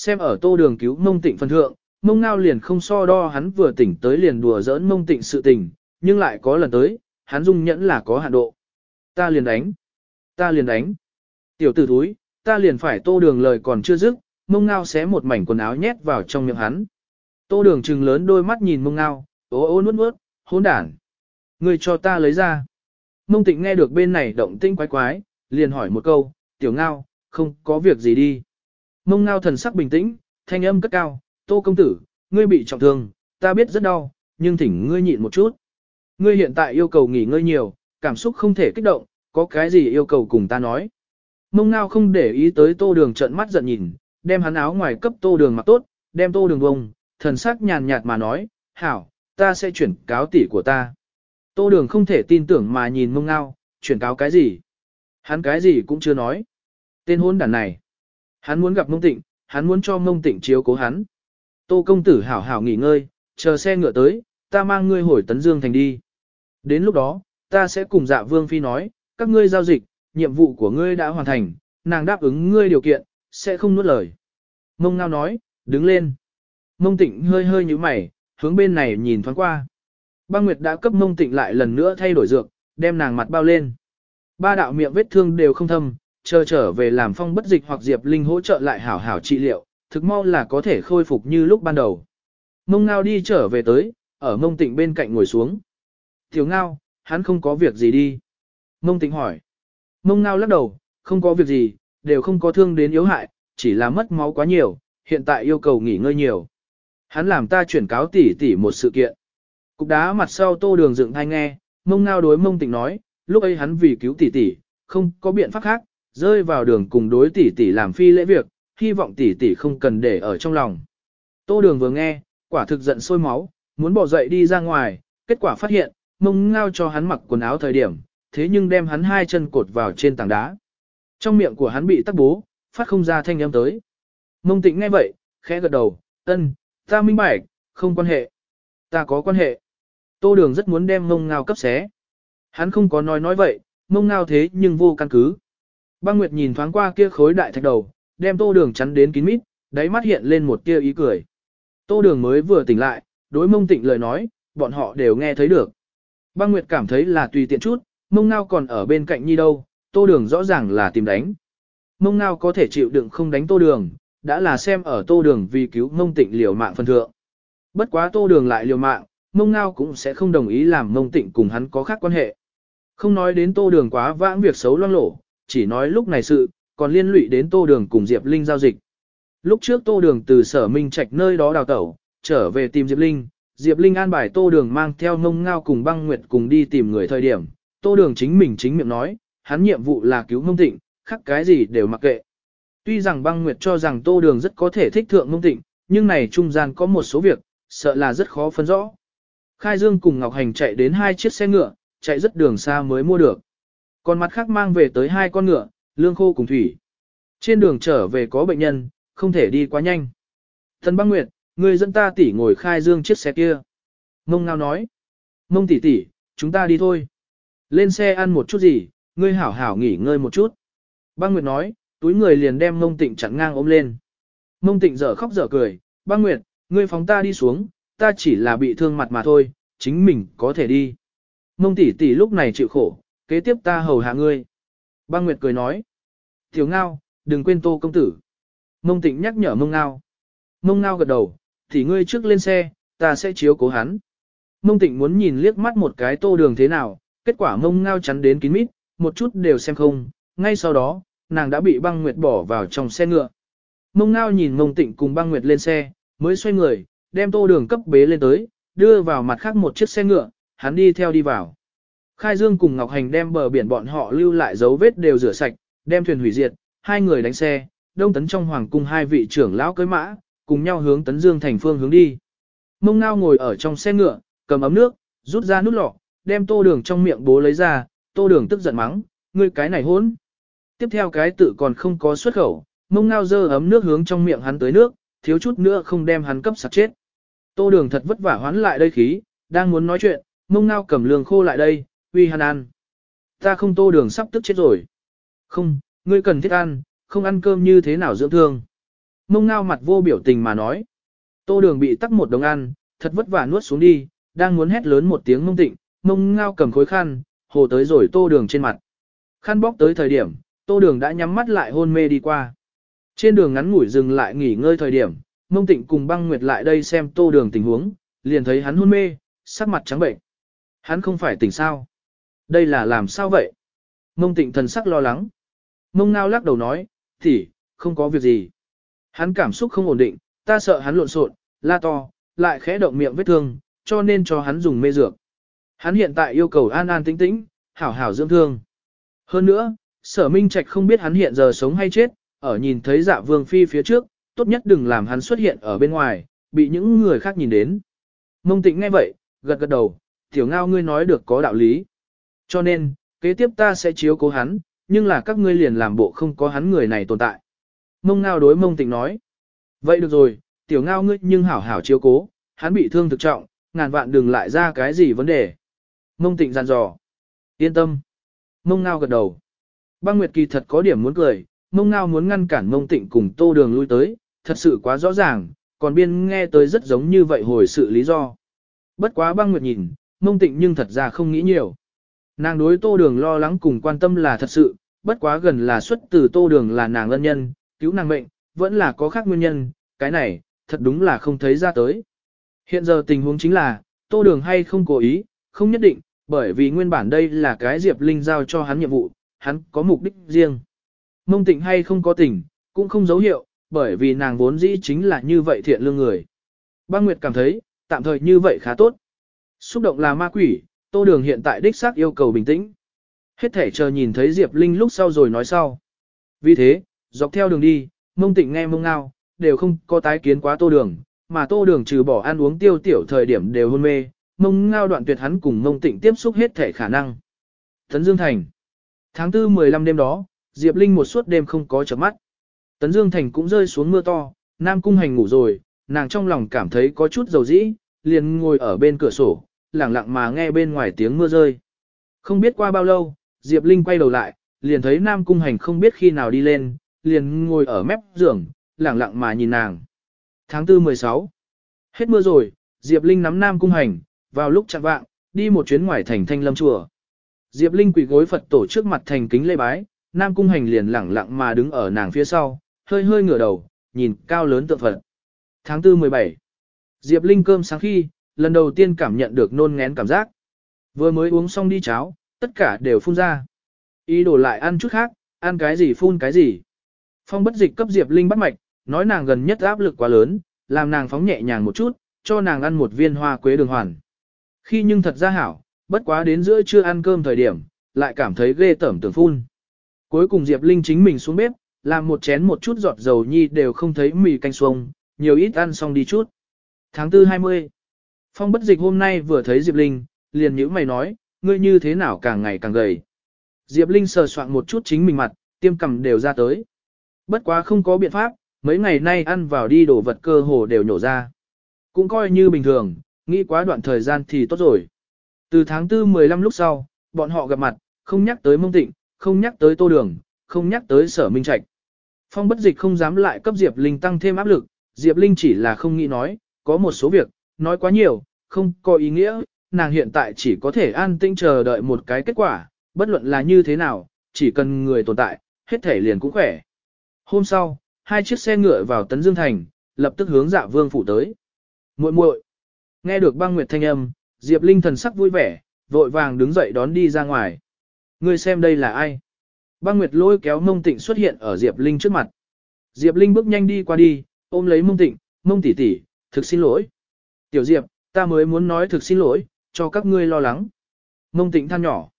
Xem ở tô đường cứu mông tịnh phân thượng, mông ngao liền không so đo hắn vừa tỉnh tới liền đùa giỡn mông tịnh sự tình, nhưng lại có lần tới, hắn dung nhẫn là có hạn độ. Ta liền đánh, ta liền đánh. Tiểu tử thúi, ta liền phải tô đường lời còn chưa dứt, mông ngao xé một mảnh quần áo nhét vào trong miệng hắn. Tô đường trừng lớn đôi mắt nhìn mông ngao, ố ô nuốt nuốt, hỗn đản. Người cho ta lấy ra. Mông tịnh nghe được bên này động tinh quái quái, liền hỏi một câu, tiểu ngao, không có việc gì đi. Mông ngao thần sắc bình tĩnh, thanh âm cất cao, tô công tử, ngươi bị trọng thương, ta biết rất đau, nhưng thỉnh ngươi nhịn một chút. Ngươi hiện tại yêu cầu nghỉ ngơi nhiều, cảm xúc không thể kích động, có cái gì yêu cầu cùng ta nói. Mông ngao không để ý tới tô đường trợn mắt giận nhìn, đem hắn áo ngoài cấp tô đường mặc tốt, đem tô đường bông, thần sắc nhàn nhạt mà nói, hảo, ta sẽ chuyển cáo tỷ của ta. Tô đường không thể tin tưởng mà nhìn mông ngao, chuyển cáo cái gì? Hắn cái gì cũng chưa nói. Tên hôn đàn này. Hắn muốn gặp mông tịnh, hắn muốn cho mông tịnh chiếu cố hắn. Tô công tử hảo hảo nghỉ ngơi, chờ xe ngựa tới, ta mang ngươi hồi Tấn Dương Thành đi. Đến lúc đó, ta sẽ cùng dạ vương phi nói, các ngươi giao dịch, nhiệm vụ của ngươi đã hoàn thành, nàng đáp ứng ngươi điều kiện, sẽ không nuốt lời. Mông ngao nói, đứng lên. Mông tịnh hơi hơi như mày, hướng bên này nhìn thoáng qua. Băng Nguyệt đã cấp mông tịnh lại lần nữa thay đổi dược, đem nàng mặt bao lên. Ba đạo miệng vết thương đều không thâm, chờ trở về làm phong bất dịch hoặc Diệp Linh hỗ trợ lại hảo hảo trị liệu, thực mau là có thể khôi phục như lúc ban đầu. Mông ngao đi trở về tới, ở mông tịnh bên cạnh ngồi xuống. Tiểu ngao, hắn không có việc gì đi. Mông tịnh hỏi. Mông ngao lắc đầu, không có việc gì, đều không có thương đến yếu hại, chỉ là mất máu quá nhiều, hiện tại yêu cầu nghỉ ngơi nhiều. Hắn làm ta chuyển cáo tỉ tỉ một sự kiện. Cục đá mặt sau tô đường dựng thai nghe, mông ngao đối mông tịnh nói, lúc ấy hắn vì cứu tỉ tỉ, không có biện pháp khác, rơi vào đường cùng đối tỷ tỷ làm phi lễ việc, hy vọng tỷ tỷ không cần để ở trong lòng. Tô đường vừa nghe, quả thực giận sôi máu, muốn bỏ dậy đi ra ngoài, kết quả phát hiện, mông ngao cho hắn mặc quần áo thời điểm, thế nhưng đem hắn hai chân cột vào trên tảng đá. Trong miệng của hắn bị tắc bố, phát không ra thanh âm tới. Mông tịnh nghe vậy, khẽ gật đầu, ân, ta minh bạch, không quan hệ. Ta có quan hệ. Tô đường rất muốn đem mông ngao cấp xé. Hắn không có nói nói vậy, mông ngao thế nhưng vô căn cứ. Băng Nguyệt nhìn thoáng qua kia khối đại thạch đầu, đem tô đường chắn đến kín mít, đáy mắt hiện lên một tia ý cười. Tô đường mới vừa tỉnh lại, đối mông tịnh lời nói, bọn họ đều nghe thấy được. Băng Nguyệt cảm thấy là tùy tiện chút, mông ngao còn ở bên cạnh nhi đâu, tô đường rõ ràng là tìm đánh. Mông ngao có thể chịu đựng không đánh tô đường, đã là xem ở tô đường vì cứu mông tịnh liều mạng phân thượng. Bất quá tô đường lại liều mạng, mông ngao cũng sẽ không đồng ý làm mông tịnh cùng hắn có khác quan hệ. Không nói đến tô đường quá vãng việc xấu loang lổ, chỉ nói lúc này sự, còn liên lụy đến tô đường cùng Diệp Linh giao dịch. Lúc trước tô đường từ sở minh trạch nơi đó đào tẩu, trở về tìm Diệp Linh, Diệp Linh an bài tô đường mang theo ngông ngao cùng băng nguyệt cùng đi tìm người thời điểm, tô đường chính mình chính miệng nói, hắn nhiệm vụ là cứu ngông tịnh, khắc cái gì đều mặc kệ. Tuy rằng băng nguyệt cho rằng tô đường rất có thể thích thượng ngông tịnh, nhưng này trung gian có một số việc, sợ là rất khó phân rõ. Khai Dương cùng Ngọc Hành chạy đến hai chiếc xe ngựa, chạy rất đường xa mới mua được. Còn mặt khác mang về tới hai con ngựa, lương khô cùng thủy. Trên đường trở về có bệnh nhân, không thể đi quá nhanh. Thần băng nguyệt, người dẫn ta tỷ ngồi khai dương chiếc xe kia. Mông ngao nói. Mông tỷ tỷ, chúng ta đi thôi. Lên xe ăn một chút gì, ngươi hảo hảo nghỉ ngơi một chút. Băng nguyệt nói, túi người liền đem mông tịnh chặn ngang ôm lên. Mông tịnh dở khóc dở cười, băng nguyệt, ngươi phóng ta đi xuống, ta chỉ là bị thương mặt mà thôi, chính mình có thể đi. Mông tỷ tỷ lúc này chịu khổ, kế tiếp ta hầu hạ ngươi. Băng Nguyệt cười nói. Tiểu ngao, đừng quên tô công tử. Mông tịnh nhắc nhở mông ngao. Mông ngao gật đầu, thì ngươi trước lên xe, ta sẽ chiếu cố hắn. Mông tịnh muốn nhìn liếc mắt một cái tô đường thế nào, kết quả mông ngao chắn đến kín mít, một chút đều xem không, ngay sau đó, nàng đã bị băng nguyệt bỏ vào trong xe ngựa. Mông ngao nhìn mông tịnh cùng băng nguyệt lên xe, mới xoay người, đem tô đường cấp bế lên tới, đưa vào mặt khác một chiếc xe ngựa, hắn đi theo đi vào. Khai Dương cùng Ngọc Hành đem bờ biển bọn họ lưu lại dấu vết đều rửa sạch, đem thuyền hủy diệt, hai người đánh xe, đông tấn trong hoàng cung hai vị trưởng lão cưới mã, cùng nhau hướng tấn dương thành phương hướng đi. Mông ngao ngồi ở trong xe ngựa, cầm ấm nước, rút ra nút lọ, đem tô đường trong miệng bố lấy ra, tô đường tức giận mắng, ngươi cái này hỗn. Tiếp theo cái tự còn không có xuất khẩu, mông ngao dơ ấm nước hướng trong miệng hắn tới nước, thiếu chút nữa không đem hắn cấp sạc chết. Tô đường thật vất vả hoán lại đây khí, đang muốn nói chuyện, mông ngao cầm lương khô lại đây, uy hắn ăn. Ta không tô đường sắp tức chết rồi. Không, ngươi cần thiết ăn, không ăn cơm như thế nào dưỡng thương. mông ngao mặt vô biểu tình mà nói. Tô đường bị tắc một đồng ăn, thật vất vả nuốt xuống đi, đang muốn hét lớn một tiếng mông tịnh, mông ngao cầm khối khăn, hồ tới rồi tô đường trên mặt. Khăn bóc tới thời điểm, tô đường đã nhắm mắt lại hôn mê đi qua. Trên đường ngắn ngủi dừng lại nghỉ ngơi thời điểm, mông tịnh cùng băng nguyệt lại đây xem tô đường tình huống, liền thấy hắn hôn mê, sắc mặt trắng bệnh. Hắn không phải tỉnh sao? Đây là làm sao vậy? Mông tịnh thần sắc lo lắng. Mông ngao lắc đầu nói, tỷ không có việc gì. Hắn cảm xúc không ổn định, ta sợ hắn lộn xộn, la to, lại khẽ động miệng vết thương, cho nên cho hắn dùng mê dược. Hắn hiện tại yêu cầu an an tĩnh tĩnh, hảo hảo dưỡng thương. Hơn nữa, sở minh trạch không biết hắn hiện giờ sống hay chết, ở nhìn thấy dạ vương phi phía trước, tốt nhất đừng làm hắn xuất hiện ở bên ngoài, bị những người khác nhìn đến. Mông tịnh nghe vậy, gật gật đầu, tiểu ngao ngươi nói được có đạo lý. Cho nên, kế tiếp ta sẽ chiếu cố hắn, nhưng là các ngươi liền làm bộ không có hắn người này tồn tại. Mông ngao đối mông tịnh nói. Vậy được rồi, tiểu ngao ngươi nhưng hảo hảo chiếu cố, hắn bị thương thực trọng, ngàn vạn đừng lại ra cái gì vấn đề. Mông tịnh dặn dò. Yên tâm. Mông ngao gật đầu. Băng Nguyệt kỳ thật có điểm muốn cười, mông ngao muốn ngăn cản mông tịnh cùng tô đường lui tới, thật sự quá rõ ràng, còn biên nghe tới rất giống như vậy hồi sự lý do. Bất quá băng Nguyệt nhìn, mông tịnh nhưng thật ra không nghĩ nhiều. Nàng đối tô đường lo lắng cùng quan tâm là thật sự, bất quá gần là xuất từ tô đường là nàng ân nhân, cứu nàng mệnh, vẫn là có khác nguyên nhân, cái này, thật đúng là không thấy ra tới. Hiện giờ tình huống chính là, tô đường hay không cố ý, không nhất định, bởi vì nguyên bản đây là cái Diệp Linh giao cho hắn nhiệm vụ, hắn có mục đích riêng. Mông tịnh hay không có tình, cũng không dấu hiệu, bởi vì nàng vốn dĩ chính là như vậy thiện lương người. Băng Nguyệt cảm thấy, tạm thời như vậy khá tốt. Xúc động là ma quỷ, tô đường hiện tại đích xác yêu cầu bình tĩnh. Hết thể chờ nhìn thấy Diệp Linh lúc sau rồi nói sau. Vì thế, dọc theo đường đi, mông tịnh nghe mông ngao, đều không có tái kiến quá tô đường, mà tô đường trừ bỏ ăn uống tiêu tiểu thời điểm đều hôn mê, mông ngao đoạn tuyệt hắn cùng mông tịnh tiếp xúc hết thể khả năng. Tấn Dương Thành Tháng 4 15 đêm đó, Diệp Linh một suốt đêm không có chợp mắt. Tấn Dương Thành cũng rơi xuống mưa to, Nam Cung Hành ngủ rồi, nàng trong lòng cảm thấy có chút dầu dĩ, liền ngồi ở bên cửa sổ, lặng lặng mà nghe bên ngoài tiếng mưa rơi. Không biết qua bao lâu, Diệp Linh quay đầu lại, liền thấy Nam Cung Hành không biết khi nào đi lên, liền ngồi ở mép giường, lặng lặng mà nhìn nàng. Tháng 4 16 Hết mưa rồi, Diệp Linh nắm Nam Cung Hành, vào lúc chạng vạng, đi một chuyến ngoài thành Thanh Lâm Chùa. Diệp Linh quỳ gối Phật tổ trước mặt thành kính lễ bái, Nam Cung Hành liền lẳng lặng mà đứng ở nàng phía sau, hơi hơi ngửa đầu, nhìn cao lớn tượng Phật. Tháng 4 17 Diệp Linh cơm sáng khi, lần đầu tiên cảm nhận được nôn ngén cảm giác. Vừa mới uống xong đi cháo, tất cả đều phun ra. Ý đồ lại ăn chút khác, ăn cái gì phun cái gì. Phong bất dịch cấp Diệp Linh bắt mạch, nói nàng gần nhất áp lực quá lớn, làm nàng phóng nhẹ nhàng một chút, cho nàng ăn một viên hoa quế đường hoàn. Khi nhưng thật ra hảo, bất quá đến giữa trưa ăn cơm thời điểm, lại cảm thấy ghê tởm tưởng phun. Cuối cùng Diệp Linh chính mình xuống bếp, làm một chén một chút giọt dầu nhi đều không thấy mì canh xuông, nhiều ít ăn xong đi chút. Tháng 4 20 Phong bất dịch hôm nay vừa thấy Diệp Linh, liền nhíu mày nói, ngươi như thế nào càng ngày càng gầy. Diệp Linh sờ soạn một chút chính mình mặt, tiêm cầm đều ra tới. Bất quá không có biện pháp, mấy ngày nay ăn vào đi đồ vật cơ hồ đều nhổ ra. Cũng coi như bình thường, nghĩ quá đoạn thời gian thì tốt rồi. Từ tháng 4 15 lúc sau, bọn họ gặp mặt, không nhắc tới mông tịnh, không nhắc tới tô đường, không nhắc tới sở minh trạch. Phong bất dịch không dám lại cấp Diệp Linh tăng thêm áp lực, Diệp Linh chỉ là không nghĩ nói, có một số việc, nói quá nhiều, không có ý nghĩa, nàng hiện tại chỉ có thể an tĩnh chờ đợi một cái kết quả, bất luận là như thế nào, chỉ cần người tồn tại, hết thể liền cũng khỏe. Hôm sau, hai chiếc xe ngựa vào Tấn Dương Thành, lập tức hướng dạ vương phủ tới. muội muội Nghe được băng nguyệt thanh âm, Diệp Linh thần sắc vui vẻ, vội vàng đứng dậy đón đi ra ngoài. Ngươi xem đây là ai? Băng nguyệt lôi kéo mông tịnh xuất hiện ở Diệp Linh trước mặt. Diệp Linh bước nhanh đi qua đi, ôm lấy mông tịnh, mông tỷ tỷ, thực xin lỗi. Tiểu Diệp, ta mới muốn nói thực xin lỗi, cho các ngươi lo lắng. Mông tịnh than nhỏ.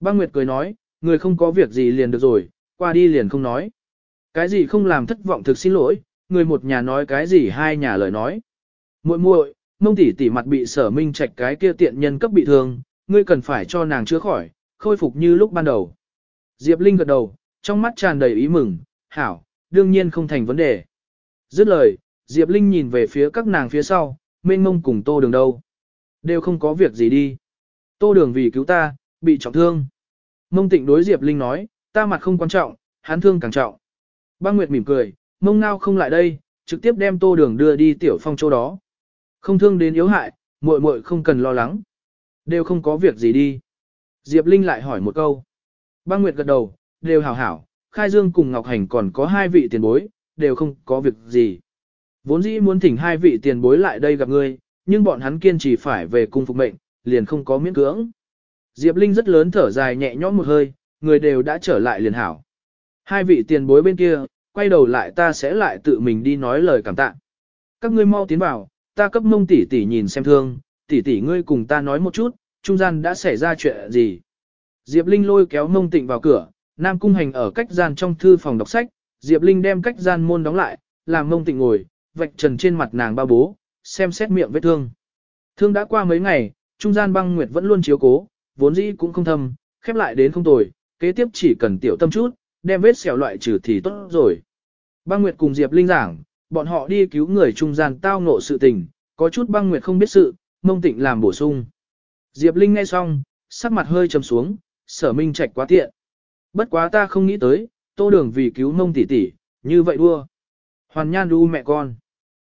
Băng Nguyệt cười nói, người không có việc gì liền được rồi, qua đi liền không nói. Cái gì không làm thất vọng thực xin lỗi, người một nhà nói cái gì hai nhà lời nói. muội muội, mông tỷ tỷ mặt bị sở minh trạch cái kia tiện nhân cấp bị thương, ngươi cần phải cho nàng chữa khỏi, khôi phục như lúc ban đầu. Diệp Linh gật đầu, trong mắt tràn đầy ý mừng, hảo, đương nhiên không thành vấn đề. Dứt lời, Diệp Linh nhìn về phía các nàng phía sau, mênh mông cùng tô đường đâu. Đều không có việc gì đi. Tô đường vì cứu ta, bị trọng thương. Mông tịnh đối Diệp Linh nói, ta mặt không quan trọng, hắn thương càng trọng. Băng Nguyệt mỉm cười, mông ngao không lại đây, trực tiếp đem tô đường đưa đi tiểu phong chỗ đó. Không thương đến yếu hại, muội muội không cần lo lắng. Đều không có việc gì đi. Diệp Linh lại hỏi một câu. Băng Nguyệt gật đầu, đều hảo hảo, Khai Dương cùng Ngọc Hành còn có hai vị tiền bối, đều không có việc gì. Vốn dĩ muốn thỉnh hai vị tiền bối lại đây gặp ngươi, nhưng bọn hắn kiên trì phải về cung phục mệnh, liền không có miễn cưỡng. Diệp Linh rất lớn thở dài nhẹ nhõm một hơi, người đều đã trở lại liền hảo. Hai vị tiền bối bên kia, quay đầu lại ta sẽ lại tự mình đi nói lời cảm tạ. Các ngươi mau tiến vào, ta cấp mông tỷ tỷ nhìn xem thương, tỷ tỷ ngươi cùng ta nói một chút, trung gian đã xảy ra chuyện gì. Diệp Linh lôi kéo mông tịnh vào cửa, Nam Cung Hành ở cách gian trong thư phòng đọc sách, Diệp Linh đem cách gian môn đóng lại, làm mông tịnh ngồi, vạch trần trên mặt nàng ba bố, xem xét miệng vết thương. Thương đã qua mấy ngày, trung gian băng nguyệt vẫn luôn chiếu cố, vốn dĩ cũng không thâm, khép lại đến không tồi, kế tiếp chỉ cần tiểu tâm chút, đem vết sẹo loại trừ thì tốt rồi. Băng Nguyệt cùng Diệp Linh giảng, bọn họ đi cứu người trung gian tao ngộ sự tình, có chút băng Nguyệt không biết sự, mông tịnh làm bổ sung. Diệp Linh nghe xong, sắc mặt hơi trầm xuống, sở minh trạch quá tiện. Bất quá ta không nghĩ tới, tô đường vì cứu mông tỷ tỷ, như vậy đua. Hoàn nhan đu mẹ con.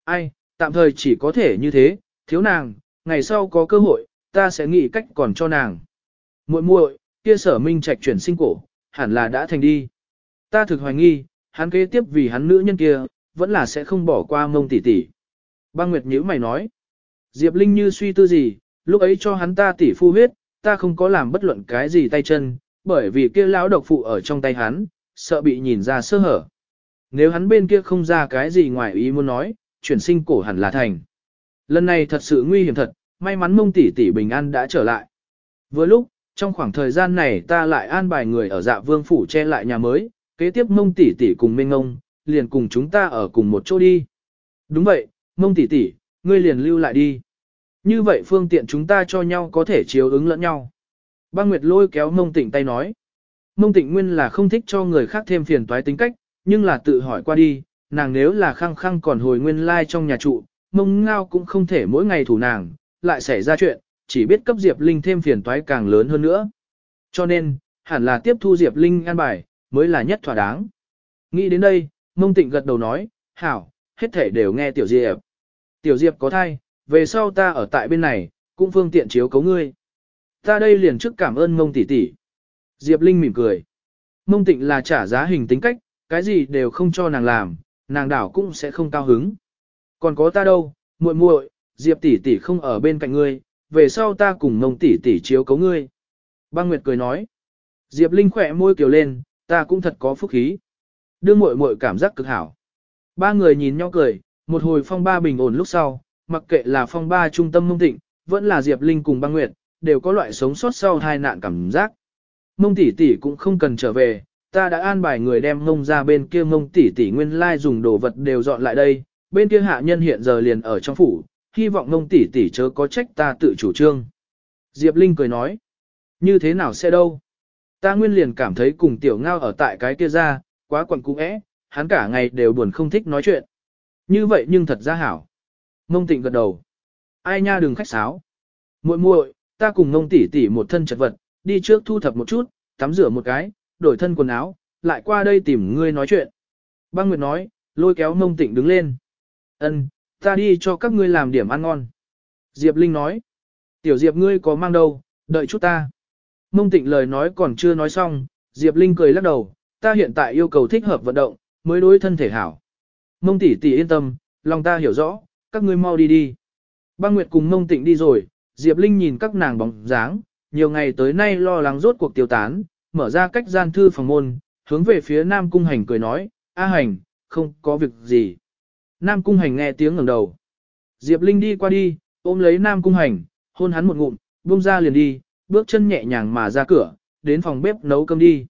Ai, tạm thời chỉ có thể như thế, thiếu nàng, ngày sau có cơ hội, ta sẽ nghĩ cách còn cho nàng. muội muội, kia sở minh trạch chuyển sinh cổ, hẳn là đã thành đi. Ta thực hoài nghi, hắn kế tiếp vì hắn nữ nhân kia, vẫn là sẽ không bỏ qua mông tỷ tỷ. Băng Nguyệt nhíu mày nói. Diệp Linh như suy tư gì, lúc ấy cho hắn ta tỷ phu huyết, ta không có làm bất luận cái gì tay chân, bởi vì kia lão độc phụ ở trong tay hắn, sợ bị nhìn ra sơ hở. Nếu hắn bên kia không ra cái gì ngoài ý muốn nói, chuyển sinh cổ hẳn là thành. Lần này thật sự nguy hiểm thật, may mắn mông tỷ tỷ bình an đã trở lại. Vừa lúc, trong khoảng thời gian này ta lại an bài người ở dạ vương phủ che lại nhà mới, kế tiếp mông tỷ tỷ cùng minh ngông, liền cùng chúng ta ở cùng một chỗ đi. Đúng vậy, mông tỷ tỷ, ngươi liền lưu lại đi. Như vậy phương tiện chúng ta cho nhau có thể chiếu ứng lẫn nhau. Băng Nguyệt lôi kéo mông tịnh tay nói. Mông tịnh nguyên là không thích cho người khác thêm phiền toái tính cách, nhưng là tự hỏi qua đi, nàng nếu là khăng khăng còn hồi nguyên lai like trong nhà trụ, mông ngao cũng không thể mỗi ngày thủ nàng, lại xảy ra chuyện, chỉ biết cấp Diệp Linh thêm phiền toái càng lớn hơn nữa. Cho nên, hẳn là tiếp thu Diệp Linh an bài, mới là nhất thỏa đáng. Nghĩ đến đây, mông tịnh gật đầu nói, hảo, hết thể đều nghe Tiểu Diệp. Tiểu Diệp có thai, về sau ta ở tại bên này, cũng phương tiện chiếu cấu ngươi. Ta đây liền trước cảm ơn mông tỷ tỷ. Diệp Linh mỉm cười. Mông tịnh là trả giá hình tính cách, cái gì đều không cho nàng làm, nàng đảo cũng sẽ không cao hứng. Còn có ta đâu, muội muội, Diệp tỷ tỷ không ở bên cạnh ngươi, về sau ta cùng Nông tỷ tỷ chiếu cố ngươi. Băng Nguyệt cười nói. Diệp Linh khỏe môi kiều lên, ta cũng thật có phúc khí. Đưa muội muội cảm giác cực hảo. Ba người nhìn nhau cười, một hồi phong ba bình ổn lúc sau, mặc kệ là phong ba trung tâm mông tịnh, vẫn là Diệp Linh cùng băng nguyệt, đều có loại sống sót sau hai nạn cảm giác. Mông tỷ tỷ cũng không cần trở về, ta đã an bài người đem mông ra bên kia mông tỷ tỷ nguyên lai dùng đồ vật đều dọn lại đây, bên kia hạ nhân hiện giờ liền ở trong phủ, hy vọng mông tỷ tỷ chớ có trách ta tự chủ trương. Diệp Linh cười nói, như thế nào sẽ đâu? Ta nguyên liền cảm thấy cùng tiểu ngao ở tại cái kia ra, quá quẩn cung ẽ, hắn cả ngày đều buồn không thích nói chuyện. Như vậy nhưng thật ra hảo. Mông tịnh gật đầu. Ai nha đừng khách sáo. muội muội, ta cùng mông tỷ tỷ một thân chật vật, đi trước thu thập một chút, tắm rửa một cái, đổi thân quần áo, lại qua đây tìm ngươi nói chuyện. Băng Nguyệt nói, lôi kéo mông tịnh đứng lên. Ân, ta đi cho các ngươi làm điểm ăn ngon. Diệp Linh nói, tiểu Diệp ngươi có mang đâu, đợi chút ta. Mông tịnh lời nói còn chưa nói xong, Diệp Linh cười lắc đầu, ta hiện tại yêu cầu thích hợp vận động, mới đối thân thể hảo. Mông tỷ tỷ yên tâm, lòng ta hiểu rõ, các ngươi mau đi đi. Băng Nguyệt cùng mông tịnh đi rồi, Diệp Linh nhìn các nàng bóng dáng, nhiều ngày tới nay lo lắng rốt cuộc tiêu tán, mở ra cách gian thư phòng môn, hướng về phía Nam Cung Hành cười nói, A Hành, không có việc gì. Nam Cung Hành nghe tiếng ngẩng đầu. Diệp Linh đi qua đi, ôm lấy Nam Cung Hành, hôn hắn một ngụm, buông ra liền đi, bước chân nhẹ nhàng mà ra cửa, đến phòng bếp nấu cơm đi.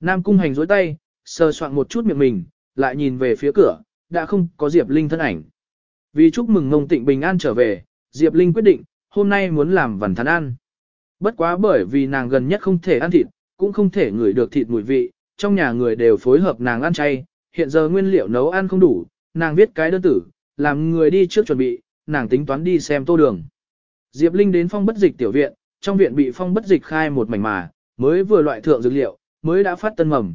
Nam cung hành dối tay, sờ soạn một chút miệng mình, lại nhìn về phía cửa, đã không có Diệp Linh thân ảnh. Vì chúc mừng ngông tịnh bình an trở về, Diệp Linh quyết định, hôm nay muốn làm vần thắn ăn. Bất quá bởi vì nàng gần nhất không thể ăn thịt, cũng không thể ngửi được thịt mùi vị, trong nhà người đều phối hợp nàng ăn chay, hiện giờ nguyên liệu nấu ăn không đủ, nàng viết cái đơn tử, làm người đi trước chuẩn bị, nàng tính toán đi xem tô đường. Diệp Linh đến phong bất dịch tiểu viện, trong viện bị phong bất dịch khai một mảnh mà, mới vừa loại thượng dược liệu, mới đã phát tân mầm.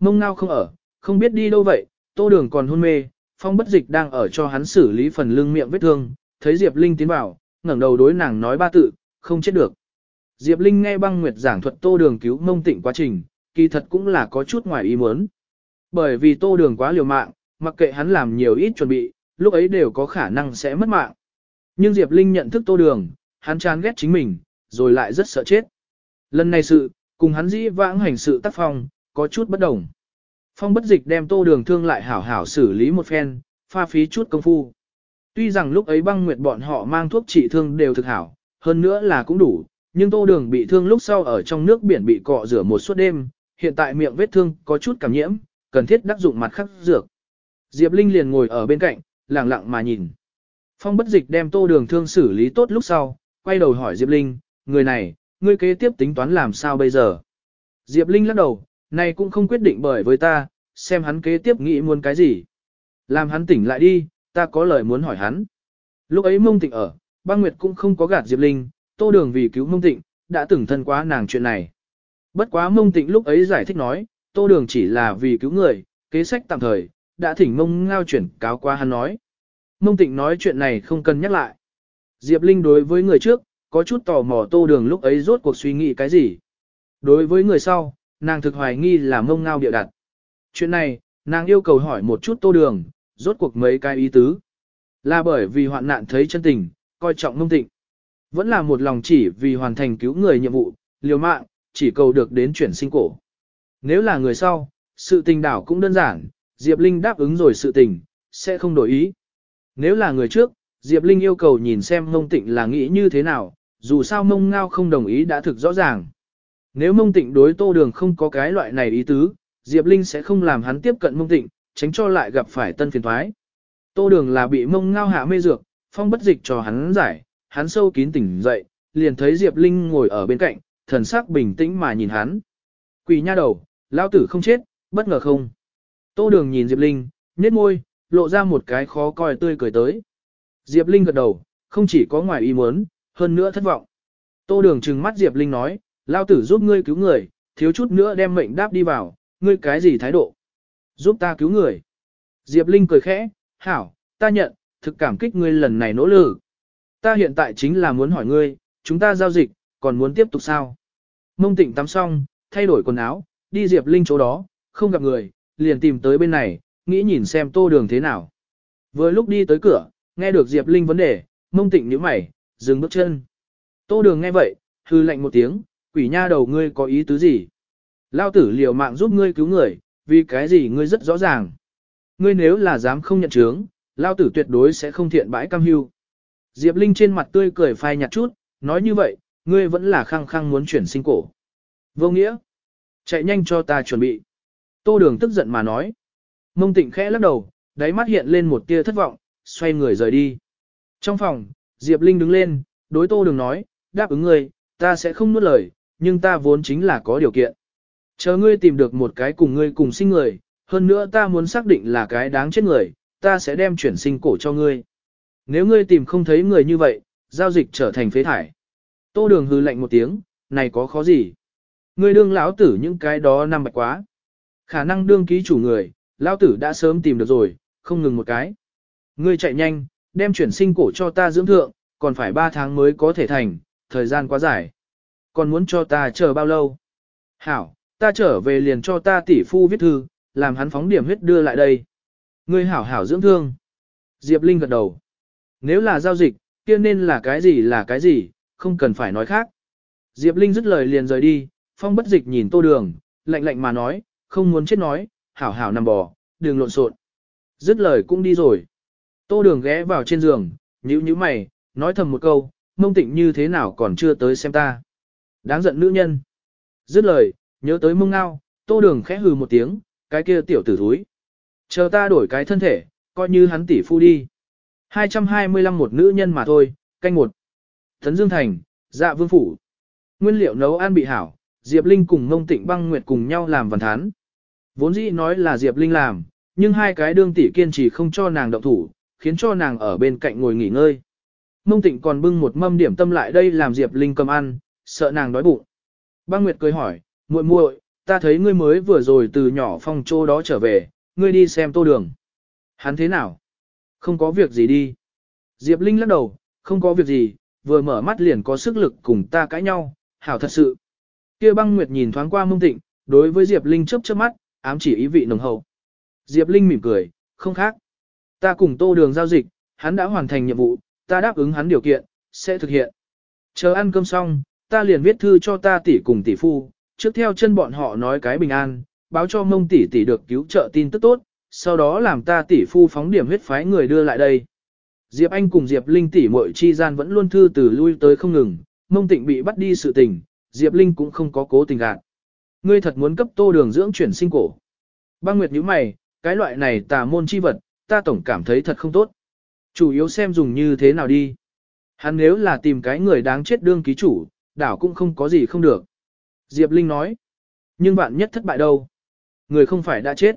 Mông ngao không ở, không biết đi đâu vậy, tô đường còn hôn mê, Phong bất dịch đang ở cho hắn xử lý phần lưng miệng vết thương, thấy Diệp Linh tiến vào, ngẩng đầu đối nàng nói ba tự, không chết được. Diệp Linh nghe băng nguyệt giảng thuật tô đường cứu mông tịnh quá trình, kỳ thật cũng là có chút ngoài ý muốn. Bởi vì tô đường quá liều mạng, mặc kệ hắn làm nhiều ít chuẩn bị, lúc ấy đều có khả năng sẽ mất mạng. Nhưng Diệp Linh nhận thức tô đường, hắn chán ghét chính mình, rồi lại rất sợ chết. Lần này sự, cùng hắn dĩ vãng hành sự tác phong, có chút bất đồng. Phong bất dịch đem tô đường thương lại hảo hảo xử lý một phen, pha phí chút công phu. Tuy rằng lúc ấy băng nguyệt bọn họ mang thuốc trị thương đều thực hảo, hơn nữa là cũng đủ, nhưng tô đường bị thương lúc sau ở trong nước biển bị cọ rửa một suốt đêm, hiện tại miệng vết thương có chút cảm nhiễm, cần thiết đắc dụng mặt khắc dược. Diệp Linh liền ngồi ở bên cạnh, lặng lặng mà nhìn. Phong bất dịch đem tô đường thương xử lý tốt lúc sau, quay đầu hỏi Diệp Linh, người này, ngươi kế tiếp tính toán làm sao bây giờ? Diệp Linh lắc đầu, này cũng không quyết định bởi với ta, xem hắn kế tiếp nghĩ muốn cái gì. Làm hắn tỉnh lại đi, ta có lời muốn hỏi hắn. Lúc ấy mông tịnh ở, băng nguyệt cũng không có gạt Diệp Linh, tô đường vì cứu mông tịnh, đã từng thân quá nàng chuyện này. Bất quá mông tịnh lúc ấy giải thích nói, tô đường chỉ là vì cứu người, kế sách tạm thời, đã thỉnh mông ngao chuyển cáo qua hắn nói. Mông tịnh nói chuyện này không cần nhắc lại. Diệp Linh đối với người trước, có chút tò mò tô đường lúc ấy rốt cuộc suy nghĩ cái gì. Đối với người sau, nàng thực hoài nghi là mông ngao địa đặt. Chuyện này, nàng yêu cầu hỏi một chút tô đường, rốt cuộc mấy cái ý tứ. Là bởi vì hoạn nạn thấy chân tình, coi trọng mông tịnh. Vẫn là một lòng chỉ vì hoàn thành cứu người nhiệm vụ, liều mạng, chỉ cầu được đến chuyển sinh cổ. Nếu là người sau, sự tình đảo cũng đơn giản, Diệp Linh đáp ứng rồi sự tình, sẽ không đổi ý. Nếu là người trước, Diệp Linh yêu cầu nhìn xem mông tịnh là nghĩ như thế nào, dù sao mông ngao không đồng ý đã thực rõ ràng. Nếu mông tịnh đối tô đường không có cái loại này ý tứ, Diệp Linh sẽ không làm hắn tiếp cận mông tịnh, tránh cho lại gặp phải tân phiền thoái. Tô đường là bị mông ngao hạ mê dược, phong bất dịch cho hắn giải, hắn sâu kín tỉnh dậy, liền thấy Diệp Linh ngồi ở bên cạnh, thần sắc bình tĩnh mà nhìn hắn. Quỳ nha đầu, lao tử không chết, bất ngờ không. Tô đường nhìn Diệp Linh, nhếch môi, lộ ra một cái khó coi tươi cười tới. Diệp Linh gật đầu, không chỉ có ngoài ý muốn, hơn nữa thất vọng. Tô đường trừng mắt Diệp Linh nói, lao tử giúp ngươi cứu người, thiếu chút nữa đem mệnh đáp đi vào, ngươi cái gì thái độ? Giúp ta cứu người. Diệp Linh cười khẽ, hảo, ta nhận, thực cảm kích ngươi lần này nỗ lực. Ta hiện tại chính là muốn hỏi ngươi, chúng ta giao dịch, còn muốn tiếp tục sao? Mông tịnh tắm xong, thay đổi quần áo, đi Diệp Linh chỗ đó, không gặp người, liền tìm tới bên này, nghĩ nhìn xem tô đường thế nào. Vừa lúc đi tới cửa, nghe được Diệp Linh vấn đề, mông tịnh nhíu mày, dừng bước chân. Tô đường nghe vậy, hư lạnh một tiếng, quỷ nha đầu ngươi có ý tứ gì? Lao tử liều mạng giúp ngươi cứu người, vì cái gì ngươi rất rõ ràng. Ngươi nếu là dám không nhận chướng, Lao tử tuyệt đối sẽ không thiện bãi cam hưu. Diệp Linh trên mặt tươi cười phai nhạt chút, nói như vậy, ngươi vẫn là khăng khăng muốn chuyển sinh cổ. Vô nghĩa. Chạy nhanh cho ta chuẩn bị. Tô đường tức giận mà nói. Mông tịnh khẽ lắc đầu, đáy mắt hiện lên một tia thất vọng, xoay người rời đi. Trong phòng, Diệp Linh đứng lên, đối tô đường nói, đáp ứng ngươi, ta sẽ không nuốt lời, nhưng ta vốn chính là có điều kiện. Chờ ngươi tìm được một cái cùng ngươi cùng sinh người, hơn nữa ta muốn xác định là cái đáng chết người, ta sẽ đem chuyển sinh cổ cho ngươi. Nếu ngươi tìm không thấy người như vậy, giao dịch trở thành phế thải. Tô đường hư lạnh một tiếng, này có khó gì? Ngươi đương lão tử những cái đó năm bạch quá. Khả năng đương ký chủ người, lão tử đã sớm tìm được rồi, không ngừng một cái. Ngươi chạy nhanh, đem chuyển sinh cổ cho ta dưỡng thượng, còn phải 3 tháng mới có thể thành, thời gian quá dài. Còn muốn cho ta chờ bao lâu? Hảo, ta trở về liền cho ta tỷ phu viết thư, làm hắn phóng điểm huyết đưa lại đây. Ngươi hảo hảo dưỡng thương. Diệp Linh gật đầu. Nếu là giao dịch, kia nên là cái gì là cái gì, không cần phải nói khác. Diệp Linh dứt lời liền rời đi, phong bất dịch nhìn tô đường, lạnh lạnh mà nói, không muốn chết nói, hảo hảo nằm bò, đừng lộn xộn. Dứt lời cũng đi rồi. Tô đường ghé vào trên giường, nhíu nhíu mày, nói thầm một câu, mông tịnh như thế nào còn chưa tới xem ta. Đáng giận nữ nhân. Dứt lời, nhớ tới mông ngao, tô đường khẽ hừ một tiếng, cái kia tiểu tử thúi. Chờ ta đổi cái thân thể, coi như hắn tỷ phu đi. 225 một nữ nhân mà thôi, canh một. Thấn Dương Thành, dạ vương phủ. Nguyên liệu nấu ăn bị hảo, Diệp Linh cùng mông tịnh băng nguyệt cùng nhau làm văn thán. Vốn dĩ nói là Diệp Linh làm, nhưng hai cái đương tỷ kiên trì không cho nàng động thủ, khiến cho nàng ở bên cạnh ngồi nghỉ ngơi. Mông tịnh còn bưng một mâm điểm tâm lại đây làm Diệp Linh cầm ăn, sợ nàng đói bụng. Băng Nguyệt cười hỏi, muội muội, ta thấy ngươi mới vừa rồi từ nhỏ phong trô đó trở về, ngươi đi xem tô đường. Hắn thế nào? Không có việc gì đi. Diệp Linh lắc đầu, không có việc gì, vừa mở mắt liền có sức lực cùng ta cãi nhau, hảo thật sự. Kia băng nguyệt nhìn thoáng qua mông tịnh, đối với Diệp Linh chớp chớp mắt, ám chỉ ý vị nồng hậu. Diệp Linh mỉm cười, không khác. Ta cùng tô đường giao dịch, hắn đã hoàn thành nhiệm vụ, ta đáp ứng hắn điều kiện, sẽ thực hiện. Chờ ăn cơm xong, ta liền viết thư cho ta tỷ cùng tỷ phu, trước theo chân bọn họ nói cái bình an, báo cho mông tỷ tỷ được cứu trợ tin tức tốt, sau đó làm ta tỷ phu phóng điểm huyết phái người đưa lại đây. Diệp Anh cùng Diệp Linh tỷ muội chi gian vẫn luôn thư từ lui tới không ngừng, mông tịnh bị bắt đi sự tình, Diệp Linh cũng không có cố tình gạt. Ngươi thật muốn cấp tô đường dưỡng chuyển sinh cổ. Băng Nguyệt nhíu mày, cái loại này tà môn chi vật, ta tổng cảm thấy thật không tốt. Chủ yếu xem dùng như thế nào đi. Hắn nếu là tìm cái người đáng chết đương ký chủ, đảo cũng không có gì không được. Diệp Linh nói. Nhưng bạn nhất thất bại đâu? Người không phải đã chết.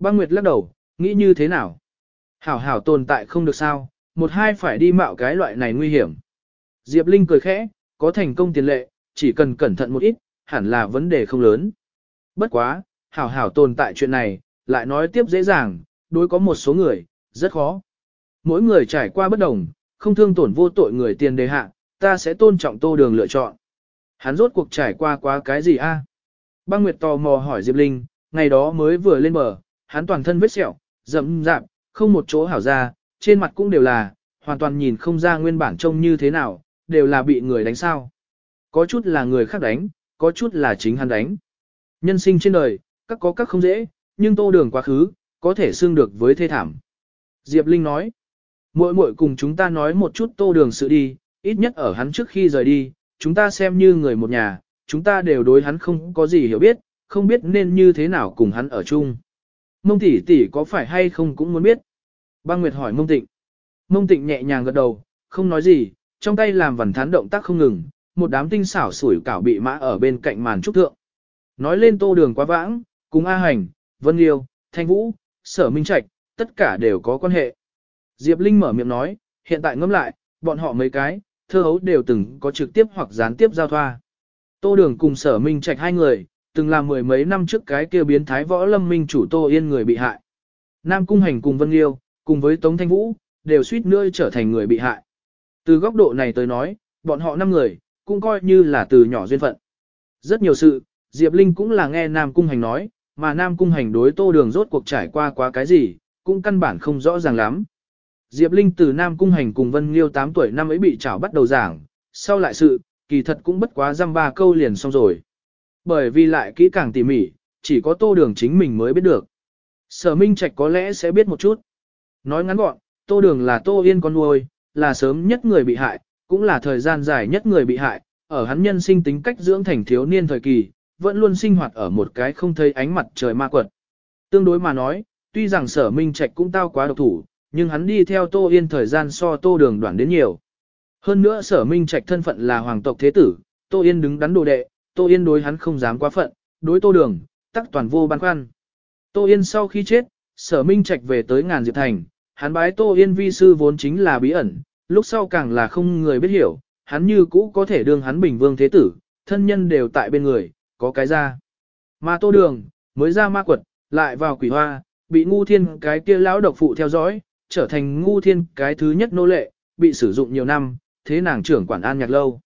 Băng Nguyệt lắc đầu, nghĩ như thế nào? Hảo hảo tồn tại không được sao, một hai phải đi mạo cái loại này nguy hiểm. Diệp Linh cười khẽ, có thành công tiền lệ, chỉ cần cẩn thận một ít, hẳn là vấn đề không lớn. Bất quá, hảo hảo tồn tại chuyện này, lại nói tiếp dễ dàng, đối có một số người, rất khó. Mỗi người trải qua bất đồng, không thương tổn vô tội người tiền đề hạ, ta sẽ tôn trọng tô đường lựa chọn. Hắn rốt cuộc trải qua quá cái gì a? À? Băng Nguyệt tò mò hỏi Diệp Linh, ngày đó mới vừa lên bờ, hắn toàn thân vết sẹo, rậm rạp, không một chỗ hảo ra, trên mặt cũng đều là, hoàn toàn nhìn không ra nguyên bản trông như thế nào, đều là bị người đánh sao. Có chút là người khác đánh, có chút là chính hắn đánh. Nhân sinh trên đời, các có các không dễ, nhưng tô đường quá khứ, có thể xương được với thê thảm. Diệp Linh nói, muội muội cùng chúng ta nói một chút tô đường sự đi, ít nhất ở hắn trước khi rời đi, chúng ta xem như người một nhà, chúng ta đều đối hắn không có gì hiểu biết, không biết nên như thế nào cùng hắn ở chung. Mông tỷ tỷ có phải hay không cũng muốn biết. Băng Nguyệt hỏi mông tịnh. Mông tịnh nhẹ nhàng gật đầu, không nói gì, trong tay làm vần thán động tác không ngừng, một đám tinh xảo sủi cảo bị mã ở bên cạnh màn trúc thượng. Nói lên tô đường quá vãng, cùng A Hành, Vân Liêu, Thanh Vũ, Sở Minh Trạch, tất cả đều có quan hệ. Diệp Linh mở miệng nói, hiện tại ngẫm lại, bọn họ mấy cái, thơ hấu đều từng có trực tiếp hoặc gián tiếp giao thoa. Tô Đường cùng Sở Minh Trạch hai người, từng là mười mấy năm trước cái kia biến thái võ lâm minh chủ Tô Yên người bị hại. Nam Cung Hành cùng Vân Liêu, cùng với Tống Thanh Vũ, đều suýt nữa trở thành người bị hại. Từ góc độ này tới nói, bọn họ năm người, cũng coi như là từ nhỏ duyên phận. Rất nhiều sự, Diệp Linh cũng là nghe Nam Cung Hành nói, mà Nam Cung Hành đối Tô Đường rốt cuộc trải qua quá cái gì, cũng căn bản không rõ ràng lắm. Diệp Linh từ Nam Cung Hành cùng Vân Liêu 8 tuổi năm ấy bị trảo bắt đầu giảng, sau lại sự, kỳ thật cũng bất quá dăm ba câu liền xong rồi. Bởi vì lại kỹ càng tỉ mỉ, chỉ có Tô Đường chính mình mới biết được. Sở Minh Trạch có lẽ sẽ biết một chút. Nói ngắn gọn, Tô Đường là Tô Yên con nuôi, là sớm nhất người bị hại, cũng là thời gian dài nhất người bị hại, ở hắn nhân sinh tính cách dưỡng thành thiếu niên thời kỳ, vẫn luôn sinh hoạt ở một cái không thấy ánh mặt trời ma quật. Tương đối mà nói, tuy rằng sở minh trạch cũng tao quá độc thủ, nhưng hắn đi theo Tô Yên thời gian so Tô Đường đoạn đến nhiều. Hơn nữa sở minh trạch thân phận là hoàng tộc thế tử, Tô Yên đứng đắn đồ đệ, Tô Yên đối hắn không dám quá phận, đối Tô Đường, tắc toàn vô băn khoăn. Tô Yên sau khi chết, sở minh trạch về tới ngàn diệp thành, hắn bái Tô Yên vi sư vốn chính là bí ẩn, lúc sau càng là không người biết hiểu, hắn như cũ có thể đương hắn bình vương thế tử, thân nhân đều tại bên người, có cái ra. Mà Tô Đường, mới ra ma quật, lại vào quỷ hoa, bị ngu thiên cái kia lão độc phụ theo dõi, trở thành ngu thiên cái thứ nhất nô lệ, bị sử dụng nhiều năm, thế nàng trưởng quản an nhạc lâu.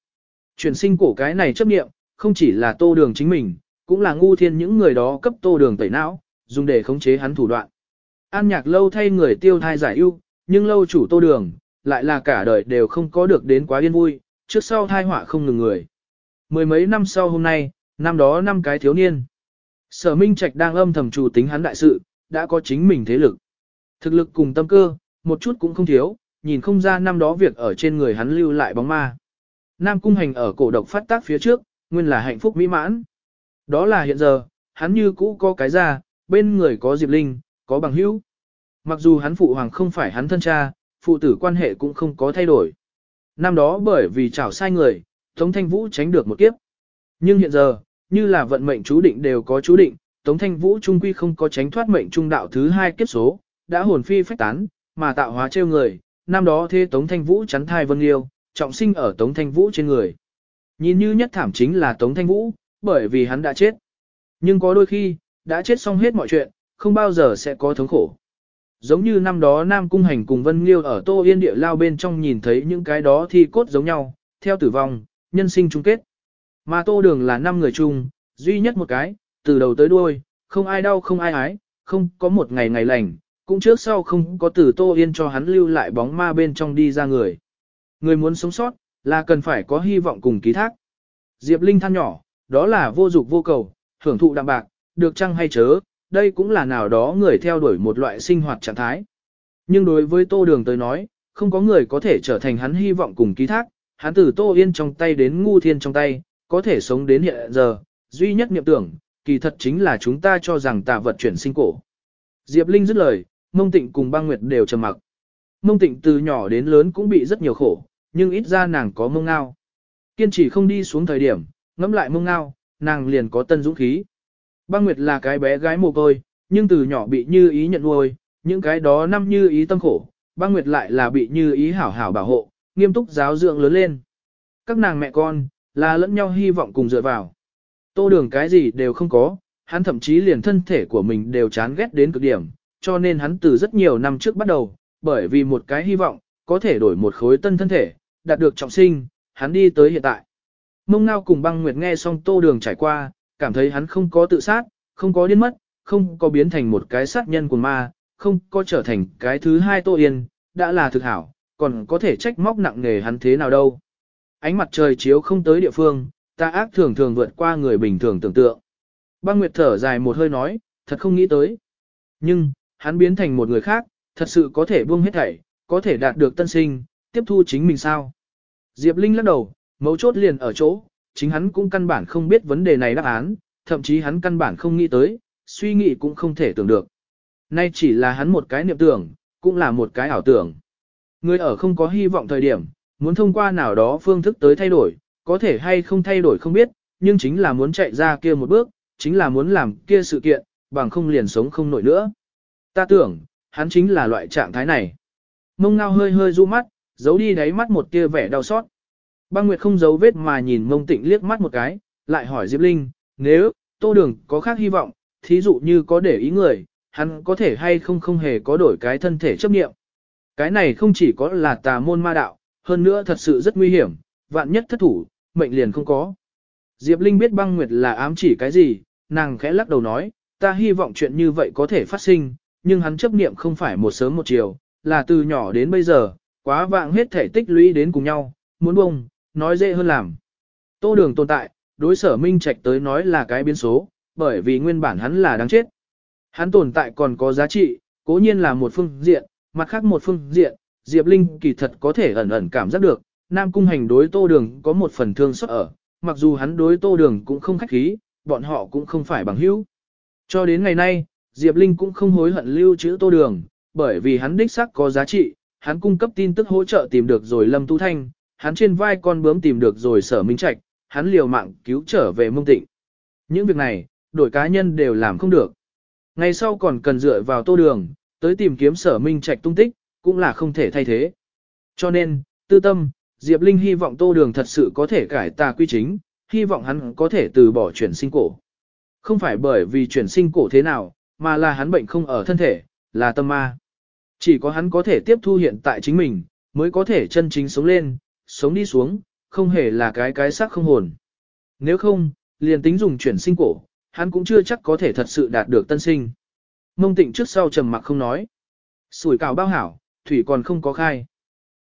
Chuyển sinh cổ cái này chấp nghiệm, không chỉ là tô đường chính mình, cũng là ngu thiên những người đó cấp tô đường tẩy não, dùng để khống chế hắn thủ đoạn. An nhạc lâu thay người tiêu thai giải ưu, nhưng lâu chủ tô đường, lại là cả đời đều không có được đến quá yên vui, trước sau thai họa không ngừng người. Mười mấy năm sau hôm nay, năm đó năm cái thiếu niên. Sở Minh Trạch đang âm thầm chủ tính hắn đại sự, đã có chính mình thế lực. Thực lực cùng tâm cơ, một chút cũng không thiếu, nhìn không ra năm đó việc ở trên người hắn lưu lại bóng ma. Nam cung hành ở cổ độc phát tác phía trước, nguyên là hạnh phúc mỹ mãn. Đó là hiện giờ, hắn như cũ có cái ra, bên người có Diệp Linh, có bằng hữu. Mặc dù hắn phụ hoàng không phải hắn thân cha, phụ tử quan hệ cũng không có thay đổi. Năm đó bởi vì chảo sai người, Tống Thanh Vũ tránh được một kiếp. Nhưng hiện giờ, như là vận mệnh chú định đều có chú định, Tống Thanh Vũ trung quy không có tránh thoát mệnh trung đạo thứ hai kiếp số, đã hồn phi phách tán, mà tạo hóa trêu người, năm đó thế Tống Thanh Vũ chắn thai Vân Liêu, trọng sinh ở Tống Thanh Vũ trên người. Nhìn như nhất thảm chính là Tống Thanh Vũ, bởi vì hắn đã chết. Nhưng có đôi khi, đã chết xong hết mọi chuyện, không bao giờ sẽ có thống khổ. Giống như năm đó Nam Cung Hành cùng Vân Liêu ở Tô Yên địa lao bên trong nhìn thấy những cái đó thi cốt giống nhau, theo tử vong, nhân sinh chung kết. Mà Tô Đường là năm người chung, duy nhất một cái, từ đầu tới đuôi, không ai đau không ai ái, không có một ngày ngày lành, cũng trước sau không có từ Tô Yên cho hắn lưu lại bóng ma bên trong đi ra người. Người muốn sống sót, là cần phải có hy vọng cùng ký thác. Diệp Linh than nhỏ, đó là vô dục vô cầu, hưởng thụ đạm bạc, được chăng hay chớ, đây cũng là nào đó người theo đuổi một loại sinh hoạt trạng thái. Nhưng đối với Tô Đường tới nói, không có người có thể trở thành hắn hy vọng cùng ký thác, hắn từ Tô Yên trong tay đến ngu thiên trong tay, có thể sống đến hiện giờ, duy nhất niệm tưởng, kỳ thật chính là chúng ta cho rằng tạ vật chuyển sinh cổ. Diệp Linh dứt lời, Mông Tịnh cùng băng nguyệt đều trầm mặc. Mông Tịnh từ nhỏ đến lớn cũng bị rất nhiều khổ, nhưng ít ra nàng có mông ngao. Kiên trì không đi xuống thời điểm, ngẫm lại mông ngao, nàng liền có tân dũng khí. Băng Nguyệt là cái bé gái mồ côi, nhưng từ nhỏ bị như ý nhận nuôi, những cái đó năm như ý tâm khổ, băng Nguyệt lại là bị như ý hảo hảo bảo hộ, nghiêm túc giáo dưỡng lớn lên. Các nàng mẹ con, là lẫn nhau hy vọng cùng dựa vào. Tô đường cái gì đều không có, hắn thậm chí liền thân thể của mình đều chán ghét đến cực điểm, cho nên hắn từ rất nhiều năm trước bắt đầu, bởi vì một cái hy vọng, có thể đổi một khối tân thân thể, đạt được trọng sinh, hắn đi tới hiện tại. Mông Ngao cùng băng nguyệt nghe xong tô đường trải qua, cảm thấy hắn không có tự sát, không có điên mất, không có biến thành một cái sát nhân của ma, không có trở thành cái thứ hai tô yên, đã là thực hảo, còn có thể trách móc nặng nề hắn thế nào đâu. Ánh mặt trời chiếu không tới địa phương, ta ác thường thường vượt qua người bình thường tưởng tượng. Băng Nguyệt thở dài một hơi nói, thật không nghĩ tới. Nhưng, hắn biến thành một người khác, thật sự có thể buông hết thảy, có thể đạt được tân sinh, tiếp thu chính mình sao. Diệp Linh lắc đầu, mấu chốt liền ở chỗ, chính hắn cũng căn bản không biết vấn đề này đáp án, thậm chí hắn căn bản không nghĩ tới, suy nghĩ cũng không thể tưởng được. Nay chỉ là hắn một cái niệm tưởng, cũng là một cái ảo tưởng. Người ở không có hy vọng thời điểm, muốn thông qua nào đó phương thức tới thay đổi, có thể hay không thay đổi không biết, nhưng chính là muốn chạy ra kia một bước, chính là muốn làm kia sự kiện, bằng không liền sống không nổi nữa. Ta tưởng, hắn chính là loại trạng thái này. Mông ngao hơi hơi du mắt, giấu đi đáy mắt một tia vẻ đau xót. Băng Nguyệt không giấu vết mà nhìn mông tịnh liếc mắt một cái, lại hỏi Diệp Linh, nếu, tô đường có khác hy vọng, thí dụ như có để ý người, hắn có thể hay không không hề có đổi cái thân thể chấp nghiệm. Cái này không chỉ có là tà môn ma đạo, hơn nữa thật sự rất nguy hiểm, vạn nhất thất thủ, mệnh liền không có. Diệp Linh biết băng nguyệt là ám chỉ cái gì, nàng khẽ lắc đầu nói, ta hy vọng chuyện như vậy có thể phát sinh, nhưng hắn chấp niệm không phải một sớm một chiều, là từ nhỏ đến bây giờ, quá vạng hết thể tích lũy đến cùng nhau, muốn bông, nói dễ hơn làm. Tô đường tồn tại, đối sở minh trạch tới nói là cái biến số, bởi vì nguyên bản hắn là đáng chết. Hắn tồn tại còn có giá trị, cố nhiên là một phương diện, mặt khác một phương diện, Diệp Linh kỳ thật có thể ẩn ẩn cảm giác được, Nam Cung Hành đối Tô Đường có một phần thương xót ở, mặc dù hắn đối Tô Đường cũng không khách khí, bọn họ cũng không phải bằng hữu. Cho đến ngày nay, Diệp Linh cũng không hối hận lưu trữ Tô Đường, bởi vì hắn đích xác có giá trị, hắn cung cấp tin tức hỗ trợ tìm được rồi Lâm Tu Thanh, hắn trên vai con bướm tìm được rồi Sở Minh Trạch, hắn liều mạng cứu trở về Mông Tịnh. Những việc này, đổi cá nhân đều làm không được. Ngày sau còn cần dựa vào Tô Đường, tới tìm kiếm Sở Minh Trạch tung tích, cũng là không thể thay thế. Cho nên, tư tâm, Diệp Linh hy vọng Tô Đường thật sự có thể cải tà quy chính, hy vọng hắn có thể từ bỏ chuyển sinh cổ. Không phải bởi vì chuyển sinh cổ thế nào, mà là hắn bệnh không ở thân thể, là tâm ma. Chỉ có hắn có thể tiếp thu hiện tại chính mình, mới có thể chân chính sống lên, sống đi xuống, không hề là cái cái xác không hồn. Nếu không, liền tính dùng chuyển sinh cổ, hắn cũng chưa chắc có thể thật sự đạt được tân sinh. Mông tịnh trước sau trầm mặc không nói. Sủi cào bao hảo, thủy còn không có khai.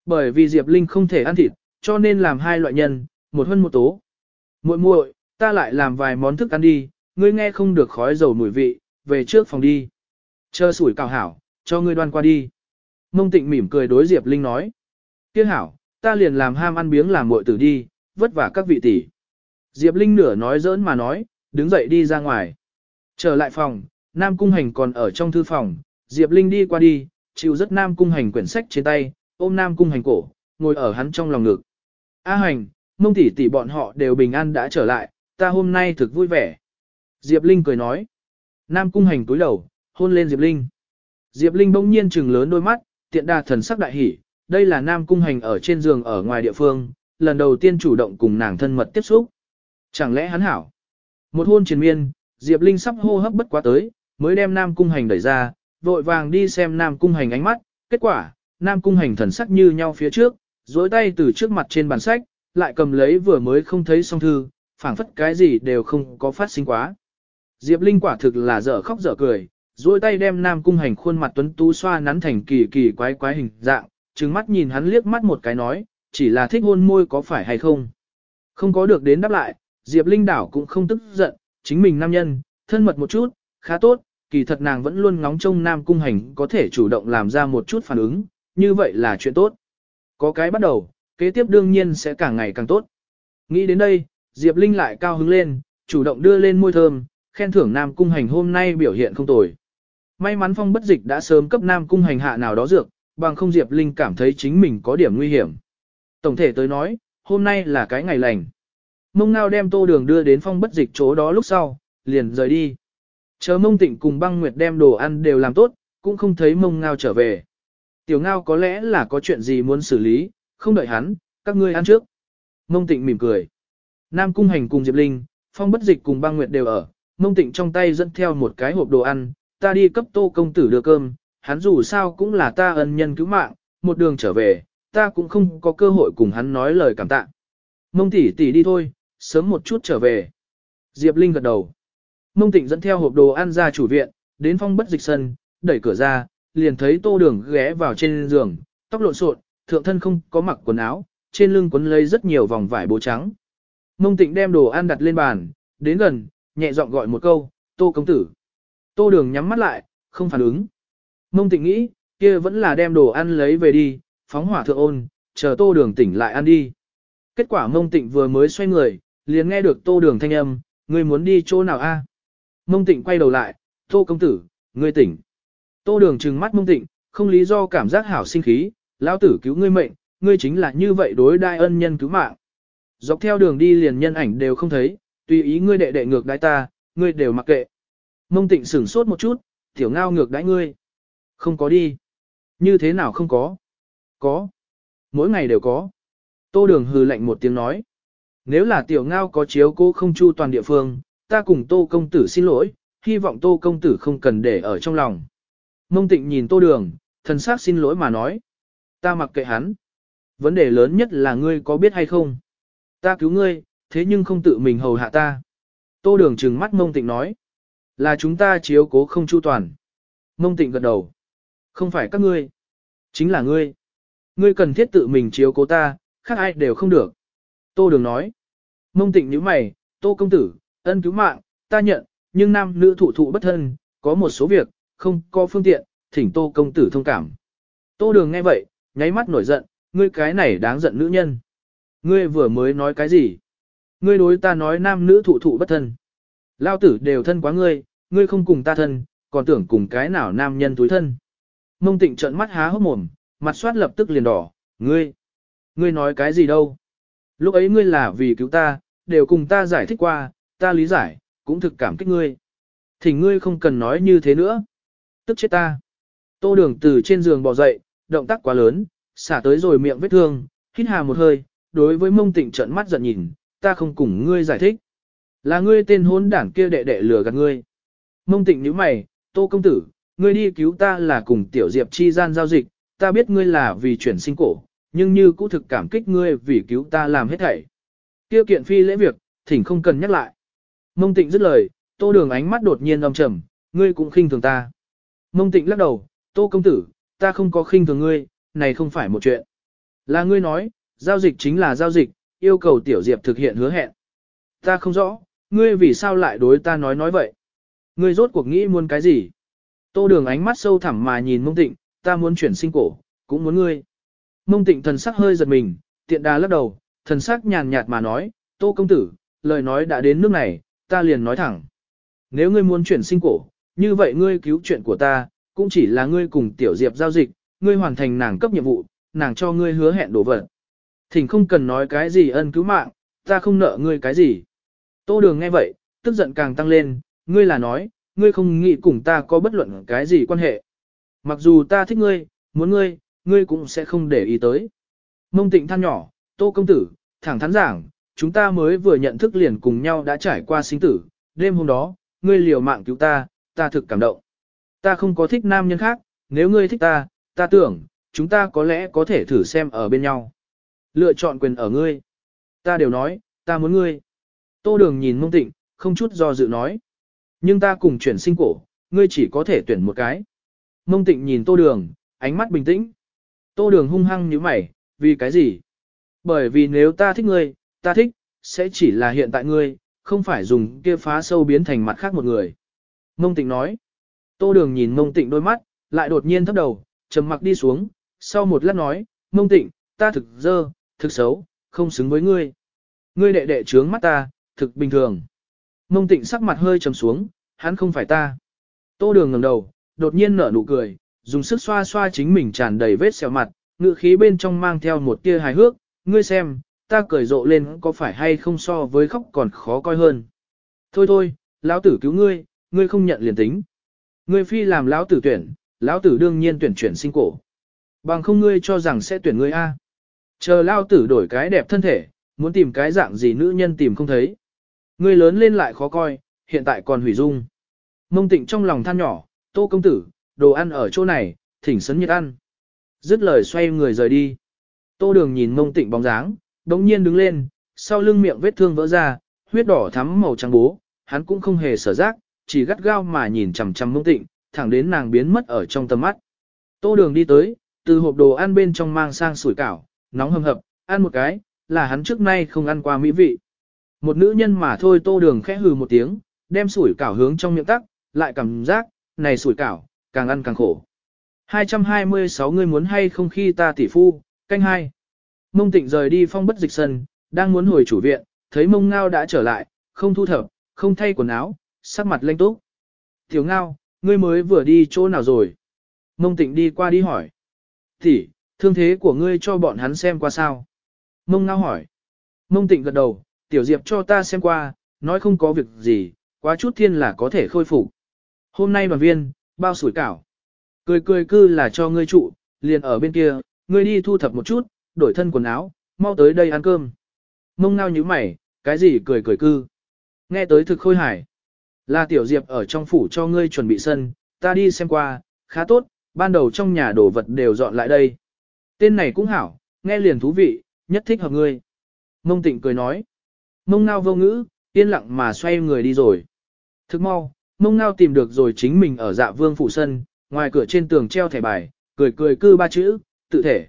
Bởi vì Diệp Linh không thể ăn thịt, cho nên làm hai loại nhân, một hơn một tố. Muội muội, ta lại làm vài món thức ăn đi, ngươi nghe không được khói dầu mùi vị, về trước phòng đi. Chờ sủi cào hảo, cho ngươi đoan qua đi. Mông tịnh mỉm cười đối Diệp Linh nói. Tiếc hảo, ta liền làm ham ăn biếng làm muội tử đi, vất vả các vị tỷ. Diệp Linh nửa nói giỡn mà nói, đứng dậy đi ra ngoài. Trở lại phòng, Nam Cung Hành còn ở trong thư phòng, Diệp Linh đi qua đi, chịu rất Nam Cung Hành quyển sách trên tay, ôm Nam Cung Hành cổ, ngồi ở hắn trong lòng ngực. A Hành, mông tỷ tỷ bọn họ đều bình an đã trở lại, ta hôm nay thực vui vẻ. Diệp Linh cười nói. Nam Cung Hành túi đầu, hôn lên Diệp Linh. Diệp Linh bỗng nhiên trừng lớn đôi mắt, tiện đa thần sắc đại hỉ, đây là Nam Cung Hành ở trên giường ở ngoài địa phương, lần đầu tiên chủ động cùng nàng thân mật tiếp xúc. Chẳng lẽ hắn hảo? Một hôn triền miên, Diệp Linh sắp hô hấp bất quá tới, mới đem Nam Cung Hành đẩy ra, vội vàng đi xem Nam Cung Hành ánh mắt, kết quả, Nam Cung Hành thần sắc như nhau phía trước, dối tay từ trước mặt trên bàn sách, lại cầm lấy vừa mới không thấy song thư, phảng phất cái gì đều không có phát sinh quá. Diệp Linh quả thực là dở khóc dở cười, duỗi tay đem Nam Cung Hành khuôn mặt tuấn tú xoa nắn thành kỳ kỳ quái quái hình dạng, trừng mắt nhìn hắn liếc mắt một cái nói, chỉ là thích hôn môi có phải hay không. Không có được đến đáp lại, Diệp Linh đảo cũng không tức giận, chính mình nam nhân, thân mật một chút, khá tốt, kỳ thật nàng vẫn luôn ngóng trông Nam Cung Hành có thể chủ động làm ra một chút phản ứng, như vậy là chuyện tốt. Có cái bắt đầu, kế tiếp đương nhiên sẽ càng ngày càng tốt. Nghĩ đến đây, Diệp Linh lại cao hứng lên, chủ động đưa lên môi thơm, khen thưởng Nam Cung Hành hôm nay biểu hiện không tồi. May mắn phong bất dịch đã sớm cấp Nam Cung Hành hạ nào đó dược, bằng không Diệp Linh cảm thấy chính mình có điểm nguy hiểm. Tổng thể tới nói, hôm nay là cái ngày lành. Mông ngao đem tô đường đưa đến phong bất dịch chỗ đó lúc sau, liền rời đi. Chờ mông tịnh cùng băng nguyệt đem đồ ăn đều làm tốt, cũng không thấy mông ngao trở về. Tiểu ngao có lẽ là có chuyện gì muốn xử lý, không đợi hắn, các ngươi ăn trước. Mông tịnh mỉm cười. Nam cung hành cùng Diệp Linh, phong bất dịch cùng băng nguyệt đều ở, mông tịnh trong tay dẫn theo một cái hộp đồ ăn, ta đi cấp tô công tử đưa cơm, hắn dù sao cũng là ta ân nhân cứu mạng, một đường trở về, ta cũng không có cơ hội cùng hắn nói lời cảm tạ. Mông tỷ tỷ đi thôi, sớm một chút trở về. Diệp Linh gật đầu. Mông Tịnh dẫn theo hộp đồ ăn ra chủ viện, đến phong bất dịch sân, đẩy cửa ra, liền thấy tô đường ghé vào trên giường, tóc lộn xộn, thượng thân không có mặc quần áo, trên lưng quấn lấy rất nhiều vòng vải bố trắng. Mông Tịnh đem đồ ăn đặt lên bàn, đến gần, nhẹ giọng gọi một câu, tô công tử. Tô đường nhắm mắt lại, không phản ứng. Mông Tịnh nghĩ, kia vẫn là đem đồ ăn lấy về đi, phóng hỏa thượng ôn, chờ tô đường tỉnh lại ăn đi. Kết quả mông tịnh vừa mới xoay người, liền nghe được tô đường thanh âm, ngươi muốn đi chỗ nào a? Mông tịnh quay đầu lại, tô công tử, ngươi tỉnh. Tô đường trừng mắt mông tịnh, không lý do cảm giác hảo sinh khí, lão tử cứu ngươi mệnh, ngươi chính là như vậy đối đại ân nhân cứu mạng. Dọc theo đường đi liền nhân ảnh đều không thấy, tùy ý ngươi đệ đệ ngược đai ta, ngươi đều mặc kệ. Mông tịnh sửng sốt một chút, tiểu ngao ngược đãi ngươi. Không có đi. Như thế nào không có? Có. Mỗi ngày đều có. Tô đường hừ lạnh một tiếng nói. Nếu là tiểu ngao có chiếu cố không chu toàn địa phương, ta cùng tô công tử xin lỗi, hy vọng tô công tử không cần để ở trong lòng. Mông tịnh nhìn tô đường, thần sắc xin lỗi mà nói. Ta mặc kệ hắn. Vấn đề lớn nhất là ngươi có biết hay không? Ta cứu ngươi, thế nhưng không tự mình hầu hạ ta. Tô đường trừng mắt mông tịnh nói. Là chúng ta chiếu cố không chu toàn. Mông tịnh gật đầu. Không phải các ngươi. Chính là ngươi. Ngươi cần thiết tự mình chiếu cố ta, khác ai đều không được. Tô Đường nói. Mông tịnh như mày, Tô Công Tử, ân cứu mạng, ta nhận, nhưng nam nữ thụ thụ bất thân, có một số việc, không có phương tiện, thỉnh Tô Công Tử thông cảm. Tô Đường nghe vậy, nháy mắt nổi giận, ngươi cái này đáng giận nữ nhân. Ngươi vừa mới nói cái gì? Ngươi đối ta nói nam nữ thụ thụ bất thân. Lao tử đều thân quá ngươi, ngươi không cùng ta thân, còn tưởng cùng cái nào nam nhân túi thân. Mông tịnh trợn mắt há hốc mồm, mặt soát lập tức liền đỏ, ngươi, ngươi nói cái gì đâu? Lúc ấy ngươi là vì cứu ta, đều cùng ta giải thích qua, ta lý giải, cũng thực cảm kích ngươi. Thì ngươi không cần nói như thế nữa. Tức chết ta. Tô đường từ trên giường bò dậy, động tác quá lớn, xả tới rồi miệng vết thương, hít hà một hơi, đối với mông tịnh trợn mắt giận nhìn, ta không cùng ngươi giải thích. Là ngươi tên hốn đảng kia đệ đệ lừa gạt ngươi. Mông tịnh nhíu mày, tô công tử, ngươi đi cứu ta là cùng tiểu diệp chi gian giao dịch, ta biết ngươi là vì chuyển sinh cổ, nhưng như cũ thực cảm kích ngươi vì cứu ta làm hết thảy. Tiêu kiện phi lễ việc, thỉnh không cần nhắc lại. Mông tịnh dứt lời, tô đường ánh mắt đột nhiên âm trầm, ngươi cũng khinh thường ta. Mông tịnh lắc đầu, tô công tử, ta không có khinh thường ngươi, này không phải một chuyện. Là ngươi nói, giao dịch chính là giao dịch, yêu cầu tiểu diệp thực hiện hứa hẹn. Ta không rõ, ngươi vì sao lại đối ta nói nói vậy? Ngươi rốt cuộc nghĩ muốn cái gì? Tô đường ánh mắt sâu thẳm mà nhìn mông tịnh, ta muốn chuyển sinh cổ, cũng muốn ngươi. Mông tịnh thần sắc hơi giật mình, tiện đà lắc đầu, thần sắc nhàn nhạt mà nói, tô công tử, lời nói đã đến nước này, ta liền nói thẳng. Nếu ngươi muốn chuyển sinh cổ, như vậy ngươi cứu chuyện của ta, cũng chỉ là ngươi cùng tiểu diệp giao dịch, ngươi hoàn thành nàng cấp nhiệm vụ, nàng cho ngươi hứa hẹn đổ vật. Thỉnh không cần nói cái gì ân cứu mạng, ta không nợ ngươi cái gì. Tô đường nghe vậy, tức giận càng tăng lên, ngươi là nói, ngươi không nghĩ cùng ta có bất luận cái gì quan hệ. Mặc dù ta thích ngươi, muốn ngươi, ngươi cũng sẽ không để ý tới. Mông tịnh than nhỏ, tô công tử, thẳng thắn giảng, chúng ta mới vừa nhận thức liền cùng nhau đã trải qua sinh tử, đêm hôm đó, ngươi liều mạng cứu ta, ta thực cảm động. Ta không có thích nam nhân khác, nếu ngươi thích ta, ta tưởng, chúng ta có lẽ có thể thử xem ở bên nhau. Lựa chọn quyền ở ngươi. Ta đều nói, ta muốn ngươi. Tô đường nhìn mông tịnh, không chút do dự nói. Nhưng ta cùng chuyển sinh cổ, ngươi chỉ có thể tuyển một cái. Mông tịnh nhìn tô đường, ánh mắt bình tĩnh. Tô đường hung hăng như mày, vì cái gì? Bởi vì nếu ta thích ngươi, ta thích, sẽ chỉ là hiện tại ngươi, không phải dùng kia phá sâu biến thành mặt khác một người. Mông tịnh nói. Tô đường nhìn mông tịnh đôi mắt, lại đột nhiên thấp đầu, trầm mặc đi xuống, sau một lát nói, mông tịnh, ta thực dơ, thực xấu, không xứng với ngươi. Ngươi đệ đệ trướng mắt ta, thực bình thường. Mông tịnh sắc mặt hơi trầm xuống, hắn không phải ta. Tô đường ngẩng đầu, đột nhiên nở nụ cười, dùng sức xoa xoa chính mình tràn đầy vết sẹo mặt, ngự khí bên trong mang theo một tia hài hước, ngươi xem, ta cười rộ lên có phải hay không so với khóc còn khó coi hơn. Thôi thôi, lão tử cứu ngươi, ngươi không nhận liền tính. Ngươi phi làm lão tử tuyển, lão tử đương nhiên tuyển chuyển sinh cổ. Bằng không ngươi cho rằng sẽ tuyển ngươi A. Chờ lão tử đổi cái đẹp thân thể, muốn tìm cái dạng gì nữ nhân tìm không thấy. Ngươi lớn lên lại khó coi, hiện tại còn hủy dung. Mông tịnh trong lòng than nhỏ, tô công tử, đồ ăn ở chỗ này, thỉnh sấn nhiệt ăn. Dứt lời xoay người rời đi. Tô đường nhìn mông tịnh bóng dáng, đống nhiên đứng lên, sau lưng miệng vết thương vỡ ra, huyết đỏ thắm màu trắng bố, hắn cũng không hề sở giác, chỉ gắt gao mà nhìn chằm chằm mông tịnh, thẳng đến nàng biến mất ở trong tầm mắt. Tô đường đi tới, từ hộp đồ ăn bên trong mang sang sủi cảo, nóng hầm hập, ăn một cái, là hắn trước nay không ăn qua mỹ vị. Một nữ nhân mà thôi tô đường khẽ hừ một tiếng, đem sủi cảo hướng trong miệng tắc, lại cảm giác, này sủi cảo, càng ăn càng khổ. 226 người muốn hay không khi ta tỷ phu, canh hai. Mông tịnh rời đi phong bất dịch sân, đang muốn hồi chủ viện, thấy mông ngao đã trở lại, không thu thập, không thay quần áo, sắc mặt lanh túc. Tiểu ngao, ngươi mới vừa đi chỗ nào rồi? Mông tịnh đi qua đi hỏi. Tỷ, thương thế của ngươi cho bọn hắn xem qua sao? Mông ngao hỏi. Mông tịnh gật đầu, tiểu diệp cho ta xem qua, nói không có việc gì, quá chút thiên là có thể khôi phục. Hôm nay đoàn viên, bao sủi cảo. Cười cười cư là cho ngươi trụ, liền ở bên kia, ngươi đi thu thập một chút, đổi thân quần áo, mau tới đây ăn cơm. Mông ngao như mày, cái gì cười cười cư. Nghe tới thực khôi hải. Là tiểu diệp ở trong phủ cho ngươi chuẩn bị sân, ta đi xem qua, khá tốt, ban đầu trong nhà đồ vật đều dọn lại đây. Tên này cũng hảo, nghe liền thú vị, nhất thích hợp ngươi. Mông tịnh cười nói. Mông ngao vô ngữ, yên lặng mà xoay người đi rồi. Thức mau, mông ngao tìm được rồi chính mình ở dạ vương phủ sân, ngoài cửa trên tường treo thẻ bài, cười cười cư ba chữ, tự thể.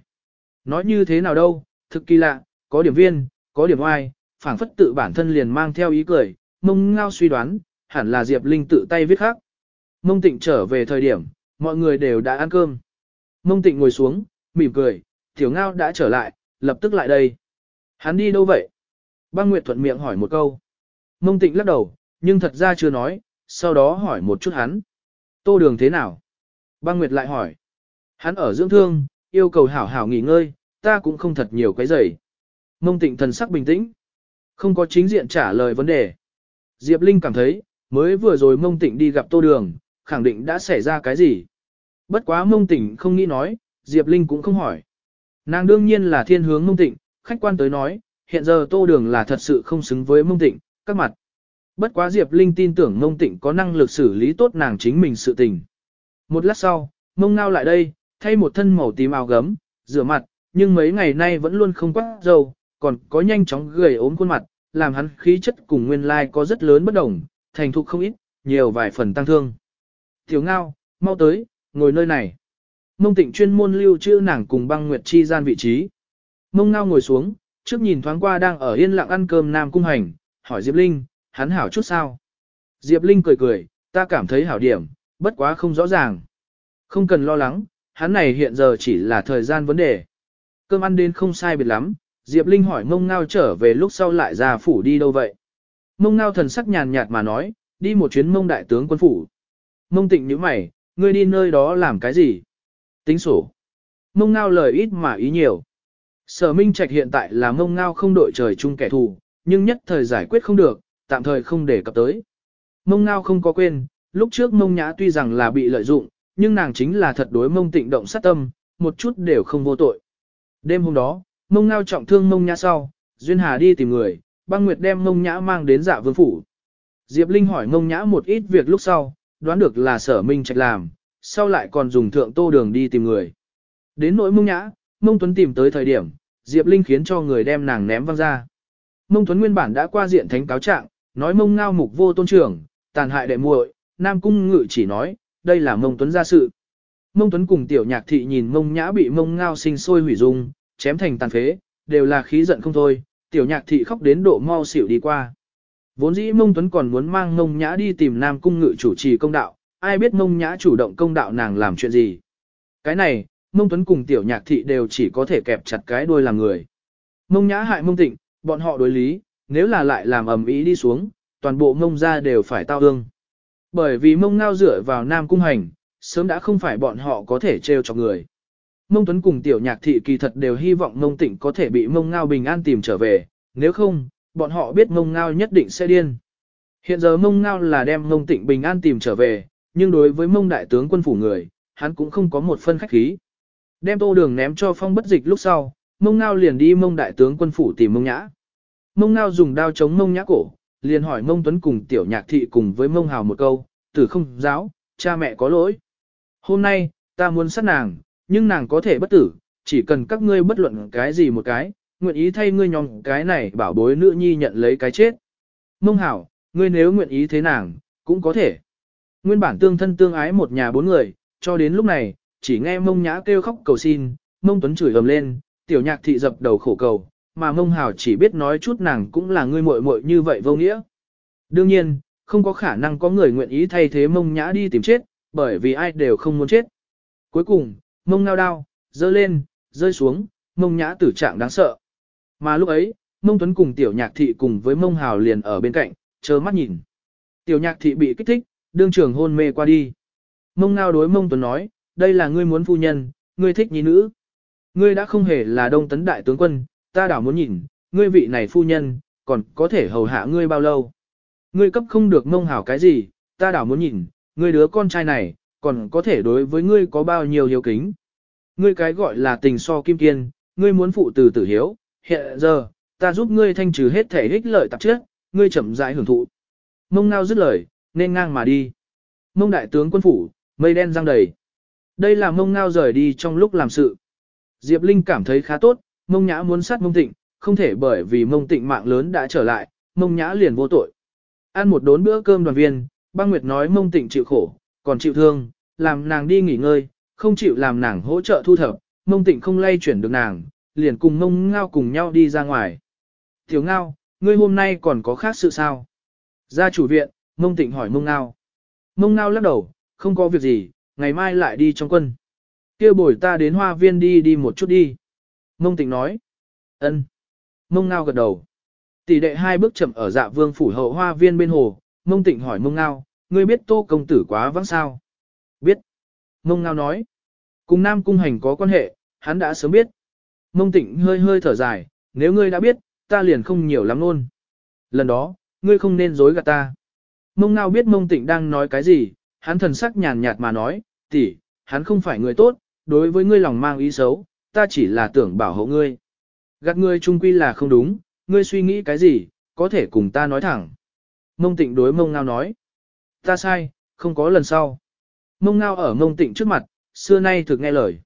Nói như thế nào đâu, thực kỳ lạ, có điểm viên, có điểm oai, phảng phất tự bản thân liền mang theo ý cười, mông ngao suy đoán, hẳn là Diệp Linh tự tay viết khác. Mông tịnh trở về thời điểm, mọi người đều đã ăn cơm. Mông tịnh ngồi xuống, mỉm cười, tiểu ngao đã trở lại, lập tức lại đây. Hắn đi đâu vậy? Băng Nguyệt thuận miệng hỏi một câu. Mông tịnh lắc đầu, nhưng thật ra chưa nói, sau đó hỏi một chút hắn. Tô đường thế nào? Băng Nguyệt lại hỏi. Hắn ở dưỡng thương, yêu cầu hảo hảo nghỉ ngơi, ta cũng không thật nhiều cái giày. Mông tịnh thần sắc bình tĩnh. Không có chính diện trả lời vấn đề. Diệp Linh cảm thấy, mới vừa rồi mông tịnh đi gặp tô đường, khẳng định đã xảy ra cái gì. Bất quá mông tịnh không nghĩ nói, Diệp Linh cũng không hỏi. Nàng đương nhiên là thiên hướng mông tịnh, khách quan tới nói, hiện giờ tô đường là thật sự không xứng với mông tịnh, các mặt. Bất quá Diệp Linh tin tưởng mông tịnh có năng lực xử lý tốt nàng chính mình sự tình. Một lát sau, mông ngao lại đây, thay một thân màu tím áo gấm, rửa mặt, nhưng mấy ngày nay vẫn luôn không quát dầu, còn có nhanh chóng gầy ốm khuôn mặt, làm hắn khí chất cùng nguyên lai có rất lớn bất đồng, thành thục không ít, nhiều vài phần tăng thương. Tiểu ngao, mau tới, ngồi nơi này. Mông tịnh chuyên môn lưu trữ nàng cùng băng nguyệt chi gian vị trí. Mông ngao ngồi xuống, trước nhìn thoáng qua đang ở yên lặng ăn cơm nam cung hành, hỏi Diệp Linh, hắn hảo chút sao. Diệp Linh cười cười, ta cảm thấy hảo điểm, bất quá không rõ ràng. Không cần lo lắng, hắn này hiện giờ chỉ là thời gian vấn đề. Cơm ăn đến không sai biệt lắm, Diệp Linh hỏi mông ngao trở về lúc sau lại ra phủ đi đâu vậy. Mông ngao thần sắc nhàn nhạt mà nói, đi một chuyến mông đại tướng quân phủ. Mông tịnh như mày, ngươi đi nơi đó làm cái gì? Tính sổ. Mông ngao lời ít mà ý nhiều. Sở Minh Trạch hiện tại là mông ngao không đội trời chung kẻ thù, nhưng nhất thời giải quyết không được, tạm thời không để cập tới. Mông ngao không có quên, lúc trước mông nhã tuy rằng là bị lợi dụng, nhưng nàng chính là thật đối mông tịnh động sát tâm, một chút đều không vô tội. Đêm hôm đó, mông ngao trọng thương mông nhã sau, Duyên Hà đi tìm người, băng nguyệt đem mông nhã mang đến dạ vương phủ. Diệp Linh hỏi mông nhã một ít việc lúc sau, đoán được là sở minh trạch làm, sau lại còn dùng thượng tô đường đi tìm người. Đến nỗi mông nhã, mông tuấn tìm tới thời điểm, Diệp Linh khiến cho người đem nàng ném văng ra. Mông tuấn nguyên bản đã qua diện thánh cáo trạng, nói mông ngao mục vô tôn trưởng, tàn hại đệ muội, Nam Cung Ngự chỉ nói, đây là mông tuấn ra sự. Mông tuấn cùng tiểu nhạc thị nhìn mông nhã bị mông ngao sinh sôi hủy dung, chém thành tàn phế, đều là khí giận không thôi, tiểu nhạc thị khóc đến độ mau xỉu đi qua. Vốn dĩ mông tuấn còn muốn mang mông nhã đi tìm Nam Cung Ngự chủ trì công đạo, ai biết mông nhã chủ động công đạo nàng làm chuyện gì. Cái này, mông tuấn cùng tiểu nhạc thị đều chỉ có thể kẹp chặt cái đuôi làm người. Mông nhã hại mông tịnh, bọn họ đối lý, nếu là lại làm ầm ĩ đi xuống, toàn bộ mông ra đều phải tao ương. Bởi vì mông ngao dựa vào Nam Cung Hành, sớm đã không phải bọn họ có thể trêu cho người. Mông Tuấn cùng tiểu nhạc thị kỳ thật đều hy vọng mông tịnh có thể bị mông ngao bình an tìm trở về, nếu không, bọn họ biết mông ngao nhất định sẽ điên. Hiện giờ mông ngao là đem mông tịnh bình an tìm trở về, nhưng đối với mông đại tướng quân phủ người, hắn cũng không có một phân khách khí. Đem tô đường ném cho phong bất dịch lúc sau, mông ngao liền đi mông đại tướng quân phủ tìm mông nhã. Mông ngao dùng đao chống mông nhã cổ, liền hỏi mông tuấn cùng tiểu nhạc thị cùng với mông hào một câu, tử không giáo, cha mẹ có lỗi. Hôm nay, ta muốn sát nàng, nhưng nàng có thể bất tử, chỉ cần các ngươi bất luận cái gì một cái, nguyện ý thay ngươi nhóm cái này bảo bối nữ nhi nhận lấy cái chết. Mông hảo, ngươi nếu nguyện ý thế nàng, cũng có thể. Nguyên bản tương thân tương ái một nhà bốn người, cho đến lúc này, chỉ nghe mông nhã kêu khóc cầu xin, mông tuấn chửi ầm lên, tiểu nhạc thị dập đầu khổ cầu, mà mông hảo chỉ biết nói chút nàng cũng là người muội muội như vậy vô nghĩa. Đương nhiên, không có khả năng có người nguyện ý thay thế mông nhã đi tìm chết, bởi vì ai đều không muốn chết. Cuối cùng, mông ngao đao, dơ lên, rơi xuống, mông nhã tử trạng đáng sợ. Mà lúc ấy, mông tuấn cùng tiểu nhạc thị cùng với mông hào liền ở bên cạnh, chờ mắt nhìn. Tiểu nhạc thị bị kích thích, đương trường hôn mê qua đi. Mông ngao đối mông tuấn nói, đây là ngươi muốn phu nhân, ngươi thích nhi nữ. Ngươi đã không hề là đông tấn đại tướng quân, ta đảo muốn nhìn, ngươi vị này phu nhân, còn có thể hầu hạ ngươi bao lâu. Ngươi cấp không được mông hảo cái gì, ta đảo muốn nhìn, ngươi đứa con trai này, còn có thể đối với ngươi có bao nhiêu hiếu kính. Ngươi cái gọi là tình so kim kiên, ngươi muốn phụ từ tử hiếu, hiện giờ, ta giúp ngươi thanh trừ hết thể ích lợi tạp chất, ngươi chậm rãi hưởng thụ. Mông ngao dứt lời, nên ngang mà đi. Mông đại tướng quân phủ, mây đen răng đầy. Đây là mông ngao rời đi trong lúc làm sự. Diệp Linh cảm thấy khá tốt, mông nhã muốn sát mông tịnh, không thể bởi vì mông tịnh mạng lớn đã trở lại, mông nhã liền vô tội. Ăn một đốn bữa cơm đoàn viên, băng nguyệt nói mông tịnh chịu khổ, còn chịu thương, làm nàng đi nghỉ ngơi, không chịu làm nàng hỗ trợ thu thập, mông tịnh không lay chuyển được nàng, liền cùng mông ngao cùng nhau đi ra ngoài. thiếu ngao, ngươi hôm nay còn có khác sự sao? Ra chủ viện, mông tịnh hỏi mông ngao. Mông ngao lắc đầu, không có việc gì, ngày mai lại đi trong quân. kia bồi ta đến hoa viên đi đi một chút đi. Mông tịnh nói. ân. Mông ngao gật đầu. Tỷ đệ hai bước chậm ở dạ vương phủ hậu hoa viên bên hồ, mông tịnh hỏi mông ngao, ngươi biết tô công tử quá vắng sao? Biết. Mông ngao nói. Cùng nam cung hành có quan hệ, hắn đã sớm biết. Mông tịnh hơi hơi thở dài, nếu ngươi đã biết, ta liền không nhiều lắm luôn. Lần đó, ngươi không nên dối gạt ta. Mông ngao biết mông tịnh đang nói cái gì, hắn thần sắc nhàn nhạt mà nói, tỷ, hắn không phải người tốt, đối với ngươi lòng mang ý xấu, ta chỉ là tưởng bảo hộ ngươi. Gạt ngươi trung quy là không đúng, ngươi suy nghĩ cái gì, có thể cùng ta nói thẳng. Mông tịnh đối mông ngao nói. Ta sai, không có lần sau. Mông ngao ở mông tịnh trước mặt, xưa nay thực nghe lời.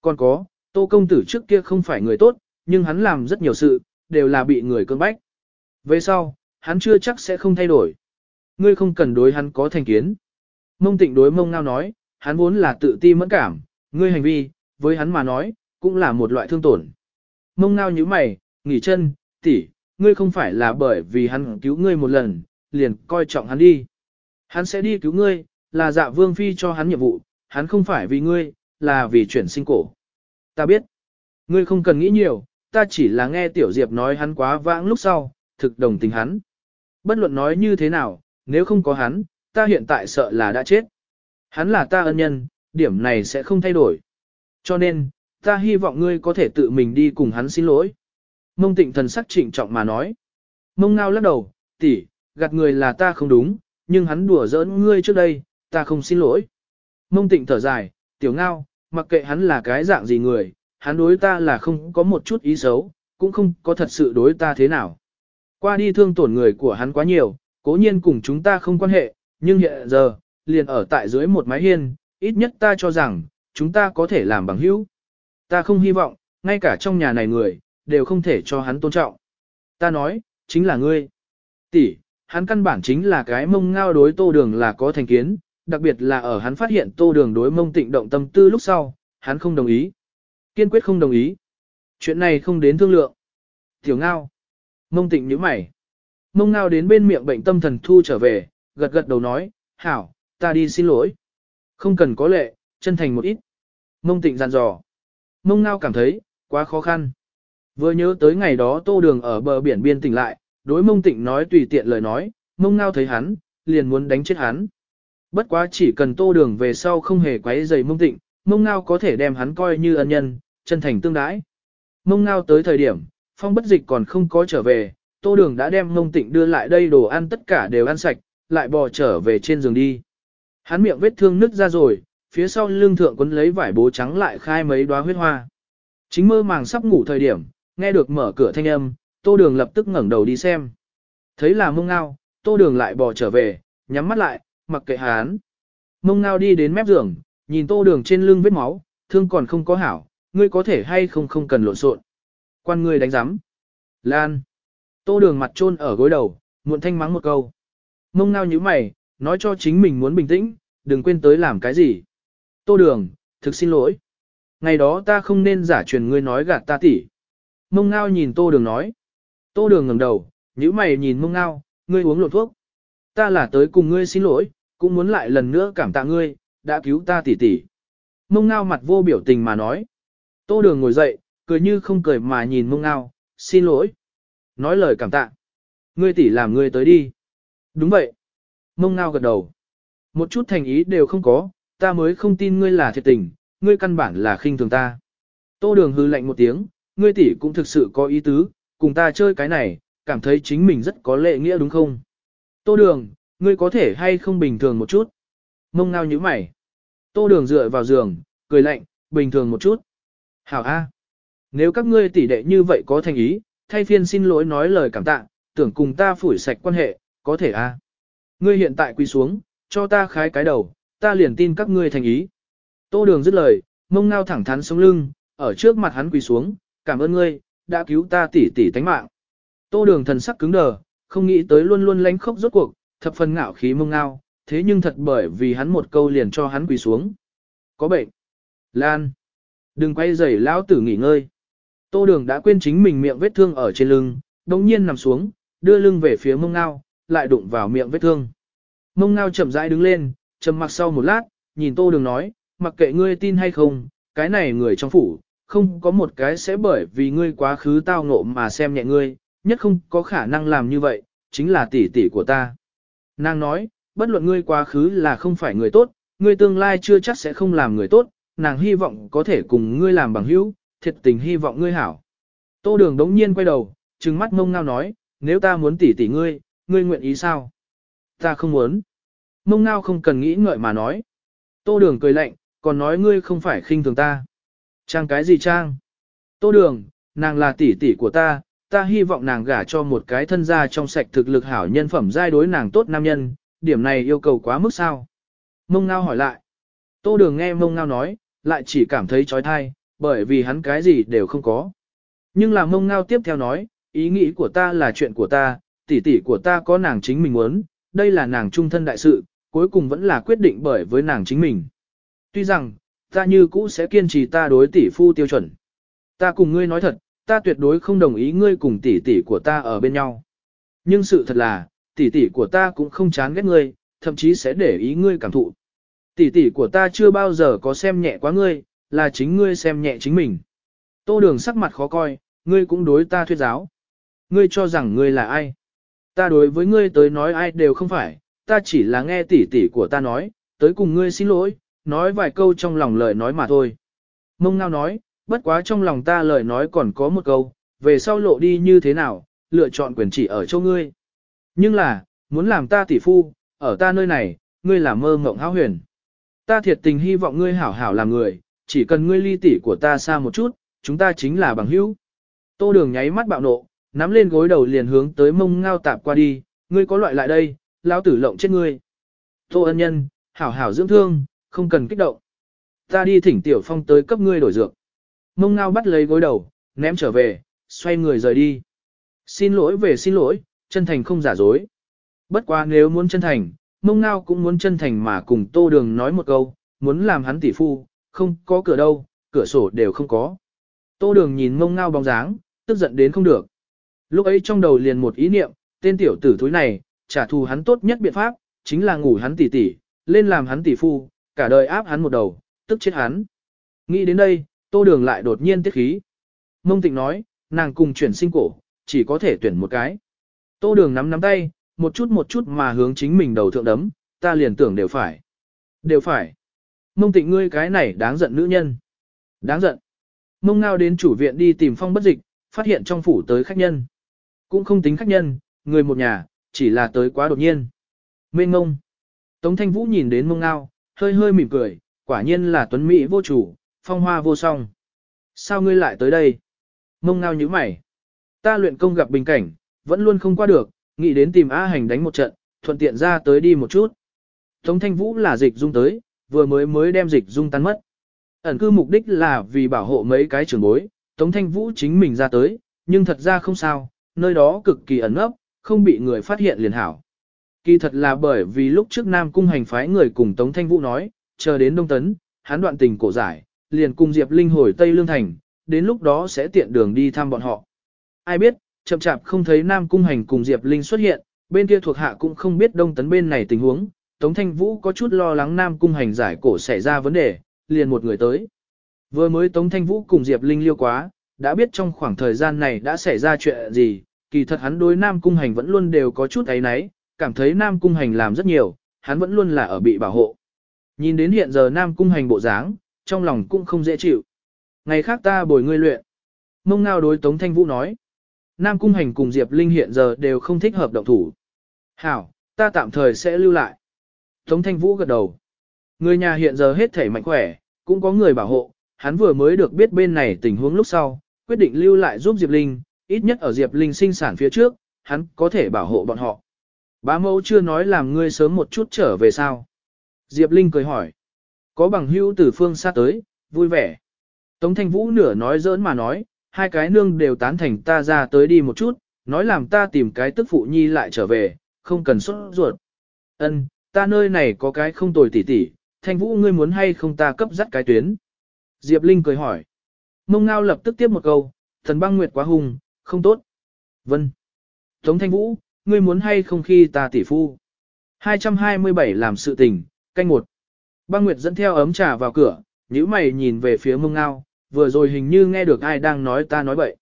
Còn có, tô công tử trước kia không phải người tốt, nhưng hắn làm rất nhiều sự, đều là bị người cưỡng bách. Về sau, hắn chưa chắc sẽ không thay đổi. Ngươi không cần đối hắn có thành kiến. Mông tịnh đối mông ngao nói, hắn vốn là tự ti mẫn cảm, ngươi hành vi, với hắn mà nói, cũng là một loại thương tổn. Mông ngao như mày, nghỉ chân, tỷ, ngươi không phải là bởi vì hắn cứu ngươi một lần, liền coi trọng hắn đi. Hắn sẽ đi cứu ngươi, là dạ vương phi cho hắn nhiệm vụ, hắn không phải vì ngươi, là vì chuyển sinh cổ. Ta biết, ngươi không cần nghĩ nhiều, ta chỉ là nghe tiểu diệp nói hắn quá vãng lúc sau, thực đồng tình hắn. Bất luận nói như thế nào, nếu không có hắn, ta hiện tại sợ là đã chết. Hắn là ta ân nhân, điểm này sẽ không thay đổi. Cho nên, ta hy vọng ngươi có thể tự mình đi cùng hắn xin lỗi. Mông tịnh thần sắc trịnh trọng mà nói. Mông ngao lắc đầu, tỷ, gạt người là ta không đúng, nhưng hắn đùa giỡn ngươi trước đây, ta không xin lỗi. Mông tịnh thở dài, tiểu ngao, mặc kệ hắn là cái dạng gì người, hắn đối ta là không có một chút ý xấu, cũng không có thật sự đối ta thế nào. Qua đi thương tổn người của hắn quá nhiều, cố nhiên cùng chúng ta không quan hệ, nhưng hiện giờ, liền ở tại dưới một mái hiên, ít nhất ta cho rằng, chúng ta có thể làm bằng hữu. Ta không hy vọng, ngay cả trong nhà này người, đều không thể cho hắn tôn trọng. Ta nói, chính là ngươi. Tỷ, hắn căn bản chính là cái mông ngao đối tô đường là có thành kiến, đặc biệt là ở hắn phát hiện tô đường đối mông tịnh động tâm tư lúc sau, hắn không đồng ý. Kiên quyết không đồng ý. Chuyện này không đến thương lượng. Tiểu ngao. Mông tịnh nhíu mày. Mông ngao đến bên miệng bệnh tâm thần thu trở về, gật gật đầu nói, hảo, ta đi xin lỗi. Không cần có lệ, chân thành một ít. Mông tịnh dặn dò. Mông ngao cảm thấy, quá khó khăn. Vừa nhớ tới ngày đó tô đường ở bờ biển biên tỉnh lại, đối mông tịnh nói tùy tiện lời nói, mông ngao thấy hắn, liền muốn đánh chết hắn. Bất quá chỉ cần tô đường về sau không hề quấy rầy mông tịnh, mông ngao có thể đem hắn coi như ân nhân, chân thành tương đãi. Mông ngao tới thời điểm, phong bất dịch còn không có trở về, tô đường đã đem mông tịnh đưa lại đây đồ ăn tất cả đều ăn sạch, lại bò trở về trên giường đi. Hắn miệng vết thương nứt ra rồi, phía sau lưng thượng quấn lấy vải bố trắng lại khai mấy đóa huyết hoa. Chính mơ màng sắp ngủ thời điểm, nghe được mở cửa thanh âm, tô đường lập tức ngẩng đầu đi xem. Thấy là mông ngao, tô đường lại bò trở về, nhắm mắt lại, mặc kệ hắn. Mông ngao đi đến mép giường, nhìn tô đường trên lưng vết máu, thương còn không có hảo, ngươi có thể hay không không cần lộn xộn. Quan ngươi đánh giám. Lan. Tô đường mặt trôn ở gối đầu, muộn thanh mắng một câu. Mông ngao như mày, nói cho chính mình muốn bình tĩnh, đừng quên tới làm cái gì. Tô đường, thực xin lỗi. Ngày đó ta không nên giả truyền ngươi nói gạt ta tỉ. Mông ngao nhìn tô đường nói. Tô đường ngẩng đầu, nhíu mày nhìn mông ngao, ngươi uống lộn thuốc. Ta là tới cùng ngươi xin lỗi, cũng muốn lại lần nữa cảm tạ ngươi, đã cứu ta tỉ tỉ. Mông ngao mặt vô biểu tình mà nói. Tô đường ngồi dậy, cười như không cười mà nhìn mông ngao, xin lỗi. Nói lời cảm tạ. Ngươi tỉ làm ngươi tới đi. Đúng vậy. Mông ngao gật đầu. Một chút thành ý đều không có, ta mới không tin ngươi là thiệt tình, ngươi căn bản là khinh thường ta. Tô đường hư lạnh một tiếng, ngươi tỷ cũng thực sự có ý tứ, cùng ta chơi cái này, cảm thấy chính mình rất có lệ nghĩa đúng không? Tô đường, ngươi có thể hay không bình thường một chút? Mông ngao như mày. Tô đường dựa vào giường, cười lạnh, bình thường một chút. Hảo A. Nếu các ngươi tỷ đệ như vậy có thành ý, thay phiên xin lỗi nói lời cảm tạ, tưởng cùng ta phủi sạch quan hệ, có thể A. Ngươi hiện tại quỳ xuống, cho ta khái cái đầu, ta liền tin các ngươi thành ý. Tô đường dứt lời, mông ngao thẳng thắn sống lưng, ở trước mặt hắn quỳ xuống, cảm ơn ngươi, đã cứu ta tỷ tỷ tánh mạng. Tô đường thần sắc cứng đờ, không nghĩ tới luôn luôn lánh khóc rốt cuộc, thập phần ngạo khí mông ngao, thế nhưng thật bởi vì hắn một câu liền cho hắn quỳ xuống. Có bệnh. Lan. Đừng quay rầy lão tử nghỉ ngơi. Tô đường đã quên chính mình miệng vết thương ở trên lưng, đồng nhiên nằm xuống, đưa lưng về phía mông ngao, lại đụng vào miệng vết thương. Mông ngao chậm rãi đứng lên, trầm mặc sau một lát, nhìn tô đường nói, mặc kệ ngươi tin hay không, cái này người trong phủ, không có một cái sẽ bởi vì ngươi quá khứ tao ngộ mà xem nhẹ ngươi, nhất không có khả năng làm như vậy, chính là tỷ tỷ của ta. Nàng nói, bất luận ngươi quá khứ là không phải người tốt, ngươi tương lai chưa chắc sẽ không làm người tốt, nàng hy vọng có thể cùng ngươi làm bằng hữu, thiệt tình hy vọng ngươi hảo. Tô đường đống nhiên quay đầu, trừng mắt mông ngao nói, nếu ta muốn tỷ tỷ ngươi, ngươi nguyện ý sao? Ta không muốn. Mông ngao không cần nghĩ ngợi mà nói. Tô đường cười lạnh, còn nói ngươi không phải khinh thường ta. Trang cái gì trang? Tô đường, nàng là tỷ tỷ của ta, ta hy vọng nàng gả cho một cái thân gia trong sạch thực lực hảo nhân phẩm giai đối nàng tốt nam nhân, điểm này yêu cầu quá mức sao? Mông ngao hỏi lại. Tô đường nghe mông ngao nói, lại chỉ cảm thấy trói thai, bởi vì hắn cái gì đều không có. Nhưng là mông ngao tiếp theo nói, ý nghĩ của ta là chuyện của ta, tỷ tỷ của ta có nàng chính mình muốn, đây là nàng trung thân đại sự, cuối cùng vẫn là quyết định bởi với nàng chính mình. Tuy rằng, ta như cũ sẽ kiên trì ta đối tỷ phu tiêu chuẩn. Ta cùng ngươi nói thật, ta tuyệt đối không đồng ý ngươi cùng tỷ tỷ của ta ở bên nhau. Nhưng sự thật là, tỷ tỷ của ta cũng không chán ghét ngươi, thậm chí sẽ để ý ngươi cảm thụ. Tỷ tỷ của ta chưa bao giờ có xem nhẹ quá ngươi, là chính ngươi xem nhẹ chính mình. Tô đường sắc mặt khó coi, ngươi cũng đối ta thuyết giáo. Ngươi cho rằng ngươi là ai? Ta đối với ngươi tới nói ai đều không phải, ta chỉ là nghe tỷ tỷ của ta nói, tới cùng ngươi xin lỗi, nói vài câu trong lòng lời nói mà thôi. Mông ngao nói, bất quá trong lòng ta lời nói còn có một câu, về sau lộ đi như thế nào, lựa chọn quyền chỉ ở chỗ ngươi. Nhưng là, muốn làm ta tỷ phu, ở ta nơi này, ngươi là mơ mộng háo huyền. Ta thiệt tình hy vọng ngươi hảo hảo làm người, chỉ cần ngươi ly tỷ của ta xa một chút, chúng ta chính là bằng hữu. Tô đường nháy mắt bạo nộ, nắm lên gối đầu liền hướng tới mông ngao tạp qua đi, ngươi có loại lại đây, lão tử lộng chết ngươi. Tô ân nhân, hảo hảo dưỡng thương, không cần kích động. Ta đi thỉnh Tiểu Phong tới cấp ngươi đổi dược. Mông ngao bắt lấy gối đầu, ném trở về, xoay người rời đi. Xin lỗi về xin lỗi, chân thành không giả dối. Bất quá nếu muốn chân thành, mông ngao cũng muốn chân thành mà cùng tô đường nói một câu, muốn làm hắn tỷ phu, không có cửa đâu, cửa sổ đều không có. Tô đường nhìn mông ngao bóng dáng, tức giận đến không được. Lúc ấy trong đầu liền một ý niệm, tên tiểu tử thúi này, trả thù hắn tốt nhất biện pháp, chính là ngủ hắn tỉ tỉ lên làm hắn tỷ phu, cả đời áp hắn một đầu, tức chết hắn. Nghĩ đến đây, tô đường lại đột nhiên tiết khí. Mông tịnh nói, nàng cùng chuyển sinh cổ, chỉ có thể tuyển một cái. Tô đường nắm nắm tay, một chút một chút mà hướng chính mình đầu thượng đấm, ta liền tưởng đều phải. Đều phải. Mông tịnh ngươi cái này đáng giận nữ nhân. Đáng giận. Mông ngao đến chủ viện đi tìm phong bất dịch, phát hiện trong phủ tới khách nhân. Cũng không tính khách nhân, người một nhà, chỉ là tới quá đột nhiên. Mênh ngông. Tống thanh vũ nhìn đến mông ngao, hơi hơi mỉm cười, quả nhiên là tuấn Mỹ vô chủ, phong hoa vô song. Sao ngươi lại tới đây? Mông ngao nhíu mày. Ta luyện công gặp bình cảnh, vẫn luôn không qua được, nghĩ đến tìm A hành đánh một trận, thuận tiện ra tới đi một chút. Tống thanh vũ là dịch dung tới, vừa mới mới đem dịch dung tan mất. Ẩn cư mục đích là vì bảo hộ mấy cái trường bối, Tống Thanh Vũ chính mình ra tới, nhưng thật ra không sao, nơi đó cực kỳ ẩn ấp, không bị người phát hiện liền hảo. Kỳ thật là bởi vì lúc trước Nam Cung hành phái người cùng Tống Thanh Vũ nói, chờ đến Đông Tấn, hắn đoạn tình cổ giải, liền cùng Diệp Linh hồi Tây Lương Thành, đến lúc đó sẽ tiện đường đi thăm bọn họ. Ai biết, chậm chạp không thấy Nam Cung hành cùng Diệp Linh xuất hiện, bên kia thuộc hạ cũng không biết Đông Tấn bên này tình huống, Tống Thanh Vũ có chút lo lắng Nam Cung hành giải cổ xảy ra vấn đề, liền một người tới. Vừa mới Tống Thanh Vũ cùng Diệp Linh liêu quá, đã biết trong khoảng thời gian này đã xảy ra chuyện gì, kỳ thật hắn đối Nam Cung Hành vẫn luôn đều có chút ấy náy, cảm thấy Nam Cung Hành làm rất nhiều, hắn vẫn luôn là ở bị bảo hộ. Nhìn đến hiện giờ Nam Cung Hành bộ dáng, trong lòng cũng không dễ chịu. Ngày khác ta bồi ngươi luyện. Mông ngao đối Tống Thanh Vũ nói. Nam Cung Hành cùng Diệp Linh hiện giờ đều không thích hợp động thủ. Hảo, ta tạm thời sẽ lưu lại. Tống Thanh Vũ gật đầu. Người nhà hiện giờ hết thể mạnh khỏe, cũng có người bảo hộ, hắn vừa mới được biết bên này tình huống lúc sau, quyết định lưu lại giúp Diệp Linh, ít nhất ở Diệp Linh sinh sản phía trước, hắn có thể bảo hộ bọn họ. Bá mẫu chưa nói làm ngươi sớm một chút trở về sao. Diệp Linh cười hỏi. Có bằng hữu từ phương xa tới, vui vẻ. Tống Thanh Vũ nửa nói giỡn mà nói, hai cái nương đều tán thành ta ra tới đi một chút, nói làm ta tìm cái tức phụ nhi lại trở về, không cần sốt ruột. Ân, ta nơi này có cái không tồi tỉ tỉ, Thanh Vũ ngươi muốn hay không ta cấp dắt cái tuyến. Diệp Linh cười hỏi. Mông ngao lập tức tiếp một câu, thần băng nguyệt quá hung, không tốt. Vân. Tống Thanh Vũ, ngươi muốn hay không khi ta tỷ phu. 227 làm sự tình, canh một. Băng Nguyệt dẫn theo ấm trà vào cửa, nhíu mày nhìn về phía mông ngao, vừa rồi hình như nghe được ai đang nói ta nói bậy.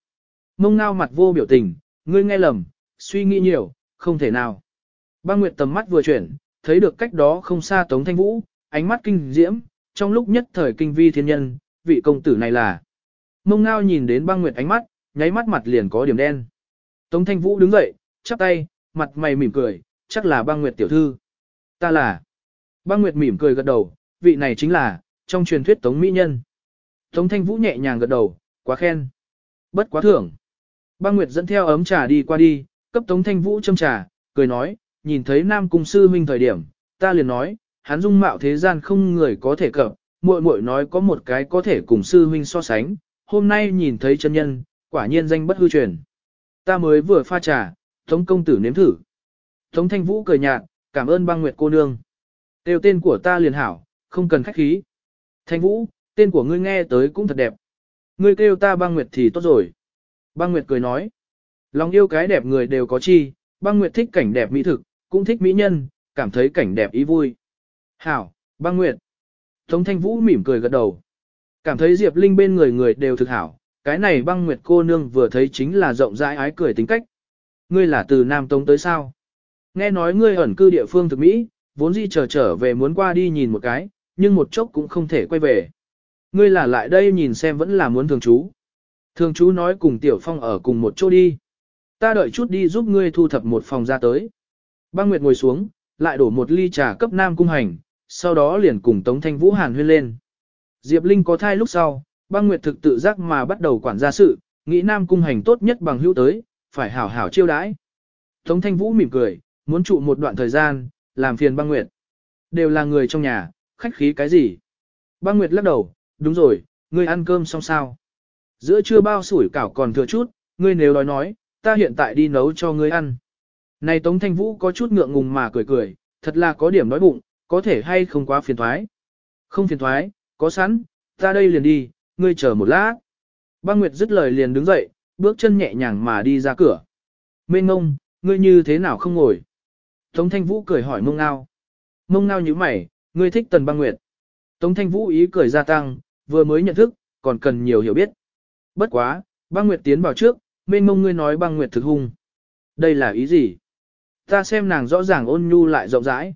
Mông ngao mặt vô biểu tình, ngươi nghe lầm, suy nghĩ nhiều, không thể nào. Băng Nguyệt tầm mắt vừa chuyển, thấy được cách đó không xa Tống Thanh Vũ, ánh mắt kinh diễm, trong lúc nhất thời kinh vi thiên nhân, vị công tử này là. Mông ngao nhìn đến băng nguyệt ánh mắt, nháy mắt mặt liền có điểm đen. Tống thanh vũ đứng dậy, chắp tay, mặt mày mỉm cười, chắc là băng nguyệt tiểu thư. Ta là. Băng nguyệt mỉm cười gật đầu, vị này chính là, trong truyền thuyết tống mỹ nhân. Tống thanh vũ nhẹ nhàng gật đầu, quá khen. Bất quá thưởng. Băng nguyệt dẫn theo ấm trà đi qua đi, cấp tống thanh vũ châm trà, cười nói, nhìn thấy nam cung sư huynh thời điểm, ta liền nói, hắn dung mạo thế gian không người có thể cập, muội muội nói có một cái có thể cùng sư huynh so sánh, hôm nay nhìn thấy chân nhân, quả nhiên danh bất hư truyền. Ta mới vừa pha trà, Tống công tử nếm thử. Tống thanh vũ cười nhạt, cảm ơn băng nguyệt cô nương. Tiêu tên của ta liền hảo, không cần khách khí. Thanh vũ, tên của ngươi nghe tới cũng thật đẹp. Ngươi kêu ta băng nguyệt thì tốt rồi. Băng nguyệt cười nói. Lòng yêu cái đẹp người đều có chi, băng nguyệt thích cảnh đẹp mỹ thực, cũng thích mỹ nhân, cảm thấy cảnh đẹp ý vui. Hảo, băng nguyệt. Tống thanh vũ mỉm cười gật đầu. Cảm thấy Diệp Linh bên người người đều thực hảo, cái này băng nguyệt cô nương vừa thấy chính là rộng rãi ái cười tính cách. Ngươi là từ Nam tông tới sao? Nghe nói ngươi ẩn cư địa phương thực Mỹ, vốn dĩ chờ trở về muốn qua đi nhìn một cái, nhưng một chốc cũng không thể quay về. Ngươi là lại đây nhìn xem vẫn là muốn thường chú. Thường chú nói cùng Tiểu Phong ở cùng một chỗ đi. Ta đợi chút đi giúp ngươi thu thập một phòng ra tới. Băng Nguyệt ngồi xuống, lại đổ một ly trà cấp Nam Cung Hành, sau đó liền cùng Tống Thanh Vũ Hàn huyên lên. Diệp Linh có thai lúc sau, băng nguyệt thực tự giác mà bắt đầu quản gia sự, nghĩ nam cung hành tốt nhất bằng hữu tới, phải hảo hảo chiêu đãi. Tống Thanh Vũ mỉm cười, muốn trụ một đoạn thời gian, làm phiền băng nguyệt. Đều là người trong nhà, khách khí cái gì? Băng Nguyệt lắc đầu, đúng rồi, ngươi ăn cơm xong sao? Giữa trưa bao sủi cảo còn thừa chút, ngươi nếu nói nói, ta hiện tại đi nấu cho ngươi ăn. Này Tống Thanh Vũ có chút ngượng ngùng mà cười cười, thật là có điểm nói bụng, có thể hay không quá phiền thoái. Không phiền thoái, có sẵn, ta đây liền đi, ngươi chờ một lát. Băng Nguyệt dứt lời liền đứng dậy, bước chân nhẹ nhàng mà đi ra cửa. Mê ngông, ngươi như thế nào không ngồi? Tống Thanh Vũ cười hỏi mông ngao. Mông ngao như mày, ngươi thích tần băng Nguyệt. Tống Thanh Vũ ý cười gia tăng, vừa mới nhận thức, còn cần nhiều hiểu biết. Bất quá, băng Nguyệt tiến vào trước, mê ngông ngươi nói băng Nguyệt thực hung. Đây là ý gì? Ta xem nàng rõ ràng ôn nhu lại rộng rãi.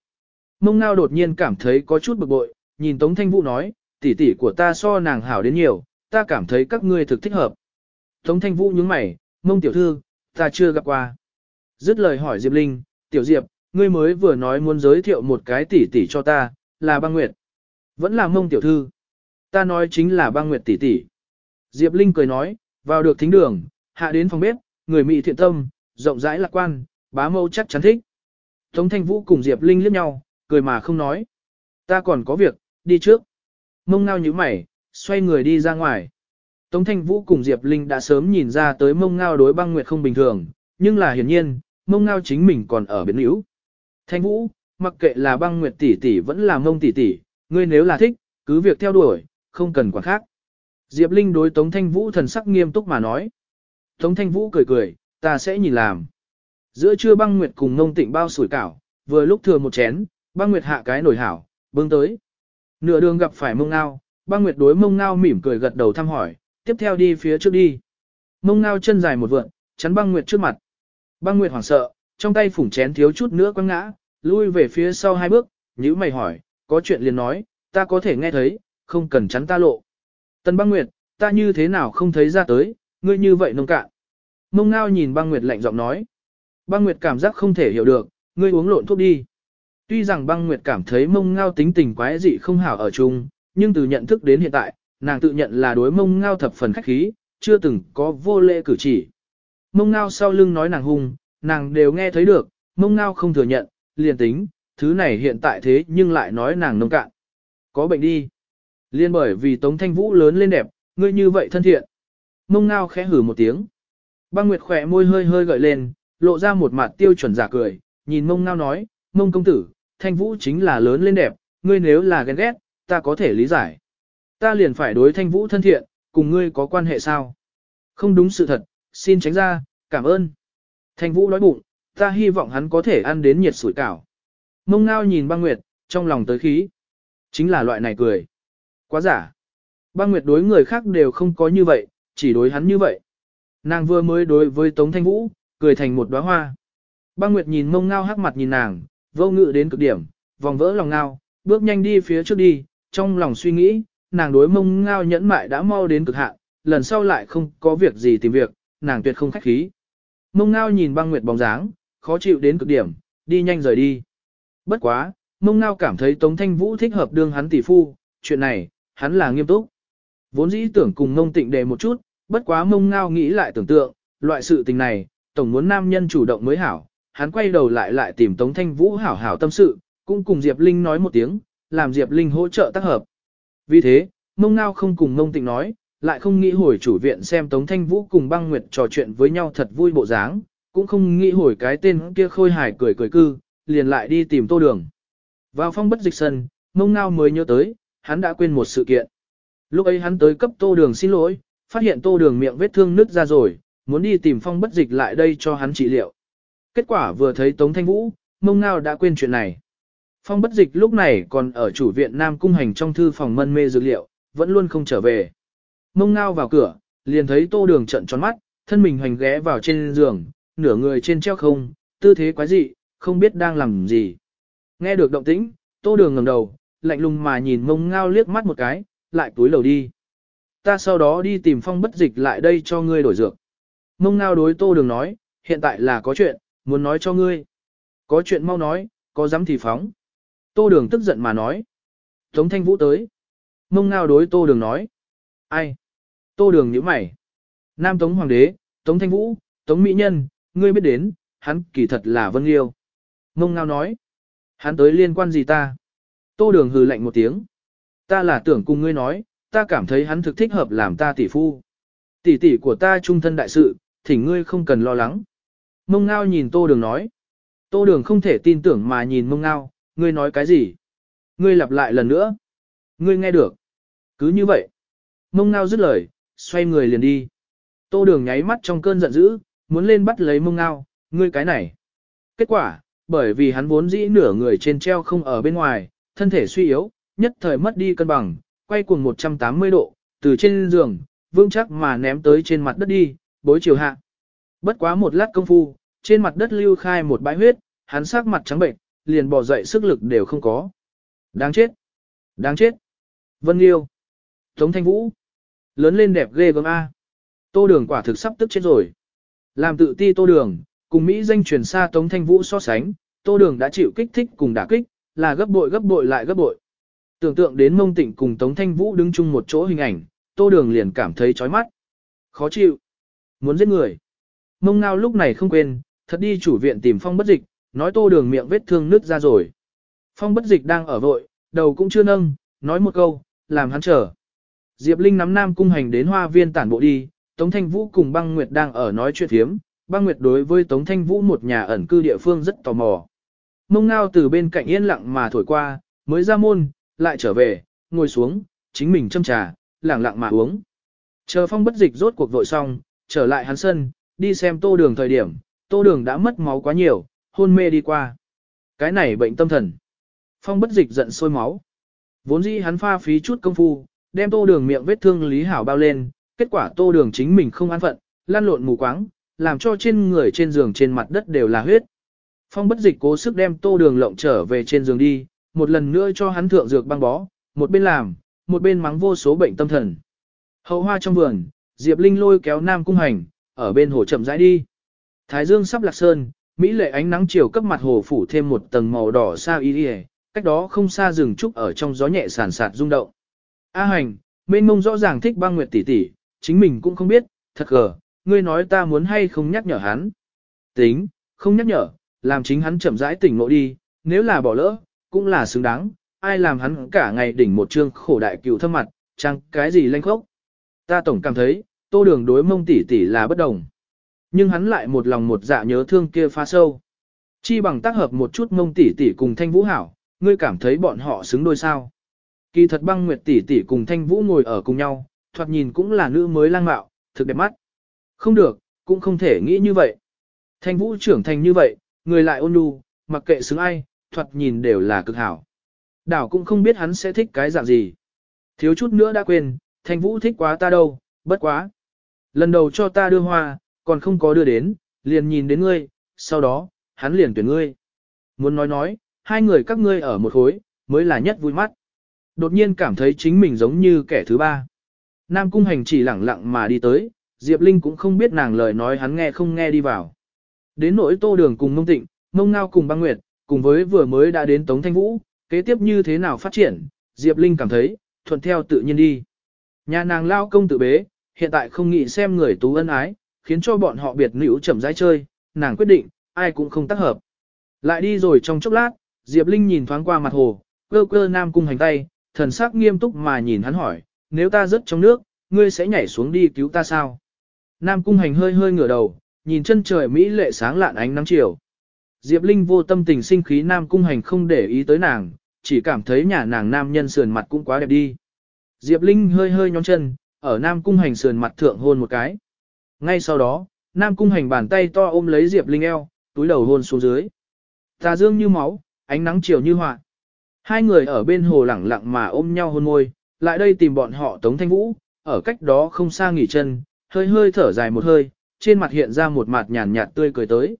Mông ngao đột nhiên cảm thấy có chút bực bội, nhìn Tống Thanh Vũ nói, tỷ tỷ của ta so nàng hảo đến nhiều, ta cảm thấy các ngươi thực thích hợp. Tống Thanh Vũ nhướng mày, mông tiểu thư, ta chưa gặp qua. Dứt lời hỏi Diệp Linh, tiểu Diệp, ngươi mới vừa nói muốn giới thiệu một cái tỷ tỷ cho ta, là băng nguyệt. Vẫn là mông tiểu thư. Ta nói chính là băng nguyệt tỷ tỷ. Diệp Linh cười nói, vào được thính đường, hạ đến phòng bếp, người mỹ thiện tâm, rộng rãi lạc quan, bá mâu chắc chắn thích. Tống Thanh Vũ cùng Diệp Linh liếc nhau, cười mà không nói. Ta còn có việc, đi trước. Mông ngao như mày, xoay người đi ra ngoài. Tống Thanh Vũ cùng Diệp Linh đã sớm nhìn ra tới mông ngao đối băng nguyệt không bình thường, nhưng là hiển nhiên, mông ngao chính mình còn ở biến yếu. Thanh Vũ, mặc kệ là băng nguyệt tỷ tỷ vẫn là mông tỷ tỷ, ngươi nếu là thích, cứ việc theo đuổi, không cần quản khác. Diệp Linh đối Tống Thanh Vũ thần sắc nghiêm túc mà nói. Tống Thanh Vũ cười cười, ta sẽ nhìn làm. Giữa trưa băng nguyệt cùng Mông tịnh bao sủi cảo, vừa lúc thừa một chén, băng nguyệt hạ cái nổi hảo, bưng tới. Nửa đường gặp phải mông ngao, băng nguyệt đối mông ngao mỉm cười gật đầu thăm hỏi, tiếp theo đi phía trước đi. Mông ngao chân dài một vượn, chắn băng nguyệt trước mặt. Băng nguyệt hoảng sợ, trong tay phủng chén thiếu chút nữa quăng ngã, lui về phía sau hai bước, nhữ mày hỏi, có chuyện liền nói, ta có thể nghe thấy, không cần chắn ta lộ. Tần băng nguyệt, ta như thế nào không thấy ra tới, ngươi như vậy nông cạn. Mông ngao nhìn băng nguyệt lạnh giọng nói. Băng nguyệt cảm giác không thể hiểu được, ngươi uống lộn thuốc đi. Tuy rằng băng nguyệt cảm thấy mông ngao tính tình quái dị không hảo ở chung, nhưng từ nhận thức đến hiện tại, nàng tự nhận là đối mông ngao thập phần khách khí, chưa từng có vô lễ cử chỉ. Mông ngao sau lưng nói nàng hung, nàng đều nghe thấy được, mông ngao không thừa nhận, liền tính, thứ này hiện tại thế nhưng lại nói nàng nông cạn. Có bệnh đi. Liên bởi vì Tống Thanh Vũ lớn lên đẹp, ngươi như vậy thân thiện. Mông ngao khẽ hử một tiếng. Băng Nguyệt khỏe môi hơi hơi gợi lên, lộ ra một mặt tiêu chuẩn giả cười, nhìn mông ngao nói, mông công tử, Thanh Vũ chính là lớn lên đẹp, ngươi nếu là ghen ghét, ta có thể lý giải. Ta liền phải đối Thanh Vũ thân thiện, cùng ngươi có quan hệ sao? Không đúng sự thật, xin tránh ra, cảm ơn. Thanh Vũ nói bụng, ta hy vọng hắn có thể ăn đến nhiệt sủi cảo. Mông ngao nhìn băng nguyệt, trong lòng tới khí. Chính là loại này cười. Quá giả. Băng nguyệt đối người khác đều không có như vậy, chỉ đối hắn như vậy. Nàng vừa mới đối với Tống Thanh Vũ, cười thành một đóa hoa. Băng nguyệt nhìn mông ngao hắc mặt nhìn nàng, vô ngự đến cực điểm, vòng vỡ lòng ngao, bước nhanh đi phía trước đi, trong lòng suy nghĩ, nàng đối mông ngao nhẫn mại đã mau đến cực hạn, lần sau lại không có việc gì tìm việc, nàng tuyệt không khách khí. Mông ngao nhìn băng nguyệt bóng dáng, khó chịu đến cực điểm, đi nhanh rời đi. Bất quá, mông ngao cảm thấy Tống Thanh Vũ thích hợp đương hắn tỷ phu, chuyện này, hắn là nghiêm túc. Vốn dĩ tưởng cùng mông tịnh đề một chút, bất quá mông ngao nghĩ lại tưởng tượng, loại sự tình này, tổng muốn nam nhân chủ động mới hảo, hắn quay đầu lại lại tìm Tống Thanh Vũ hảo hảo tâm sự, cũng cùng Diệp Linh nói một tiếng, làm Diệp Linh hỗ trợ tác hợp. Vì thế, mông ngao không cùng mông tịnh nói, lại không nghĩ hồi chủ viện xem Tống Thanh Vũ cùng băng nguyệt trò chuyện với nhau thật vui bộ dáng, cũng không nghĩ hồi cái tên kia khôi hài cười cười cư, liền lại đi tìm tô đường. Vào phong bất dịch sân, mông ngao mới nhớ tới, hắn đã quên một sự kiện. Lúc ấy hắn tới cấp tô đường xin lỗi, phát hiện tô đường miệng vết thương nứt ra rồi, muốn đi tìm phong bất dịch lại đây cho hắn trị liệu. Kết quả vừa thấy Tống Thanh Vũ, mông ngao đã quên chuyện này. Phong bất dịch lúc này còn ở chủ viện Nam Cung Hành trong thư phòng mân mê dược liệu, vẫn luôn không trở về. Mông ngao vào cửa, liền thấy tô đường trận tròn mắt, thân mình hoành ghé vào trên giường, nửa người trên treo không, tư thế quái dị, không biết đang làm gì. Nghe được động tĩnh, tô đường ngẩng đầu, lạnh lùng mà nhìn mông ngao liếc mắt một cái, lại túi lầu đi. Ta sau đó đi tìm phong bất dịch lại đây cho ngươi đổi dược. Mông ngao đối tô đường nói, hiện tại là có chuyện, muốn nói cho ngươi. Có chuyện mau nói, có dám thì phóng. Tô đường tức giận mà nói. Tống thanh vũ tới. Mông ngao đối tô đường nói. Ai? Tô đường nhíu mày. Nam Tống Hoàng đế, Tống Thanh Vũ, Tống Mỹ Nhân, ngươi biết đến, hắn kỳ thật là Vân Liêu. Mông Ngao nói. Hắn tới liên quan gì ta? Tô đường hừ lạnh một tiếng. Ta là tưởng cùng ngươi nói, ta cảm thấy hắn thực thích hợp làm ta tỷ phu. Tỷ tỷ của ta trung thân đại sự, thỉnh ngươi không cần lo lắng. Mông ngao nhìn tô đường nói. Tô đường không thể tin tưởng mà nhìn mông ngao, ngươi nói cái gì? Ngươi lặp lại lần nữa. Ngươi nghe được. Cứ như vậy. Mông ngao dứt lời, xoay người liền đi. Tô đường nháy mắt trong cơn giận dữ, muốn lên bắt lấy mông ngao, ngươi cái này. Kết quả, bởi vì hắn vốn dĩ nửa người trên treo không ở bên ngoài, thân thể suy yếu, nhất thời mất đi cân bằng, quay cuồng 180 độ, từ trên giường, vững chắc mà ném tới trên mặt đất đi, bối chiều hạ. Bất quá một lát công phu, trên mặt đất lưu khai một bãi huyết, hắn sắc mặt trắng bệnh, liền bỏ dậy sức lực đều không có. Đáng chết! Đáng chết! Vân Liêu! Tống Thanh Vũ! Lớn lên đẹp ghê gớm A. Tô đường quả thực sắp tức chết rồi. Làm tự ti tô đường, cùng Mỹ danh truyền xa Tống Thanh Vũ so sánh, tô đường đã chịu kích thích cùng đả kích, là gấp bội gấp bội lại gấp bội. Tưởng tượng đến mông tịnh cùng Tống Thanh Vũ đứng chung một chỗ hình ảnh, tô đường liền cảm thấy chói mắt. Khó chịu. Muốn giết người. Mông ngao lúc này không quên, thật đi chủ viện tìm phong bất dịch, nói tô đường miệng vết thương nứt ra rồi. Phong bất dịch đang ở vội, đầu cũng chưa nâng, nói một câu, làm hắn chờ. Diệp Linh nắm Nam Cung Hành đến hoa viên tản bộ đi, Tống Thanh Vũ cùng băng Nguyệt đang ở nói chuyện thiếm, băng Nguyệt đối với Tống Thanh Vũ một nhà ẩn cư địa phương rất tò mò. Mông ngao từ bên cạnh yên lặng mà thổi qua, mới ra môn, lại trở về, ngồi xuống, chính mình châm trà, lặng lặng mà uống. Chờ phong bất dịch rốt cuộc vội xong, trở lại hắn sân, đi xem tô đường thời điểm, tô đường đã mất máu quá nhiều, hôn mê đi qua. Cái này bệnh tâm thần. Phong bất dịch giận sôi máu. Vốn dĩ hắn pha phí chút công phu, đem tô đường miệng vết thương lý hảo bao lên, kết quả tô đường chính mình không an phận, lan lộn mù quáng, làm cho trên người trên giường trên mặt đất đều là huyết. Phong bất dịch cố sức đem tô đường lộng trở về trên giường đi, một lần nữa cho hắn thượng dược băng bó, một bên làm, một bên mắng vô số bệnh tâm thần. Hậu hoa trong vườn, Diệp Linh lôi kéo Nam Cung Hành, ở bên hồ chậm rãi đi. Thái dương sắp lạc sơn, Mỹ lệ ánh nắng chiều cấp mặt hồ phủ thêm một tầng màu đỏ sao y y, cách đó không xa rừng trúc ở trong gió nhẹ sàn sạt rung động. A hành, mênh mông rõ ràng thích băng nguyệt tỷ tỷ, chính mình cũng không biết, thật gờ, ngươi nói ta muốn hay không nhắc nhở hắn. Tính, không nhắc nhở, làm chính hắn chậm rãi tỉnh ngộ đi, nếu là bỏ lỡ, cũng là xứng đáng, ai làm hắn cả ngày đỉnh một trương khổ đại cựu thâm mặt, chăng cái gì lanh khốc. Ta tổng cảm thấy, tô đường đối mông tỷ tỷ là bất đồng. Nhưng hắn lại một lòng một dạ nhớ thương kia pha sâu. Chi bằng tác hợp một chút mông tỷ tỷ cùng thanh vũ hảo, ngươi cảm thấy bọn họ xứng đôi sao. Kỳ thật băng nguyệt tỷ tỷ cùng thanh vũ ngồi ở cùng nhau, thoạt nhìn cũng là nữ mới lang mạo, thực đẹp mắt. Không được, cũng không thể nghĩ như vậy. Thanh vũ trưởng thành như vậy, người lại ôn nhu, mặc kệ xứng ai, thoạt nhìn đều là cực hảo. Đảo cũng không biết hắn sẽ thích cái dạng gì. Thiếu chút nữa đã quên, thanh vũ thích quá ta đâu, bất quá. Lần đầu cho ta đưa hoa, còn không có đưa đến, liền nhìn đến ngươi, sau đó, hắn liền tuyển ngươi. Muốn nói nói, hai người các ngươi ở một khối, mới là nhất vui mắt. Đột nhiên cảm thấy chính mình giống như kẻ thứ ba. Nam Cung Hành chỉ lẳng lặng mà đi tới, Diệp Linh cũng không biết nàng lời nói hắn nghe không nghe đi vào. Đến nỗi tô đường cùng mông tịnh, mông ngao cùng băng nguyệt, cùng với vừa mới đã đến Tống Thanh Vũ, kế tiếp như thế nào phát triển, Diệp Linh cảm thấy, thuận theo tự nhiên đi. Nhà nàng lao công tự bế, hiện tại không nghĩ xem người tú ân ái, khiến cho bọn họ biệt nữ chậm rãi chơi, nàng quyết định, ai cũng không tác hợp. Lại đi rồi trong chốc lát, Diệp Linh nhìn thoáng qua mặt hồ, cơ cơ nam cung hành tay, thần sắc nghiêm túc mà nhìn hắn hỏi, nếu ta rớt trong nước, ngươi sẽ nhảy xuống đi cứu ta sao? Nam cung hành hơi hơi ngửa đầu, nhìn chân trời Mỹ lệ sáng lạn ánh nắng chiều. Diệp Linh vô tâm tình sinh khí Nam cung hành không để ý tới nàng, chỉ cảm thấy nhà nàng nam nhân sườn mặt cũng quá đẹp đi. Diệp Linh hơi hơi nhón chân, ở Nam cung hành sườn mặt thượng hôn một cái. Ngay sau đó, Nam cung hành bàn tay to ôm lấy Diệp Linh eo, túi đầu hôn xuống dưới. Tà dương như máu, ánh nắng chiều như họa. Hai người ở bên hồ lẳng lặng mà ôm nhau hôn môi, lại đây tìm bọn họ Tống Thanh Vũ, ở cách đó không xa nghỉ chân, hơi hơi thở dài một hơi, trên mặt hiện ra một mặt nhàn nhạt tươi cười tới.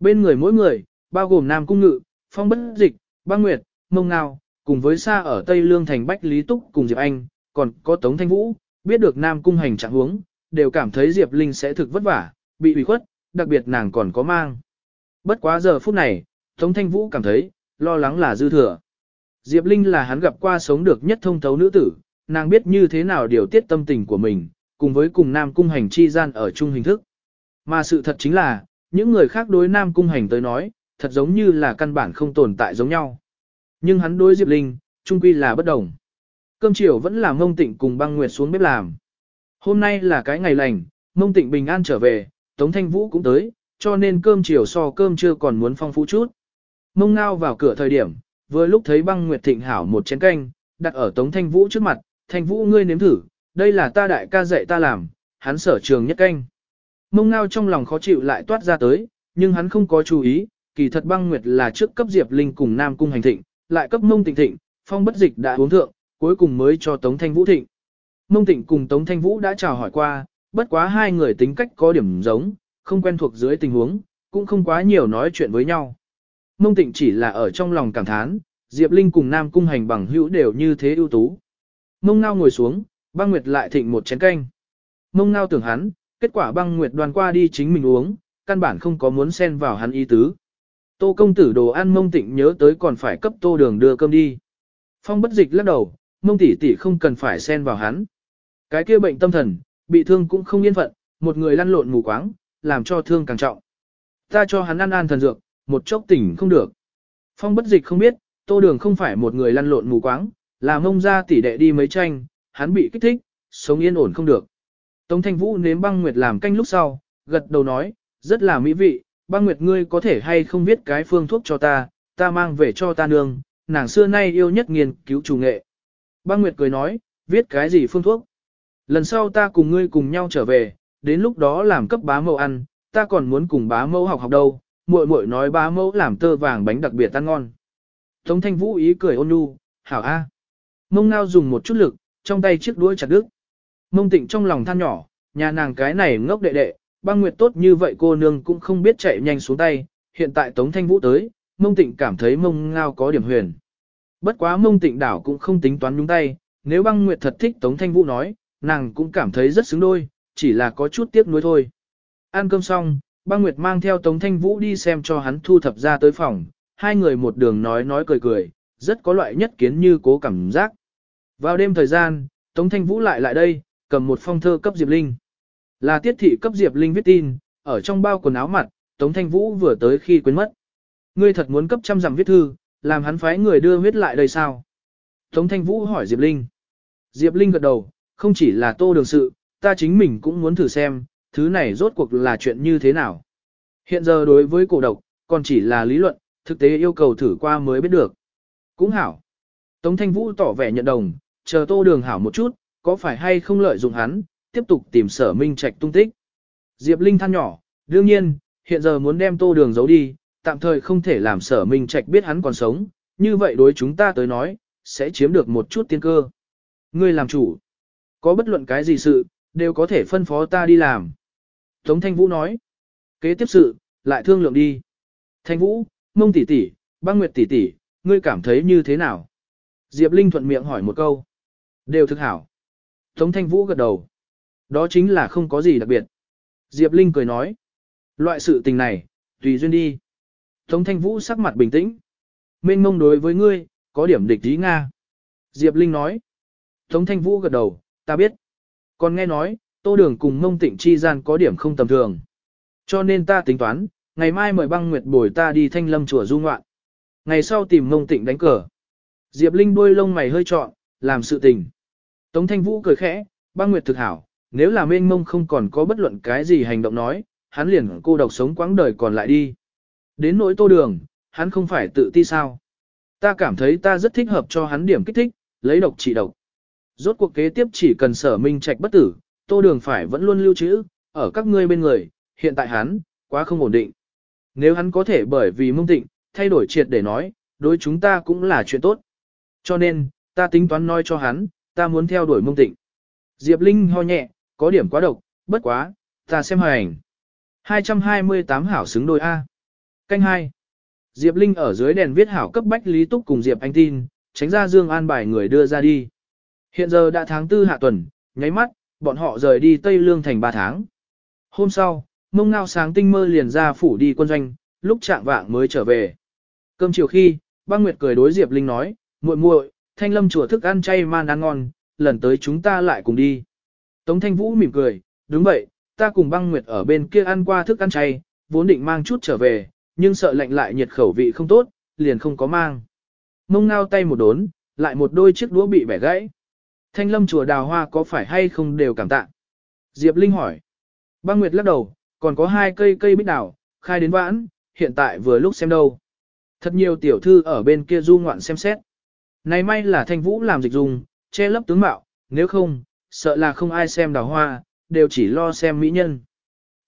Bên người mỗi người, bao gồm Nam Cung Ngự, Phong Bất Dịch, Băng Nguyệt, Mông Ngao, cùng với xa ở Tây Lương thành Bách Lý Túc cùng Diệp Anh, còn có Tống Thanh Vũ, biết được Nam Cung hành trạng huống, đều cảm thấy Diệp Linh sẽ thực vất vả, bị ủy khuất, đặc biệt nàng còn có mang. Bất quá giờ phút này, Tống Thanh Vũ cảm thấy, lo lắng là dư thừa. Diệp Linh là hắn gặp qua sống được nhất thông thấu nữ tử, nàng biết như thế nào điều tiết tâm tình của mình, cùng với cùng Nam Cung Hành chi gian ở chung hình thức. Mà sự thật chính là, những người khác đối Nam Cung Hành tới nói, thật giống như là căn bản không tồn tại giống nhau. Nhưng hắn đối Diệp Linh, trung quy là bất đồng. Cơm chiều vẫn là mông tịnh cùng băng nguyệt xuống bếp làm. Hôm nay là cái ngày lành, mông tịnh bình an trở về, Tống Thanh Vũ cũng tới, cho nên cơm chiều so cơm trưa còn muốn phong phú chút. Mông ngao vào cửa thời điểm, vừa lúc thấy băng nguyệt thịnh hảo một chén canh, đặt ở Tống Thanh Vũ trước mặt, Thanh Vũ ngươi nếm thử, đây là ta đại ca dạy ta làm, hắn sở trường nhất canh. Mông ngao trong lòng khó chịu lại toát ra tới, nhưng hắn không có chú ý, kỳ thật băng nguyệt là trước cấp Diệp Linh cùng Nam Cung hành thịnh, lại cấp mông tịnh thịnh, phong bất dịch đã uống thượng, cuối cùng mới cho Tống Thanh Vũ thịnh. Mông Thịnh cùng Tống Thanh Vũ đã chào hỏi qua, bất quá hai người tính cách có điểm giống, không quen thuộc dưới tình huống, cũng không quá nhiều nói chuyện với nhau. Mông Thịnh chỉ là ở trong lòng cảm thán, Diệp Linh cùng Nam Cung hành bằng hữu đều như thế ưu tú. Mông ngao ngồi xuống, băng nguyệt lại thịnh một chén canh. Mông ngao tưởng hắn, kết quả băng nguyệt đoàn qua đi chính mình uống, căn bản không có muốn xen vào hắn ý tứ. Tô công tử đồ ăn mông tịnh nhớ tới còn phải cấp tô đường đưa cơm đi. Phong bất dịch lắc đầu, mông tỷ tỷ không cần phải xen vào hắn. Cái kia bệnh tâm thần, bị thương cũng không yên phận, một người lăn lộn mù quáng, làm cho thương càng trọng. Ta cho hắn ăn an thần dược, một chốc tỉnh không được. Phong bất dịch không biết, tô đường không phải một người lăn lộn mù quáng, là mông ra tỷ đệ đi mấy tranh, hắn bị kích thích, sống yên ổn không được. Tống thanh vũ nếm băng nguyệt làm canh lúc sau, gật đầu nói, rất là mỹ vị, băng nguyệt ngươi có thể hay không viết cái phương thuốc cho ta, ta mang về cho ta nương, nàng xưa nay yêu nhất nghiên cứu chủ nghệ. Băng nguyệt cười nói, viết cái gì phương thuốc? Lần sau ta cùng ngươi cùng nhau trở về, đến lúc đó làm cấp bá mẫu ăn, ta còn muốn cùng bá mẫu học học đâu, muội muội nói bá mẫu làm tơ vàng bánh đặc biệt ăn ngon. Tống thanh vũ ý cười ôn nhu, hảo a. Mông ngao dùng một chút lực, trong tay chiếc đuôi chặt đứt. Mông tịnh trong lòng than nhỏ, nhà nàng cái này ngốc đệ đệ, băng nguyệt tốt như vậy cô nương cũng không biết chạy nhanh xuống tay, hiện tại Tống Thanh Vũ tới, mông tịnh cảm thấy mông ngao có điểm huyền. Bất quá mông tịnh đảo cũng không tính toán nhúng tay, nếu băng nguyệt thật thích Tống Thanh Vũ nói, nàng cũng cảm thấy rất xứng đôi, chỉ là có chút tiếc nuối thôi. Ăn cơm xong, băng nguyệt mang theo Tống Thanh Vũ đi xem cho hắn thu thập ra tới phòng, hai người một đường nói nói cười cười, rất có loại nhất kiến như cố cảm giác. Vào đêm thời gian, Tống Thanh Vũ lại lại đây, cầm một phong thơ cấp Diệp Linh. Là tiết thị cấp Diệp Linh viết tin, ở trong bao quần áo mặt, Tống Thanh Vũ vừa tới khi quên mất. Ngươi thật muốn cấp trăm dặm viết thư, làm hắn phái người đưa huyết lại đây sao? Tống Thanh Vũ hỏi Diệp Linh. Diệp Linh gật đầu, không chỉ là tô đường sự, ta chính mình cũng muốn thử xem, thứ này rốt cuộc là chuyện như thế nào. Hiện giờ đối với cổ độc, còn chỉ là lý luận, thực tế yêu cầu thử qua mới biết được. Cũng hảo. Tống Thanh Vũ tỏ vẻ nhận đồng, chờ tô đường hảo một chút, có phải hay không lợi dụng hắn, tiếp tục tìm sở minh trạch tung tích. Diệp Linh than nhỏ, đương nhiên, hiện giờ muốn đem tô đường giấu đi, tạm thời không thể làm sở minh trạch biết hắn còn sống, như vậy đối chúng ta tới nói, sẽ chiếm được một chút tiên cơ. Ngươi làm chủ, có bất luận cái gì sự, đều có thể phân phó ta đi làm. Tống Thanh Vũ nói, kế tiếp sự, lại thương lượng đi. Thanh Vũ, mông tỷ tỷ, băng nguyệt tỷ tỷ, ngươi cảm thấy như thế nào? Diệp Linh thuận miệng hỏi một câu. Đều thực hảo. Tống Thanh Vũ gật đầu. Đó chính là không có gì đặc biệt. Diệp Linh cười nói. Loại sự tình này, tùy duyên đi. Tống Thanh Vũ sắc mặt bình tĩnh. Mênh mông đối với ngươi, có điểm địch ý Nga. Diệp Linh nói. Tống Thanh Vũ gật đầu, ta biết. Còn nghe nói, tô đường cùng mông tịnh chi gian có điểm không tầm thường. Cho nên ta tính toán, ngày mai mời băng nguyệt bồi ta đi thanh lâm chùa du ngoạn. Ngày sau tìm mông tịnh đánh cờ. Diệp Linh đuôi lông mày hơi trọn, làm sự tình. Tống Thanh Vũ cười khẽ, băng nguyệt thực hảo, nếu là mênh mông không còn có bất luận cái gì hành động nói, hắn liền cô độc sống quãng đời còn lại đi. Đến nỗi tô đường, hắn không phải tự ti sao. Ta cảm thấy ta rất thích hợp cho hắn điểm kích thích, lấy độc trị độc. Rốt cuộc kế tiếp chỉ cần sở minh trạch bất tử, tô đường phải vẫn luôn lưu trữ, ở các ngươi bên người, hiện tại hắn, quá không ổn định. Nếu hắn có thể bởi vì mông tịnh, thay đổi triệt để nói, đối chúng ta cũng là chuyện tốt. Cho nên, ta tính toán nói cho hắn, ta muốn theo đuổi mông tịnh. Diệp Linh ho nhẹ, có điểm quá độc, bất quá, ta xem hành. 228 hảo xứng đôi A. Canh 2. Diệp Linh ở dưới đèn viết hảo cấp bách Lý Túc cùng Diệp Anh tin, tránh ra Dương An bài người đưa ra đi. Hiện giờ đã tháng tư hạ tuần, nháy mắt, bọn họ rời đi Tây Lương thành 3 tháng. Hôm sau, mông ngao sáng tinh mơ liền ra phủ đi quân doanh, lúc trạng vạng mới trở về. Cơm chiều khi, băng nguyệt cười đối Diệp Linh nói, muội muội, thanh lâm chùa thức ăn chay man ăn ngon, lần tới chúng ta lại cùng đi. Tống thanh vũ mỉm cười, đúng vậy, ta cùng băng nguyệt ở bên kia ăn qua thức ăn chay, vốn định mang chút trở về, nhưng sợ lạnh lại nhiệt khẩu vị không tốt, liền không có mang. Mông ngao tay một đốn, lại một đôi chiếc đũa bị bẻ gãy. Thanh lâm chùa đào hoa có phải hay không đều cảm tạ? Diệp Linh hỏi. Băng Nguyệt lắc đầu, còn có hai cây cây bích đào, khai đến vãn, hiện tại vừa lúc xem đâu. Thật nhiều tiểu thư ở bên kia du ngoạn xem xét. Này may là thanh vũ làm dịch dùng, che lấp tướng mạo, nếu không, sợ là không ai xem đào hoa, đều chỉ lo xem mỹ nhân.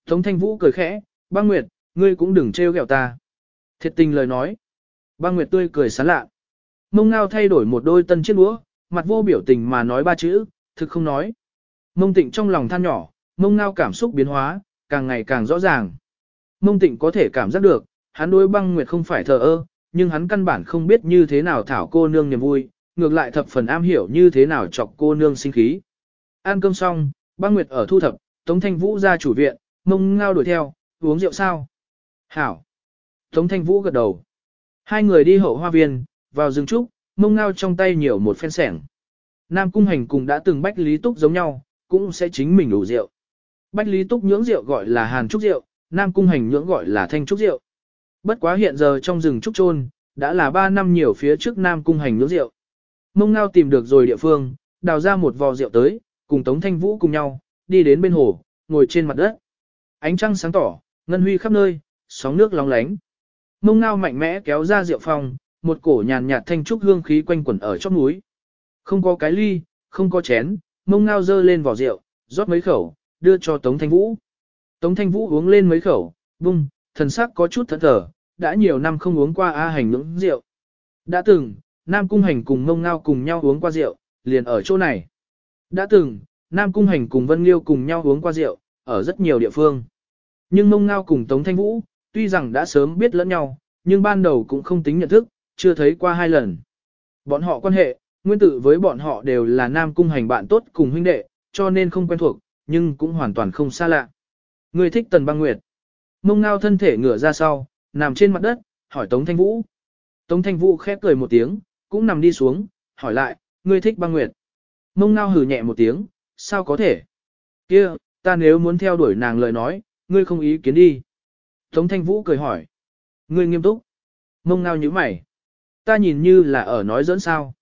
Tống thanh vũ cười khẽ, băng nguyệt, ngươi cũng đừng trêu ghẹo ta. Thiệt tình lời nói. Băng nguyệt tươi cười sán lạ. Mông ngao thay đổi một đôi tân chiếc đũa, mặt vô biểu tình mà nói ba chữ, thực không nói. Mông tịnh trong lòng than nhỏ, mông ngao cảm xúc biến hóa, càng ngày càng rõ ràng. Mông tịnh có thể cảm giác được, hắn đối băng nguyệt không phải thờ ơ, nhưng hắn căn bản không biết như thế nào thảo cô nương niềm vui, ngược lại thập phần am hiểu như thế nào chọc cô nương sinh khí. Ăn cơm xong, băng nguyệt ở thu thập, Tống Thanh Vũ ra chủ viện, mông ngao đuổi theo, uống rượu sao? Hảo. Tống Thanh Vũ gật đầu. Hai người đi hậu hoa viên, vào rừng trúc, mông ngao trong tay nhiều một phen sẻng. Nam Cung Hành cùng đã từng bách lý túc giống nhau, cũng sẽ chính mình đủ rượu. Bách lý túc nhưỡng rượu gọi là hàn trúc rượu, Nam Cung Hành nhưỡng gọi là thanh trúc rượu. Bất quá hiện giờ trong rừng trúc trôn, đã là 3 năm nhiều phía trước Nam Cung Hành nhưỡng rượu. Mông Ngao tìm được rồi địa phương, đào ra một vò rượu tới, cùng Tống Thanh Vũ cùng nhau, đi đến bên hồ, ngồi trên mặt đất. Ánh trăng sáng tỏ, ngân huy khắp nơi, sóng nước long lánh. Mông Ngao mạnh mẽ kéo ra rượu phòng, một cổ nhàn nhạt thanh trúc hương khí quanh quẩn ở chóp núi. Không có cái ly, không có chén, Mông Ngao dơ lên vỏ rượu, rót mấy khẩu, đưa cho Tống Thanh Vũ. Tống Thanh Vũ uống lên mấy khẩu, bung, thần sắc có chút thẫn thờ, đã nhiều năm không uống qua A hành nhưỡng rượu. Đã từng, Nam Cung Hành cùng Mông Ngao cùng nhau uống qua rượu, liền ở chỗ này. Đã từng, Nam Cung Hành cùng Vân Liêu cùng nhau uống qua rượu, ở rất nhiều địa phương. Nhưng Mông Ngao cùng Tống Thanh Vũ, tuy rằng đã sớm biết lẫn nhau, nhưng ban đầu cũng không tính nhận thức, chưa thấy qua hai lần. Bọn họ quan hệ, nguyên tử với bọn họ đều là Nam Cung Hành bạn tốt cùng huynh đệ, cho nên không quen thuộc, nhưng cũng hoàn toàn không xa lạ. Người thích Tần Băng Nguyệt. Mông Ngao thân thể ngửa ra sau, nằm trên mặt đất, hỏi Tống Thanh Vũ. Tống Thanh Vũ khép cười một tiếng, cũng nằm đi xuống, hỏi lại, ngươi thích băng nguyệt. Mông ngao hừ nhẹ một tiếng, sao có thể? kia, ta nếu muốn theo đuổi nàng lời nói, ngươi không ý kiến đi. Tống Thanh Vũ cười hỏi. Ngươi nghiêm túc. Mông ngao nhíu mày. Ta nhìn như là ở nói dẫn sao.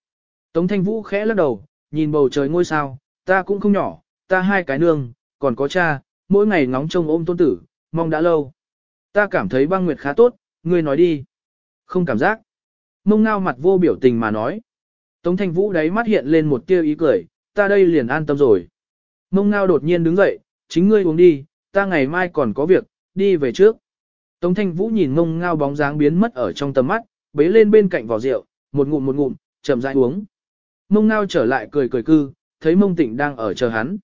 Tống Thanh Vũ khẽ lắc đầu, nhìn bầu trời ngôi sao, ta cũng không nhỏ, ta hai cái nương, còn có cha, mỗi ngày ngóng trông ôm tôn tử, mong đã lâu. Ta cảm thấy băng nguyệt khá tốt, ngươi nói đi. Không cảm giác. Mông ngao mặt vô biểu tình mà nói. Tống thanh vũ đáy mắt hiện lên một tia ý cười, ta đây liền an tâm rồi. Mông ngao đột nhiên đứng dậy, chính ngươi uống đi, ta ngày mai còn có việc, đi về trước. Tống thanh vũ nhìn mông ngao bóng dáng biến mất ở trong tầm mắt, bế lên bên cạnh vỏ rượu, một ngụm một ngụm, chậm rãi uống. Mông ngao trở lại cười cười cư, thấy mông tịnh đang ở chờ hắn.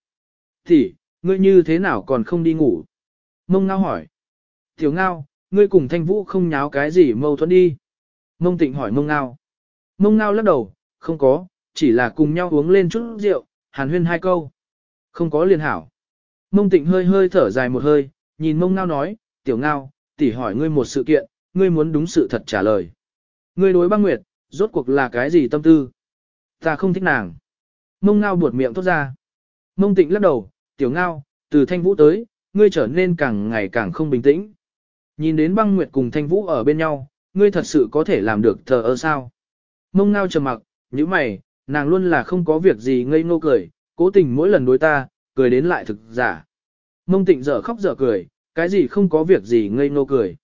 Thì, ngươi như thế nào còn không đi ngủ? Mông ngao hỏi. Tiểu ngao, ngươi cùng thanh vũ không nháo cái gì mâu thuẫn đi. Mông tịnh hỏi mông ngao. Mông ngao lắc đầu, không có, chỉ là cùng nhau uống lên chút rượu, hàn huyên hai câu. Không có liền hảo. Mông tịnh hơi hơi thở dài một hơi, nhìn mông ngao nói, tiểu ngao, tỉ hỏi ngươi một sự kiện, ngươi muốn đúng sự thật trả lời. Ngươi đối băng nguyệt, rốt cuộc là cái gì tâm tư? Ta không thích nàng. Mông ngao buột miệng thốt ra. Mông tịnh lắc đầu, tiểu ngao, từ thanh vũ tới, ngươi trở nên càng ngày càng không bình tĩnh. Nhìn đến băng nguyệt cùng thanh vũ ở bên nhau, ngươi thật sự có thể làm được thờ ơ sao? Mông ngao trầm mặc, như mày, nàng luôn là không có việc gì ngây ngô cười, cố tình mỗi lần đối ta, cười đến lại thực giả. Mông tịnh dở khóc dở cười, cái gì không có việc gì ngây ngô cười.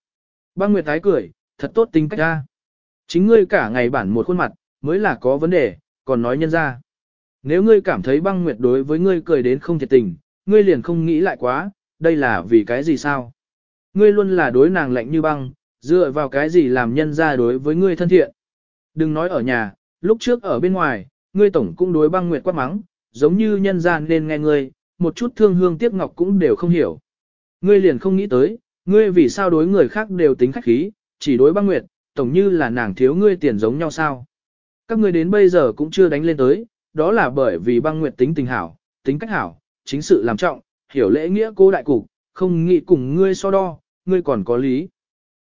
Băng nguyệt tái cười, thật tốt tính cách ra. Chính ngươi cả ngày bản một khuôn mặt, mới là có vấn đề, còn nói nhân ra. Nếu ngươi cảm thấy băng nguyệt đối với ngươi cười đến không thiệt tình, ngươi liền không nghĩ lại quá, đây là vì cái gì sao? Ngươi luôn là đối nàng lạnh như băng, dựa vào cái gì làm nhân ra đối với ngươi thân thiện. Đừng nói ở nhà, lúc trước ở bên ngoài, ngươi tổng cũng đối băng nguyệt quát mắng, giống như nhân gian nên nghe ngươi, một chút thương hương tiếc ngọc cũng đều không hiểu. Ngươi liền không nghĩ tới, ngươi vì sao đối người khác đều tính khách khí, chỉ đối băng nguyệt, tổng như là nàng thiếu ngươi tiền giống nhau sao. Các ngươi đến bây giờ cũng chưa đánh lên tới, đó là bởi vì băng nguyệt tính tình hảo, tính cách hảo, chính sự làm trọng, hiểu lễ nghĩa cô đại cục, không nghĩ cùng ngươi so đo, ngươi còn có lý.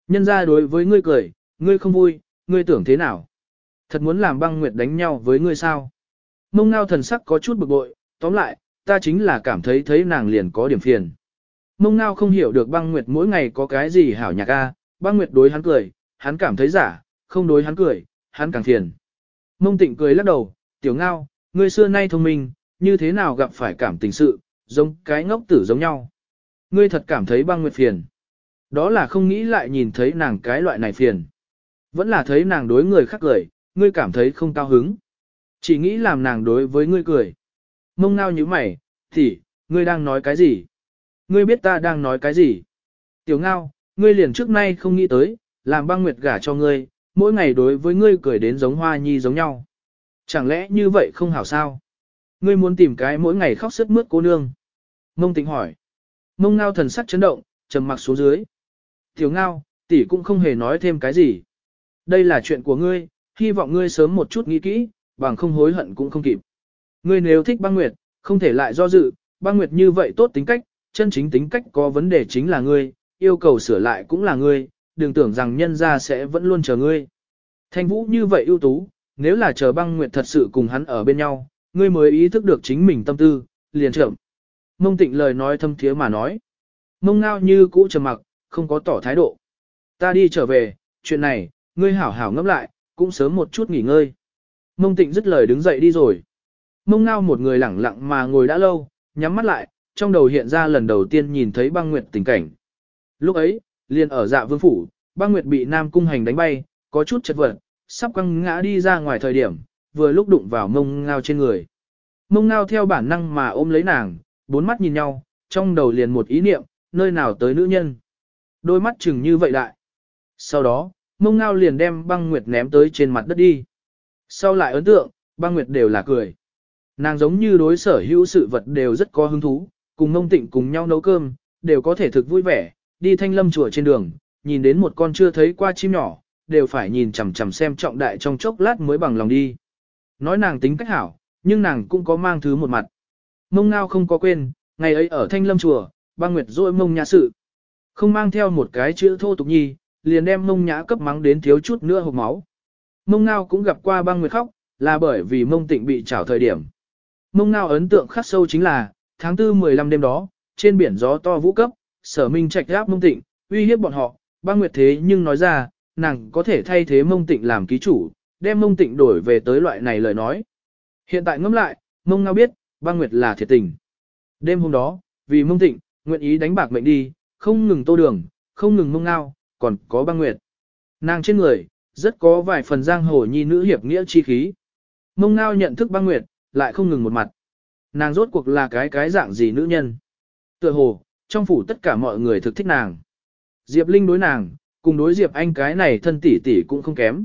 Nhân ra đối với ngươi cười, ngươi không vui, ngươi tưởng thế nào? Thật muốn làm băng nguyệt đánh nhau với ngươi sao? Mông ngao thần sắc có chút bực bội, tóm lại, ta chính là cảm thấy thấy nàng liền có điểm phiền. Mông ngao không hiểu được băng nguyệt mỗi ngày có cái gì hảo nhạc a, băng nguyệt đối hắn cười, hắn cảm thấy giả, không đối hắn cười, hắn càng phiền. Mông tịnh cười lắc đầu, tiểu ngao, ngươi xưa nay thông minh, như thế nào gặp phải cảm tình sự, giống cái ngốc tử giống nhau. Ngươi thật cảm thấy băng nguyệt phiền. Đó là không nghĩ lại nhìn thấy nàng cái loại này phiền. Vẫn là thấy nàng đối người khác cười, ngươi cảm thấy không cao hứng. Chỉ nghĩ làm nàng đối với ngươi cười. Mông ngao như mày, thì, ngươi đang nói cái gì? Ngươi biết ta đang nói cái gì? Tiểu ngao, ngươi liền trước nay không nghĩ tới, làm băng nguyệt gả cho ngươi, mỗi ngày đối với ngươi cười đến giống hoa nhi giống nhau. Chẳng lẽ như vậy không hảo sao? Ngươi muốn tìm cái mỗi ngày khóc sức mướt cô nương. Mông tĩnh hỏi. Mông ngao thần sắc chấn động, trầm mặc xuống dưới. Tiểu ngao, tỷ cũng không hề nói thêm cái gì. Đây là chuyện của ngươi, hy vọng ngươi sớm một chút nghĩ kỹ, bằng không hối hận cũng không kịp. Ngươi nếu thích băng nguyệt, không thể lại do dự, băng nguyệt như vậy tốt tính cách, chân chính tính cách có vấn đề chính là ngươi, yêu cầu sửa lại cũng là ngươi, đừng tưởng rằng nhân gia sẽ vẫn luôn chờ ngươi. Thanh vũ như vậy ưu tú, nếu là chờ băng nguyệt thật sự cùng hắn ở bên nhau, ngươi mới ý thức được chính mình tâm tư, liền chậm. Mông tịnh lời nói thâm thiế mà nói. Mông ngao như cũ trầm mặc, không có tỏ thái độ. Ta đi trở về, chuyện này, ngươi hảo hảo ngẫm lại, cũng sớm một chút nghỉ ngơi. Mông tịnh dứt lời đứng dậy đi rồi. Mông ngao một người lẳng lặng mà ngồi đã lâu, nhắm mắt lại, trong đầu hiện ra lần đầu tiên nhìn thấy băng nguyệt tình cảnh. Lúc ấy, liền ở dạ vương phủ, băng nguyệt bị nam cung hành đánh bay, có chút chật vật, sắp quăng ngã đi ra ngoài thời điểm, vừa lúc đụng vào mông ngao trên người. Mông ngao theo bản năng mà ôm lấy nàng, bốn mắt nhìn nhau, trong đầu liền một ý niệm, nơi nào tới nữ nhân. Đôi mắt chừng như vậy đại. Sau đó, mông ngao liền đem băng nguyệt ném tới trên mặt đất đi. Sau lại ấn tượng, băng nguyệt đều là cười. Nàng giống như đối sở hữu sự vật đều rất có hứng thú, cùng ngông tịnh cùng nhau nấu cơm, đều có thể thực vui vẻ, đi thanh lâm chùa trên đường, nhìn đến một con chưa thấy qua chim nhỏ, đều phải nhìn chằm chằm xem trọng đại trong chốc lát mới bằng lòng đi. Nói nàng tính cách hảo, nhưng nàng cũng có mang thứ một mặt. Mông ngao không có quên, ngày ấy ở thanh lâm chùa, băng nguyệt rôi mông nhã sự. Không mang theo một cái chữ thô tục nhi, liền đem mông nhã cấp mắng đến thiếu chút nữa hộp máu. Mông ngao cũng gặp qua băng nguyệt khóc, là bởi vì mông tịnh bị trảo thời điểm. Mông ngao ấn tượng khắc sâu chính là, tháng 4 15 đêm đó, trên biển gió to vũ cấp, sở minh trạch gáp mông tịnh, uy hiếp bọn họ, băng nguyệt thế nhưng nói ra, nàng có thể thay thế mông tịnh làm ký chủ, đem mông tịnh đổi về tới loại này lời nói. Hiện tại ngẫm lại, mông ngao biết, băng nguyệt là thiệt tình. Đêm hôm đó, vì mông tịnh, nguyện ý đánh bạc mệnh đi, không ngừng tô đường, không ngừng mông ngao, còn có băng nguyệt. Nàng trên người, rất có vài phần giang hồ nhi nữ hiệp nghĩa chi khí. Mông ngao nhận thức băng nguyệt, lại không ngừng một mặt. Nàng rốt cuộc là cái cái dạng gì nữ nhân. Tựa hồ, trong phủ tất cả mọi người thực thích nàng. Diệp Linh đối nàng, cùng đối Diệp Anh cái này thân tỷ tỷ cũng không kém.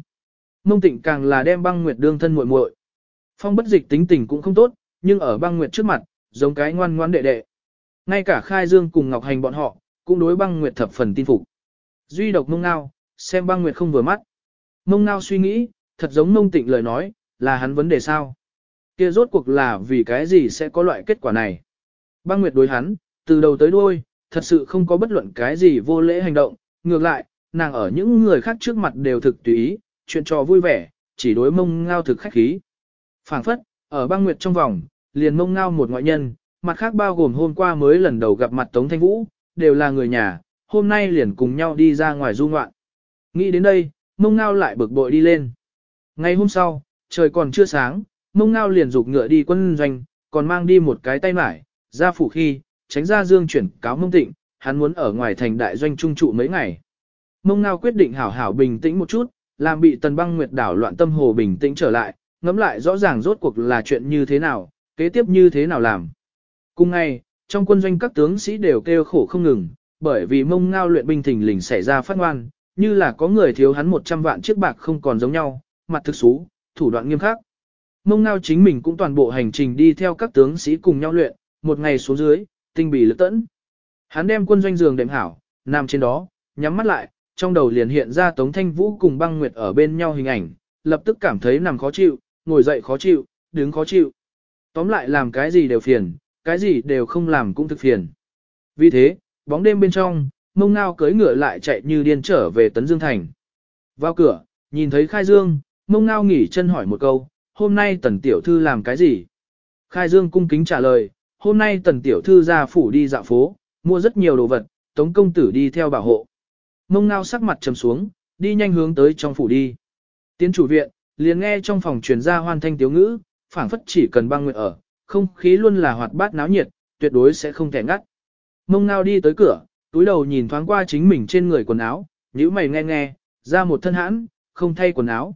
Mông Tịnh càng là đem băng nguyệt đương thân muội muội. Phong bất dịch tính tình cũng không tốt, nhưng ở băng nguyệt trước mặt, giống cái ngoan ngoan đệ đệ. Ngay cả Khai Dương cùng Ngọc Hành bọn họ, cũng đối băng nguyệt thập phần tin phục. Duy độc mông ngao, xem băng nguyệt không vừa mắt. Mông ngao suy nghĩ, thật giống mông tịnh lời nói, là hắn vấn đề sao? Kia rốt cuộc là vì cái gì sẽ có loại kết quả này? Băng nguyệt đối hắn, từ đầu tới đuôi, thật sự không có bất luận cái gì vô lễ hành động, ngược lại, nàng ở những người khác trước mặt đều thực tùy ý, chuyện trò vui vẻ, chỉ đối mông ngao thực khách khí. phảng phất, ở băng nguyệt trong vòng, liền mông ngao một ngoại nhân, mặt khác bao gồm hôm qua mới lần đầu gặp mặt Tống Thanh Vũ, đều là người nhà, hôm nay liền cùng nhau đi ra ngoài du ngoạn. Nghĩ đến đây, mông ngao lại bực bội đi lên. Ngày hôm sau, trời còn chưa sáng, mông ngao liền rục ngựa đi quân doanh, còn mang đi một cái tay mải, ra phủ khi, tránh ra dương chuyển cáo mông tịnh, hắn muốn ở ngoài thành đại doanh trung trụ mấy ngày. Mông ngao quyết định hảo hảo bình tĩnh một chút, làm bị tần băng nguyệt đảo loạn tâm hồ bình tĩnh trở lại, ngẫm lại rõ ràng rốt cuộc là chuyện như thế nào, kế tiếp như thế nào làm. Cùng ngày, trong quân doanh các tướng sĩ đều kêu khổ không ngừng, bởi vì mông ngao luyện binh thình lình xảy ra phát ngoan, như là có người thiếu hắn 100 vạn chiếc bạc không còn giống nhau, mặt thực xú, thủ đoạn nghiêm khắc. Mông ngao chính mình cũng toàn bộ hành trình đi theo các tướng sĩ cùng nhau luyện, một ngày xuống dưới, tinh bì lực tẫn. Hắn đem quân doanh giường đệm hảo, nằm trên đó, nhắm mắt lại, trong đầu liền hiện ra Tống Thanh Vũ cùng băng nguyệt ở bên nhau hình ảnh, lập tức cảm thấy nằm khó chịu, ngồi dậy khó chịu, đứng khó chịu. Tóm lại làm cái gì đều phiền, cái gì đều không làm cũng thực phiền. Vì thế, bóng đêm bên trong, mông ngao cưỡi ngựa lại chạy như điên trở về Tấn Dương Thành. Vào cửa, nhìn thấy Khai Dương, mông ngao nghỉ chân hỏi một câu, hôm nay tần tiểu thư làm cái gì? Khai Dương cung kính trả lời, hôm nay tần tiểu thư ra phủ đi dạo phố, mua rất nhiều đồ vật, tống công tử đi theo bảo hộ. Mông ngao sắc mặt trầm xuống, đi nhanh hướng tới trong phủ đi. Tiến chủ viện, liền nghe trong phòng truyền ra hoan thanh tiếu ngữ, phảng phất chỉ cần băng nguyện ở, không khí luôn là hoạt bát náo nhiệt, tuyệt đối sẽ không thể ngắt. Mông ngao đi tới cửa, túi đầu nhìn thoáng qua chính mình trên người quần áo, nhíu mày nghe nghe, ra một thân hãn, không thay quần áo.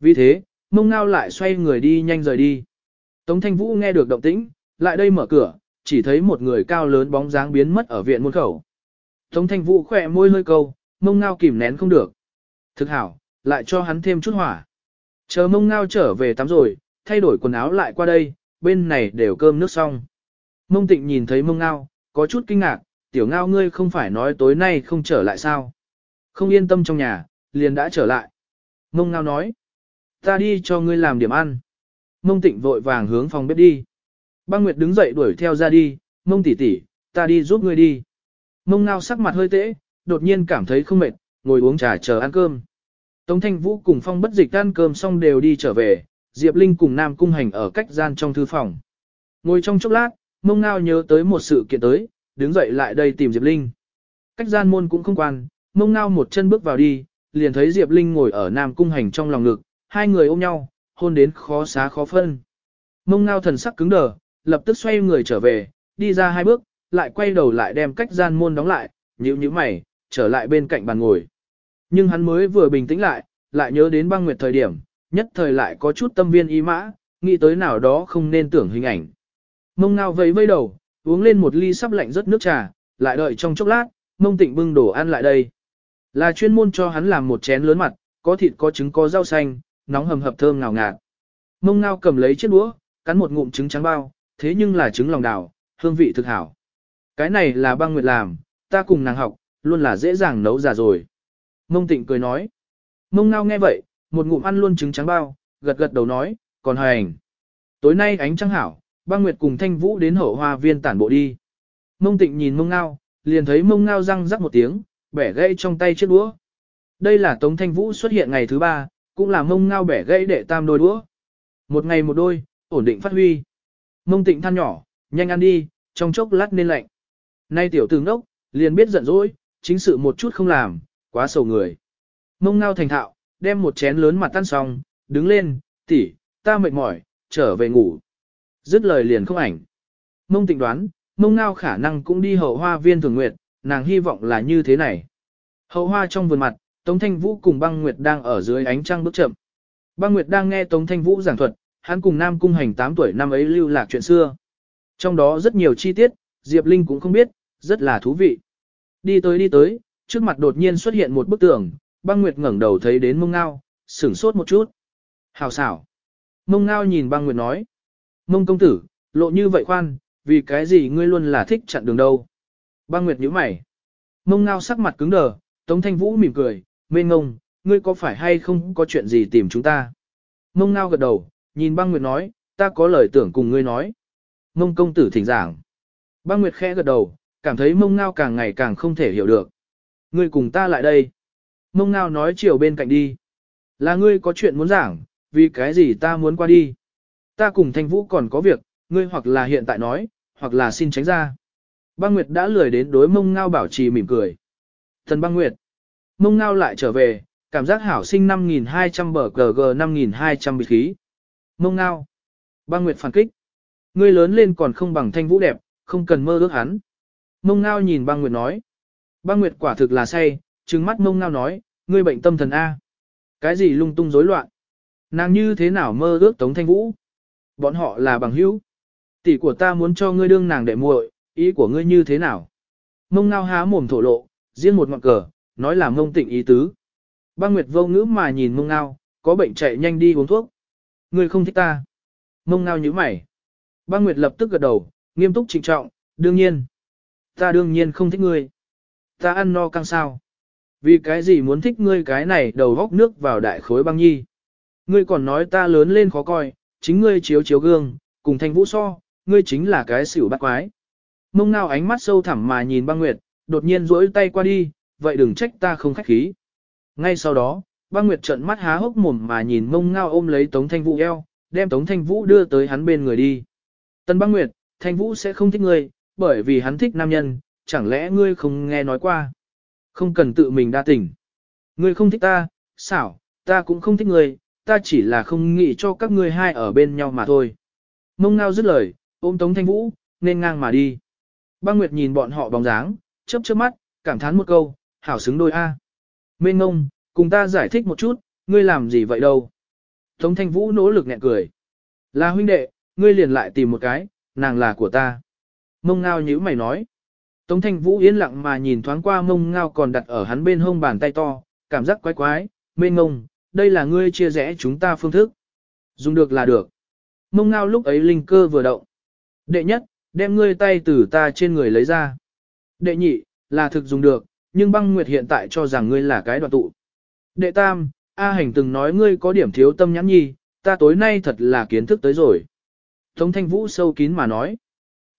Vì thế, mông ngao lại xoay người đi nhanh rời đi. Tống thanh vũ nghe được động tĩnh, lại đây mở cửa, chỉ thấy một người cao lớn bóng dáng biến mất ở viện môn khẩu. Tống thanh vũ khỏe môi hơi câu, mông ngao kìm nén không được. Thực hảo, lại cho hắn thêm chút hỏa. Chờ mông ngao trở về tắm rồi, thay đổi quần áo lại qua đây, bên này đều cơm nước xong. Mông tịnh nhìn thấy mông ngao, có chút kinh ngạc, tiểu ngao ngươi không phải nói tối nay không trở lại sao. Không yên tâm trong nhà, liền đã trở lại. Mông ngao nói, ta đi cho ngươi làm điểm ăn. Mông tịnh vội vàng hướng phòng bếp đi. Băng Nguyệt đứng dậy đuổi theo ra đi, mông tỷ tỷ, ta đi giúp ngươi đi. Mông ngao sắc mặt hơi tễ, đột nhiên cảm thấy không mệt, ngồi uống trà chờ ăn cơm. Tống Thanh Vũ cùng Phong bất dịch ăn cơm xong đều đi trở về, Diệp Linh cùng Nam Cung Hành ở cách gian trong thư phòng. Ngồi trong chốc lát, mông ngao nhớ tới một sự kiện tới, đứng dậy lại đây tìm Diệp Linh. Cách gian môn cũng không quan, mông ngao một chân bước vào đi, liền thấy Diệp Linh ngồi ở Nam Cung Hành trong lòng ngực, hai người ôm nhau, hôn đến khó xá khó phân. Mông ngao thần sắc cứng đờ, lập tức xoay người trở về, đi ra hai bước, lại quay đầu lại đem cách gian môn đóng lại, nhíu nhíu mày, trở lại bên cạnh bàn ngồi. Nhưng hắn mới vừa bình tĩnh lại, lại nhớ đến băng nguyệt thời điểm, nhất thời lại có chút tâm viên ý mã, nghĩ tới nào đó không nên tưởng hình ảnh. Mông ngao vẫy vây đầu, uống lên một ly sắp lạnh rất nước trà, lại đợi trong chốc lát, mông tịnh bưng đồ ăn lại đây. Là chuyên môn cho hắn làm một chén lớn mặt, có thịt có trứng có rau xanh, nóng hầm hập thơm ngào ngạt. Mông ngao cầm lấy chiếc đũa, cắn một ngụm trứng trắng bao, thế nhưng là trứng lòng đào, hương vị thực hảo. Cái này là băng nguyệt làm, ta cùng nàng học, luôn là dễ dàng nấu già rồi. Mông tịnh cười nói. Mông ngao nghe vậy, một ngụm ăn luôn trứng trắng bao, gật gật đầu nói, còn hành. Tối nay ánh trăng hảo, băng nguyệt cùng thanh vũ đến hậu hoa viên tản bộ đi. Mông tịnh nhìn mông ngao, liền thấy mông ngao răng rắc một tiếng, bẻ gãy trong tay chiếc đũa. Đây là Tống Thanh Vũ xuất hiện ngày thứ ba, cũng là mông ngao bẻ gãy để tam đôi đũa. Một ngày một đôi, ổn định phát huy. Mông tịnh than nhỏ, nhanh ăn đi, trong chốc lát nên lạnh. Nay tiểu tử ngốc, liền biết giận dỗi, chính sự một chút không làm, quá sầu người. Mông ngao thành thạo, đem một chén lớn mặt tan xong, đứng lên, tỷ, ta mệt mỏi, trở về ngủ. Dứt lời liền không ảnh. Mông tịnh đoán, mông ngao khả năng cũng đi hậu hoa viên thường nguyệt, nàng hy vọng là như thế này. Hậu hoa trong vườn mặt, Tống Thanh Vũ cùng băng nguyệt đang ở dưới ánh trăng bước chậm. Băng nguyệt đang nghe Tống Thanh Vũ giảng thuật, hắn cùng Nam Cung Hành 8 tuổi năm ấy lưu lạc chuyện xưa. Trong đó rất nhiều chi tiết, Diệp Linh cũng không biết, rất là thú vị. Đi tới đi tới, trước mặt đột nhiên xuất hiện một bức tường, băng nguyệt ngẩng đầu thấy đến mông ngao, sửng sốt một chút. Hào xảo. Mông ngao nhìn băng nguyệt nói. Mông công tử, lộ như vậy khoan, vì cái gì ngươi luôn là thích chặn đường đâu. Băng nguyệt nhíu mày. Mông ngao sắc mặt cứng đờ, Tống Thanh Vũ mỉm cười, mê ngông, ngươi có phải hay không có chuyện gì tìm chúng ta. Mông ngao gật đầu, nhìn băng nguyệt nói, ta có lời tưởng cùng ngươi nói. Mông công tử thỉnh giảng. Băng nguyệt khẽ gật đầu, cảm thấy mông ngao càng ngày càng không thể hiểu được. Ngươi cùng ta lại đây. Mông ngao nói chiều bên cạnh đi. Là ngươi có chuyện muốn giảng, vì cái gì ta muốn qua đi. Ta cùng thanh vũ còn có việc, ngươi hoặc là hiện tại nói, hoặc là xin tránh ra. Băng Nguyệt đã lười đến đối mông ngao bảo trì mỉm cười. Thần băng Nguyệt. Mông ngao lại trở về, cảm giác hảo sinh 5.200 bờ GG 5.200 bị khí. Mông ngao. Băng Nguyệt phản kích. Ngươi lớn lên còn không bằng thanh vũ đẹp, không cần mơ ước hắn. Mông ngao nhìn băng Nguyệt nói. Băng Nguyệt quả thực là say, trừng mắt mông ngao nói, ngươi bệnh tâm thần A. Cái gì lung tung rối loạn? Nàng như thế nào mơ ước Tống Thanh Vũ? Bọn họ là bằng hữu. Tỷ của ta muốn cho ngươi đương nàng đệ muội, ý của ngươi như thế nào? Mông ngao há mồm thổ lộ, riêng một ngọn cờ, nói là mông tịnh ý tứ. Băng Nguyệt vô ngữ mà nhìn mông ngao, có bệnh chạy nhanh đi uống thuốc. người không thích ta. Mông ngao nhíu mày. Băng Nguyệt lập tức gật đầu, nghiêm túc trịnh trọng, đương nhiên. Ta đương nhiên không thích ngươi. Ta ăn no căng sao. Vì cái gì muốn thích ngươi cái này đầu góc nước vào đại khối băng nhi. Ngươi còn nói ta lớn lên khó coi, chính ngươi chiếu chiếu gương, cùng thanh vũ so, ngươi chính là cái xỉu bắt quái. Mông ngao ánh mắt sâu thẳm mà nhìn băng nguyệt, đột nhiên duỗi tay qua đi, vậy đừng trách ta không khách khí. Ngay sau đó, băng nguyệt trợn mắt há hốc mồm mà nhìn mông ngao ôm lấy tống thanh vũ eo, đem tống thanh vũ đưa tới hắn bên người đi. Tân băng nguyệt, thanh vũ sẽ không thích ngươi, bởi vì hắn thích nam nhân, chẳng lẽ ngươi không nghe nói qua. Không cần tự mình đa tình. Ngươi không thích ta, xảo, ta cũng không thích ngươi, ta chỉ là không nghĩ cho các ngươi hai ở bên nhau mà thôi. Mông ngao dứt lời, ôm Tống Thanh Vũ, nên ngang mà đi. Băng Nguyệt nhìn bọn họ bóng dáng, chớp chớp mắt, cảm thán một câu, hảo xứng đôi A. Mên ngông, cùng ta giải thích một chút, ngươi làm gì vậy đâu. Tống Thanh Vũ nỗ lực nghẹn cười. Là huynh đệ, ngươi liền lại tìm một cái, nàng là của ta. Mông ngao nhữ mày nói. Tống Thanh Vũ yên lặng mà nhìn thoáng qua mông ngao còn đặt ở hắn bên hông bàn tay to, cảm giác quái quái, mê ngông, đây là ngươi chia rẽ chúng ta phương thức. Dùng được là được. Mông ngao lúc ấy linh cơ vừa động. Đệ nhất, đem ngươi tay từ ta trên người lấy ra. Đệ nhị, là thực dùng được, nhưng băng nguyệt hiện tại cho rằng ngươi là cái đoạn tụ. Đệ tam, A hành từng nói ngươi có điểm thiếu tâm nhãn nhi, ta tối nay thật là kiến thức tới rồi. Tống thanh vũ sâu kín mà nói.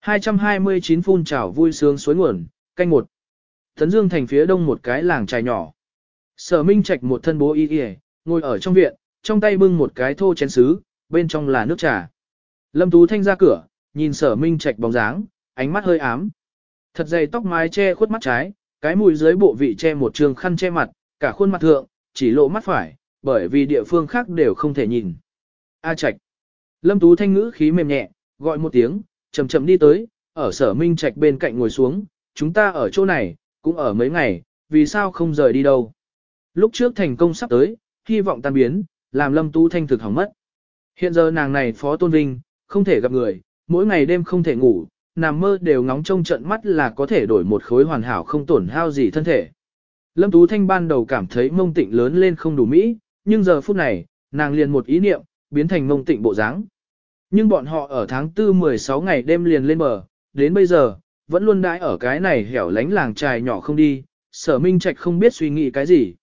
229 phun trào vui sướng suối nguồn, canh một. Tấn Dương thành phía đông một cái làng trài nhỏ. Sở Minh Trạch một thân bố y y, ngồi ở trong viện, trong tay bưng một cái thô chén sứ, bên trong là nước trà. Lâm Tú Thanh ra cửa, nhìn Sở Minh Trạch bóng dáng, ánh mắt hơi ám. Thật dày tóc mái che khuất mắt trái, cái mùi dưới bộ vị che một trường khăn che mặt, cả khuôn mặt thượng, chỉ lộ mắt phải, bởi vì địa phương khác đều không thể nhìn. A Trạch. Lâm Tú Thanh ngữ khí mềm nhẹ, gọi một tiếng, chậm chậm đi tới, ở Sở Minh Trạch bên cạnh ngồi xuống, chúng ta ở chỗ này, cũng ở mấy ngày, vì sao không rời đi đâu. Lúc trước thành công sắp tới, hy vọng tan biến, làm Lâm Tú Thanh thực hỏng mất. Hiện giờ nàng này phó tôn vinh, không thể gặp người, mỗi ngày đêm không thể ngủ, nằm mơ đều ngóng trông trận mắt là có thể đổi một khối hoàn hảo không tổn hao gì thân thể. Lâm Tú Thanh ban đầu cảm thấy mông tịnh lớn lên không đủ mỹ, nhưng giờ phút này, nàng liền một ý niệm, biến thành mông tịnh bộ dáng. Nhưng bọn họ ở tháng 4 16 ngày đêm liền lên bờ, đến bây giờ, vẫn luôn đãi ở cái này hẻo lánh làng trài nhỏ không đi, sở minh trạch không biết suy nghĩ cái gì.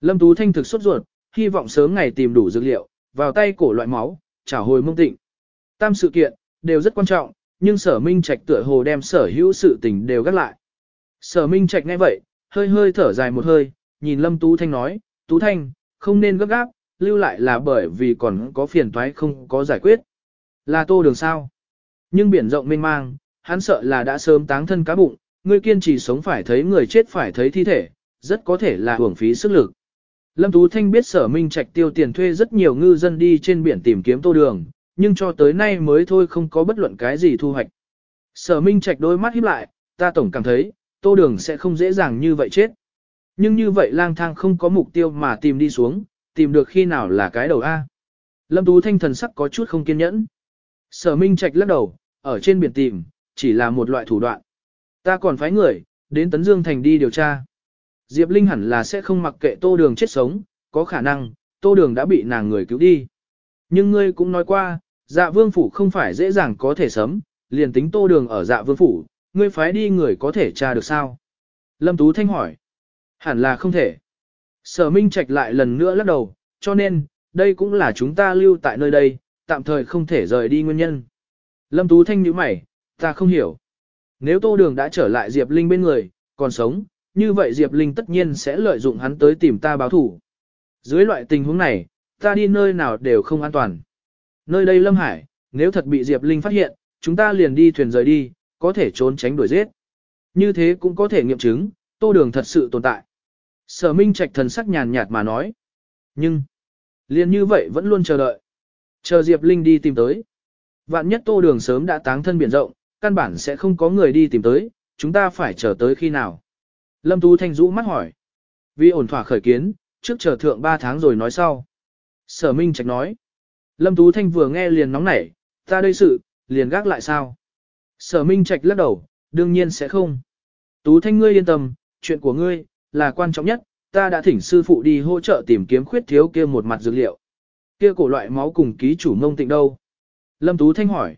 Lâm Tú Thanh thực sốt ruột, hy vọng sớm ngày tìm đủ dược liệu, vào tay cổ loại máu, trả hồi mông tịnh. Tam sự kiện, đều rất quan trọng, nhưng sở minh trạch tựa hồ đem sở hữu sự tình đều gác lại. Sở minh trạch nghe vậy, hơi hơi thở dài một hơi, nhìn Lâm Tú Thanh nói, Tú Thanh, không nên gấp gáp, lưu lại là bởi vì còn có phiền toái không có giải quyết. Là tô đường sao? Nhưng biển rộng mênh mang, hắn sợ là đã sớm táng thân cá bụng, người kiên trì sống phải thấy người chết phải thấy thi thể, rất có thể là hưởng phí sức lực. Lâm Tú Thanh biết sở minh trạch tiêu tiền thuê rất nhiều ngư dân đi trên biển tìm kiếm tô đường, nhưng cho tới nay mới thôi không có bất luận cái gì thu hoạch. Sở minh trạch đôi mắt híp lại, ta tổng cảm thấy, tô đường sẽ không dễ dàng như vậy chết. Nhưng như vậy lang thang không có mục tiêu mà tìm đi xuống, tìm được khi nào là cái đầu A. Lâm Tú Thanh thần sắc có chút không kiên nhẫn. Sở Minh Trạch lắc đầu, ở trên biển tìm, chỉ là một loại thủ đoạn. Ta còn phái người, đến Tấn Dương Thành đi điều tra. Diệp Linh hẳn là sẽ không mặc kệ tô đường chết sống, có khả năng, tô đường đã bị nàng người cứu đi. Nhưng ngươi cũng nói qua, dạ vương phủ không phải dễ dàng có thể sấm, liền tính tô đường ở dạ vương phủ, ngươi phái đi người có thể tra được sao? Lâm Tú Thanh hỏi. Hẳn là không thể. Sở Minh Trạch lại lần nữa lắc đầu, cho nên, đây cũng là chúng ta lưu tại nơi đây, tạm thời không thể rời đi nguyên nhân. Lâm Tú Thanh nhíu mày, ta không hiểu. Nếu Tô Đường đã trở lại Diệp Linh bên người, còn sống, như vậy Diệp Linh tất nhiên sẽ lợi dụng hắn tới tìm ta báo thủ. Dưới loại tình huống này, ta đi nơi nào đều không an toàn. Nơi đây Lâm Hải, nếu thật bị Diệp Linh phát hiện, chúng ta liền đi thuyền rời đi, có thể trốn tránh đuổi giết. Như thế cũng có thể nghiệm chứng, Tô Đường thật sự tồn tại. Sở Minh Trạch thần sắc nhàn nhạt mà nói. Nhưng, liền như vậy vẫn luôn chờ đợi. Chờ Diệp Linh đi tìm tới. Vạn nhất tô đường sớm đã táng thân biển rộng, căn bản sẽ không có người đi tìm tới, chúng ta phải chờ tới khi nào. Lâm Tú Thanh rũ mắt hỏi. Vì ổn thỏa khởi kiến, trước chờ thượng 3 tháng rồi nói sau. Sở Minh Trạch nói. Lâm Tú Thanh vừa nghe liền nóng nảy, ta đây sự, liền gác lại sao? Sở Minh Trạch lắc đầu, đương nhiên sẽ không. Tú Thanh ngươi yên tâm, chuyện của ngươi, là quan trọng nhất, ta đã thỉnh sư phụ đi hỗ trợ tìm kiếm khuyết thiếu kia một mặt dược liệu. Kia cổ loại máu cùng ký chủ mông tịnh đâu? Lâm Tú Thanh hỏi.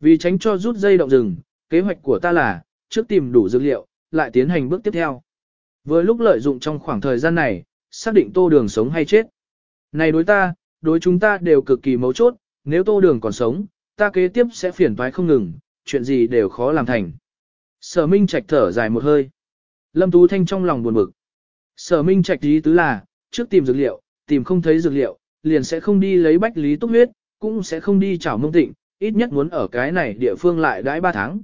Vì tránh cho rút dây động rừng, kế hoạch của ta là, trước tìm đủ dược liệu, lại tiến hành bước tiếp theo. Với lúc lợi dụng trong khoảng thời gian này, xác định tô đường sống hay chết. Này đối ta, đối chúng ta đều cực kỳ mấu chốt, nếu tô đường còn sống, ta kế tiếp sẽ phiền toái không ngừng, chuyện gì đều khó làm thành. Sở Minh Trạch thở dài một hơi. Lâm Tú Thanh trong lòng buồn bực. Sở Minh Trạch ý tứ là, trước tìm dược liệu, tìm không thấy dược liệu, liền sẽ không đi lấy bách lý túc huyết, cũng sẽ không đi chảo mông tịnh, ít nhất muốn ở cái này địa phương lại đãi 3 tháng.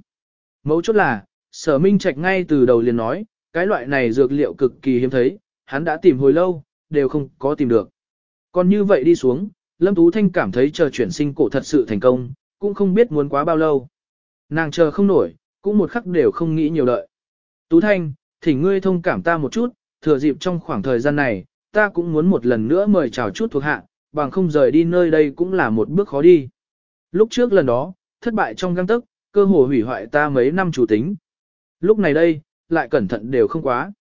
Mấu chốt là, sở minh trạch ngay từ đầu liền nói, cái loại này dược liệu cực kỳ hiếm thấy, hắn đã tìm hồi lâu, đều không có tìm được. Còn như vậy đi xuống, Lâm Tú Thanh cảm thấy chờ chuyển sinh cổ thật sự thành công, cũng không biết muốn quá bao lâu. Nàng chờ không nổi, cũng một khắc đều không nghĩ nhiều đợi. Tú Thanh, thỉnh ngươi thông cảm ta một chút, thừa dịp trong khoảng thời gian này, ta cũng muốn một lần nữa mời chào chút thuộc hạ, bằng không rời đi nơi đây cũng là một bước khó đi. Lúc trước lần đó, thất bại trong găng tức, cơ hồ hủy hoại ta mấy năm chủ tính. Lúc này đây, lại cẩn thận đều không quá.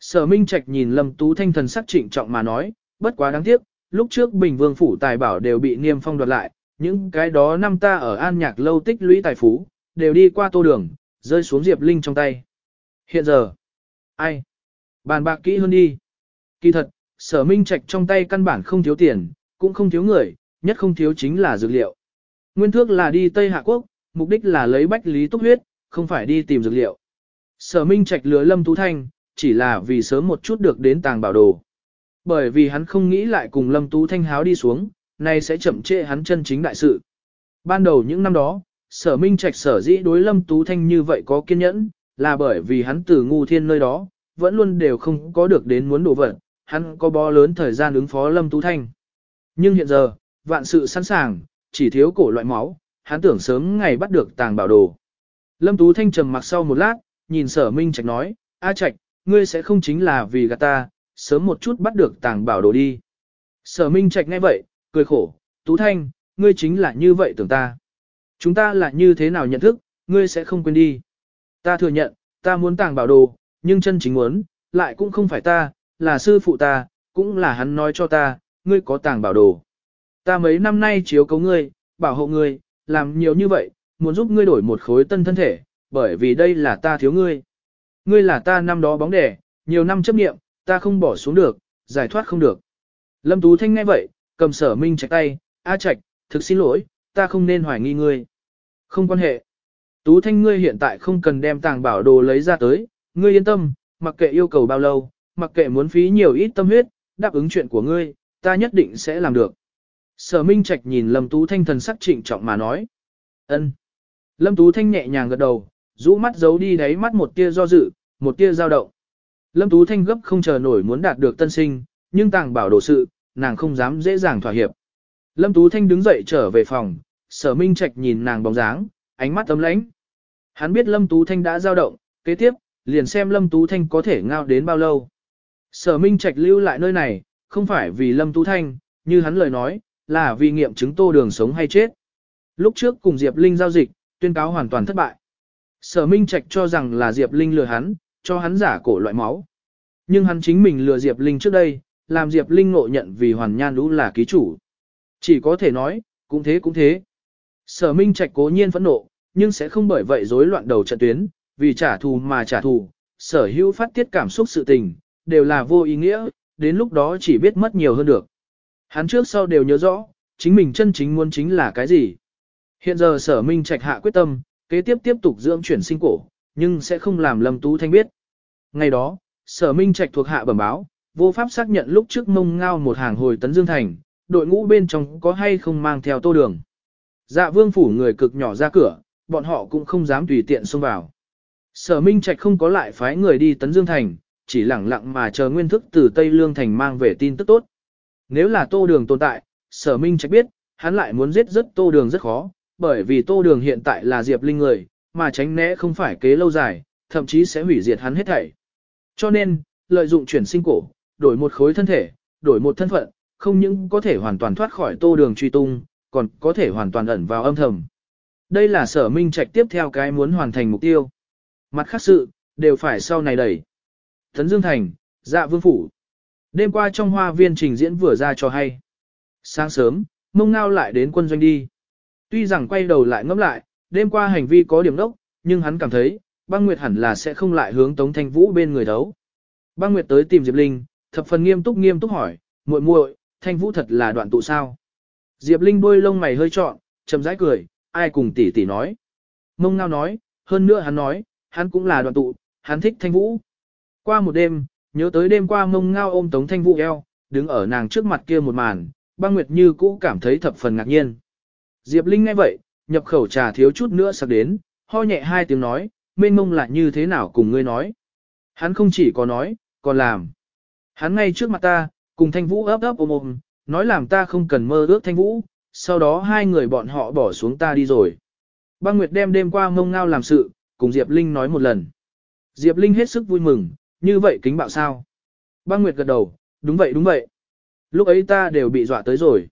Sở Minh Trạch nhìn Lâm Tú Thanh thần sắc trịnh trọng mà nói, bất quá đáng tiếc, lúc trước Bình Vương phủ tài bảo đều bị Niêm Phong đoạt lại, những cái đó năm ta ở An Nhạc lâu tích lũy tài phú, đều đi qua tô đường, rơi xuống Diệp Linh trong tay. Hiện giờ, ai? Bàn bạc kỹ hơn đi. Kỳ thật, Sở Minh Trạch trong tay căn bản không thiếu tiền, cũng không thiếu người, nhất không thiếu chính là dược liệu. Nguyên thước là đi Tây Hạ Quốc, mục đích là lấy bách lý túc huyết, không phải đi tìm dược liệu. Sở Minh Trạch lừa Lâm Tú Thanh, chỉ là vì sớm một chút được đến tàng bảo đồ. Bởi vì hắn không nghĩ lại cùng Lâm Tú Thanh háo đi xuống, nay sẽ chậm trễ hắn chân chính đại sự. Ban đầu những năm đó, sở minh trạch sở dĩ đối Lâm Tú Thanh như vậy có kiên nhẫn, là bởi vì hắn từ ngu thiên nơi đó, vẫn luôn đều không có được đến muốn đổ vật, hắn có bó lớn thời gian ứng phó Lâm Tú Thanh. Nhưng hiện giờ, vạn sự sẵn sàng, chỉ thiếu cổ loại máu, hắn tưởng sớm ngày bắt được tàng bảo đồ. Lâm Tú Thanh trầm mặc sau một lát, nhìn sở minh trạch nói, A trạch, ngươi sẽ không chính là vì gạt ta, sớm một chút bắt được tàng bảo đồ đi. Sở minh trạch ngay vậy, cười khổ, Tú Thanh, ngươi chính là như vậy tưởng ta. Chúng ta là như thế nào nhận thức, ngươi sẽ không quên đi. Ta thừa nhận, ta muốn tàng bảo đồ, nhưng chân chính muốn, lại cũng không phải ta, là sư phụ ta, cũng là hắn nói cho ta, ngươi có tàng bảo đồ. Ta mấy năm nay chiếu cấu ngươi, bảo hộ ngươi, làm nhiều như vậy, muốn giúp ngươi đổi một khối tân thân thể, bởi vì đây là ta thiếu ngươi. Ngươi là ta năm đó bóng đẻ, nhiều năm chấp nghiệm, ta không bỏ xuống được, giải thoát không được. Lâm Tú Thanh nghe vậy, cầm sở minh chạch tay, A Trạch, thực xin lỗi, ta không nên hoài nghi ngươi. Không quan hệ. Tú Thanh ngươi hiện tại không cần đem tàng bảo đồ lấy ra tới, ngươi yên tâm, mặc kệ yêu cầu bao lâu, mặc kệ muốn phí nhiều ít tâm huyết, đáp ứng chuyện của ngươi, ta nhất định sẽ làm được. Sở Minh Trạch nhìn Lâm Tú Thanh thần sắc trịnh trọng mà nói. ân. Lâm Tú Thanh nhẹ nhàng gật đầu, rũ mắt giấu đi đáy mắt một tia do dự, một tia dao động. Lâm Tú Thanh gấp không chờ nổi muốn đạt được tân sinh, nhưng tàng bảo đồ sự, nàng không dám dễ dàng thỏa hiệp. Lâm Tú Thanh đứng dậy trở về phòng, sở minh trạch nhìn nàng bóng dáng, ánh mắt tấm lãnh. Hắn biết Lâm Tú Thanh đã dao động, kế tiếp, liền xem Lâm Tú Thanh có thể ngao đến bao lâu. Sở minh trạch lưu lại nơi này, không phải vì Lâm Tú Thanh, như hắn lời nói, là vì nghiệm chứng tô đường sống hay chết. Lúc trước cùng Diệp Linh giao dịch, tuyên cáo hoàn toàn thất bại. Sở Minh Trạch cho rằng là Diệp Linh lừa hắn, cho hắn giả cổ loại máu. Nhưng hắn chính mình lừa Diệp Linh trước đây, làm Diệp Linh ngộ nhận vì Hoàn Nhan Lũ là ký chủ. Chỉ có thể nói, cũng thế cũng thế. Sở Minh Trạch cố nhiên phẫn nộ, nhưng sẽ không bởi vậy rối loạn đầu trận tuyến, vì trả thù mà trả thù, sở hữu phát tiết cảm xúc sự tình, đều là vô ý nghĩa, đến lúc đó chỉ biết mất nhiều hơn được. Hắn trước sau đều nhớ rõ, chính mình chân chính muốn chính là cái gì. Hiện giờ sở Minh Trạch hạ quyết tâm, kế tiếp tiếp tục dưỡng chuyển sinh cổ, nhưng sẽ không làm Lâm Tú Thanh biết. Ngày đó, sở Minh Trạch thuộc hạ bẩm báo, vô pháp xác nhận lúc trước mông ngao một hàng hồi tấn dương thành, đội ngũ bên trong có hay không mang theo tô đường. Dạ vương phủ người cực nhỏ ra cửa, bọn họ cũng không dám tùy tiện xông vào. Sở Minh Trạch không có lại phái người đi tấn dương thành, chỉ lẳng lặng mà chờ nguyên thức từ Tây Lương thành mang về tin tức tốt. Nếu là tô đường tồn tại, sở Minh Trạch biết, hắn lại muốn giết rất tô đường rất khó, bởi vì tô đường hiện tại là Diệp Linh người, mà tránh né không phải kế lâu dài, thậm chí sẽ hủy diệt hắn hết thảy. Cho nên, lợi dụng chuyển sinh cổ, đổi một khối thân thể, đổi một thân phận, không những có thể hoàn toàn thoát khỏi tô đường truy tung, còn có thể hoàn toàn ẩn vào âm thầm. Đây là sở minh trạch tiếp theo cái muốn hoàn thành mục tiêu. Mặt khác sự, đều phải sau này đẩy. Thấn Dương Thành, dạ vương phủ. Đêm qua trong hoa viên trình diễn vừa ra cho hay. Sáng sớm, mông ngao lại đến quân doanh đi. Tuy rằng quay đầu lại ngẫm lại, đêm qua hành vi có điểm đốc, nhưng hắn cảm thấy, băng nguyệt hẳn là sẽ không lại hướng Tống Thanh Vũ bên người đấu. Băng nguyệt tới tìm Diệp Linh, thập phần nghiêm túc nghiêm túc hỏi, muội muội, Thanh Vũ thật là đoạn tụ sao? Diệp Linh đôi lông mày hơi trọn, chậm rãi cười, ai cùng tỷ tỷ nói. Mông ngao nói, hơn nữa hắn nói, hắn cũng là đoạn tụ, hắn thích Thanh Vũ. Qua một đêm, nhớ tới đêm qua mông ngao ôm Tống Thanh Vũ eo, đứng ở nàng trước mặt kia một màn, băng nguyệt như cũ cảm thấy thập phần ngạc nhiên. Diệp Linh nghe vậy, nhập khẩu trà thiếu chút nữa sắp đến, ho nhẹ hai tiếng nói, mênh mông lại như thế nào cùng ngươi nói. Hắn không chỉ có nói, còn làm. Hắn ngay trước mặt ta, cùng thanh vũ ấp ấp ôm ôm, nói làm ta không cần mơ ước thanh vũ, sau đó hai người bọn họ bỏ xuống ta đi rồi. Băng Nguyệt đem đêm qua mông ngao làm sự, cùng Diệp Linh nói một lần. Diệp Linh hết sức vui mừng, như vậy kính bạo sao. Băng Nguyệt gật đầu, đúng vậy đúng vậy. Lúc ấy ta đều bị dọa tới rồi.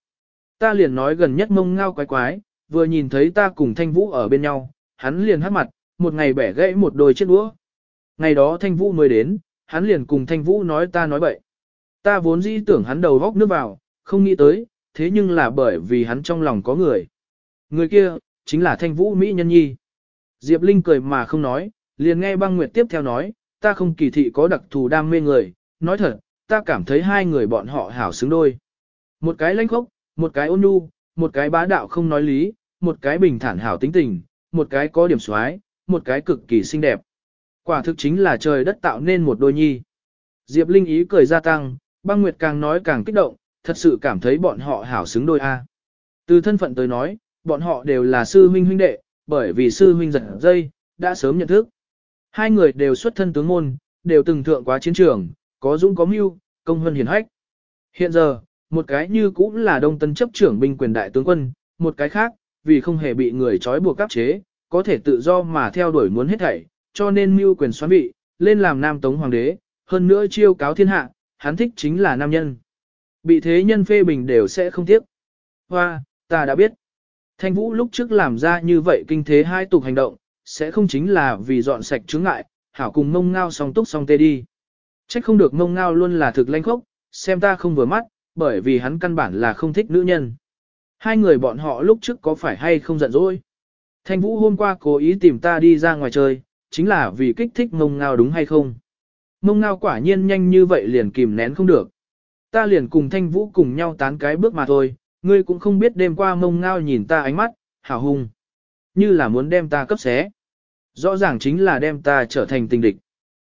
Ta liền nói gần nhất mông ngao quái quái, vừa nhìn thấy ta cùng Thanh Vũ ở bên nhau, hắn liền hát mặt, một ngày bẻ gãy một đôi chiếc đũa. Ngày đó Thanh Vũ mới đến, hắn liền cùng Thanh Vũ nói ta nói bậy. Ta vốn dĩ tưởng hắn đầu góc nước vào, không nghĩ tới, thế nhưng là bởi vì hắn trong lòng có người. Người kia, chính là Thanh Vũ Mỹ Nhân Nhi. Diệp Linh cười mà không nói, liền nghe băng nguyệt tiếp theo nói, ta không kỳ thị có đặc thù đam mê người, nói thật, ta cảm thấy hai người bọn họ hảo xứng đôi. Một cái lãnh khốc, một cái ôn nhu, một cái bá đạo không nói lý, một cái bình thản hảo tính tình, một cái có điểm xoái, một cái cực kỳ xinh đẹp. Quả thực chính là trời đất tạo nên một đôi nhi. Diệp Linh ý cười gia tăng, băng nguyệt càng nói càng kích động, thật sự cảm thấy bọn họ hảo xứng đôi a. Từ thân phận tới nói, bọn họ đều là sư huynh huynh đệ, bởi vì sư huynh giật dây, đã sớm nhận thức. Hai người đều xuất thân tướng môn, đều từng thượng quá chiến trường, có dũng có mưu, công hơn hiển hách. Hiện giờ, một cái như cũng là đông tân chấp trưởng binh quyền đại tướng quân, một cái khác, vì không hề bị người trói buộc cấp chế, có thể tự do mà theo đuổi muốn hết thảy, cho nên mưu quyền xoán vị, lên làm nam tống hoàng đế, hơn nữa chiêu cáo thiên hạ, hắn thích chính là nam nhân. Bị thế nhân phê bình đều sẽ không tiếc. Hoa, ta đã biết. Thanh Vũ lúc trước làm ra như vậy kinh thế hai tục hành động, sẽ không chính là vì dọn sạch chướng ngại, hảo cùng mông ngao song túc song tê đi. Trách không được mông ngao luôn là thực lanh khốc, xem ta không vừa mắt, bởi vì hắn căn bản là không thích nữ nhân. Hai người bọn họ lúc trước có phải hay không giận dỗi? Thanh Vũ hôm qua cố ý tìm ta đi ra ngoài chơi, chính là vì kích thích mông ngao đúng hay không? Mông ngao quả nhiên nhanh như vậy liền kìm nén không được. Ta liền cùng Thanh Vũ cùng nhau tán cái bước mà thôi, ngươi cũng không biết đêm qua mông ngao nhìn ta ánh mắt, hào hùng, Như là muốn đem ta cấp xé. Rõ ràng chính là đem ta trở thành tình địch.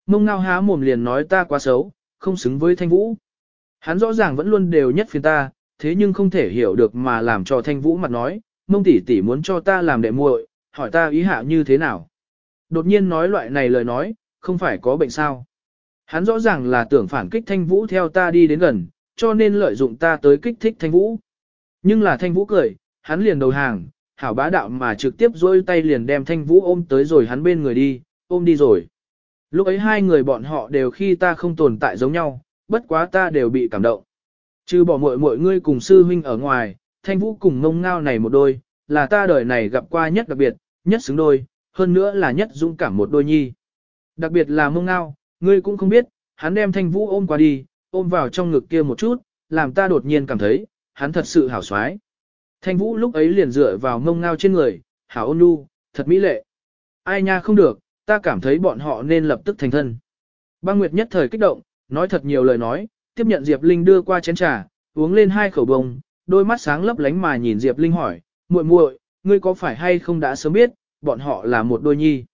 Mông ngao há mồm liền nói ta quá xấu, không xứng với Thanh Vũ. Hắn rõ ràng vẫn luôn đều nhất phiền ta, thế nhưng không thể hiểu được mà làm cho Thanh Vũ mặt nói, mông tỷ tỷ muốn cho ta làm đệ muội, hỏi ta ý hạ như thế nào. Đột nhiên nói loại này lời nói, không phải có bệnh sao. Hắn rõ ràng là tưởng phản kích Thanh Vũ theo ta đi đến gần, cho nên lợi dụng ta tới kích thích Thanh Vũ. Nhưng là Thanh Vũ cười, hắn liền đầu hàng, hảo bá đạo mà trực tiếp dôi tay liền đem Thanh Vũ ôm tới rồi hắn bên người đi, ôm đi rồi. Lúc ấy hai người bọn họ đều khi ta không tồn tại giống nhau, bất quá ta đều bị cảm động. Trừ bỏ muội muội ngươi cùng sư huynh ở ngoài, Thanh Vũ cùng ngông ngao này một đôi, là ta đời này gặp qua nhất đặc biệt, nhất xứng đôi, hơn nữa là nhất dũng cảm một đôi nhi. Đặc biệt là mông ngao, ngươi cũng không biết, hắn đem Thanh Vũ ôm qua đi, ôm vào trong ngực kia một chút, làm ta đột nhiên cảm thấy, hắn thật sự hảo xoái. Thanh Vũ lúc ấy liền dựa vào mông ngao trên người, hảo ôn nhu, thật mỹ lệ. Ai nha không được, ta cảm thấy bọn họ nên lập tức thành thân. Băng Nguyệt nhất thời kích động, nói thật nhiều lời nói, tiếp nhận Diệp Linh đưa qua chén trà, uống lên hai khẩu bông, đôi mắt sáng lấp lánh mà nhìn Diệp Linh hỏi, muội muội, ngươi có phải hay không đã sớm biết, bọn họ là một đôi nhi.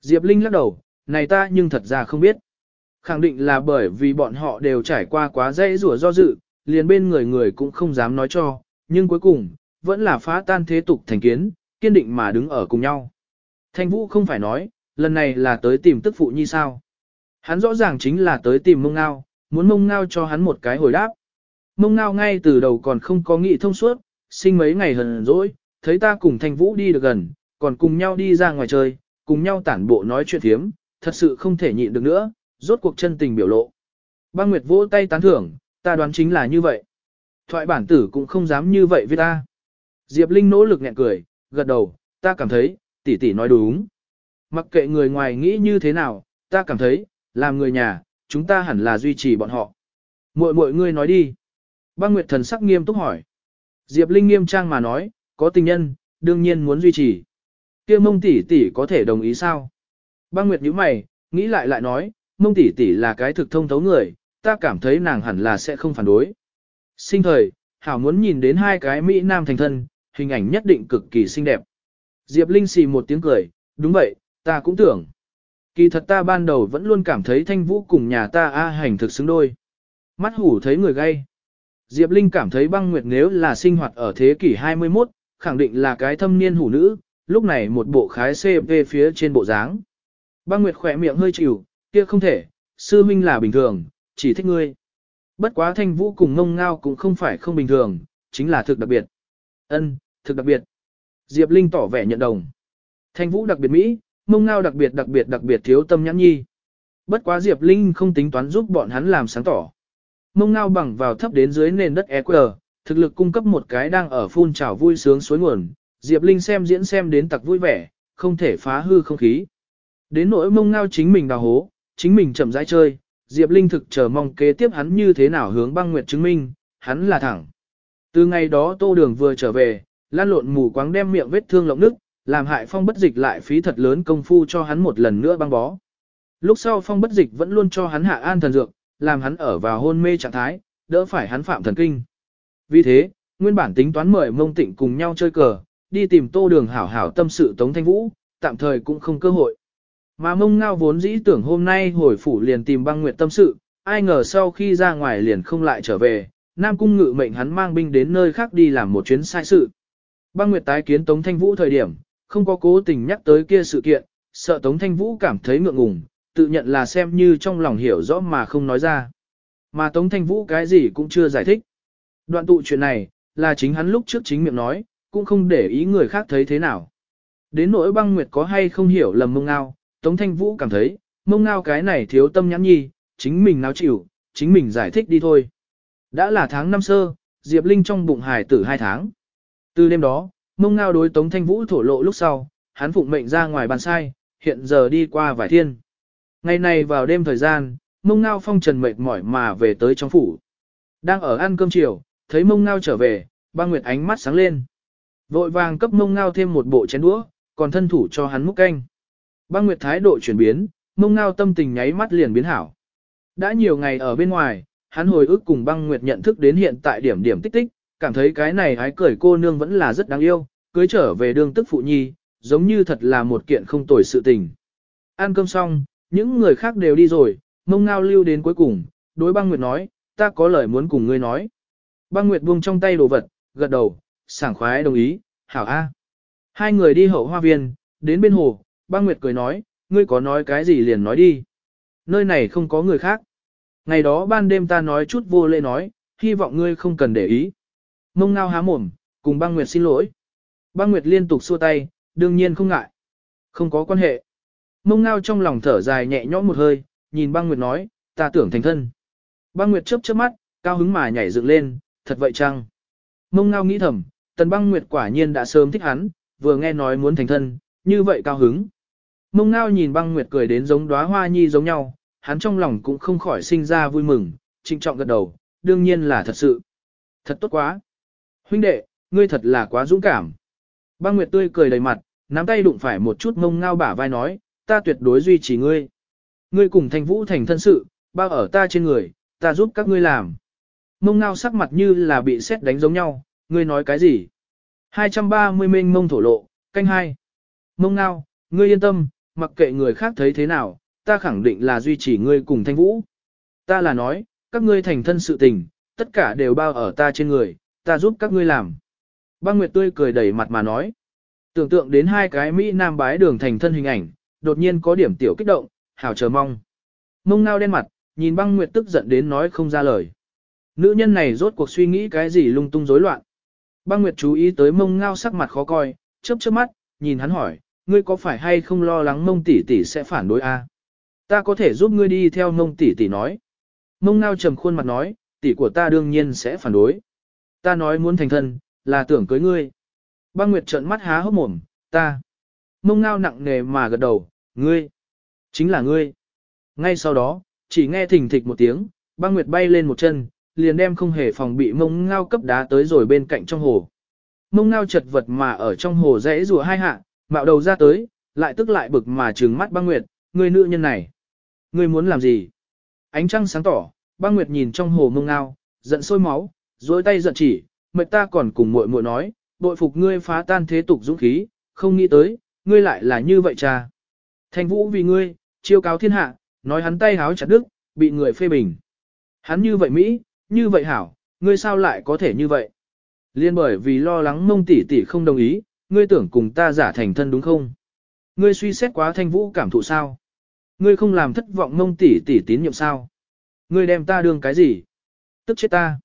Diệp Linh lắc đầu, này ta nhưng thật ra không biết. Khẳng định là bởi vì bọn họ đều trải qua quá dễ rủa do dự, liền bên người người cũng không dám nói cho, nhưng cuối cùng, vẫn là phá tan thế tục thành kiến, kiên định mà đứng ở cùng nhau. Thanh Vũ không phải nói, lần này là tới tìm tức phụ nhi sao. Hắn rõ ràng chính là tới tìm mông ngao, muốn mông ngao cho hắn một cái hồi đáp. Mông ngao ngay từ đầu còn không có nghị thông suốt, sinh mấy ngày hờn dỗi, thấy ta cùng Thanh Vũ đi được gần, còn cùng nhau đi ra ngoài chơi, cùng nhau tản bộ nói chuyện thiếm, thật sự không thể nhịn được nữa, rốt cuộc chân tình biểu lộ. Băng Nguyệt vỗ tay tán thưởng, ta đoán chính là như vậy. Thoại bản tử cũng không dám như vậy với ta. Diệp Linh nỗ lực nhẹ cười, gật đầu, ta cảm thấy, tỷ tỷ nói đúng. Mặc kệ người ngoài nghĩ như thế nào, ta cảm thấy, làm người nhà, chúng ta hẳn là duy trì bọn họ. Muội muội ngươi nói đi. Băng Nguyệt thần sắc nghiêm túc hỏi. Diệp Linh nghiêm trang mà nói, có tình nhân, đương nhiên muốn duy trì. Kia mông tỷ tỷ có thể đồng ý sao? Băng Nguyệt nhíu mày, nghĩ lại lại nói, mông tỷ tỷ là cái thực thông thấu người, ta cảm thấy nàng hẳn là sẽ không phản đối. Sinh thời, Hảo muốn nhìn đến hai cái Mỹ Nam thành thân, hình ảnh nhất định cực kỳ xinh đẹp. Diệp Linh xì một tiếng cười, đúng vậy, ta cũng tưởng. Kỳ thật ta ban đầu vẫn luôn cảm thấy thanh vũ cùng nhà ta A hành thực xứng đôi. Mắt hủ thấy người gay. Diệp Linh cảm thấy băng nguyệt nếu là sinh hoạt ở thế kỷ 21, khẳng định là cái thâm niên hủ nữ, lúc này một bộ khái CP phía trên bộ dáng. Băng nguyệt khỏe miệng hơi chịu, kia không thể, sư minh là bình thường, chỉ thích ngươi. Bất quá thanh vũ cùng ngông ngao cũng không phải không bình thường, chính là thực đặc biệt. Ân, thực đặc biệt. Diệp Linh tỏ vẻ nhận đồng. Thanh vũ đặc biệt Mỹ, Mông ngao đặc biệt đặc biệt đặc biệt thiếu tâm nhãn nhi. Bất quá Diệp Linh không tính toán giúp bọn hắn làm sáng tỏ. Mông ngao bằng vào thấp đến dưới nền đất EQ, thực lực cung cấp một cái đang ở phun trào vui sướng suối nguồn. Diệp Linh xem diễn xem đến tặc vui vẻ, không thể phá hư không khí. Đến nỗi mông ngao chính mình đào hố, chính mình chậm rãi chơi, Diệp Linh thực chờ mong kế tiếp hắn như thế nào hướng băng nguyệt chứng minh, hắn là thẳng. Từ ngày đó tô đường vừa trở về, lan lộn mù quáng đem miệng vết thương lộng nức, làm hại phong bất dịch lại phí thật lớn công phu cho hắn một lần nữa băng bó. Lúc sau phong bất dịch vẫn luôn cho hắn hạ an thần dược, làm hắn ở vào hôn mê trạng thái, đỡ phải hắn phạm thần kinh. Vì thế, nguyên bản tính toán mời mông tịnh cùng nhau chơi cờ, đi tìm tô đường hảo hảo tâm sự Tống Thanh Vũ, tạm thời cũng không cơ hội. Mà mông ngao vốn dĩ tưởng hôm nay hồi phủ liền tìm băng nguyệt tâm sự, ai ngờ sau khi ra ngoài liền không lại trở về, Nam Cung ngự mệnh hắn mang binh đến nơi khác đi làm một chuyến sai sự. Băng nguyệt tái kiến Tống Thanh Vũ thời điểm, không có cố tình nhắc tới kia sự kiện, sợ Tống Thanh Vũ cảm thấy ngượng ngùng, tự nhận là xem như trong lòng hiểu rõ mà không nói ra. Mà Tống Thanh Vũ cái gì cũng chưa giải thích. Đoạn tụ chuyện này, là chính hắn lúc trước chính miệng nói, cũng không để ý người khác thấy thế nào. Đến nỗi băng nguyệt có hay không hiểu lầm mông ngao, Tống Thanh Vũ cảm thấy, mông ngao cái này thiếu tâm nhãn nhi, chính mình nào chịu, chính mình giải thích đi thôi. Đã là tháng năm sơ, Diệp Linh trong bụng hài tử hai tháng. Từ đêm đó, mông ngao đối Tống Thanh Vũ thổ lộ lúc sau, hắn phụng mệnh ra ngoài bàn sai, hiện giờ đi qua vài thiên. Ngày này vào đêm thời gian, mông ngao phong trần mệt mỏi mà về tới trong phủ. Đang ở ăn cơm chiều, thấy mông ngao trở về, băng nguyệt ánh mắt sáng lên. Vội vàng cấp mông ngao thêm một bộ chén đũa, còn thân thủ cho hắn múc canh. Băng nguyệt thái độ chuyển biến, mông ngao tâm tình nháy mắt liền biến hảo. Đã nhiều ngày ở bên ngoài, hắn hồi ức cùng băng nguyệt nhận thức đến hiện tại điểm điểm tích tích, cảm thấy cái này hái cười cô nương vẫn là rất đáng yêu, cưới trở về đường tức phụ nhi, giống như thật là một kiện không tồi sự tình. Ăn cơm xong, những người khác đều đi rồi, mông ngao lưu đến cuối cùng, đối băng nguyệt nói, ta có lời muốn cùng ngươi nói. Băng nguyệt buông trong tay đồ vật, gật đầu, sảng khoái đồng ý, hảo a. Hai người đi hậu hoa viên, đến bên hồ, băng nguyệt cười nói, ngươi có nói cái gì liền nói đi. Nơi này không có người khác. Ngày đó ban đêm ta nói chút vô lễ nói, hy vọng ngươi không cần để ý. Mông ngao há mồm, cùng băng nguyệt xin lỗi. Băng nguyệt liên tục xua tay, đương nhiên không ngại. Không có quan hệ. Mông ngao trong lòng thở dài nhẹ nhõm một hơi, nhìn băng nguyệt nói, ta tưởng thành thân. Băng nguyệt chớp chớp mắt, cao hứng mà nhảy dựng lên, thật vậy chăng? Mông ngao nghĩ thầm, tần băng nguyệt quả nhiên đã sớm thích hắn, vừa nghe nói muốn thành thân, như vậy cao hứng. Mông ngao nhìn băng nguyệt cười đến giống đóa hoa nhi giống nhau, hắn trong lòng cũng không khỏi sinh ra vui mừng, trịnh trọng gật đầu, đương nhiên là thật sự. Thật tốt quá. Huynh đệ, ngươi thật là quá dũng cảm. Băng nguyệt tươi cười đầy mặt, nắm tay đụng phải một chút mông ngao bả vai nói, ta tuyệt đối duy trì ngươi. Ngươi cùng thành vũ thành thân sự, bao ở ta trên người, ta giúp các ngươi làm. Mông ngao sắc mặt như là bị xét đánh giống nhau, ngươi nói cái gì? 230 mênh mông thổ lộ, canh hai. Mông ngao, ngươi yên tâm, mặc kệ người khác thấy thế nào, ta khẳng định là duy trì ngươi cùng thanh vũ. Ta là nói, các ngươi thành thân sự tình, tất cả đều bao ở ta trên người, ta giúp các ngươi làm. Băng Nguyệt tươi cười đẩy mặt mà nói. Tưởng tượng đến hai cái Mỹ Nam bái đường thành thân hình ảnh, đột nhiên có điểm tiểu kích động, hào chờ mong. Mông ngao đen mặt, nhìn băng Nguyệt tức giận đến nói không ra lời. Nữ nhân này rốt cuộc suy nghĩ cái gì lung tung rối loạn. Băng Nguyệt chú ý tới mông ngao sắc mặt khó coi, chớp chớp mắt, nhìn hắn hỏi, ngươi có phải hay không lo lắng mông tỷ tỷ sẽ phản đối a? Ta có thể giúp ngươi đi theo mông tỷ tỷ nói. Mông ngao trầm khuôn mặt nói, tỷ của ta đương nhiên sẽ phản đối. Ta nói muốn thành thân, là tưởng cưới ngươi. Băng Nguyệt trợn mắt há hốc mồm, ta. Mông ngao nặng nề mà gật đầu, ngươi. Chính là ngươi. Ngay sau đó, chỉ nghe thình thịch một tiếng, băng Nguyệt bay lên một chân, liền đem không hề phòng bị mông ngao cấp đá tới rồi bên cạnh trong hồ. Mông ngao chật vật mà ở trong hồ rẽ rùa hai hạ, mạo đầu ra tới, lại tức lại bực mà trừng mắt băng nguyệt, người nữ nhân này. ngươi muốn làm gì? Ánh trăng sáng tỏ, băng nguyệt nhìn trong hồ mông ngao, giận sôi máu, dối tay giận chỉ, mệt ta còn cùng muội muội nói, bội phục ngươi phá tan thế tục dũng khí, không nghĩ tới, ngươi lại là như vậy cha. Thanh vũ vì ngươi, chiêu cáo thiên hạ, nói hắn tay háo chặt đức, bị người phê bình. Hắn như vậy Mỹ, như vậy hảo, ngươi sao lại có thể như vậy? Liên bởi vì lo lắng mông tỷ tỷ không đồng ý, ngươi tưởng cùng ta giả thành thân đúng không? Ngươi suy xét quá thanh vũ cảm thụ sao? Ngươi không làm thất vọng mông tỷ tỷ tín nhiệm sao? Ngươi đem ta đương cái gì? Tức chết ta.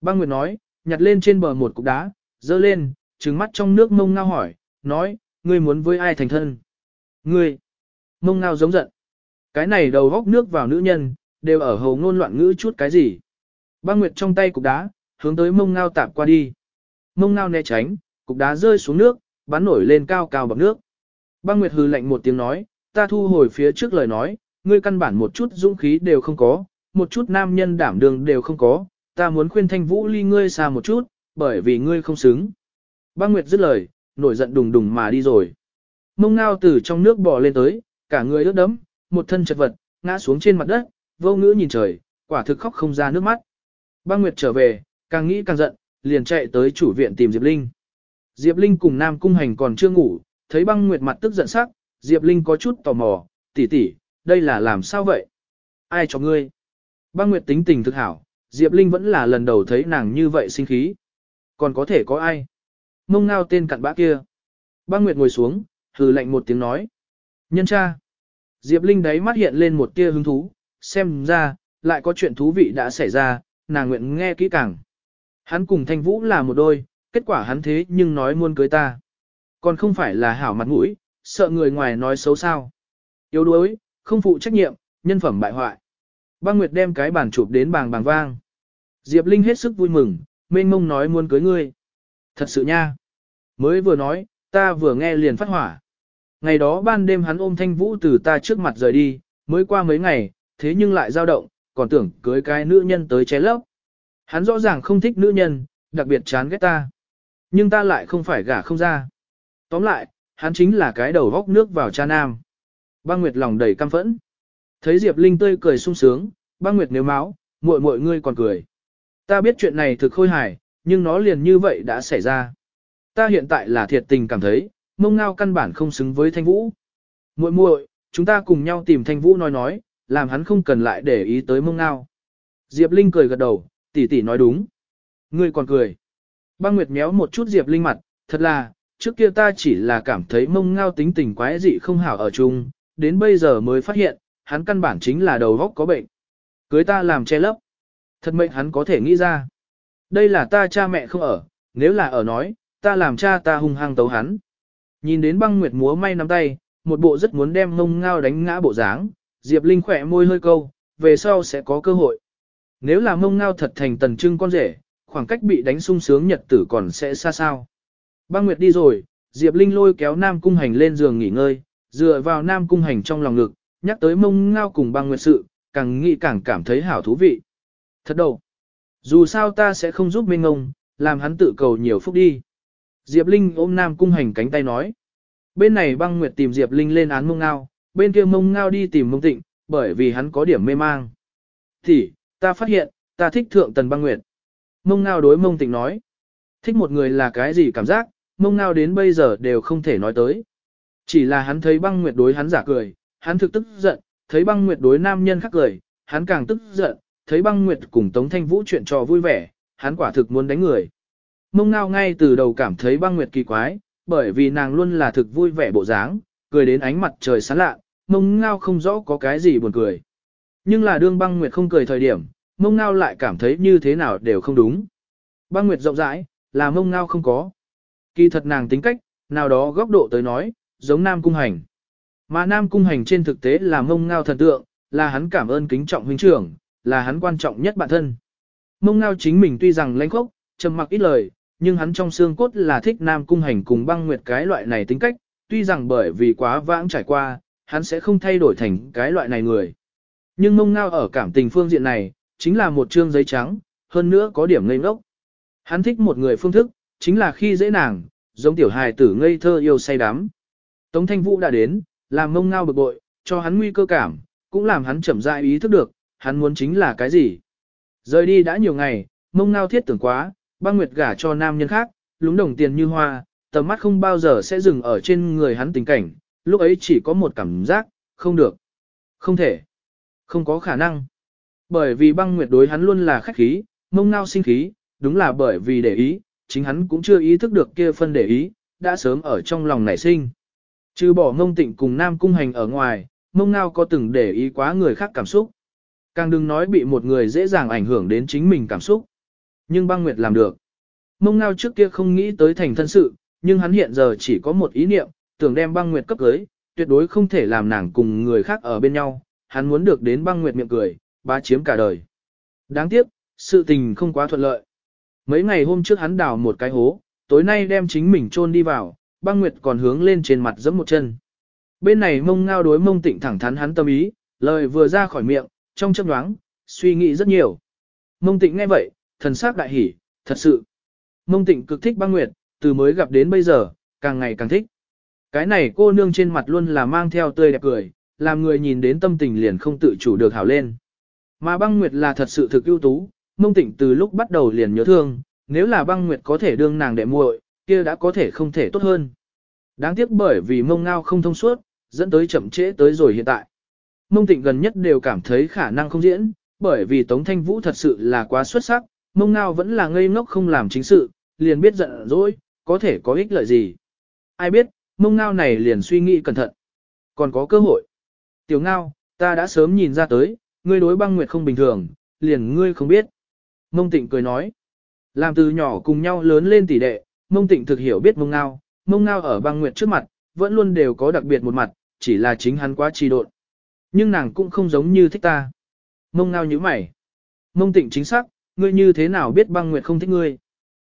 Băng Nguyệt nói, nhặt lên trên bờ một cục đá, dơ lên, trừng mắt trong nước mông ngao hỏi, nói, ngươi muốn với ai thành thân? Ngươi. Mông ngao giống giận. Cái này đầu góc nước vào nữ nhân, đều ở hầu ngôn loạn ngữ chút cái gì. Băng Nguyệt trong tay cục đá, hướng tới mông ngao tạp qua đi. Mông ngao né tránh, cục đá rơi xuống nước, bắn nổi lên cao cao bằng nước. Băng Nguyệt hừ lạnh một tiếng nói, ta thu hồi phía trước lời nói, ngươi căn bản một chút dũng khí đều không có, một chút nam nhân đảm đường đều không có, ta muốn khuyên thanh vũ ly ngươi xa một chút, bởi vì ngươi không xứng. Băng Nguyệt dứt lời, nổi giận đùng đùng mà đi rồi. Mông ngao từ trong nước bò lên tới, cả người ướt đẫm, một thân chật vật, ngã xuống trên mặt đất, vô ngữ nhìn trời, quả thực khóc không ra nước mắt. Băng Nguyệt trở về, càng nghĩ càng giận, liền chạy tới chủ viện tìm Diệp Linh. Diệp Linh cùng Nam Cung Hành còn chưa ngủ, thấy băng Nguyệt mặt tức giận sắc, Diệp Linh có chút tò mò, tỷ tỷ, đây là làm sao vậy? Ai cho ngươi? Băng Nguyệt tính tình thực hảo, Diệp Linh vẫn là lần đầu thấy nàng như vậy sinh khí. Còn có thể có ai? Mông ngao tên cặn bã kia. Băng Nguyệt ngồi xuống, hừ lạnh một tiếng nói. Nhân cha. Diệp Linh đấy mắt hiện lên một tia hứng thú, xem ra, lại có chuyện thú vị đã xảy ra, nàng nguyện nghe kỹ càng. Hắn cùng Thanh Vũ là một đôi, kết quả hắn thế nhưng nói muốn cưới ta. Còn không phải là hảo mặt mũi, sợ người ngoài nói xấu sao. Yếu đuối, không phụ trách nhiệm, nhân phẩm bại hoại. Băng Nguyệt đem cái bàn chụp đến bàng bàng vang. Diệp Linh hết sức vui mừng, mênh mông nói muốn cưới ngươi. Thật sự nha. Mới vừa nói, ta vừa nghe liền phát hỏa. Ngày đó ban đêm hắn ôm thanh vũ từ ta trước mặt rời đi, mới qua mấy ngày, thế nhưng lại dao động, còn tưởng cưới cái nữ nhân tới ché lấp. Hắn rõ ràng không thích nữ nhân, đặc biệt chán ghét ta. Nhưng ta lại không phải gả không ra. Tóm lại, hắn chính là cái đầu góc nước vào cha nam. Băng Nguyệt lòng đầy căm phẫn. Thấy Diệp Linh tươi cười sung sướng, băng Nguyệt nếu máu, muội muội ngươi còn cười. Ta biết chuyện này thực khôi hài, nhưng nó liền như vậy đã xảy ra. Ta hiện tại là thiệt tình cảm thấy, mông ngao căn bản không xứng với thanh vũ. muội muội, chúng ta cùng nhau tìm thanh vũ nói nói, làm hắn không cần lại để ý tới mông ngao. Diệp Linh cười gật đầu, tỷ tỷ nói đúng. Ngươi còn cười. Băng Nguyệt méo một chút Diệp Linh mặt, thật là, trước kia ta chỉ là cảm thấy mông ngao tính tình quái dị không hảo ở chung, đến bây giờ mới phát hiện, hắn căn bản chính là đầu góc có bệnh. Cưới ta làm che lấp. Thật mệnh hắn có thể nghĩ ra. Đây là ta cha mẹ không ở, nếu là ở nói, ta làm cha ta hung hăng tấu hắn. Nhìn đến băng nguyệt múa may nắm tay, một bộ rất muốn đem mông ngao đánh ngã bộ dáng, Diệp Linh khỏe môi hơi câu, về sau sẽ có cơ hội. Nếu là mông ngao thật thành tần trưng con rể, khoảng cách bị đánh sung sướng nhật tử còn sẽ xa sao. Băng Nguyệt đi rồi, Diệp Linh lôi kéo Nam Cung Hành lên giường nghỉ ngơi, dựa vào Nam Cung Hành trong lòng ngực, nhắc tới mông ngao cùng băng Nguyệt sự, càng nghĩ càng cảm thấy hảo thú vị. Thật đâu. Dù sao ta sẽ không giúp Minh Ngông, làm hắn tự cầu nhiều phúc đi. Diệp Linh ôm Nam Cung Hành cánh tay nói. Bên này băng Nguyệt tìm Diệp Linh lên án mông ngao, bên kia mông ngao đi tìm mông tịnh, bởi vì hắn có điểm mê mang. Thì, ta phát hiện, ta thích thượng tần băng Nguyệt. Mông ngao đối mông tịnh nói. Thích một người là cái gì cảm giác, mông ngao đến bây giờ đều không thể nói tới. Chỉ là hắn thấy băng nguyệt đối hắn giả cười, hắn thực tức giận, thấy băng nguyệt đối nam nhân khác cười, hắn càng tức giận, thấy băng nguyệt cùng Tống Thanh Vũ chuyện trò vui vẻ, hắn quả thực muốn đánh người. Mông ngao ngay từ đầu cảm thấy băng nguyệt kỳ quái, bởi vì nàng luôn là thực vui vẻ bộ dáng, cười đến ánh mặt trời sáng lạ, mông ngao không rõ có cái gì buồn cười. Nhưng là đương băng nguyệt không cười thời điểm, mông ngao lại cảm thấy như thế nào đều không đúng. Băng nguyệt rộng rãi, là mông ngao không có. Kỳ thật nàng tính cách, nào đó góc độ tới nói, giống Nam Cung Hành. Mà Nam Cung Hành trên thực tế là mông ngao thần tượng, là hắn cảm ơn kính trọng huynh trưởng, là hắn quan trọng nhất bản thân. Mông ngao chính mình tuy rằng lãnh khốc, trầm mặc ít lời, nhưng hắn trong xương cốt là thích Nam Cung Hành cùng băng nguyệt cái loại này tính cách, tuy rằng bởi vì quá vãng trải qua, hắn sẽ không thay đổi thành cái loại này người. Nhưng mông ngao ở cảm tình phương diện này, chính là một trương giấy trắng, hơn nữa có điểm ngây ngốc. Hắn thích một người phương thức, chính là khi dễ nàng, giống tiểu hài tử ngây thơ yêu say đắm. Tống Thanh Vũ đã đến, làm mông ngao bực bội, cho hắn nguy cơ cảm, cũng làm hắn chậm rãi ý thức được, hắn muốn chính là cái gì. Rời đi đã nhiều ngày, mông ngao thiết tưởng quá, băng nguyệt gả cho nam nhân khác, lúng đồng tiền như hoa, tầm mắt không bao giờ sẽ dừng ở trên người hắn tình cảnh, lúc ấy chỉ có một cảm giác, không được, không thể, không có khả năng. Bởi vì băng nguyệt đối hắn luôn là khách khí, mông ngao sinh khí, đúng là bởi vì để ý, chính hắn cũng chưa ý thức được kia phân để ý, đã sớm ở trong lòng nảy sinh. Trừ bỏ ngông tịnh cùng nam cung hành ở ngoài, mông ngao có từng để ý quá người khác cảm xúc. Càng đừng nói bị một người dễ dàng ảnh hưởng đến chính mình cảm xúc. Nhưng băng nguyệt làm được. Mông ngao trước kia không nghĩ tới thành thân sự, nhưng hắn hiện giờ chỉ có một ý niệm, tưởng đem băng nguyệt cấp cưới, tuyệt đối không thể làm nàng cùng người khác ở bên nhau, hắn muốn được đến băng nguyệt miệng cười, bá chiếm cả đời. Đáng tiếc, sự tình không quá thuận lợi. Mấy ngày hôm trước hắn đào một cái hố, tối nay đem chính mình chôn đi vào, băng nguyệt còn hướng lên trên mặt giẫm một chân. Bên này mông ngao đối mông tịnh thẳng thắn hắn tâm ý, lời vừa ra khỏi miệng, trong chớp đoáng, suy nghĩ rất nhiều. Mông tịnh nghe vậy, thần sắc đại hỉ, thật sự. Mông tịnh cực thích băng nguyệt, từ mới gặp đến bây giờ, càng ngày càng thích. Cái này cô nương trên mặt luôn là mang theo tươi đẹp cười, làm người nhìn đến tâm tình liền không tự chủ được hảo lên. Mà băng nguyệt là thật sự thực ưu tú, mông tịnh từ lúc bắt đầu liền nhớ thương, nếu là băng nguyệt có thể đương nàng đệ muội, kia đã có thể không thể tốt hơn. Đáng tiếc bởi vì mông ngao không thông suốt, dẫn tới chậm trễ tới rồi hiện tại. Mông tịnh gần nhất đều cảm thấy khả năng không diễn, bởi vì Tống Thanh Vũ thật sự là quá xuất sắc, mông ngao vẫn là ngây ngốc không làm chính sự, liền biết giận dỗi, có thể có ích lợi gì. Ai biết, mông ngao này liền suy nghĩ cẩn thận. Còn có cơ hội. Tiểu ngao, ta đã sớm nhìn ra tới, ngươi đối băng nguyệt không bình thường, liền ngươi không biết. Mông tịnh cười nói. Làm từ nhỏ cùng nhau lớn lên tỷ đệ, mông tịnh thực hiểu biết mông ngao, mông ngao ở băng nguyệt trước mặt, vẫn luôn đều có đặc biệt một mặt, chỉ là chính hắn quá trì độn. Nhưng nàng cũng không giống như thích ta. Mông ngao như mày. Mông tịnh chính xác, ngươi như thế nào biết băng nguyệt không thích ngươi.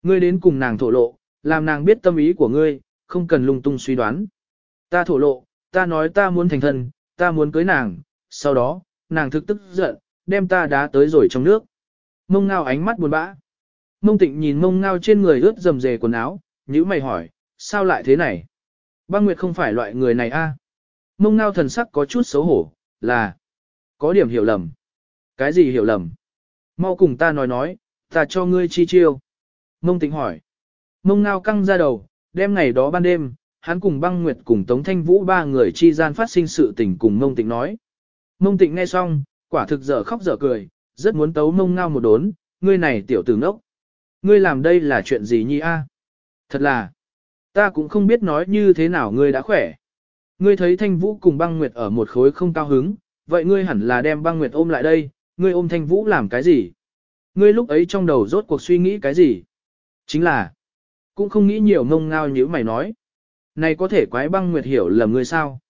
Ngươi đến cùng nàng thổ lộ, làm nàng biết tâm ý của ngươi, không cần lung tung suy đoán. Ta thổ lộ, ta nói ta muốn thành thân, ta muốn cưới nàng, sau đó, nàng thực tức giận, đem ta đá tới rồi trong nước. Mông ngao ánh mắt buồn bã. Mông tịnh nhìn mông ngao trên người ướt dầm dề quần áo, nhữ mày hỏi, sao lại thế này? Băng Nguyệt không phải loại người này a? Mông ngao thần sắc có chút xấu hổ, là, có điểm hiểu lầm. Cái gì hiểu lầm? Mau cùng ta nói nói, ta cho ngươi chi chiêu. Mông tịnh hỏi. Mông ngao căng ra đầu, đêm ngày đó ban đêm, hắn cùng băng nguyệt cùng Tống Thanh Vũ ba người chi gian phát sinh sự tình cùng mông tịnh nói. Mông tịnh nghe xong, quả thực dở khóc dở cười, rất muốn tấu mông ngao một đốn, ngươi này tiểu tử ngốc. Ngươi làm đây là chuyện gì nhi a? Thật là, ta cũng không biết nói như thế nào ngươi đã khỏe. Ngươi thấy Thanh Vũ cùng băng nguyệt ở một khối không cao hứng, vậy ngươi hẳn là đem băng nguyệt ôm lại đây, ngươi ôm Thanh Vũ làm cái gì? Ngươi lúc ấy trong đầu rốt cuộc suy nghĩ cái gì? Chính là, cũng không nghĩ nhiều ngông ngao như mày nói. Này có thể quái băng nguyệt hiểu lầm ngươi sao?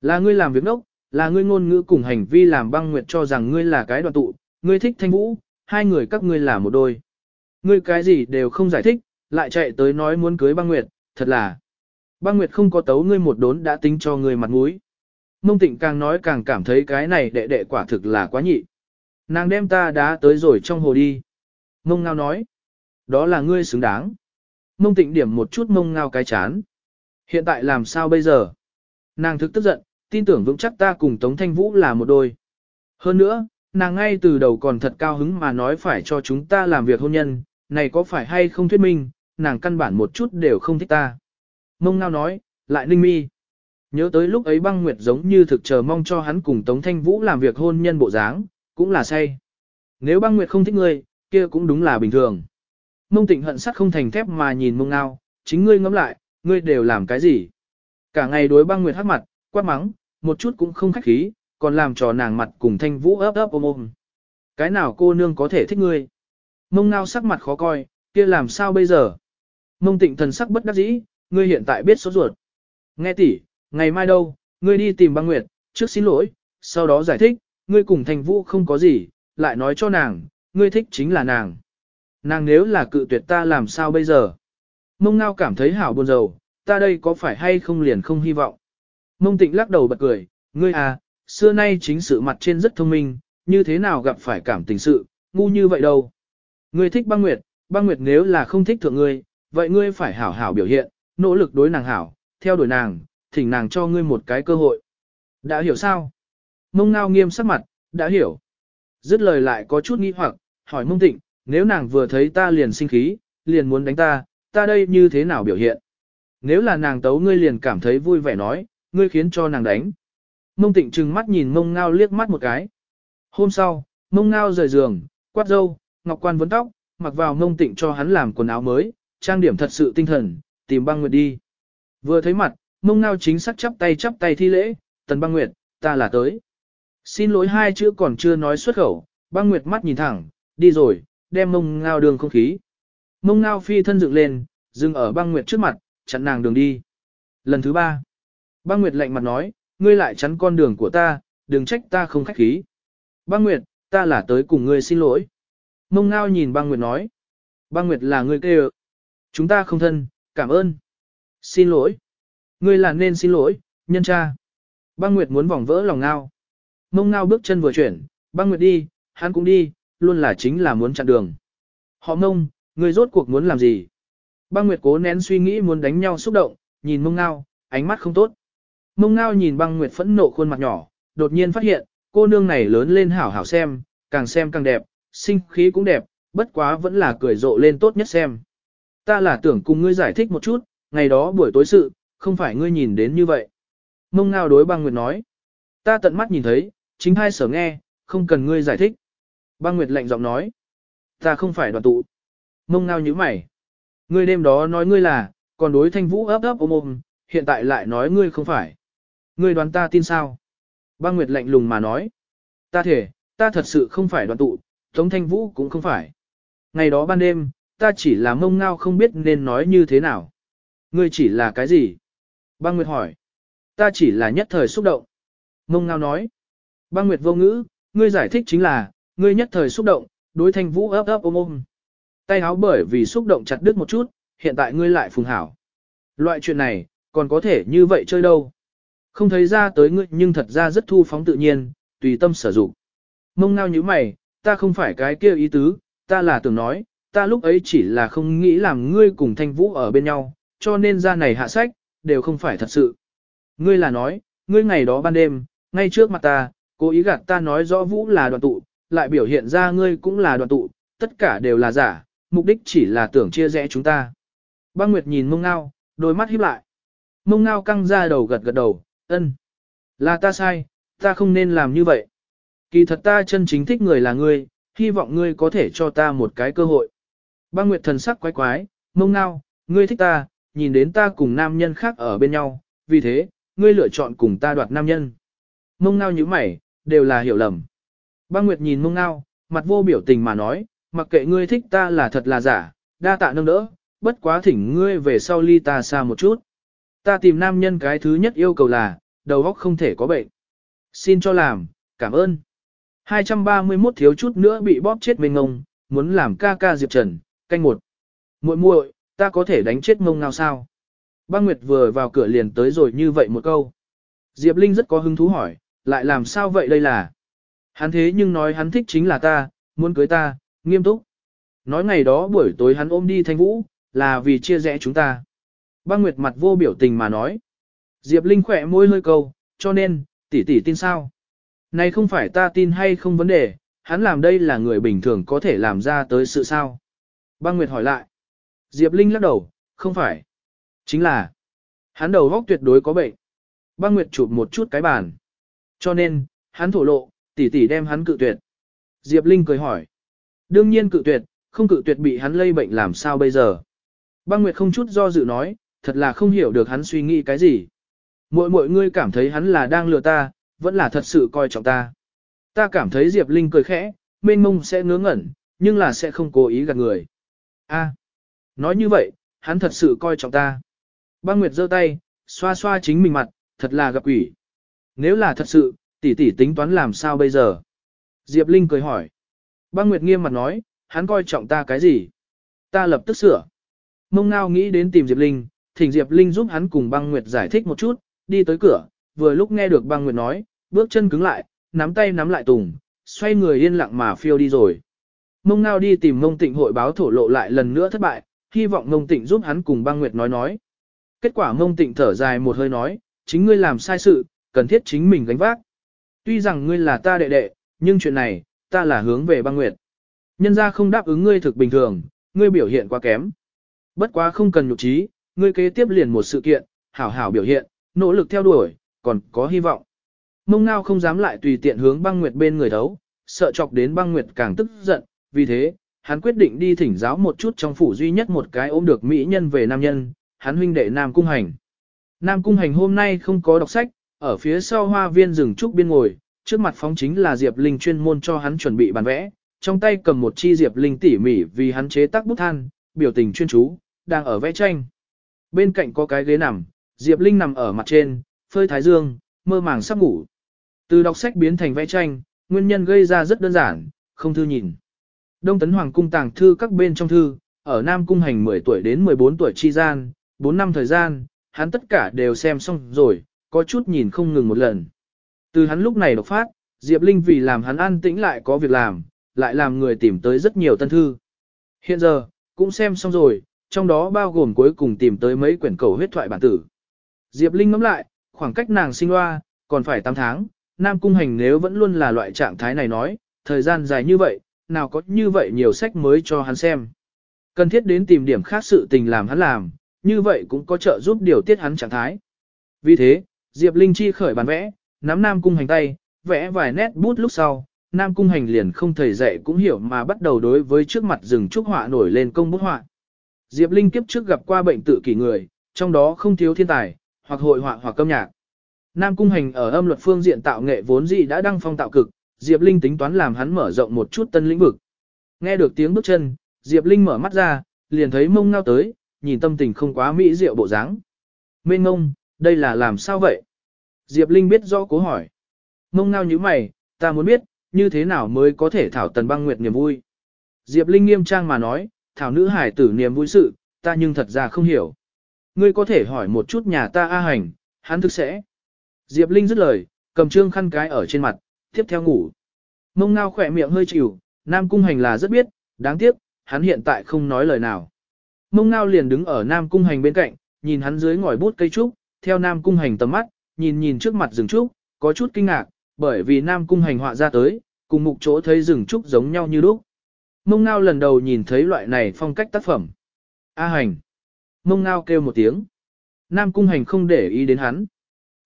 Là ngươi làm việc đốc, là ngươi ngôn ngữ cùng hành vi làm băng nguyệt cho rằng ngươi là cái đoàn tụ, ngươi thích thanh vũ, hai người các ngươi là một đôi. Ngươi cái gì đều không giải thích, lại chạy tới nói muốn cưới băng nguyệt, thật là. Băng nguyệt không có tấu ngươi một đốn đã tính cho ngươi mặt mũi. Mông tịnh càng nói càng cảm thấy cái này đệ đệ quả thực là quá nhị. Nàng đem ta đá tới rồi trong hồ đi. Mông ngao nói. Đó là ngươi xứng đáng. Mông tịnh điểm một chút mông ngao cái chán. Hiện tại làm sao bây giờ? Nàng thực tức giận, tin tưởng vững chắc ta cùng Tống Thanh Vũ là một đôi. Hơn nữa, nàng ngay từ đầu còn thật cao hứng mà nói phải cho chúng ta làm việc hôn nhân, này có phải hay không thuyết minh, nàng căn bản một chút đều không thích ta. Mông ngao nói, lại ninh mi. Nhớ tới lúc ấy băng nguyệt giống như thực chờ mong cho hắn cùng Tống Thanh Vũ làm việc hôn nhân bộ dáng, cũng là say. Nếu băng nguyệt không thích ngươi, kia cũng đúng là bình thường. Mông tịnh hận sắt không thành thép mà nhìn mông ngao, chính ngươi ngẫm lại, ngươi đều làm cái gì? Cả ngày đối băng nguyệt hát mặt, quát mắng, một chút cũng không khách khí, còn làm trò nàng mặt cùng thanh vũ ấp ấp ôm ôm. Cái nào cô nương có thể thích ngươi? Mông ngao sắc mặt khó coi, kia làm sao bây giờ? Mông tịnh thần sắc bất đắc dĩ, ngươi hiện tại biết số ruột. Nghe tỷ, ngày mai đâu, ngươi đi tìm băng nguyệt, trước xin lỗi, sau đó giải thích, ngươi cùng Thành vũ không có gì, lại nói cho nàng, ngươi thích chính là nàng. Nàng nếu là cự tuyệt ta làm sao bây giờ? Mông ngao cảm thấy hảo buồn rầu, ta đây có phải hay không liền không hy vọng. Mông tịnh lắc đầu bật cười, ngươi à, xưa nay chính sự mặt trên rất thông minh, như thế nào gặp phải cảm tình sự, ngu như vậy đâu. Ngươi thích băng nguyệt, băng nguyệt nếu là không thích thượng ngươi, vậy ngươi phải hảo hảo biểu hiện, nỗ lực đối nàng hảo, theo đuổi nàng, thỉnh nàng cho ngươi một cái cơ hội. Đã hiểu sao? Mông ngao nghiêm sắc mặt, đã hiểu. Dứt lời lại có chút nghi hoặc, hỏi mông tịnh, nếu nàng vừa thấy ta liền sinh khí, liền muốn đánh ta, ta đây như thế nào biểu hiện? Nếu là nàng tấu ngươi liền cảm thấy vui vẻ nói, ngươi khiến cho nàng đánh. Mông tịnh trừng mắt nhìn mông ngao liếc mắt một cái. Hôm sau, mông ngao rời giường, quát dâu, ngọc quan vấn tóc, mặc vào mông tịnh cho hắn làm quần áo mới, trang điểm thật sự tinh thần, tìm băng nguyệt đi. Vừa thấy mặt, mông ngao chính sắc chắp tay chắp tay thi lễ, tần băng nguyệt, ta là tới. Xin lỗi hai chữ còn chưa nói xuất khẩu, băng nguyệt mắt nhìn thẳng, đi rồi, đem mông ngao đường không khí. Mông ngao phi thân dựng lên, dừng ở băng nguyệt trước mặt, chặn nàng đường đi. Lần thứ ba, băng nguyệt lạnh mặt nói, ngươi lại chắn con đường của ta, đừng trách ta không khách khí. Băng nguyệt, ta là tới cùng ngươi xin lỗi. Mông ngao nhìn băng nguyệt nói. Băng nguyệt là người kêu. Chúng ta không thân, cảm ơn. Xin lỗi. Ngươi là nên xin lỗi, nhân cha. Băng nguyệt muốn vòng vỡ lòng ngao. Mông ngao bước chân vừa chuyển, băng nguyệt đi, hắn cũng đi, luôn là chính là muốn chặn đường. Họ mông, ngươi rốt cuộc muốn làm gì? Băng nguyệt cố nén suy nghĩ muốn đánh nhau xúc động, nhìn mông ngao, ánh mắt không tốt. Mông ngao nhìn băng nguyệt phẫn nộ khuôn mặt nhỏ, đột nhiên phát hiện, cô nương này lớn lên hảo hảo xem, càng xem càng đẹp, sinh khí cũng đẹp, bất quá vẫn là cười rộ lên tốt nhất xem. Ta là tưởng cùng ngươi giải thích một chút, ngày đó buổi tối sự, không phải ngươi nhìn đến như vậy. Mông ngao đối băng nguyệt nói. Ta tận mắt nhìn thấy, chính hai sở nghe, không cần ngươi giải thích. Băng nguyệt lạnh giọng nói. Ta không phải đoàn tụ. Mông ngao như mày. Ngươi đêm đó nói ngươi là, còn đối thanh vũ ấp ấp ôm ôm, hiện tại lại nói ngươi không phải. Ngươi đoán ta tin sao? Băng Nguyệt lạnh lùng mà nói. Ta thể, ta thật sự không phải đoàn tụ, Tống Thanh Vũ cũng không phải. Ngày đó ban đêm, ta chỉ là mông ngao không biết nên nói như thế nào. Ngươi chỉ là cái gì? Băng Nguyệt hỏi. Ta chỉ là nhất thời xúc động. Mông ngao nói. Băng Nguyệt vô ngữ, ngươi giải thích chính là, ngươi nhất thời xúc động, đối Thanh Vũ ấp ấp ôm ôm. Tay háo bởi vì xúc động chặt đứt một chút, hiện tại ngươi lại phùng hảo. Loại chuyện này, còn có thể như vậy chơi đâu. Không thấy ra tới ngươi nhưng thật ra rất thu phóng tự nhiên, tùy tâm sở dụng. Mông ngao như mày, ta không phải cái kia ý tứ, ta là tưởng nói, ta lúc ấy chỉ là không nghĩ làm ngươi cùng thanh vũ ở bên nhau, cho nên ra này hạ sách, đều không phải thật sự. Ngươi là nói, ngươi ngày đó ban đêm, ngay trước mặt ta, cố ý gạt ta nói rõ vũ là đoàn tụ, lại biểu hiện ra ngươi cũng là đoàn tụ, tất cả đều là giả, mục đích chỉ là tưởng chia rẽ chúng ta. Băng Nguyệt nhìn mông ngao, đôi mắt híp lại. Mông ngao căng ra đầu gật gật đầu, ân. Là ta sai, ta không nên làm như vậy. Kỳ thật ta chân chính thích người là ngươi, hy vọng ngươi có thể cho ta một cái cơ hội. Băng Nguyệt thần sắc quái quái, mông ngao, ngươi thích ta, nhìn đến ta cùng nam nhân khác ở bên nhau, vì thế, ngươi lựa chọn cùng ta đoạt nam nhân. Mông ngao như mày, đều là hiểu lầm. Băng Nguyệt nhìn mông ngao, mặt vô biểu tình mà nói, mặc kệ ngươi thích ta là thật là giả, đa tạ nâng đỡ, bất quá thỉnh ngươi về sau ly ta xa một chút. Ta tìm nam nhân cái thứ nhất yêu cầu là, đầu óc không thể có bệnh. Xin cho làm, cảm ơn. 231 thiếu chút nữa bị bóp chết mênh ngông, muốn làm ca ca Diệp Trần, canh một. muội muội, ta có thể đánh chết ngông nào sao? Băng Nguyệt vừa vào cửa liền tới rồi như vậy một câu. Diệp Linh rất có hứng thú hỏi, lại làm sao vậy đây là? Hắn thế nhưng nói hắn thích chính là ta, muốn cưới ta, nghiêm túc. Nói ngày đó buổi tối hắn ôm đi thanh vũ, là vì chia rẽ chúng ta. Băng Nguyệt mặt vô biểu tình mà nói. Diệp Linh khỏe môi hơi câu, cho nên, tỷ tỷ tin sao? Này không phải ta tin hay không vấn đề, hắn làm đây là người bình thường có thể làm ra tới sự sao? Băng Nguyệt hỏi lại. Diệp Linh lắc đầu, không phải. Chính là, hắn đầu góc tuyệt đối có bệnh. Băng Nguyệt chụp một chút cái bàn. Cho nên, hắn thổ lộ, tỷ tỷ đem hắn cự tuyệt. Diệp Linh cười hỏi. Đương nhiên cự tuyệt, không cự tuyệt bị hắn lây bệnh làm sao bây giờ. Băng Nguyệt không chút do dự nói, thật là không hiểu được hắn suy nghĩ cái gì. Mỗi mỗi ngươi cảm thấy hắn là đang lừa ta, vẫn là thật sự coi trọng ta. Ta cảm thấy Diệp Linh cười khẽ, mênh mông sẽ ngớ ngẩn, nhưng là sẽ không cố ý gạt người. A, nói như vậy, hắn thật sự coi trọng ta. Băng Nguyệt giơ tay, xoa xoa chính mình mặt, thật là gặp quỷ. Nếu là thật sự, tỷ tỷ tính toán làm sao bây giờ? Diệp Linh cười hỏi. Băng Nguyệt nghiêm mặt nói, hắn coi trọng ta cái gì? Ta lập tức sửa. Mông ngao nghĩ đến tìm Diệp Linh, thỉnh Diệp Linh giúp hắn cùng băng Nguyệt giải thích một chút, đi tới cửa, vừa lúc nghe được băng Nguyệt nói, bước chân cứng lại, nắm tay nắm lại tùng, xoay người yên lặng mà phiêu đi rồi. Mông ngao đi tìm mông tịnh hội báo thổ lộ lại lần nữa thất bại, hy vọng mông tịnh giúp hắn cùng băng Nguyệt nói nói. Kết quả mông tịnh thở dài một hơi nói, chính ngươi làm sai sự, cần thiết chính mình gánh vác. Tuy rằng ngươi là ta đệ đệ, nhưng chuyện này, ta là hướng về băng Nguyệt. Nhân ra không đáp ứng ngươi thực bình thường, ngươi biểu hiện quá kém. Bất quá không cần nhục trí, ngươi kế tiếp liền một sự kiện, hảo hảo biểu hiện, nỗ lực theo đuổi, còn có hy vọng. Mông ngao không dám lại tùy tiện hướng băng nguyệt bên người thấu, sợ chọc đến băng nguyệt càng tức giận, vì thế, hắn quyết định đi thỉnh giáo một chút trong phủ duy nhất một cái ôm được mỹ nhân về nam nhân, hắn huynh đệ Nam Cung Hành. Nam Cung Hành hôm nay không có đọc sách, ở phía sau hoa viên rừng trúc biên ngồi, Trước mặt phóng chính là Diệp Linh chuyên môn cho hắn chuẩn bị bàn vẽ, trong tay cầm một chi Diệp Linh tỉ mỉ vì hắn chế tác bút than, biểu tình chuyên chú, đang ở vẽ tranh. Bên cạnh có cái ghế nằm, Diệp Linh nằm ở mặt trên, phơi thái dương, mơ màng sắp ngủ. Từ đọc sách biến thành vẽ tranh, nguyên nhân gây ra rất đơn giản, không thư nhìn. Đông Tấn Hoàng cung tàng thư các bên trong thư, ở Nam Cung hành 10 tuổi đến 14 tuổi chi gian, 4 năm thời gian, hắn tất cả đều xem xong rồi, có chút nhìn không ngừng một lần. Từ hắn lúc này đọc phát, Diệp Linh vì làm hắn an tĩnh lại có việc làm, lại làm người tìm tới rất nhiều tân thư. Hiện giờ, cũng xem xong rồi, trong đó bao gồm cuối cùng tìm tới mấy quyển cầu huyết thoại bản tử. Diệp Linh ngẫm lại, khoảng cách nàng sinh hoa, còn phải 8 tháng, Nam Cung Hành nếu vẫn luôn là loại trạng thái này nói, thời gian dài như vậy, nào có như vậy nhiều sách mới cho hắn xem. Cần thiết đến tìm điểm khác sự tình làm hắn làm, như vậy cũng có trợ giúp điều tiết hắn trạng thái. Vì thế, Diệp Linh chi khởi bàn vẽ, nắm Nam Cung Hành tay, vẽ vài nét bút lúc sau, Nam Cung Hành liền không thầy dạy cũng hiểu mà bắt đầu đối với trước mặt rừng trúc họa nổi lên công bút họa. Diệp Linh kiếp trước gặp qua bệnh tự kỷ người, trong đó không thiếu thiên tài, hoặc hội họa hoặc âm nhạc. Nam Cung Hành ở âm luật phương diện tạo nghệ vốn dị đã đăng phong tạo cực, Diệp Linh tính toán làm hắn mở rộng một chút tân lĩnh vực. Nghe được tiếng bước chân, Diệp Linh mở mắt ra, liền thấy mông ngao tới, nhìn tâm tình không quá mỹ diệu bộ dáng. Mên ngông, đây là làm sao vậy? Diệp Linh biết rõ cố hỏi. Mông ngao như mày, ta muốn biết, như thế nào mới có thể thảo tần băng nguyệt niềm vui. Diệp Linh nghiêm trang mà nói, thảo nữ hải tử niềm vui sự, ta nhưng thật ra không hiểu. Ngươi có thể hỏi một chút nhà ta A hành, hắn thực sẽ. Diệp Linh dứt lời, cầm trương khăn cái ở trên mặt, tiếp theo ngủ. Mông ngao khỏe miệng hơi chịu, Nam Cung Hành là rất biết, đáng tiếc, hắn hiện tại không nói lời nào. Mông ngao liền đứng ở Nam Cung Hành bên cạnh, nhìn hắn dưới ngòi bút cây trúc, theo Nam Cung Hành tầm mắt, nhìn nhìn trước mặt rừng trúc, có chút kinh ngạc, bởi vì Nam Cung Hành họa ra tới, cùng mục chỗ thấy rừng trúc giống nhau như lúc. Mông ngao lần đầu nhìn thấy loại này phong cách tác phẩm. A hành. Mông ngao kêu một tiếng. Nam Cung Hành không để ý đến hắn.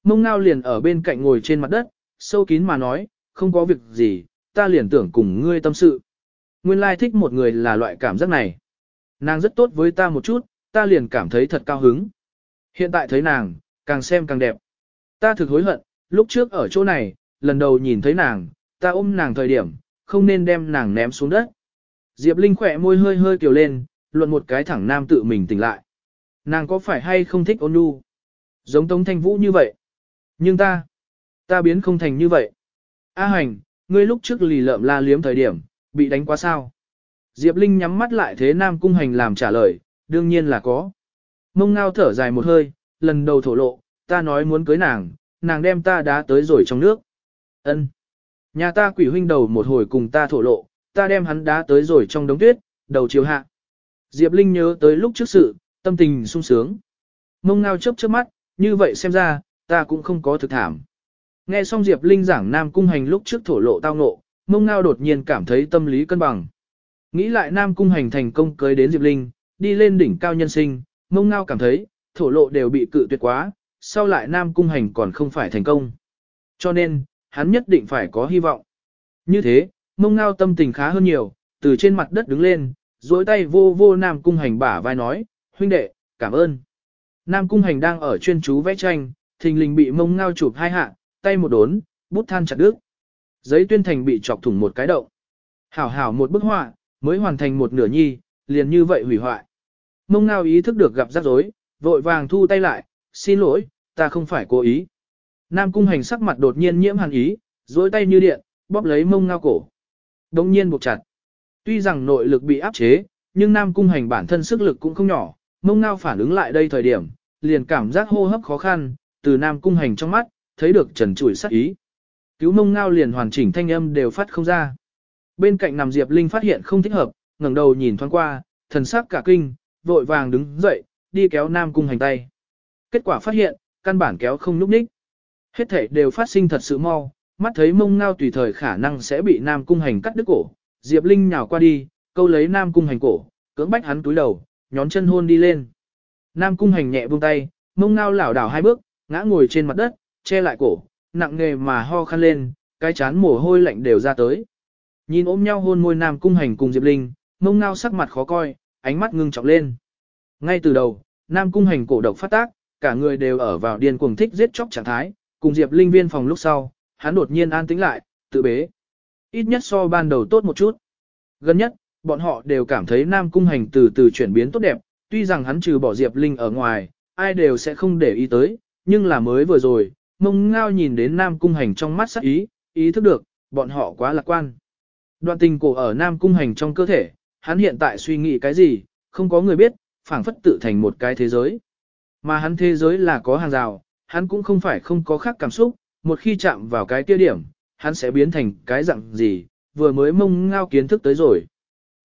Mông ngao liền ở bên cạnh ngồi trên mặt đất, sâu kín mà nói, không có việc gì, ta liền tưởng cùng ngươi tâm sự. Nguyên lai thích một người là loại cảm giác này. Nàng rất tốt với ta một chút, ta liền cảm thấy thật cao hứng. Hiện tại thấy nàng, càng xem càng đẹp. Ta thực hối hận, lúc trước ở chỗ này, lần đầu nhìn thấy nàng, ta ôm nàng thời điểm, không nên đem nàng ném xuống đất. Diệp Linh khỏe môi hơi hơi kiều lên, luận một cái thẳng nam tự mình tỉnh lại. Nàng có phải hay không thích ôn nhu? Giống Tống Thanh Vũ như vậy. Nhưng ta, ta biến không thành như vậy. A hành, ngươi lúc trước lì lợm la liếm thời điểm, bị đánh quá sao? Diệp Linh nhắm mắt lại thế Nam Cung Hành làm trả lời, đương nhiên là có. Mông ngao thở dài một hơi, lần đầu thổ lộ, ta nói muốn cưới nàng, nàng đem ta đá tới rồi trong nước. Ân, Nhà ta quỷ huynh đầu một hồi cùng ta thổ lộ, ta đem hắn đá tới rồi trong đống tuyết, đầu chiều hạ. Diệp Linh nhớ tới lúc trước sự, tâm tình sung sướng. Mông ngao chớp chớp mắt, như vậy xem ra, ta cũng không có thực thảm. Nghe xong Diệp Linh giảng Nam Cung Hành lúc trước thổ lộ tao ngộ, mông ngao đột nhiên cảm thấy tâm lý cân bằng. Nghĩ lại Nam Cung Hành thành công cưới đến Diệp Linh, đi lên đỉnh cao nhân sinh, mông ngao cảm thấy, thổ lộ đều bị cự tuyệt quá, sau lại Nam Cung Hành còn không phải thành công. Cho nên, hắn nhất định phải có hy vọng. Như thế, mông ngao tâm tình khá hơn nhiều, từ trên mặt đất đứng lên, duỗi tay vô vô Nam Cung Hành bả vai nói, huynh đệ, cảm ơn. Nam Cung Hành đang ở chuyên chú vẽ tranh, thình lình bị mông ngao chụp hai hạ, tay một đốn, bút than chặt đứt. Giấy tuyên thành bị chọc thủng một cái động. Hảo hảo một bức họa, mới hoàn thành một nửa nhi, liền như vậy hủy hoại. Mông ngao ý thức được gặp rắc rối, vội vàng thu tay lại, xin lỗi, ta không phải cố ý. Nam cung hành sắc mặt đột nhiên nhiễm hàn ý, dối tay như điện, bóp lấy mông ngao cổ. Đống nhiên buộc chặt. Tuy rằng nội lực bị áp chế, nhưng Nam cung hành bản thân sức lực cũng không nhỏ, mông ngao phản ứng lại đây thời điểm, liền cảm giác hô hấp khó khăn, từ Nam cung hành trong mắt, thấy được trần trụi sắc ý. Cứu mông ngao liền hoàn chỉnh thanh âm đều phát không ra. Bên cạnh nằm Diệp Linh phát hiện không thích hợp, ngẩng đầu nhìn thoáng qua, thần sắc cả kinh, vội vàng đứng dậy, đi kéo Nam cung hành tay. Kết quả phát hiện, căn bản kéo không núp ních. Hết thể đều phát sinh thật sự mau, mắt thấy mông ngao tùy thời khả năng sẽ bị Nam cung hành cắt đứt cổ. Diệp Linh nhào qua đi, câu lấy Nam cung hành cổ, cưỡng bách hắn túi đầu, nhón chân hôn đi lên. Nam cung hành nhẹ buông tay, mông ngao lảo đảo hai bước, ngã ngồi trên mặt đất, che lại cổ, nặng nghề mà ho khăn lên, cái chán mồ hôi lạnh đều ra tới. Nhìn ôm nhau hôn môi Nam cung hành cùng Diệp Linh, mông ngao sắc mặt khó coi, ánh mắt ngưng trọng lên. Ngay từ đầu, Nam cung hành cổ độc phát tác, cả người đều ở vào điên cuồng thích giết chóc trạng thái, cùng Diệp Linh viên phòng lúc sau, hắn đột nhiên an tĩnh lại, tự bế. Ít nhất so ban đầu tốt một chút. Gần nhất, bọn họ đều cảm thấy Nam Cung Hành từ từ chuyển biến tốt đẹp, tuy rằng hắn trừ bỏ Diệp Linh ở ngoài, ai đều sẽ không để ý tới, nhưng là mới vừa rồi, mông ngao nhìn đến Nam Cung Hành trong mắt sắc ý, ý thức được, bọn họ quá lạc quan. Đoạn tình cổ ở Nam Cung Hành trong cơ thể, hắn hiện tại suy nghĩ cái gì, không có người biết, phảng phất tự thành một cái thế giới. Mà hắn thế giới là có hàng rào, hắn cũng không phải không có khác cảm xúc, một khi chạm vào cái tiêu điểm, hắn sẽ biến thành cái dạng gì, vừa mới mông ngao kiến thức tới rồi.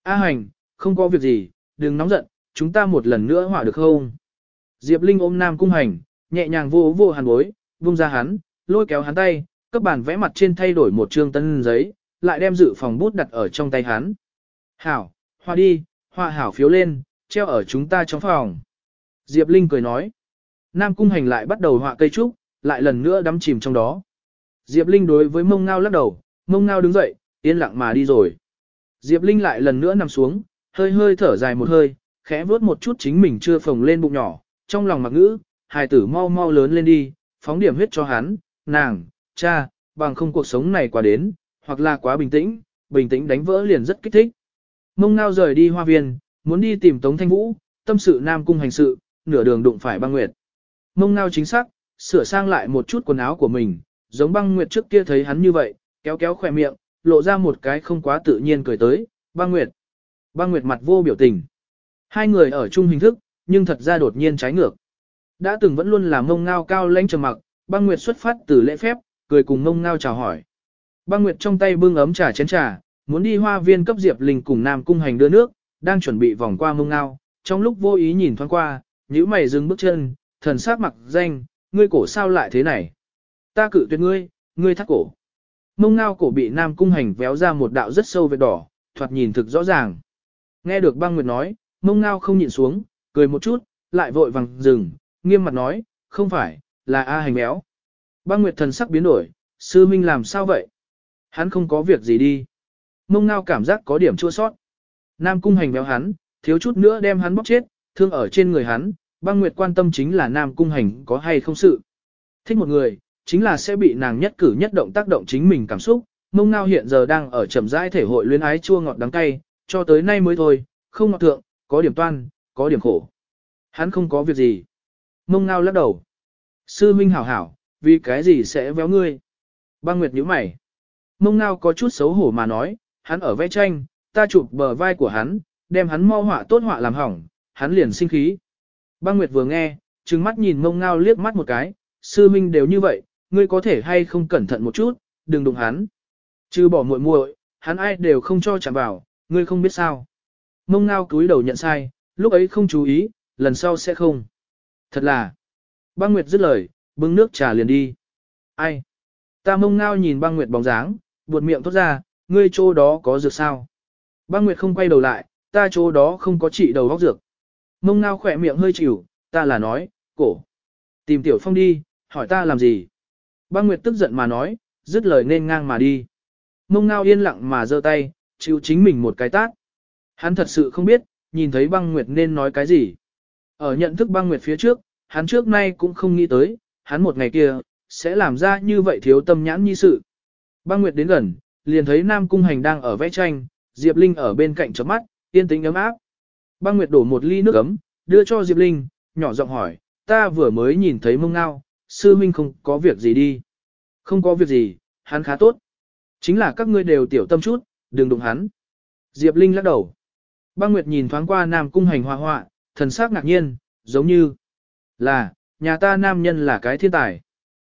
A hành, không có việc gì, đừng nóng giận, chúng ta một lần nữa hỏa được không? Diệp Linh ôm Nam Cung Hành, nhẹ nhàng vô vô hàn bối, vung ra hắn, lôi kéo hắn tay, cấp bản vẽ mặt trên thay đổi một trương tân giấy, lại đem dự phòng bút đặt ở trong tay hắn. Hảo, hoa đi, hoa hảo phiếu lên, treo ở chúng ta trong phòng. Diệp Linh cười nói. Nam Cung Hành lại bắt đầu họa cây trúc, lại lần nữa đắm chìm trong đó. Diệp Linh đối với mông ngao lắc đầu, mông ngao đứng dậy, yên lặng mà đi rồi. Diệp Linh lại lần nữa nằm xuống, hơi hơi thở dài một hơi, khẽ vuốt một chút chính mình chưa phồng lên bụng nhỏ, trong lòng mặc ngữ, hài tử mau mau lớn lên đi, phóng điểm huyết cho hắn, nàng, cha, bằng không cuộc sống này quá đến, hoặc là quá bình tĩnh, bình tĩnh đánh vỡ liền rất kích thích. Mông ngao rời đi hoa viên, muốn đi tìm Tống Thanh Vũ, tâm sự Nam Cung hành sự, nửa đường đụng phải băng nguyệt. Mông ngao chính xác, sửa sang lại một chút quần áo của mình, giống băng nguyệt trước kia thấy hắn như vậy, kéo kéo khỏe miệng, lộ ra một cái không quá tự nhiên cười tới, băng nguyệt. Băng nguyệt mặt vô biểu tình. Hai người ở chung hình thức, nhưng thật ra đột nhiên trái ngược. Đã từng vẫn luôn là mông ngao cao lãnh trầm mặc, băng nguyệt xuất phát từ lễ phép, cười cùng mông ngao chào hỏi. Băng nguyệt trong tay bưng ấm trà chén trà, muốn đi hoa viên cấp diệp linh cùng nam cung hành đưa nước, đang chuẩn bị vòng qua mông ngao, trong lúc vô ý nhìn thoáng qua, nhíu mày dừng bước chân, thần sắc mặc danh, ngươi cổ sao lại thế này? Ta cự tuyệt ngươi, ngươi thắt cổ. Mông ngao cổ bị nam cung hành véo ra một đạo rất sâu vết đỏ, thoạt nhìn thực rõ ràng. Nghe được băng nguyệt nói, mông ngao không nhịn xuống, cười một chút, lại vội vàng dừng, nghiêm mặt nói, không phải, là A hành béo. Băng nguyệt thần sắc biến đổi, sư minh làm sao vậy? Hắn không có việc gì đi. Mông ngao cảm giác có điểm chua sót. Nam cung hành béo hắn, thiếu chút nữa đem hắn bóc chết, thương ở trên người hắn, băng nguyệt quan tâm chính là nam cung hành có hay không sự. Thích một người, chính là sẽ bị nàng nhất cử nhất động tác động chính mình cảm xúc, mông ngao hiện giờ đang ở trầm rãi thể hội luyến ái chua ngọt đắng cay, cho tới nay mới thôi, không ngọt thượng, có điểm toan, có điểm khổ. Hắn không có việc gì. Mông ngao lắc đầu. Sư Minh hảo hảo, vì cái gì sẽ véo ngươi? Băng Nguyệt nhíu mày. Mông ngao có chút xấu hổ mà nói, hắn ở vẽ tranh, ta chụp bờ vai của hắn, đem hắn mau họa tốt họa làm hỏng, hắn liền sinh khí. Băng Nguyệt vừa nghe, trừng mắt nhìn mông ngao liếc mắt một cái, sư minh đều như vậy, ngươi có thể hay không cẩn thận một chút, đừng đụng hắn. Chứ bỏ muội muội, hắn ai đều không cho chạm vào, ngươi không biết sao. Mông ngao cúi đầu nhận sai, lúc ấy không chú ý, lần sau sẽ không. Thật là. Băng Nguyệt dứt lời, bưng nước trà liền đi. Ai? Ta mông ngao nhìn băng Nguyệt bóng dáng, buột miệng thốt ra, ngươi chỗ đó có dược sao? Băng Nguyệt không quay đầu lại, ta chỗ đó không có trị đầu góc dược. Mông ngao khỏe miệng hơi chịu, ta là nói, cổ. Tìm tiểu phong đi, hỏi ta làm gì? Băng Nguyệt tức giận mà nói, dứt lời nên ngang mà đi. Mông ngao yên lặng mà giơ tay, chịu chính mình một cái tát. Hắn thật sự không biết, nhìn thấy băng Nguyệt nên nói cái gì. Ở nhận thức băng Nguyệt phía trước, hắn trước nay cũng không nghĩ tới, hắn một ngày kia, sẽ làm ra như vậy thiếu tâm nhãn như sự. Băng Nguyệt đến gần, liền thấy Nam Cung Hành đang ở vẽ tranh, Diệp Linh ở bên cạnh chớp mắt, yên tĩnh ấm áp. Băng Nguyệt đổ một ly nước ấm, đưa cho Diệp Linh, nhỏ giọng hỏi, ta vừa mới nhìn thấy mông ngao, sư minh không có việc gì đi. Không có việc gì, hắn khá tốt. Chính là các ngươi đều tiểu tâm chút, đừng đụng hắn. Diệp Linh lắc đầu. Băng Nguyệt nhìn thoáng qua Nam Cung Hành hoa họa, thần sắc ngạc nhiên, giống như là, nhà ta nam nhân là cái thiên tài.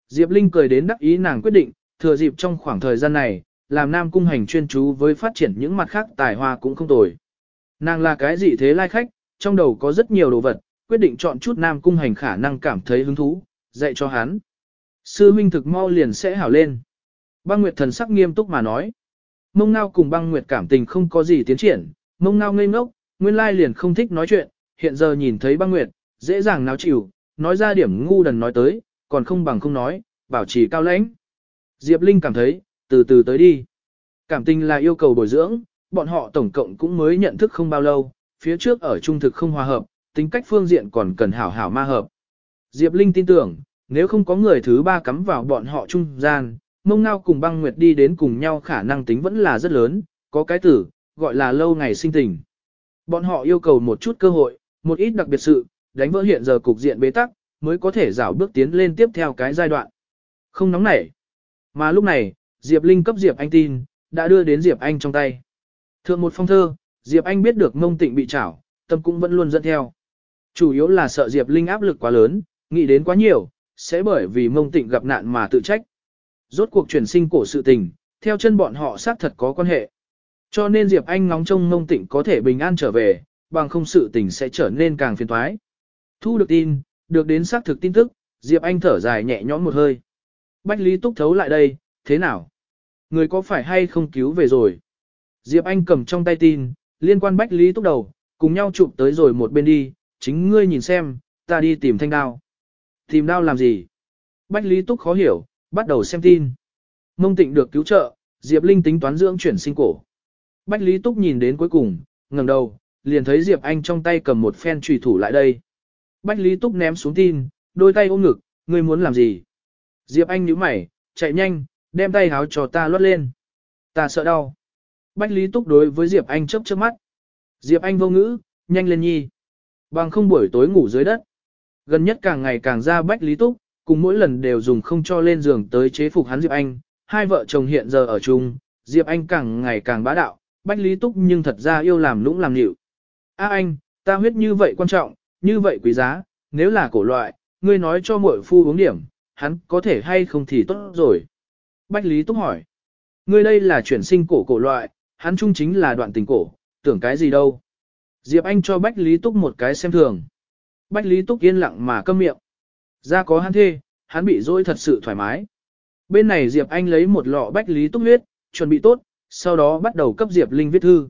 Diệp Linh cười đến đắc ý nàng quyết định, thừa dịp trong khoảng thời gian này, làm Nam Cung Hành chuyên chú với phát triển những mặt khác tài hoa cũng không tồi. Nàng là cái gì thế lai khách, trong đầu có rất nhiều đồ vật, quyết định chọn chút Nam Cung Hành khả năng cảm thấy hứng thú, dạy cho hắn. Sư huynh thực mau liền sẽ hảo lên. Băng Nguyệt thần sắc nghiêm túc mà nói. Mông Ngao cùng Băng Nguyệt cảm tình không có gì tiến triển, Mông Ngao ngây ngốc, nguyên lai liền không thích nói chuyện, hiện giờ nhìn thấy Băng Nguyệt, dễ dàng náo chịu, nói ra điểm ngu đần nói tới, còn không bằng không nói, bảo trì cao lãnh. Diệp Linh cảm thấy, từ từ tới đi. Cảm tình là yêu cầu bồi dưỡng, bọn họ tổng cộng cũng mới nhận thức không bao lâu, phía trước ở trung thực không hòa hợp, tính cách phương diện còn cần hảo hảo ma hợp. Diệp Linh tin tưởng, nếu không có người thứ ba cắm vào bọn họ trung gian, mông ngao cùng băng nguyệt đi đến cùng nhau khả năng tính vẫn là rất lớn, có cái tử, gọi là lâu ngày sinh tình. Bọn họ yêu cầu một chút cơ hội, một ít đặc biệt sự, đánh vỡ hiện giờ cục diện bế tắc, mới có thể rảo bước tiến lên tiếp theo cái giai đoạn. Không nóng nảy. Mà lúc này, Diệp Linh cấp Diệp Anh tin, đã đưa đến Diệp Anh trong tay. Thượng một phong thơ, Diệp Anh biết được mông tịnh bị trảo, tâm cũng vẫn luôn dẫn theo. Chủ yếu là sợ Diệp Linh áp lực quá lớn, nghĩ đến quá nhiều, sẽ bởi vì mông tịnh gặp nạn mà tự trách. Rốt cuộc chuyển sinh cổ sự tình, theo chân bọn họ xác thật có quan hệ. Cho nên Diệp Anh ngóng trông mông tịnh có thể bình an trở về, bằng không sự tình sẽ trở nên càng phiền toái. Thu được tin, được đến xác thực tin tức, Diệp Anh thở dài nhẹ nhõm một hơi. Bách Lý Túc thấu lại đây, thế nào? Người có phải hay không cứu về rồi? Diệp Anh cầm trong tay tin, liên quan Bách Lý Túc đầu, cùng nhau chụp tới rồi một bên đi, chính ngươi nhìn xem, ta đi tìm thanh đao. Tìm đao làm gì? Bách Lý Túc khó hiểu, bắt đầu xem tin. Mông tịnh được cứu trợ, Diệp Linh tính toán dưỡng chuyển sinh cổ. Bách Lý Túc nhìn đến cuối cùng, ngẩng đầu, liền thấy Diệp Anh trong tay cầm một phen trùy thủ lại đây. Bách Lý Túc ném xuống tin, đôi tay ôm ngực, ngươi muốn làm gì? Diệp Anh nhíu mày, chạy nhanh, đem tay háo cho ta lót lên. Ta sợ đau. Bách Lý Túc đối với Diệp Anh chớp chớp mắt. Diệp Anh vô ngữ, nhanh lên nhi. Bằng không buổi tối ngủ dưới đất. Gần nhất càng ngày càng ra Bách Lý Túc, cùng mỗi lần đều dùng không cho lên giường tới chế phục hắn Diệp Anh. Hai vợ chồng hiện giờ ở chung, Diệp Anh càng ngày càng bá đạo, Bách Lý Túc nhưng thật ra yêu làm lũng làm nịu. A anh, ta huyết như vậy quan trọng, như vậy quý giá, nếu là cổ loại, ngươi nói cho muội phu uống điểm, hắn có thể hay không thì tốt rồi. Bách Lý Túc hỏi, ngươi đây là chuyển sinh cổ cổ loại, hắn chung chính là đoạn tình cổ, tưởng cái gì đâu. Diệp Anh cho Bách Lý Túc một cái xem thường. Bách Lý Túc yên lặng mà câm miệng. Ra có hắn thê, hắn bị dối thật sự thoải mái. Bên này Diệp Anh lấy một lọ Bách Lý Túc huyết, chuẩn bị tốt, sau đó bắt đầu cấp Diệp Linh viết thư.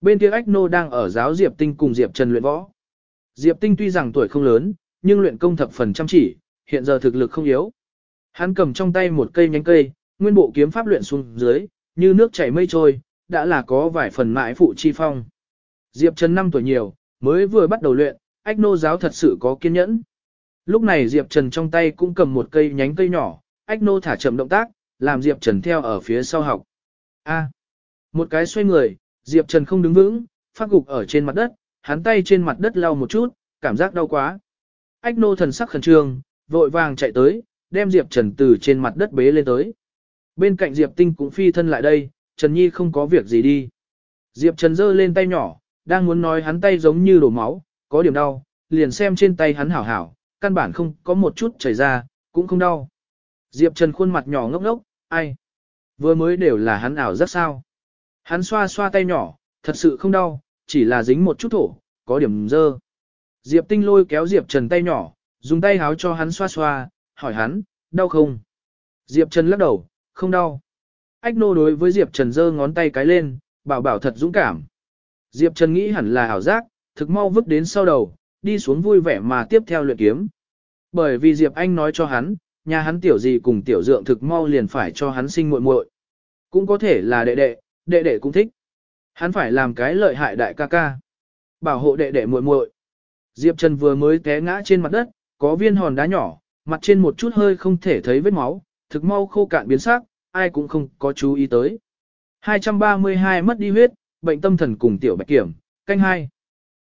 Bên kia Ách Nô đang ở giáo Diệp Tinh cùng Diệp Trần luyện võ. Diệp Tinh tuy rằng tuổi không lớn, nhưng luyện công thập phần chăm chỉ, hiện giờ thực lực không yếu. Hắn cầm trong tay một cây nhánh cây, nguyên bộ kiếm pháp luyện xuống dưới, như nước chảy mây trôi, đã là có vài phần mãi phụ chi phong. Diệp Trần năm tuổi nhiều, mới vừa bắt đầu luyện, ách nô giáo thật sự có kiên nhẫn. Lúc này Diệp Trần trong tay cũng cầm một cây nhánh cây nhỏ, ách nô thả chậm động tác, làm Diệp Trần theo ở phía sau học. A. một cái xoay người, Diệp Trần không đứng vững, phát gục ở trên mặt đất, hắn tay trên mặt đất lau một chút, cảm giác đau quá. Ách nô thần sắc khẩn trương, vội vàng chạy tới, đem Diệp Trần từ trên mặt đất bế lên tới. Bên cạnh Diệp Tinh cũng phi thân lại đây, Trần Nhi không có việc gì đi. Diệp Trần giơ lên tay nhỏ, đang muốn nói hắn tay giống như đổ máu, có điểm đau, liền xem trên tay hắn hảo hảo, căn bản không có một chút chảy ra, cũng không đau. Diệp Trần khuôn mặt nhỏ ngốc ngốc, ai? Vừa mới đều là hắn ảo rất sao. Hắn xoa xoa tay nhỏ, thật sự không đau, chỉ là dính một chút thổ, có điểm dơ. Diệp Tinh lôi kéo Diệp Trần tay nhỏ, dùng tay háo cho hắn xoa xoa, hỏi hắn, đau không? Diệp Trần lắc đầu, không đau. Ách nô đối với Diệp Trần giơ ngón tay cái lên, bảo bảo thật dũng cảm. Diệp Trần nghĩ hẳn là ảo giác, thực mau vứt đến sau đầu, đi xuống vui vẻ mà tiếp theo luyện kiếm. Bởi vì Diệp Anh nói cho hắn, nhà hắn tiểu gì cùng tiểu dượng thực mau liền phải cho hắn sinh muội muội. Cũng có thể là đệ đệ, đệ đệ cũng thích. Hắn phải làm cái lợi hại đại ca ca. Bảo hộ đệ đệ muội muội. Diệp Trần vừa mới té ngã trên mặt đất, có viên hòn đá nhỏ, mặt trên một chút hơi không thể thấy vết máu, thực mau khô cạn biến sắc, ai cũng không có chú ý tới. 232 mất đi huyết, bệnh tâm thần cùng tiểu bạch kiểm, canh hai.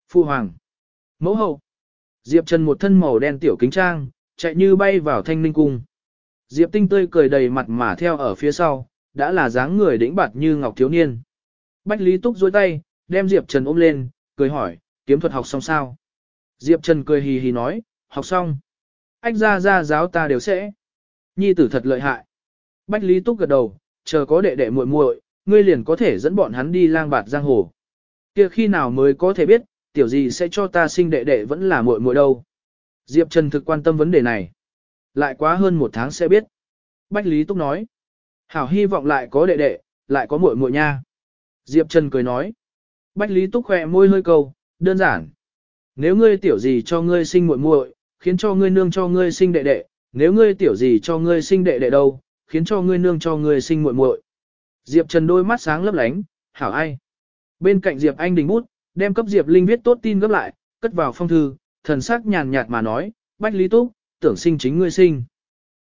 Phu hoàng. Mẫu hậu. Diệp Trần một thân màu đen tiểu kính trang, chạy như bay vào thanh ninh cung. Diệp tinh tươi cười đầy mặt mà theo ở phía sau, đã là dáng người đĩnh bạt như ngọc thiếu niên. Bách Lý Túc dôi tay, đem Diệp Trần ôm lên, cười hỏi, kiếm thuật học xong sao? Diệp Trần cười hì hì nói, học xong. Anh ra ra giáo ta đều sẽ. Nhi tử thật lợi hại. Bách Lý Túc gật đầu, chờ có đệ đệ muội muội, ngươi liền có thể dẫn bọn hắn đi lang bạt giang hồ. Kia khi nào mới có thể biết, tiểu gì sẽ cho ta sinh đệ đệ vẫn là muội muội đâu. Diệp Trần thực quan tâm vấn đề này. Lại quá hơn một tháng sẽ biết. Bách Lý Túc nói. Hảo hy vọng lại có đệ đệ, lại có muội muội nha. Diệp Trần cười nói. Bách Lý Túc khỏe môi hơi câu, đơn giản. Nếu ngươi tiểu gì cho ngươi sinh muội muội, khiến cho ngươi nương cho ngươi sinh đệ đệ, nếu ngươi tiểu gì cho ngươi sinh đệ đệ đâu, khiến cho ngươi nương cho ngươi sinh muội muội. Diệp Trần đôi mắt sáng lấp lánh, hảo ai. Bên cạnh Diệp Anh đình bút, đem cấp Diệp Linh viết tốt tin gấp lại, cất vào phong thư, thần sắc nhàn nhạt mà nói, Bách Lý Túc, tưởng sinh chính ngươi sinh.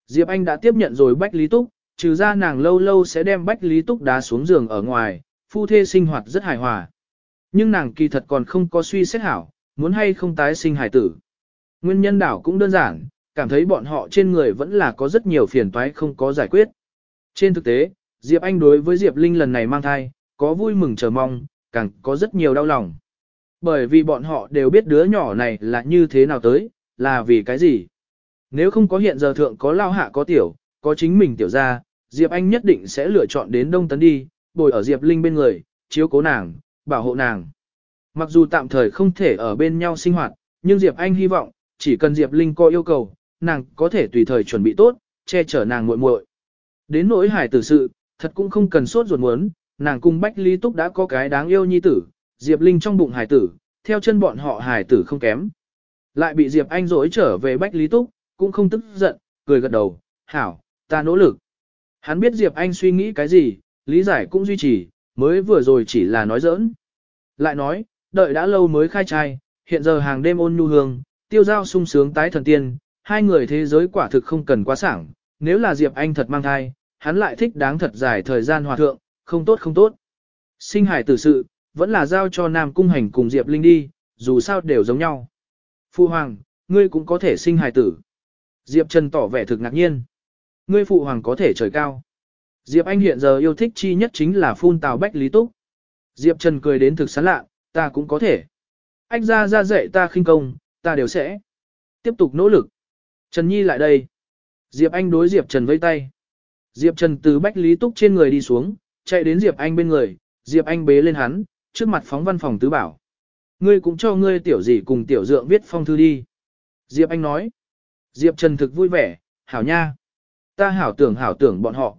Diệp Anh đã tiếp nhận rồi Bách Lý Túc, Trừ ra nàng lâu lâu sẽ đem Bách Lý Túc đá xuống giường ở ngoài, phu thê sinh hoạt rất hài hòa. Nhưng nàng kỳ thật còn không có suy xét hảo, muốn hay không tái sinh hài tử. Nguyên nhân đảo cũng đơn giản, cảm thấy bọn họ trên người vẫn là có rất nhiều phiền toái không có giải quyết. Trên thực tế, Diệp Anh đối với Diệp Linh lần này mang thai, có vui mừng chờ mong, càng có rất nhiều đau lòng. Bởi vì bọn họ đều biết đứa nhỏ này là như thế nào tới, là vì cái gì. Nếu không có hiện giờ thượng có lao hạ có tiểu, có chính mình tiểu ra, Diệp Anh nhất định sẽ lựa chọn đến Đông Tấn đi, bồi ở Diệp Linh bên người, chiếu cố nàng, bảo hộ nàng. Mặc dù tạm thời không thể ở bên nhau sinh hoạt, nhưng Diệp Anh hy vọng, chỉ cần Diệp Linh có yêu cầu, nàng có thể tùy thời chuẩn bị tốt, che chở nàng muội muội. Đến nỗi hải tử sự, thật cũng không cần sốt ruột muốn, nàng cùng Bách Lý Túc đã có cái đáng yêu nhi tử, Diệp Linh trong bụng hải tử, theo chân bọn họ hải tử không kém. Lại bị Diệp Anh dối trở về Bách Lý Túc, cũng không tức giận, cười gật đầu, hảo, ta nỗ lực. Hắn biết Diệp Anh suy nghĩ cái gì, lý giải cũng duy trì, mới vừa rồi chỉ là nói giỡn. Lại nói, đợi đã lâu mới khai trai, hiện giờ hàng đêm ôn nhu hương, tiêu giao sung sướng tái thần tiên, hai người thế giới quả thực không cần quá sảng, nếu là Diệp Anh thật mang thai, hắn lại thích đáng thật dài thời gian hòa thượng, không tốt không tốt. Sinh hải tử sự, vẫn là giao cho Nam Cung Hành cùng Diệp Linh đi, dù sao đều giống nhau. Phu Hoàng, ngươi cũng có thể sinh hài tử. Diệp Trần tỏ vẻ thực ngạc nhiên. Ngươi Phụ Hoàng có thể trời cao. Diệp Anh hiện giờ yêu thích chi nhất chính là phun tào bách lý túc. Diệp Trần cười đến thực sán lạ, ta cũng có thể. Anh ra ra dạy ta khinh công, ta đều sẽ. Tiếp tục nỗ lực. Trần Nhi lại đây. Diệp Anh đối Diệp Trần vây tay. Diệp Trần từ Bách Lý Túc trên người đi xuống, chạy đến Diệp Anh bên người, Diệp Anh bế lên hắn, trước mặt phóng văn phòng tứ bảo. Ngươi cũng cho ngươi tiểu gì cùng tiểu dượng viết phong thư đi. Diệp Anh nói. Diệp Trần thực vui vẻ, hảo nha. Ta hảo tưởng hảo tưởng bọn họ.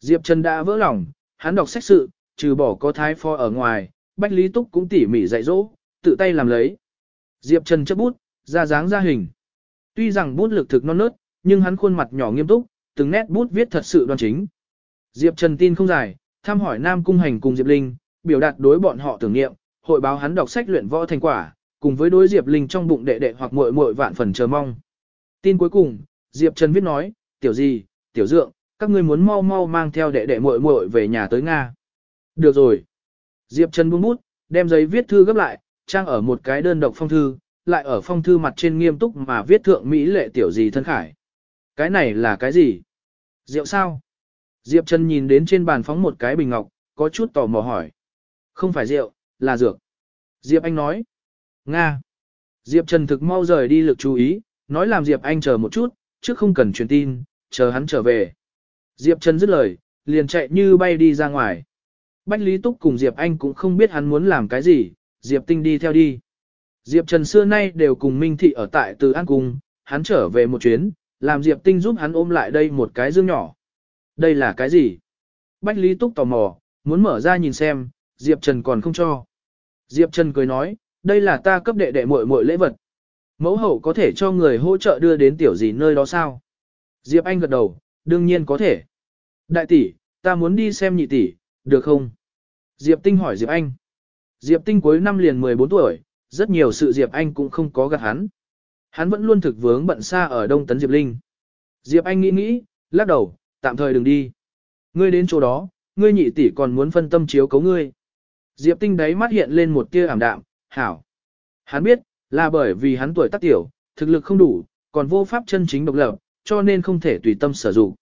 Diệp Trần đã vỡ lòng, hắn đọc sách sự, trừ bỏ có thái pho ở ngoài, Bách Lý Túc cũng tỉ mỉ dạy dỗ, tự tay làm lấy. Diệp Trần chấp bút, ra dáng ra hình. Tuy rằng bút lực thực non nớt, nhưng hắn khuôn mặt nhỏ nghiêm túc, từng nét bút viết thật sự đoan chính. Diệp Trần tin không dài, thăm hỏi Nam Cung Hành cùng Diệp Linh, biểu đạt đối bọn họ tưởng niệm, hội báo hắn đọc sách luyện võ thành quả, cùng với đối Diệp Linh trong bụng đệ đệ hoặc muội muội vạn phần chờ mong. Tin cuối cùng, Diệp Trần viết nói, tiểu gì, tiểu dượng, các ngươi muốn mau mau mang theo đệ đệ muội muội về nhà tới Nga. Được rồi. Diệp Trần buông bút, đem giấy viết thư gấp lại, trang ở một cái đơn độc phong thư, lại ở phong thư mặt trên nghiêm túc mà viết thượng Mỹ lệ tiểu gì thân khải. Cái này là cái gì? Rượu sao? Diệp Trần nhìn đến trên bàn phóng một cái bình ngọc, có chút tò mò hỏi. Không phải rượu, là dược. Diệp Anh nói. Nga. Diệp Trần thực mau rời đi lực chú ý, nói làm Diệp Anh chờ một chút, trước không cần truyền tin, chờ hắn trở về. Diệp Trần dứt lời, liền chạy như bay đi ra ngoài. Bách Lý Túc cùng Diệp Anh cũng không biết hắn muốn làm cái gì, Diệp Tinh đi theo đi. Diệp Trần xưa nay đều cùng Minh Thị ở tại Từ An Cung, hắn trở về một chuyến, làm Diệp Tinh giúp hắn ôm lại đây một cái dương nhỏ. Đây là cái gì? Bách Lý Túc tò mò, muốn mở ra nhìn xem, Diệp Trần còn không cho. Diệp Trần cười nói, đây là ta cấp đệ đệ muội muội lễ vật. Mẫu hậu có thể cho người hỗ trợ đưa đến tiểu gì nơi đó sao? Diệp Anh gật đầu, đương nhiên có thể. Đại tỷ, ta muốn đi xem nhị tỷ, được không? Diệp Tinh hỏi Diệp Anh. Diệp Tinh cuối năm liền 14 tuổi, rất nhiều sự Diệp Anh cũng không có gạt hắn. Hắn vẫn luôn thực vướng bận xa ở Đông Tấn Diệp Linh. Diệp Anh nghĩ nghĩ, lắc đầu, tạm thời đừng đi. Ngươi đến chỗ đó, ngươi nhị tỷ còn muốn phân tâm chiếu cấu ngươi. Diệp Tinh đáy mắt hiện lên một tia ảm đạm, hảo. Hắn biết, là bởi vì hắn tuổi tác tiểu, thực lực không đủ, còn vô pháp chân chính độc lập, cho nên không thể tùy tâm sử dụng.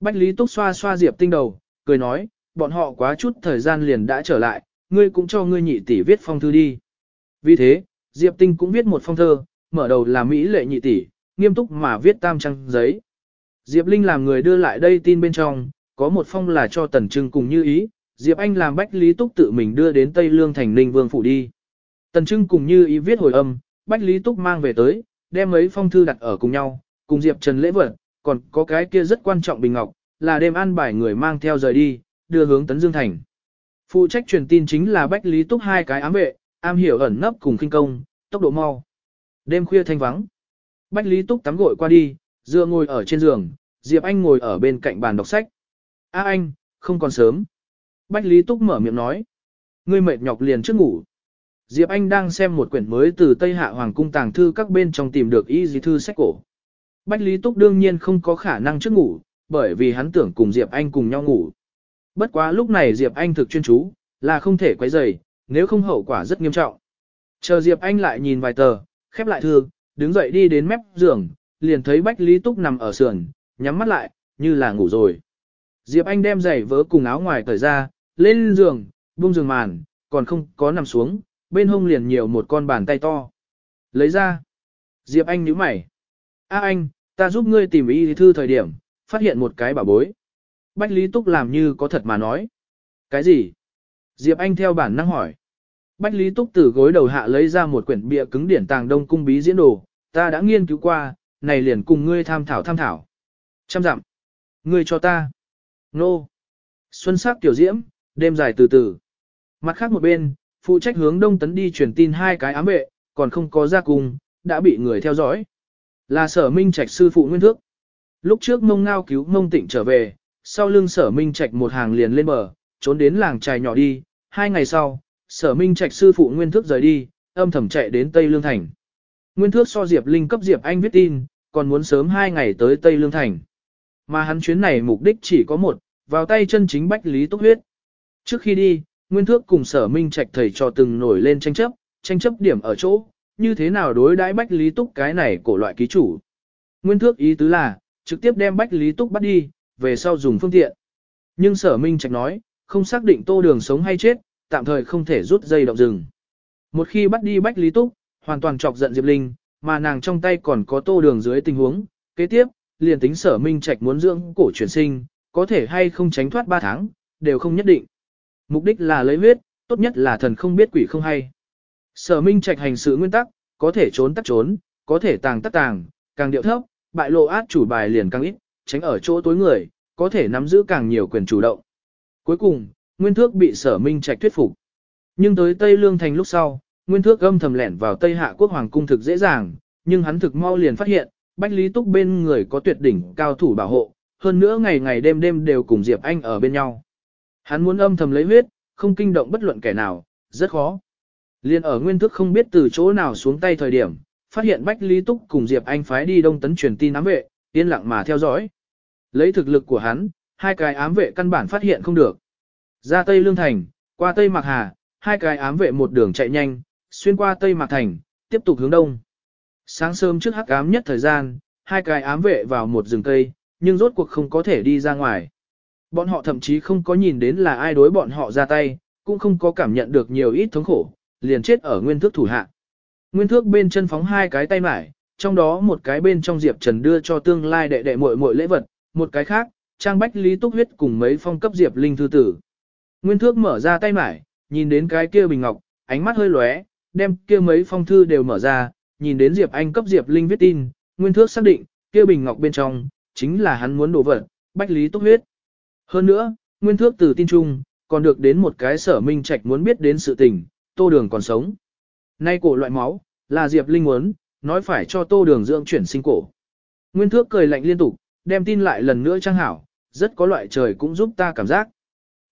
Bách Lý Túc xoa xoa Diệp Tinh đầu, cười nói, bọn họ quá chút thời gian liền đã trở lại, ngươi cũng cho ngươi nhị tỷ viết phong thư đi. Vì thế, Diệp Tinh cũng viết một phong thơ, mở đầu là Mỹ lệ nhị tỷ, nghiêm túc mà viết tam trang giấy. Diệp Linh làm người đưa lại đây tin bên trong, có một phong là cho Tần Trưng cùng như ý, Diệp Anh làm Bách Lý Túc tự mình đưa đến Tây Lương thành Ninh Vương phủ đi. Tần Trưng cùng như ý viết hồi âm, Bách Lý Túc mang về tới, đem mấy phong thư đặt ở cùng nhau, cùng Diệp Trần lễ vật, còn có cái kia rất quan trọng bình ngọc, là đêm ăn bài người mang theo rời đi, đưa hướng Tấn Dương Thành. Phụ trách truyền tin chính là Bách Lý Túc hai cái ám vệ, am hiểu ẩn nấp cùng kinh công, tốc độ mau. Đêm khuya thanh vắng. Bách Lý Túc tắm gội qua đi, dựa ngồi ở trên giường, Diệp Anh ngồi ở bên cạnh bàn đọc sách. A anh, không còn sớm. Bách Lý Túc mở miệng nói. Ngươi mệt nhọc liền trước ngủ. Diệp Anh đang xem một quyển mới từ Tây Hạ Hoàng Cung tàng thư các bên trong tìm được y dì thư sách cổ. Bách Lý Túc đương nhiên không có khả năng trước ngủ, bởi vì hắn tưởng cùng Diệp Anh cùng nhau ngủ. Bất quá lúc này Diệp Anh thực chuyên chú, là không thể quấy rầy, nếu không hậu quả rất nghiêm trọng. Chờ Diệp Anh lại nhìn vài tờ, khép lại thư, đứng dậy đi đến mép giường, liền thấy Bách Lý Túc nằm ở sườn, nhắm mắt lại, như là ngủ rồi. Diệp Anh đem giày vớ cùng áo ngoài cởi ra, lên giường, buông giường màn, còn không có nằm xuống, bên hông liền nhiều một con bàn tay to. Lấy ra. Diệp Anh nhíu mày. A anh, ta giúp ngươi tìm y thư thời điểm, phát hiện một cái bảo bối. Bách Lý Túc làm như có thật mà nói. Cái gì? Diệp Anh theo bản năng hỏi. Bách Lý Túc từ gối đầu hạ lấy ra một quyển bìa cứng điển tàng đông cung bí diễn đồ, ta đã nghiên cứu qua, này liền cùng ngươi tham thảo tham thảo. Trăm dặm. Ngươi cho ta. Nô. Xuân sắc tiểu diễm, đêm dài từ từ. Mặt khác một bên, phụ trách hướng đông tấn đi truyền tin hai cái ám vệ, còn không có ra cùng, đã bị người theo dõi. Là sở minh trạch sư phụ nguyên thước. Lúc trước mông ngao cứu mông tịnh trở về, sau lưng sở minh trạch một hàng liền lên bờ, trốn đến làng trài nhỏ đi, hai ngày sau, sở minh trạch sư phụ nguyên thước rời đi, âm thầm chạy đến Tây Lương Thành. Nguyên thước so Diệp Linh cấp Diệp Anh viết tin, còn muốn sớm hai ngày tới Tây Lương Thành. Mà hắn chuyến này mục đích chỉ có một, vào tay chân chính Bách Lý Túc Huyết. Trước khi đi, Nguyên Thước cùng Sở Minh Trạch thầy trò từng nổi lên tranh chấp, tranh chấp điểm ở chỗ, như thế nào đối đãi Bách Lý Túc cái này của loại ký chủ. Nguyên Thước ý tứ là, trực tiếp đem Bách Lý Túc bắt đi, về sau dùng phương tiện. Nhưng Sở Minh Trạch nói, không xác định tô đường sống hay chết, tạm thời không thể rút dây động rừng. Một khi bắt đi Bách Lý Túc, hoàn toàn chọc giận Diệp Linh, mà nàng trong tay còn có tô đường dưới tình huống, kế tiếp, liền tính sở minh trạch muốn dưỡng cổ chuyển sinh, có thể hay không tránh thoát 3 tháng, đều không nhất định. Mục đích là lấy huyết, tốt nhất là thần không biết quỷ không hay. Sở minh trạch hành sự nguyên tắc, có thể trốn tắt trốn, có thể tàng tắt tàng, càng điệu thấp, bại lộ át chủ bài liền càng ít, tránh ở chỗ tối người, có thể nắm giữ càng nhiều quyền chủ động. Cuối cùng, Nguyên Thước bị sở minh trạch thuyết phục. Nhưng tới Tây Lương Thành lúc sau, Nguyên Thước âm thầm lẻn vào Tây Hạ Quốc Hoàng Cung thực dễ dàng, nhưng hắn thực mau liền phát hiện, Bách Lý Túc bên người có tuyệt đỉnh cao thủ bảo hộ, hơn nữa ngày ngày đêm đêm đều cùng Diệp Anh ở bên nhau. Hắn muốn âm thầm lấy huyết, không kinh động bất luận kẻ nào, rất khó. Liên ở nguyên thức không biết từ chỗ nào xuống tay thời điểm, phát hiện Bách Lý Túc cùng Diệp Anh phái đi đông tấn truyền tin ám vệ, yên lặng mà theo dõi. Lấy thực lực của hắn, hai cái ám vệ căn bản phát hiện không được. Ra Tây Lương Thành, qua Tây Mạc Hà, hai cái ám vệ một đường chạy nhanh, xuyên qua Tây Mạc Thành, tiếp tục hướng đông. Sáng sớm trước hắc ám nhất thời gian, hai cái ám vệ vào một rừng cây, nhưng rốt cuộc không có thể đi ra ngoài. Bọn họ thậm chí không có nhìn đến là ai đối bọn họ ra tay, cũng không có cảm nhận được nhiều ít thống khổ, liền chết ở nguyên thước thủ hạ. Nguyên thước bên chân phóng hai cái tay mải, trong đó một cái bên trong Diệp Trần đưa cho tương lai đệ đệ muội muội lễ vật, một cái khác, trang bách lý túc huyết cùng mấy phong cấp Diệp Linh thư tử. Nguyên thước mở ra tay mải, nhìn đến cái kia bình ngọc, ánh mắt hơi lóe, đem kia mấy phong thư đều mở ra, nhìn đến Diệp Anh cấp Diệp Linh viết tin, Nguyên Thước xác định, kia bình ngọc bên trong, chính là hắn muốn đổ vật, bách lý túc huyết. Hơn nữa, Nguyên Thước từ tin chung, còn được đến một cái sở minh trạch muốn biết đến sự tình, tô đường còn sống. Nay cổ loại máu, là Diệp Linh muốn, nói phải cho tô đường dưỡng chuyển sinh cổ. Nguyên Thước cười lạnh liên tục, đem tin lại lần nữa trang hảo, rất có loại trời cũng giúp ta cảm giác.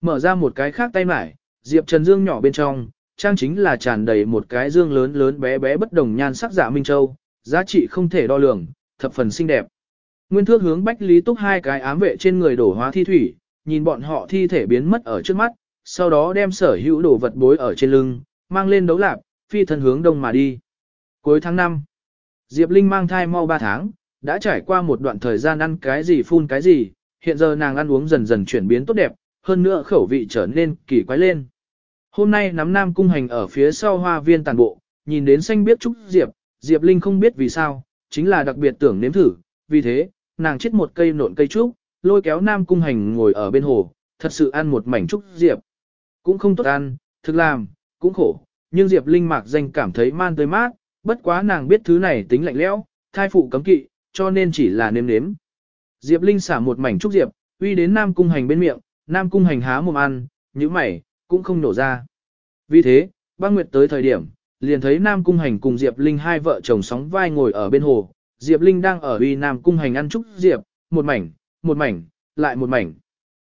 Mở ra một cái khác tay mải, Diệp Trần Dương nhỏ bên trong, trang chính là tràn đầy một cái dương lớn lớn bé bé bất đồng nhan sắc giả Minh Châu, giá trị không thể đo lường, thập phần xinh đẹp. Nguyên thước hướng Bách Lý Túc hai cái ám vệ trên người đổ hóa thi thủy, nhìn bọn họ thi thể biến mất ở trước mắt, sau đó đem sở hữu đồ vật bối ở trên lưng, mang lên đấu lạp, phi thân hướng đông mà đi. Cuối tháng 5, Diệp Linh mang thai mau 3 tháng, đã trải qua một đoạn thời gian ăn cái gì phun cái gì, hiện giờ nàng ăn uống dần dần chuyển biến tốt đẹp, hơn nữa khẩu vị trở nên kỳ quái lên. Hôm nay nắm Nam Cung Hành ở phía sau hoa viên tàn bộ, nhìn đến xanh biết Trúc Diệp, Diệp Linh không biết vì sao, chính là đặc biệt tưởng nếm thử, vì thế, nàng chết một cây nộn cây trúc, lôi kéo Nam Cung Hành ngồi ở bên hồ, thật sự ăn một mảnh Trúc Diệp. Cũng không tốt ăn, thực làm, cũng khổ, nhưng Diệp Linh mạc danh cảm thấy man tới mát, bất quá nàng biết thứ này tính lạnh lẽo, thai phụ cấm kỵ, cho nên chỉ là nếm nếm. Diệp Linh xả một mảnh Trúc Diệp, uy đến Nam Cung Hành bên miệng, Nam Cung Hành há mồm ăn, như mày, cũng không nổ ra. Vì thế, băng nguyệt tới thời điểm, liền thấy Nam Cung Hành cùng Diệp Linh hai vợ chồng sóng vai ngồi ở bên hồ, Diệp Linh đang ở uy Nam Cung Hành ăn trúc Diệp, một mảnh, một mảnh, lại một mảnh.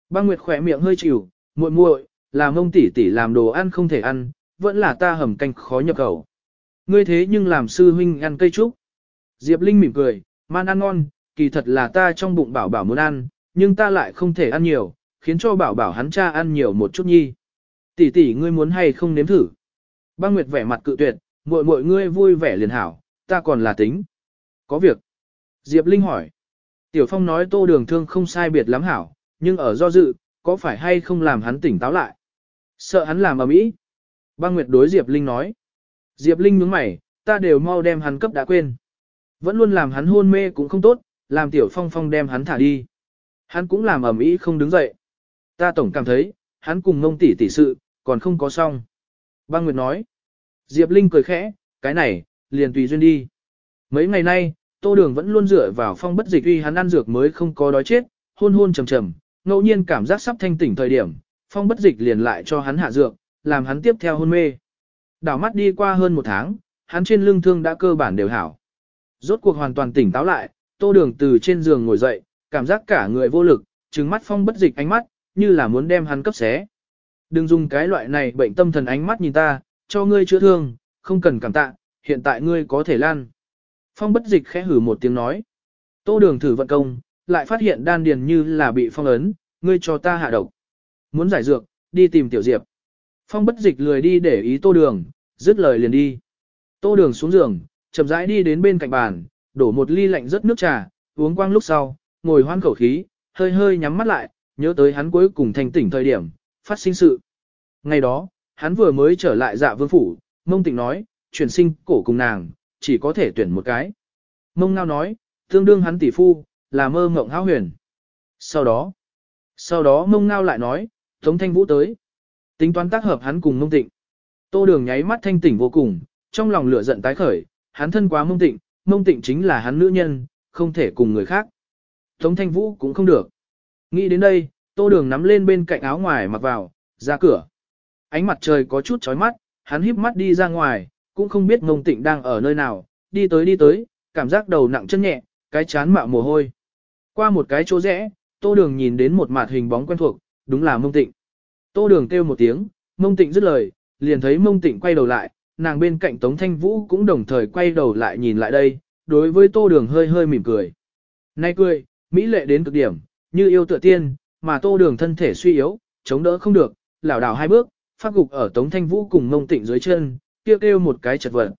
Băng Nguyệt khỏe miệng hơi chịu, muội muội, là mông tỷ tỷ làm đồ ăn không thể ăn, vẫn là ta hầm canh khó nhập khẩu. Ngươi thế nhưng làm sư huynh ăn cây trúc. Diệp Linh mỉm cười, man ăn ngon, kỳ thật là ta trong bụng bảo bảo muốn ăn, nhưng ta lại không thể ăn nhiều, khiến cho bảo bảo hắn cha ăn nhiều một chút nhi. Tỷ tỷ ngươi muốn hay không nếm thử. Băng Nguyệt vẻ mặt cự tuyệt, muội muội ngươi vui vẻ liền hảo, ta còn là tính. Có việc. Diệp Linh hỏi. Tiểu Phong nói tô đường thương không sai biệt lắm hảo, nhưng ở do dự, có phải hay không làm hắn tỉnh táo lại. Sợ hắn làm ở mỹ. Băng Nguyệt đối Diệp Linh nói. Diệp Linh nhướng mày, ta đều mau đem hắn cấp đã quên. Vẫn luôn làm hắn hôn mê cũng không tốt, làm Tiểu Phong Phong đem hắn thả đi. Hắn cũng làm ở mỹ không đứng dậy. Ta tổng cảm thấy, hắn cùng ngông tỷ tỷ sự, còn không có xong. Băng Nguyệt nói. Diệp Linh cười khẽ, cái này, liền tùy duyên đi. Mấy ngày nay, Tô Đường vẫn luôn dựa vào phong bất dịch uy hắn ăn dược mới không có đói chết, hôn hôn trầm trầm, ngẫu nhiên cảm giác sắp thanh tỉnh thời điểm, phong bất dịch liền lại cho hắn hạ dược, làm hắn tiếp theo hôn mê. Đảo mắt đi qua hơn một tháng, hắn trên lưng thương đã cơ bản đều hảo. Rốt cuộc hoàn toàn tỉnh táo lại, Tô Đường từ trên giường ngồi dậy, cảm giác cả người vô lực, trừng mắt phong bất dịch ánh mắt, như là muốn đem hắn cấp xé. Đừng dùng cái loại này bệnh tâm thần ánh mắt nhìn ta, cho ngươi chữa thương, không cần cảm tạ, hiện tại ngươi có thể lan. Phong bất dịch khẽ hử một tiếng nói. Tô đường thử vận công, lại phát hiện đan điền như là bị phong ấn, ngươi cho ta hạ độc. Muốn giải dược, đi tìm tiểu diệp. Phong bất dịch lười đi để ý tô đường, dứt lời liền đi. Tô đường xuống giường, chậm rãi đi đến bên cạnh bàn, đổ một ly lạnh rất nước trà, uống quang lúc sau, ngồi hoan khẩu khí, hơi hơi nhắm mắt lại, nhớ tới hắn cuối cùng thành tỉnh thời điểm, phát sinh sự. Ngày đó, hắn vừa mới trở lại dạ vương phủ, mông tịnh nói, chuyển sinh cổ cùng nàng, chỉ có thể tuyển một cái. Mông ngao nói, tương đương hắn tỷ phu, là mơ ngộng háo huyền. Sau đó, sau đó mông ngao lại nói, Tống Thanh Vũ tới. Tính toán tác hợp hắn cùng mông tịnh. Tô đường nháy mắt thanh tỉnh vô cùng, trong lòng lửa giận tái khởi, hắn thân quá mông tịnh, mông tịnh chính là hắn nữ nhân, không thể cùng người khác. Tống Thanh Vũ cũng không được. Nghĩ đến đây, tô đường nắm lên bên cạnh áo ngoài mặc vào, ra cửa. Ánh mặt trời có chút chói mắt, hắn híp mắt đi ra ngoài, cũng không biết mông tịnh đang ở nơi nào, đi tới đi tới, cảm giác đầu nặng chân nhẹ, cái chán mạo mồ hôi. Qua một cái chỗ rẽ, tô đường nhìn đến một mặt hình bóng quen thuộc, đúng là mông tịnh. Tô đường kêu một tiếng, mông tịnh dứt lời, liền thấy mông tịnh quay đầu lại, nàng bên cạnh Tống Thanh Vũ cũng đồng thời quay đầu lại nhìn lại đây, đối với tô đường hơi hơi mỉm cười. Nay cười, mỹ lệ đến cực điểm, như yêu tựa tiên, mà tô đường thân thể suy yếu, chống đỡ không được, lảo đảo hai bước, phát gục ở Tống Thanh Vũ cùng mông tịnh dưới chân, kêu kêu một cái chật vật.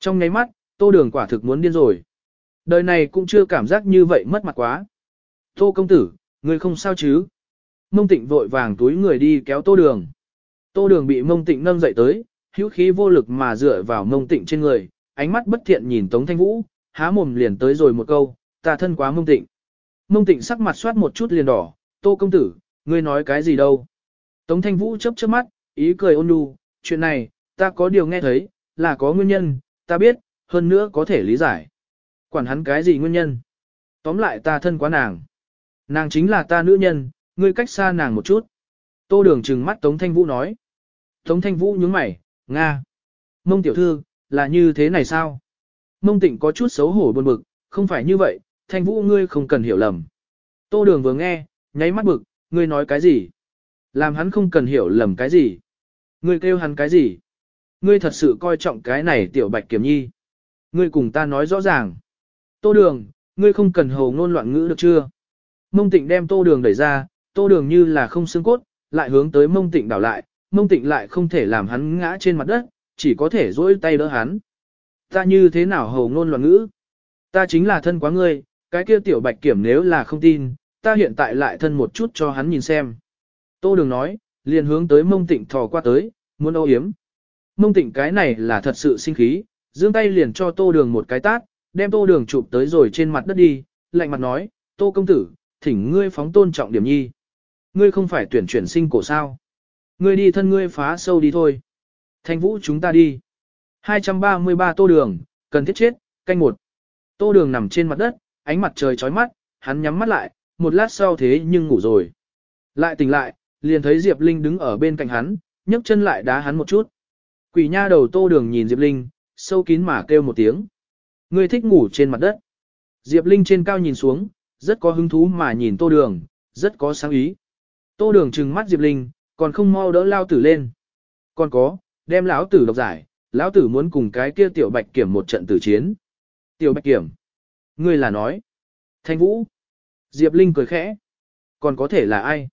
Trong nháy mắt, tô đường quả thực muốn điên rồi. Đời này cũng chưa cảm giác như vậy mất mặt quá. Tô công tử, người không sao chứ? Mông tịnh vội vàng túi người đi kéo tô đường. Tô đường bị mông tịnh nâng dậy tới, hữu khí vô lực mà dựa vào mông tịnh trên người, ánh mắt bất thiện nhìn Tống Thanh Vũ, há mồm liền tới rồi một câu, ta thân quá mông tịnh. Mông tịnh sắc mặt soát một chút liền đỏ, tô công tử, ngươi nói cái gì đâu. Tống Thanh Vũ chớp chớp mắt, ý cười ôn nhu, chuyện này, ta có điều nghe thấy, là có nguyên nhân, ta biết, hơn nữa có thể lý giải. Quản hắn cái gì nguyên nhân? Tóm lại ta thân quá nàng. Nàng chính là ta nữ nhân, ngươi cách xa nàng một chút. Tô đường trừng mắt Tống Thanh Vũ nói. Tống Thanh Vũ nhướng mày, Nga. Mông tiểu thư, là như thế này sao? Mông tịnh có chút xấu hổ buồn bực, không phải như vậy, Thanh Vũ ngươi không cần hiểu lầm. Tô đường vừa nghe, nháy mắt bực, ngươi nói cái gì? Làm hắn không cần hiểu lầm cái gì? Ngươi kêu hắn cái gì? Ngươi thật sự coi trọng cái này tiểu bạch kiểm nhi. Ngươi cùng ta nói rõ ràng. Tô đường, ngươi không cần hầu ngôn loạn ngữ được chưa? Mông tịnh đem tô đường đẩy ra, tô đường như là không xương cốt, lại hướng tới mông tịnh đảo lại, mông tịnh lại không thể làm hắn ngã trên mặt đất, chỉ có thể dỗi tay đỡ hắn. Ta như thế nào hầu ngôn loạn ngữ? Ta chính là thân quá ngươi, cái kia tiểu bạch kiểm nếu là không tin, ta hiện tại lại thân một chút cho hắn nhìn xem. Tô đường nói, liền hướng tới mông tịnh thò qua tới, muốn âu yếm. Mông tịnh cái này là thật sự sinh khí, giương tay liền cho tô đường một cái tát, đem tô đường chụp tới rồi trên mặt đất đi, lạnh mặt nói, tô công tử, thỉnh ngươi phóng tôn trọng điểm nhi. Ngươi không phải tuyển chuyển sinh cổ sao. Ngươi đi thân ngươi phá sâu đi thôi. Thanh vũ chúng ta đi. 233 tô đường, cần thiết chết, canh một. Tô đường nằm trên mặt đất, ánh mặt trời chói mắt, hắn nhắm mắt lại, một lát sau thế nhưng ngủ rồi. Lại tỉnh lại, liền thấy Diệp Linh đứng ở bên cạnh hắn, nhấc chân lại đá hắn một chút. Quỷ nha đầu tô đường nhìn Diệp Linh, sâu kín mà kêu một tiếng. Ngươi thích ngủ trên mặt đất. Diệp Linh trên cao nhìn xuống, rất có hứng thú mà nhìn tô đường, rất có sáng ý. Tô đường trừng mắt Diệp Linh, còn không mau đỡ lao tử lên. Còn có, đem lão tử độc giải, lão tử muốn cùng cái kia tiểu bạch kiểm một trận tử chiến. Tiểu bạch kiểm. Ngươi là nói. Thanh vũ. Diệp Linh cười khẽ. Còn có thể là ai?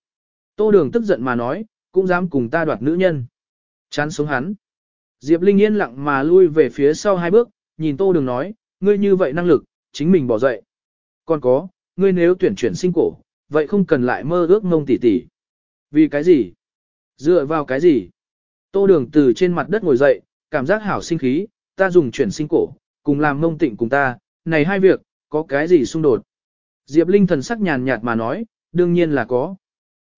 Tô đường tức giận mà nói, cũng dám cùng ta đoạt nữ nhân. Chán sống hắn. Diệp Linh yên lặng mà lui về phía sau hai bước, nhìn tô đường nói, ngươi như vậy năng lực, chính mình bỏ dậy. Còn có, ngươi nếu tuyển chuyển sinh cổ, vậy không cần lại mơ ước mông tỉ tỉ. Vì cái gì? Dựa vào cái gì? Tô đường từ trên mặt đất ngồi dậy, cảm giác hảo sinh khí, ta dùng chuyển sinh cổ, cùng làm mông tịnh cùng ta, này hai việc, có cái gì xung đột? Diệp Linh thần sắc nhàn nhạt mà nói, đương nhiên là có.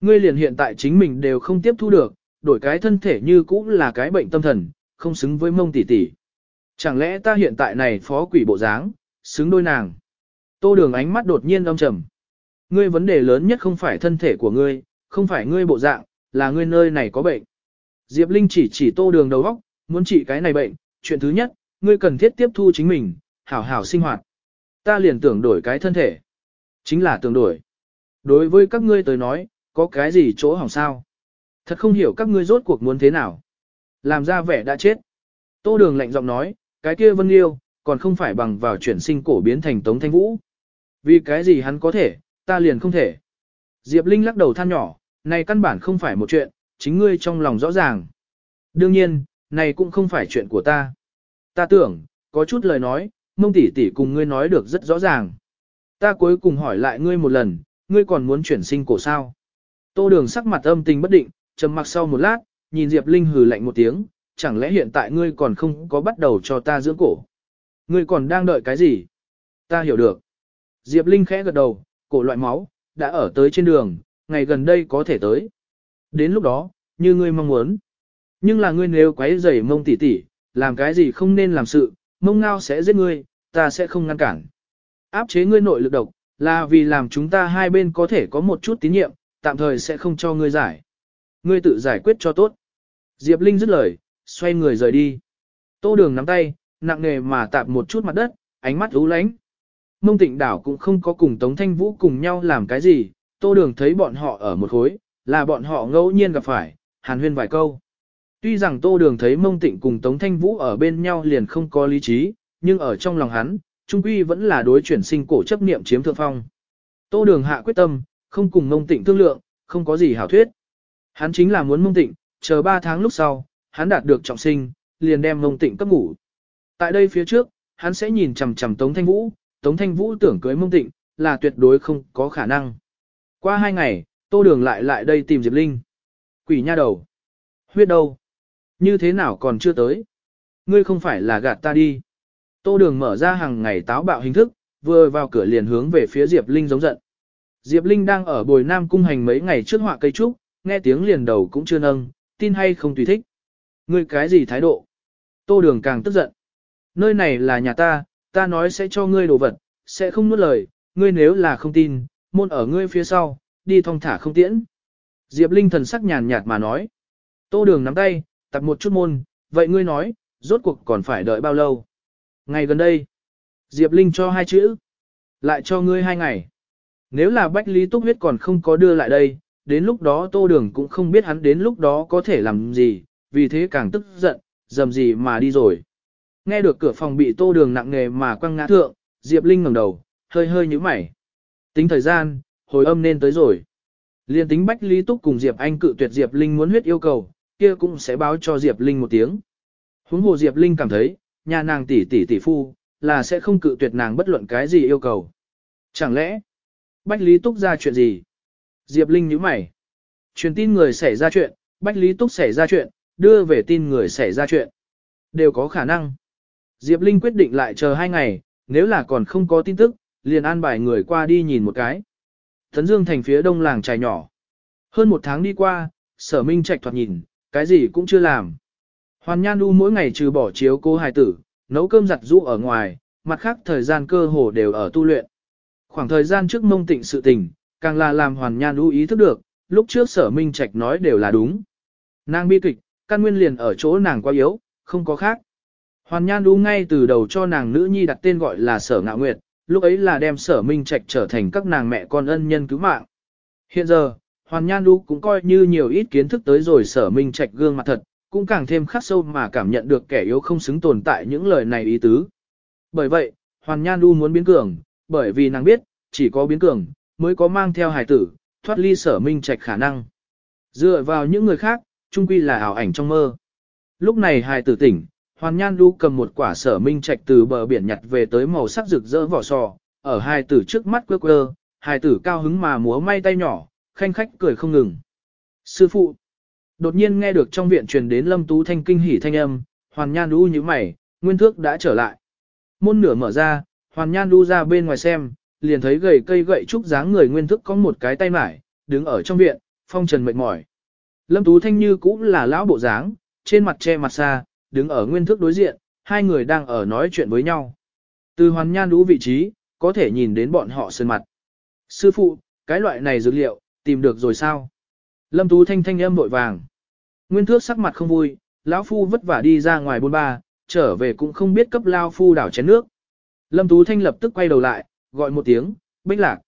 Ngươi liền hiện tại chính mình đều không tiếp thu được, đổi cái thân thể như cũ là cái bệnh tâm thần, không xứng với mông tỷ tỷ. Chẳng lẽ ta hiện tại này phó quỷ bộ dáng, xứng đôi nàng? Tô đường ánh mắt đột nhiên âm trầm. Ngươi vấn đề lớn nhất không phải thân thể của ngươi, không phải ngươi bộ dạng, là ngươi nơi này có bệnh. Diệp Linh chỉ chỉ tô đường đầu óc, muốn trị cái này bệnh, chuyện thứ nhất, ngươi cần thiết tiếp thu chính mình, hảo hảo sinh hoạt. Ta liền tưởng đổi cái thân thể. Chính là tưởng đổi. Đối với các ngươi tới nói, có cái gì chỗ hỏng sao? Thật không hiểu các ngươi rốt cuộc muốn thế nào. Làm ra vẻ đã chết. Tô đường lạnh giọng nói, cái kia vân yêu, còn không phải bằng vào chuyển sinh cổ biến thành tống thanh vũ. Vì cái gì hắn có thể, ta liền không thể. Diệp Linh lắc đầu than nhỏ, này căn bản không phải một chuyện, chính ngươi trong lòng rõ ràng. Đương nhiên, này cũng không phải chuyện của ta. Ta tưởng, có chút lời nói, mông tỷ tỷ cùng ngươi nói được rất rõ ràng. Ta cuối cùng hỏi lại ngươi một lần, ngươi còn muốn chuyển sinh cổ sao? Tô đường sắc mặt âm tình bất định, trầm mặc sau một lát, nhìn Diệp Linh hừ lạnh một tiếng, chẳng lẽ hiện tại ngươi còn không có bắt đầu cho ta dưỡng cổ? Ngươi còn đang đợi cái gì? Ta hiểu được. Diệp Linh khẽ gật đầu, cổ loại máu, đã ở tới trên đường, ngày gần đây có thể tới. Đến lúc đó, như ngươi mong muốn. Nhưng là ngươi nếu quấy rầy mông tỉ tỉ, làm cái gì không nên làm sự, mông ngao sẽ giết ngươi, ta sẽ không ngăn cản. Áp chế ngươi nội lực độc, là vì làm chúng ta hai bên có thể có một chút tín nhiệm, tạm thời sẽ không cho ngươi giải. Ngươi tự giải quyết cho tốt. Diệp Linh dứt lời, xoay người rời đi. Tô đường nắm tay, nặng nề mà tạp một chút mặt đất, ánh mắt ú lánh. Mông tịnh đảo cũng không có cùng Tống Thanh Vũ cùng nhau làm cái gì, tô đường thấy bọn họ ở một khối, là bọn họ ngẫu nhiên gặp phải, hàn huyên vài câu. Tuy rằng tô đường thấy mông tịnh cùng Tống Thanh Vũ ở bên nhau liền không có lý trí, nhưng ở trong lòng hắn, trung quy vẫn là đối chuyển sinh cổ chấp niệm chiếm thượng phong. Tô đường hạ quyết tâm, không cùng mông tịnh thương lượng, không có gì hảo thuyết. Hắn chính là muốn mông tịnh, chờ 3 tháng lúc sau, hắn đạt được trọng sinh, liền đem mông tịnh cấp ngủ. Tại đây phía trước, hắn sẽ nhìn chằm chằm Tống Thanh Vũ, Tống Thanh Vũ tưởng cưới mông tịnh, là tuyệt đối không có khả năng. Qua hai ngày, tô đường lại lại đây tìm Diệp Linh. Quỷ nha đầu. Huyết đâu? Như thế nào còn chưa tới? Ngươi không phải là gạt ta đi. Tô đường mở ra hàng ngày táo bạo hình thức, vừa vào cửa liền hướng về phía Diệp Linh giống giận. Diệp Linh đang ở bồi nam cung hành mấy ngày trước họa cây trúc, nghe tiếng liền đầu cũng chưa nâng, tin hay không tùy thích. Ngươi cái gì thái độ? Tô đường càng tức giận. Nơi này là nhà ta, ta nói sẽ cho ngươi đồ vật, sẽ không nuốt lời, ngươi nếu là không tin, môn ở ngươi phía sau, đi thong thả không tiễn. Diệp Linh thần sắc nhàn nhạt mà nói. Tô đường nắm tay, tập một chút môn, vậy ngươi nói, rốt cuộc còn phải đợi bao lâu? Ngày gần đây, Diệp Linh cho hai chữ, lại cho ngươi hai ngày. Nếu là Bách Lý Túc huyết còn không có đưa lại đây, đến lúc đó Tô Đường cũng không biết hắn đến lúc đó có thể làm gì, vì thế càng tức giận, dầm gì mà đi rồi. Nghe được cửa phòng bị Tô Đường nặng nề mà quăng ngã thượng, Diệp Linh ngẩng đầu, hơi hơi nhíu mày. Tính thời gian, hồi âm nên tới rồi. Liên tính Bách Lý Túc cùng Diệp Anh cự tuyệt Diệp Linh muốn huyết yêu cầu, kia cũng sẽ báo cho Diệp Linh một tiếng. Huống hồ Diệp Linh cảm thấy, nhà nàng tỷ tỷ tỷ phu, là sẽ không cự tuyệt nàng bất luận cái gì yêu cầu. Chẳng lẽ, Bách Lý Túc ra chuyện gì? Diệp Linh nhíu mày. Truyền tin người xảy ra chuyện, Bách Lý Túc xảy ra chuyện, đưa về tin người xảy ra chuyện. Đều có khả năng. Diệp Linh quyết định lại chờ hai ngày, nếu là còn không có tin tức, liền an bài người qua đi nhìn một cái. Thấn Dương thành phía đông làng trài nhỏ. Hơn một tháng đi qua, sở minh trạch thoạt nhìn, cái gì cũng chưa làm. Hoàn Nhan Du mỗi ngày trừ bỏ chiếu cô hài tử, nấu cơm giặt rũ ở ngoài, mặt khác thời gian cơ hồ đều ở tu luyện. Khoảng thời gian trước mông tịnh sự tình, càng là làm Hoàn Nhan lưu ý thức được, lúc trước sở minh trạch nói đều là đúng. Nàng bi kịch, căn nguyên liền ở chỗ nàng quá yếu, không có khác. Hoàn Nhan lưu ngay từ đầu cho nàng nữ nhi đặt tên gọi là sở ngạo nguyệt, lúc ấy là đem sở minh trạch trở thành các nàng mẹ con ân nhân cứu mạng. Hiện giờ, Hoàn Nhan lưu cũng coi như nhiều ít kiến thức tới rồi sở minh trạch gương mặt thật, cũng càng thêm khắc sâu mà cảm nhận được kẻ yếu không xứng tồn tại những lời này ý tứ. Bởi vậy, Hoàn Nhan lưu muốn biến cường, bởi vì nàng biết, chỉ có biến cường, mới có mang theo hài tử, thoát ly sở minh trạch khả năng. Dựa vào những người khác, trung quy là ảo ảnh trong mơ. Lúc này hài tử tỉnh, Hoàn Nhan Du cầm một quả sở minh trạch từ bờ biển nhặt về tới màu sắc rực rỡ vỏ sò, ở hài tử trước mắt quơ quơ, hài tử cao hứng mà múa may tay nhỏ, khanh khách cười không ngừng. Sư phụ, đột nhiên nghe được trong viện truyền đến Lâm Tú Thanh kinh hỉ thanh âm, Hoàn Nhan Du như mày, nguyên thước đã trở lại. Môn nửa mở ra, Hoàn Nhan Du ra bên ngoài xem, liền thấy gầy cây gậy trúc dáng người nguyên thức có một cái tay mải, đứng ở trong viện, phong trần mệt mỏi. Lâm Tú Thanh như cũng là lão bộ dáng, trên mặt che mặt xa, đứng ở nguyên thức đối diện, hai người đang ở nói chuyện với nhau. Từ hoàn nhan đũ vị trí, có thể nhìn đến bọn họ sơn mặt. Sư phụ, cái loại này dược liệu, tìm được rồi sao? Lâm Tú Thanh thanh âm vội vàng. Nguyên thước sắc mặt không vui, lão phu vất vả đi ra ngoài bôn ba, trở về cũng không biết cấp lao phu đảo chén nước. Lâm Tú Thanh lập tức quay đầu lại, gọi một tiếng, bích lạc.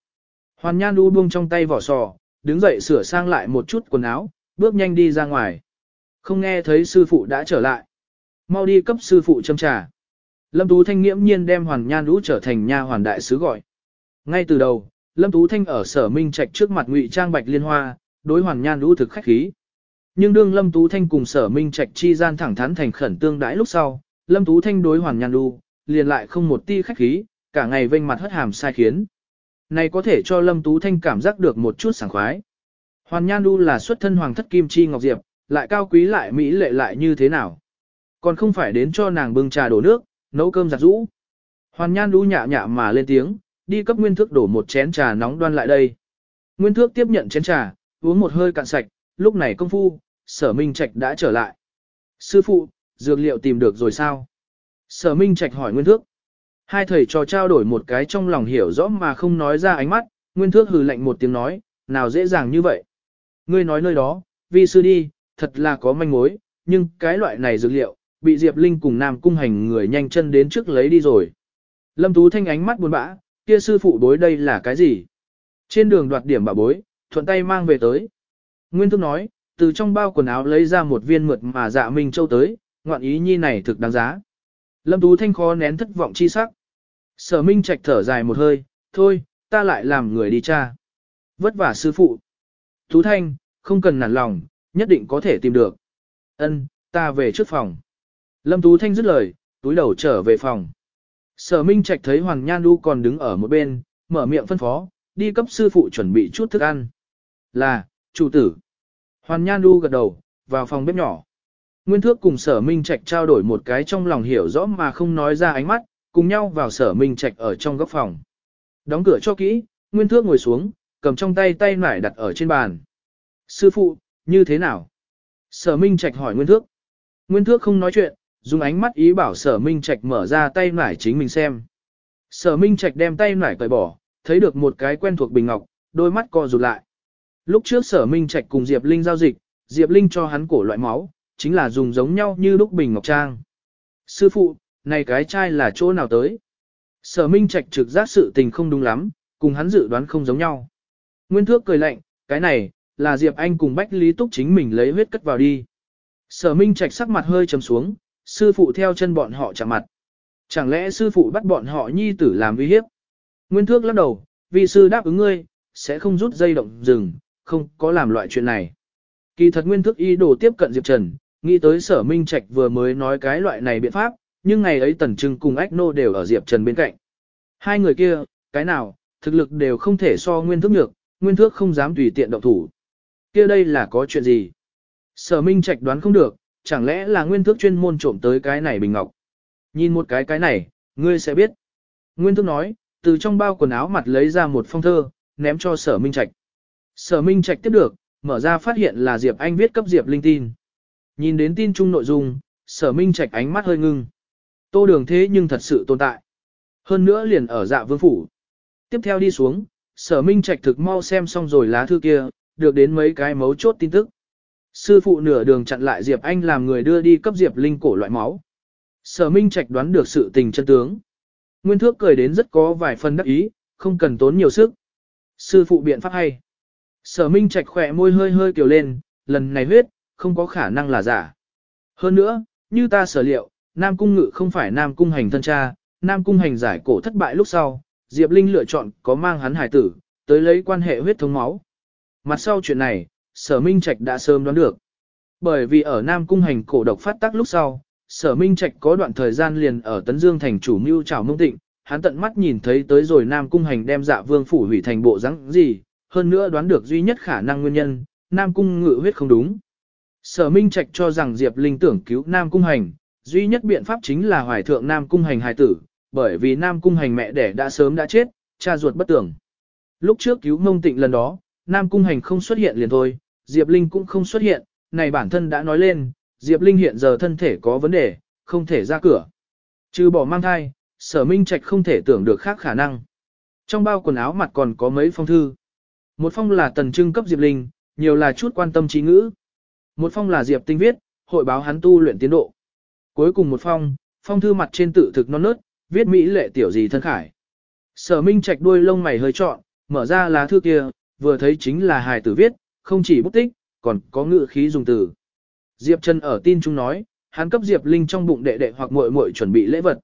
Hoàn nhan đu buông trong tay vỏ sò, đứng dậy sửa sang lại một chút quần áo, bước nhanh đi ra ngoài. Không nghe thấy sư phụ đã trở lại. Mau đi cấp sư phụ châm trà. Lâm Tú Thanh nghiễm nhiên đem Hoàn Nhan Đũ trở thành nha hoàn đại sứ gọi. Ngay từ đầu, Lâm Tú Thanh ở sở minh trạch trước mặt ngụy trang bạch liên hoa, đối Hoàn Nhan Đũ thực khách khí. Nhưng đương Lâm Tú Thanh cùng sở minh trạch chi gian thẳng thắn thành khẩn tương đãi lúc sau, Lâm Tú Thanh đối Hoàn Nhan Đũ, liền lại không một ti khách khí, cả ngày vênh mặt hất hàm sai khiến. Này có thể cho Lâm Tú Thanh cảm giác được một chút sảng khoái. Hoàn Nhan Du là xuất thân hoàng thất kim chi ngọc diệp, lại cao quý lại mỹ lệ lại như thế nào. Còn không phải đến cho nàng bưng trà đổ nước, nấu cơm giặt rũ. Hoàn Nhan Du nhạ nhạ mà lên tiếng, đi cấp Nguyên Thước đổ một chén trà nóng đoan lại đây. Nguyên Thước tiếp nhận chén trà, uống một hơi cạn sạch, lúc này công phu, sở minh trạch đã trở lại. Sư phụ, dược liệu tìm được rồi sao? Sở minh trạch hỏi Nguyên Thước. Hai thầy trò trao đổi một cái trong lòng hiểu rõ mà không nói ra ánh mắt, Nguyên Thước hừ lạnh một tiếng nói, nào dễ dàng như vậy. Ngươi nói nơi đó, vi sư đi, thật là có manh mối, nhưng cái loại này dược liệu, bị Diệp Linh cùng Nam Cung hành người nhanh chân đến trước lấy đi rồi. Lâm Tú Thanh ánh mắt buồn bã, kia sư phụ bối đây là cái gì? Trên đường đoạt điểm bà bối, thuận tay mang về tới. Nguyên Thước nói, từ trong bao quần áo lấy ra một viên mượt mà dạ Minh Châu tới, ngoạn ý nhi này thực đáng giá. Lâm Tú Thanh khó nén thất vọng chi sắc. Sở Minh Trạch thở dài một hơi, thôi, ta lại làm người đi cha. Vất vả sư phụ. Tú Thanh, không cần nản lòng, nhất định có thể tìm được. Ân, ta về trước phòng. Lâm Tú Thanh dứt lời, túi đầu trở về phòng. Sở Minh Trạch thấy Hoàng Nhan Du còn đứng ở một bên, mở miệng phân phó, đi cấp sư phụ chuẩn bị chút thức ăn. Là, chủ tử. Hoàng Nhan Du gật đầu, vào phòng bếp nhỏ. Nguyên Thước cùng Sở Minh Trạch trao đổi một cái trong lòng hiểu rõ mà không nói ra ánh mắt, cùng nhau vào Sở Minh Trạch ở trong góc phòng. Đóng cửa cho kỹ, Nguyên Thước ngồi xuống, cầm trong tay tay nải đặt ở trên bàn. Sư phụ, như thế nào? Sở Minh Trạch hỏi Nguyên Thước. Nguyên Thước không nói chuyện, dùng ánh mắt ý bảo Sở Minh Trạch mở ra tay nải chính mình xem. Sở Minh Trạch đem tay nải cởi bỏ, thấy được một cái quen thuộc bình ngọc, đôi mắt co rụt lại. Lúc trước Sở Minh Trạch cùng Diệp Linh giao dịch, Diệp Linh cho hắn cổ loại máu, chính là dùng giống nhau như lúc bình ngọc trang. Sư phụ, này cái trai là chỗ nào tới? Sở Minh Trạch trực giác sự tình không đúng lắm, cùng hắn dự đoán không giống nhau. Nguyên Thước cười lạnh, cái này, là Diệp Anh cùng Bách Lý Túc chính mình lấy huyết cất vào đi. Sở Minh Trạch sắc mặt hơi trầm xuống, sư phụ theo chân bọn họ chạm mặt. Chẳng lẽ sư phụ bắt bọn họ nhi tử làm uy hiếp? Nguyên Thước lắc đầu, vì sư đáp ứng ngươi, sẽ không rút dây động rừng, không có làm loại chuyện này. Kỳ thật Nguyên Thước y đồ tiếp cận Diệp Trần, nghĩ tới sở Minh Trạch vừa mới nói cái loại này biện pháp, nhưng ngày ấy Tần Trưng cùng Ách Nô đều ở Diệp Trần bên cạnh. Hai người kia, cái nào, thực lực đều không thể so Nguyên Thước nhược, Nguyên Thước không dám tùy tiện động thủ kia đây là có chuyện gì? Sở Minh Trạch đoán không được, chẳng lẽ là nguyên thước chuyên môn trộm tới cái này bình ngọc. Nhìn một cái cái này, ngươi sẽ biết. Nguyên thước nói, từ trong bao quần áo mặt lấy ra một phong thơ, ném cho sở Minh Trạch. Sở Minh Trạch tiếp được, mở ra phát hiện là Diệp Anh viết cấp Diệp Linh tin. Nhìn đến tin chung nội dung, sở Minh Trạch ánh mắt hơi ngưng. Tô đường thế nhưng thật sự tồn tại. Hơn nữa liền ở dạ vương phủ. Tiếp theo đi xuống, sở Minh Trạch thực mau xem xong rồi lá thư kia, được đến mấy cái mấu chốt tin tức. Sư phụ nửa đường chặn lại Diệp Anh làm người đưa đi cấp Diệp Linh cổ loại máu. Sở Minh Trạch đoán được sự tình chân tướng. Nguyên Thước cười đến rất có vài phần đắc ý, không cần tốn nhiều sức. Sư phụ biện pháp hay. Sở Minh Trạch khỏe môi hơi hơi kiều lên, lần này huyết, không có khả năng là giả. Hơn nữa, như ta sở liệu, Nam Cung Ngự không phải Nam Cung hành thân cha, Nam Cung hành giải cổ thất bại lúc sau, Diệp Linh lựa chọn có mang hắn hải tử, tới lấy quan hệ huyết thống máu. mặt sau chuyện này, sở minh trạch đã sớm đoán được. Bởi vì ở Nam Cung hành cổ độc phát tác lúc sau, sở minh trạch có đoạn thời gian liền ở Tấn Dương thành chủ mưu trảo mông tịnh, hắn tận mắt nhìn thấy tới rồi Nam Cung hành đem dạ vương phủ hủy thành bộ rắn gì, hơn nữa đoán được duy nhất khả năng nguyên nhân, Nam Cung ngự huyết không đúng. Sở Minh Trạch cho rằng Diệp Linh tưởng cứu Nam Cung hành, duy nhất biện pháp chính là hoài thượng Nam Cung hành hài tử, bởi vì Nam Cung hành mẹ đẻ đã sớm đã chết, cha ruột bất tưởng. Lúc trước cứu mông tịnh lần đó, Nam Cung hành không xuất hiện liền thôi, Diệp Linh cũng không xuất hiện, này bản thân đã nói lên, Diệp Linh hiện giờ thân thể có vấn đề, không thể ra cửa. Trừ bỏ mang thai, sở minh trạch không thể tưởng được khác khả năng. Trong bao quần áo mặt còn có mấy phong thư. Một phong là tần trưng cấp Diệp Linh, nhiều là chút quan tâm trí ngữ. Một phong là Diệp Tinh viết, hội báo hắn tu luyện tiến độ. Cuối cùng một phong, phong thư mặt trên tự thực non nớt, viết Mỹ lệ tiểu gì thân khải. Sở Minh Trạch đuôi lông mày hơi trọn, mở ra lá thư kia, vừa thấy chính là hài tử viết, không chỉ bút tích, còn có ngữ khí dùng từ. Diệp Trần ở tin chúng nói, hắn cấp Diệp Linh trong bụng đệ đệ hoặc muội muội chuẩn bị lễ vật.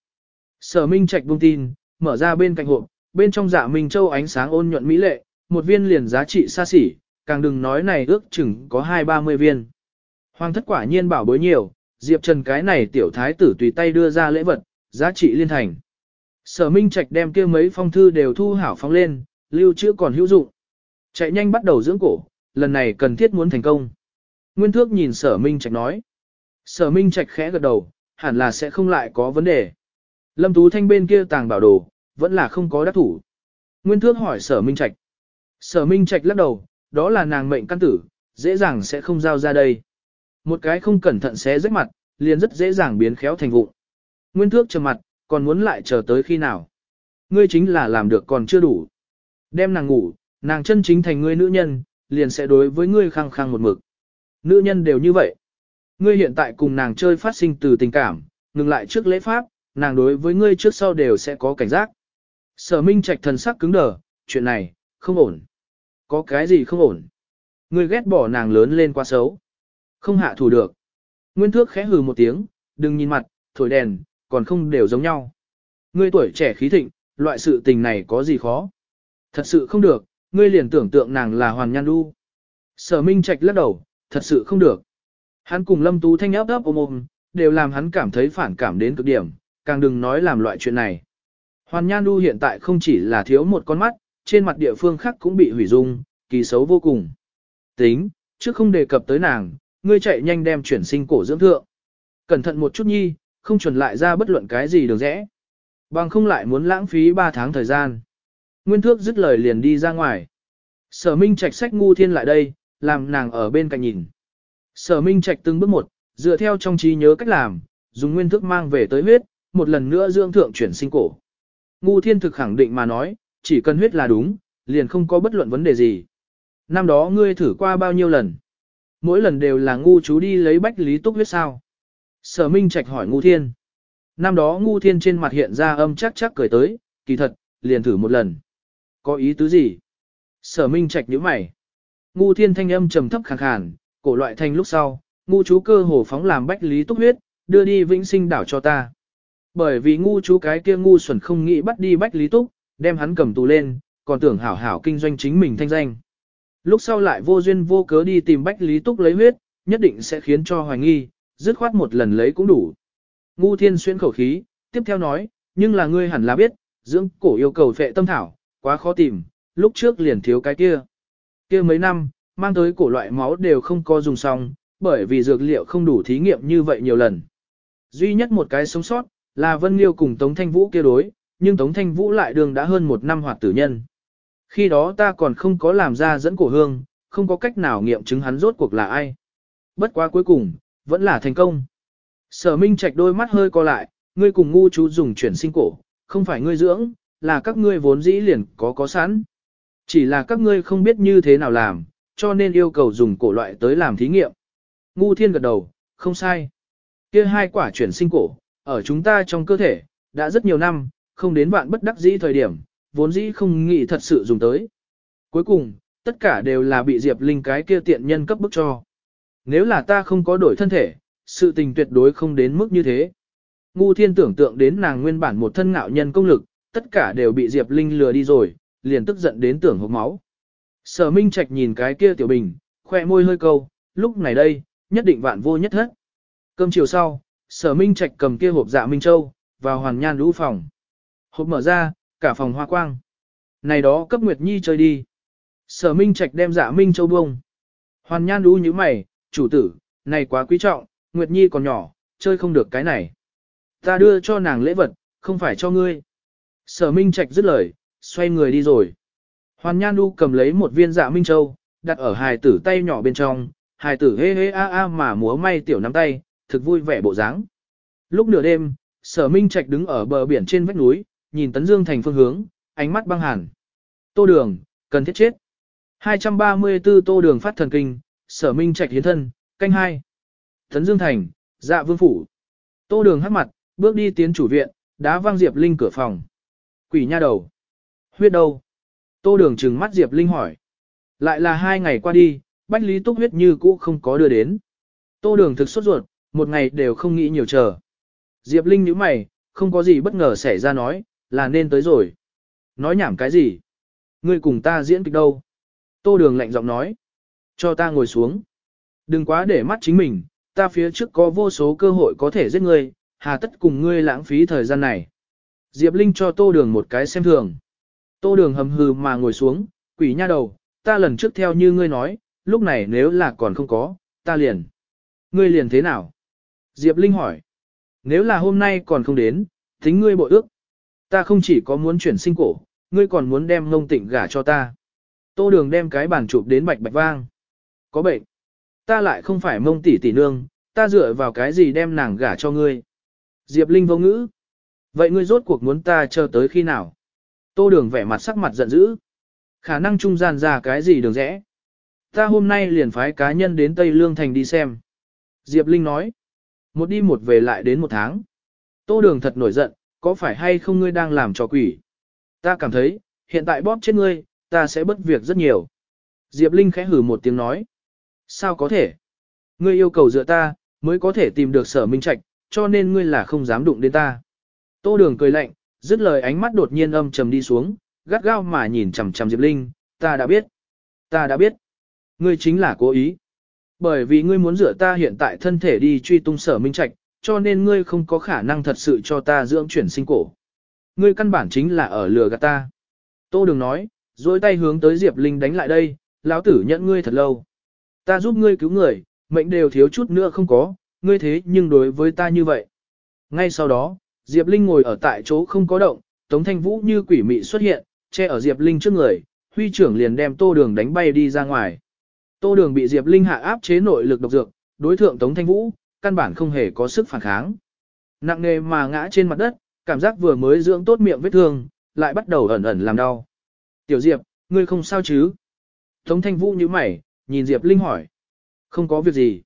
Sở Minh Trạch buông tin, mở ra bên cạnh hộp, bên trong dạ Minh Châu ánh sáng ôn nhuận mỹ lệ, một viên liền giá trị xa xỉ, càng đừng nói này ước chừng có hai ba mươi viên. Hoàng thất quả nhiên bảo bối nhiều, Diệp Trần cái này tiểu thái tử tùy tay đưa ra lễ vật, giá trị liên thành. Sở Minh Trạch đem kia mấy phong thư đều thu hảo phóng lên, lưu trữ còn hữu dụng. Chạy nhanh bắt đầu dưỡng cổ, lần này cần thiết muốn thành công. Nguyên Thước nhìn Sở Minh Trạch nói. Sở Minh Trạch khẽ gật đầu, hẳn là sẽ không lại có vấn đề. Lâm Tú Thanh bên kia tàng bảo đồ, vẫn là không có đắc thủ. Nguyên Thước hỏi Sở Minh Trạch. Sở Minh Trạch lắc đầu, đó là nàng mệnh căn tử, dễ dàng sẽ không giao ra đây. Một cái không cẩn thận sẽ rách mặt, liền rất dễ dàng biến khéo thành vụn. Nguyên Thước trầm mặt, còn muốn lại chờ tới khi nào. Ngươi chính là làm được còn chưa đủ. Đem nàng ngủ, nàng chân chính thành ngươi nữ nhân, liền sẽ đối với ngươi khăng khăng một mực. Nữ nhân đều như vậy. Ngươi hiện tại cùng nàng chơi phát sinh từ tình cảm, ngừng lại trước lễ pháp, nàng đối với ngươi trước sau đều sẽ có cảnh giác. Sở Minh Trạch thần sắc cứng đờ, chuyện này, không ổn. Có cái gì không ổn? Ngươi ghét bỏ nàng lớn lên quá xấu. Không hạ thủ được. Nguyên Thước khẽ hừ một tiếng, đừng nhìn mặt, thổi đèn, còn không đều giống nhau. Ngươi tuổi trẻ khí thịnh, loại sự tình này có gì khó? Thật sự không được, ngươi liền tưởng tượng nàng là hoàn nhan đu. Sở Minh Trạch lắc đầu, thật sự không được. Hắn cùng Lâm Tú Thanh ấp ấp ôm ôm, đều làm hắn cảm thấy phản cảm đến cực điểm, càng đừng nói làm loại chuyện này. Hoàn Nhan Du hiện tại không chỉ là thiếu một con mắt, trên mặt địa phương khác cũng bị hủy dung, kỳ xấu vô cùng. Tính, trước không đề cập tới nàng, ngươi chạy nhanh đem chuyển sinh cổ dưỡng thượng. Cẩn thận một chút nhi, không chuẩn lại ra bất luận cái gì được rẽ. Bằng không lại muốn lãng phí 3 tháng thời gian. Nguyên thước dứt lời liền đi ra ngoài. Sở Minh Trạch sách ngu thiên lại đây, làm nàng ở bên cạnh nhìn. Sở Minh Trạch từng bước một, dựa theo trong trí nhớ cách làm, dùng nguyên thức mang về tới huyết, một lần nữa dưỡng thượng chuyển sinh cổ. Ngu thiên thực khẳng định mà nói, chỉ cần huyết là đúng, liền không có bất luận vấn đề gì. Năm đó ngươi thử qua bao nhiêu lần? Mỗi lần đều là ngu chú đi lấy bách lý túc huyết sao? Sở Minh Trạch hỏi ngu thiên. Năm đó ngu thiên trên mặt hiện ra âm chắc chắc cười tới, kỳ thật, liền thử một lần. Có ý tứ gì? Sở Minh Trạch nhíu mày. Ngu thiên thanh âm trầm thấp khàn khàn, cổ loại thanh lúc sau, ngu chú cơ hồ phóng làm bách lý túc huyết, đưa đi vĩnh sinh đảo cho ta. Bởi vì ngu chú cái kia ngu xuẩn không nghĩ bắt đi bách lý túc, đem hắn cầm tù lên, còn tưởng hảo hảo kinh doanh chính mình thanh danh. Lúc sau lại vô duyên vô cớ đi tìm bách lý túc lấy huyết, nhất định sẽ khiến cho hoài nghi, dứt khoát một lần lấy cũng đủ. Ngu thiên xuyên khẩu khí, tiếp theo nói, nhưng là ngươi hẳn là biết, dưỡng cổ yêu cầu phệ tâm thảo, quá khó tìm, lúc trước liền thiếu cái kia. Kia mấy năm, mang tới cổ loại máu đều không có dùng xong, bởi vì dược liệu không đủ thí nghiệm như vậy nhiều lần. Duy nhất một cái sống sót, là Vân Liêu cùng Tống Thanh Vũ kia đối, nhưng Tống Thanh Vũ lại đường đã hơn một năm hoạt tử nhân. Khi đó ta còn không có làm ra dẫn cổ hương, không có cách nào nghiệm chứng hắn rốt cuộc là ai. Bất quá cuối cùng, vẫn là thành công. Sở Minh Trạch đôi mắt hơi co lại, ngươi cùng ngu chú dùng chuyển sinh cổ, không phải ngươi dưỡng, là các ngươi vốn dĩ liền có có sẵn. Chỉ là các ngươi không biết như thế nào làm, cho nên yêu cầu dùng cổ loại tới làm thí nghiệm. Ngu thiên gật đầu, không sai. kia hai quả chuyển sinh cổ, ở chúng ta trong cơ thể, đã rất nhiều năm, không đến vạn bất đắc dĩ thời điểm, vốn dĩ không nghĩ thật sự dùng tới. Cuối cùng, tất cả đều là bị Diệp Linh cái kia tiện nhân cấp bức cho. Nếu là ta không có đổi thân thể, sự tình tuyệt đối không đến mức như thế. Ngu thiên tưởng tượng đến nàng nguyên bản một thân ngạo nhân công lực, tất cả đều bị Diệp Linh lừa đi rồi, liền tức giận đến tưởng hộc máu. Sở Minh Trạch nhìn cái kia tiểu bình, khoe môi hơi câu, lúc này đây, nhất định vạn vô nhất hết. Cơm chiều sau, Sở Minh Trạch cầm kia hộp dạ Minh Châu, vào hoàn nhan lũ phòng. Hộp mở ra, cả phòng hoa quang. Này đó cấp Nguyệt Nhi chơi đi. Sở Minh Trạch đem dạ Minh Châu bông. Hoàn nhan lũ như mày, chủ tử, này quá quý trọng, Nguyệt Nhi còn nhỏ, chơi không được cái này. Ta đưa cho nàng lễ vật, không phải cho ngươi. Sở Minh Trạch dứt lời, xoay người đi rồi. Hoàn Nhan Du cầm lấy một viên dạ Minh Châu, đặt ở hài tử tay nhỏ bên trong, hài tử hê hê a a mà múa may tiểu nắm tay, thực vui vẻ bộ dáng. Lúc nửa đêm, Sở Minh Trạch đứng ở bờ biển trên vách núi, nhìn Tấn Dương thành phương hướng, ánh mắt băng hẳn. Tô Đường, cần thiết chết. 234 Tô Đường phát thần kinh, Sở Minh Trạch hiến thân, canh hai. Tấn Dương thành, dạ vương phủ. Tô Đường hắc mặt, bước đi tiến chủ viện, đá vang Diệp Linh cửa phòng. Quỷ nha đầu. Huyết đâu? Tô đường trừng mắt Diệp Linh hỏi. Lại là hai ngày qua đi, Bách Lý Túc huyết như cũ không có đưa đến. Tô đường thực sốt ruột, một ngày đều không nghĩ nhiều chờ. Diệp Linh nhíu mày, không có gì bất ngờ xảy ra nói, là nên tới rồi. Nói nhảm cái gì? Ngươi cùng ta diễn kịch đâu? Tô đường lạnh giọng nói. Cho ta ngồi xuống. Đừng quá để mắt chính mình, ta phía trước có vô số cơ hội có thể giết ngươi, hà tất cùng ngươi lãng phí thời gian này. Diệp Linh cho tô đường một cái xem thường. Tô đường hầm hừ mà ngồi xuống, quỷ nha đầu, ta lần trước theo như ngươi nói, lúc này nếu là còn không có, ta liền. Ngươi liền thế nào? Diệp Linh hỏi. Nếu là hôm nay còn không đến, tính ngươi bội ước. Ta không chỉ có muốn chuyển sinh cổ, ngươi còn muốn đem ngông tịnh gả cho ta. Tô đường đem cái bàn chụp đến bạch bạch vang. Có bệnh. Ta lại không phải mông tỷ tỷ nương, ta dựa vào cái gì đem nàng gả cho ngươi. Diệp Linh vô ngữ. Vậy ngươi rốt cuộc muốn ta chờ tới khi nào? Tô đường vẻ mặt sắc mặt giận dữ. Khả năng trung gian ra cái gì đường rẽ. Ta hôm nay liền phái cá nhân đến Tây Lương Thành đi xem. Diệp Linh nói. Một đi một về lại đến một tháng. Tô đường thật nổi giận, có phải hay không ngươi đang làm trò quỷ? Ta cảm thấy, hiện tại bóp chết ngươi, ta sẽ bất việc rất nhiều. Diệp Linh khẽ hử một tiếng nói. Sao có thể? Ngươi yêu cầu dựa ta, mới có thể tìm được sở minh trạch, cho nên ngươi là không dám đụng đến ta. Tô đường cười lạnh, dứt lời ánh mắt đột nhiên âm trầm đi xuống, gắt gao mà nhìn chằm chằm Diệp Linh, ta đã biết, ta đã biết, ngươi chính là cố ý. Bởi vì ngươi muốn dựa ta hiện tại thân thể đi truy tung sở minh trạch, cho nên ngươi không có khả năng thật sự cho ta dưỡng chuyển sinh cổ. Ngươi căn bản chính là ở lừa gạt ta. Tô đường nói, dối tay hướng tới Diệp Linh đánh lại đây, lão tử nhận ngươi thật lâu. Ta giúp ngươi cứu người, mệnh đều thiếu chút nữa không có, ngươi thế nhưng đối với ta như vậy. Ngay sau đó, Diệp Linh ngồi ở tại chỗ không có động, Tống Thanh Vũ như quỷ mị xuất hiện, che ở Diệp Linh trước người, huy trưởng liền đem Tô Đường đánh bay đi ra ngoài. Tô Đường bị Diệp Linh hạ áp chế nội lực độc dược, đối thượng Tống Thanh Vũ, căn bản không hề có sức phản kháng. Nặng nề mà ngã trên mặt đất, cảm giác vừa mới dưỡng tốt miệng vết thương, lại bắt đầu ẩn ẩn làm đau. Tiểu Diệp, ngươi không sao chứ? Tống Thanh Vũ như mày, nhìn Diệp Linh hỏi. Không có việc gì.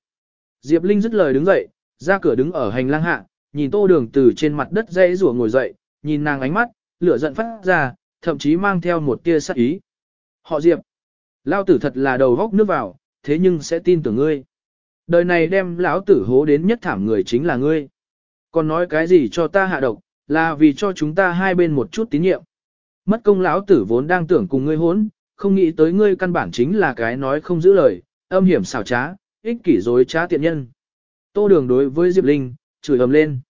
Diệp Linh dứt lời đứng dậy, ra cửa đứng ở hành lang hạ, nhìn tô đường từ trên mặt đất dây rủa ngồi dậy, nhìn nàng ánh mắt, lửa giận phát ra, thậm chí mang theo một tia sắc ý. Họ Diệp, lao tử thật là đầu góc nước vào, thế nhưng sẽ tin tưởng ngươi. Đời này đem lão tử hố đến nhất thảm người chính là ngươi. Còn nói cái gì cho ta hạ độc, là vì cho chúng ta hai bên một chút tín nhiệm. Mất công lão tử vốn đang tưởng cùng ngươi hốn, không nghĩ tới ngươi căn bản chính là cái nói không giữ lời, âm hiểm xảo trá, ích kỷ dối trá tiện nhân. Tô đường đối với Diệp Linh, chửi ầm lên.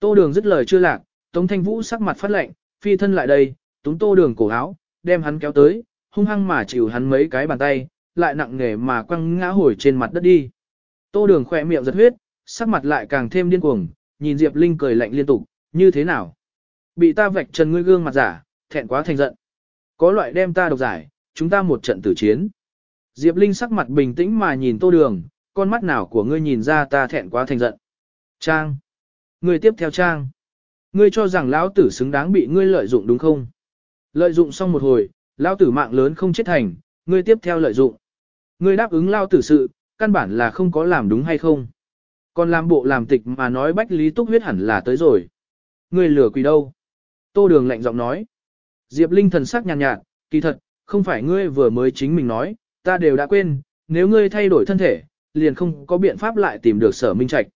Tô đường dứt lời chưa lạc, Tống Thanh Vũ sắc mặt phát lạnh, phi thân lại đây, túng tô đường cổ áo, đem hắn kéo tới, hung hăng mà chịu hắn mấy cái bàn tay, lại nặng nề mà quăng ngã hồi trên mặt đất đi. Tô đường khỏe miệng giật huyết, sắc mặt lại càng thêm điên cuồng, nhìn Diệp Linh cười lạnh liên tục, như thế nào? Bị ta vạch trần ngươi gương mặt giả, thẹn quá thành giận. Có loại đem ta độc giải, chúng ta một trận tử chiến. Diệp Linh sắc mặt bình tĩnh mà nhìn tô đường, con mắt nào của ngươi nhìn ra ta thẹn quá thành giận. Trang. Ngươi tiếp theo Trang. Ngươi cho rằng lão tử xứng đáng bị ngươi lợi dụng đúng không? Lợi dụng xong một hồi, lão tử mạng lớn không chết thành, ngươi tiếp theo lợi dụng. Ngươi đáp ứng lão tử sự, căn bản là không có làm đúng hay không? Còn làm bộ làm tịch mà nói bách lý túc huyết hẳn là tới rồi. người lừa quỷ đâu? Tô đường lạnh giọng nói. Diệp Linh thần sắc nhàn nhạt, nhạt, kỳ thật, không phải ngươi vừa mới chính mình nói, ta đều đã quên, nếu ngươi thay đổi thân thể, liền không có biện pháp lại tìm được sở minh trạch.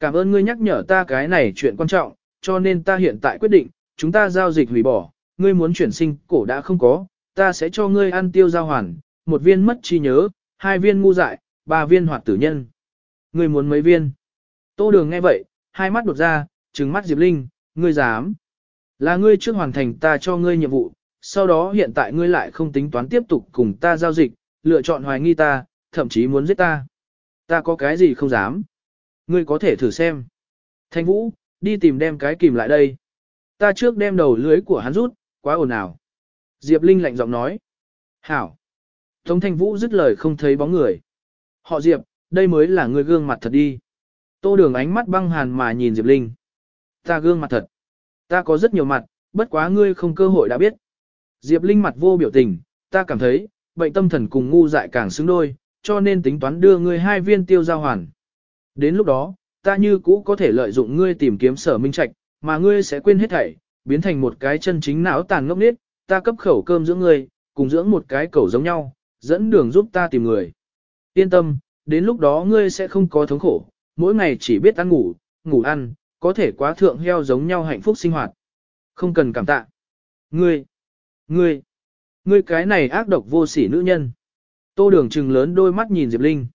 Cảm ơn ngươi nhắc nhở ta cái này chuyện quan trọng, cho nên ta hiện tại quyết định, chúng ta giao dịch hủy bỏ, ngươi muốn chuyển sinh cổ đã không có, ta sẽ cho ngươi ăn tiêu giao hoàn, một viên mất trí nhớ, hai viên ngu dại, ba viên hoạt tử nhân. Ngươi muốn mấy viên? Tô đường nghe vậy, hai mắt đột ra, trừng mắt Diệp Linh, ngươi dám. Là ngươi trước hoàn thành ta cho ngươi nhiệm vụ, sau đó hiện tại ngươi lại không tính toán tiếp tục cùng ta giao dịch, lựa chọn hoài nghi ta, thậm chí muốn giết ta. Ta có cái gì không dám. Ngươi có thể thử xem. Thanh Vũ, đi tìm đem cái kìm lại đây. Ta trước đem đầu lưới của hắn rút, quá ồn ào. Diệp Linh lạnh giọng nói. Hảo. Tống Thanh Vũ dứt lời không thấy bóng người. Họ Diệp, đây mới là người gương mặt thật đi. Tô đường ánh mắt băng hàn mà nhìn Diệp Linh. Ta gương mặt thật. Ta có rất nhiều mặt, bất quá ngươi không cơ hội đã biết. Diệp Linh mặt vô biểu tình, ta cảm thấy, bệnh tâm thần cùng ngu dại càng xứng đôi, cho nên tính toán đưa ngươi hai viên tiêu giao hoàn. Đến lúc đó, ta như cũ có thể lợi dụng ngươi tìm kiếm sở minh trạch, mà ngươi sẽ quên hết thảy, biến thành một cái chân chính não tàn ngốc nết, ta cấp khẩu cơm dưỡng ngươi, cùng dưỡng một cái cẩu giống nhau, dẫn đường giúp ta tìm người. Yên tâm, đến lúc đó ngươi sẽ không có thống khổ, mỗi ngày chỉ biết ăn ngủ, ngủ ăn, có thể quá thượng heo giống nhau hạnh phúc sinh hoạt. Không cần cảm tạ. Ngươi, ngươi, ngươi cái này ác độc vô sỉ nữ nhân. Tô đường trừng lớn đôi mắt nhìn Diệp Linh.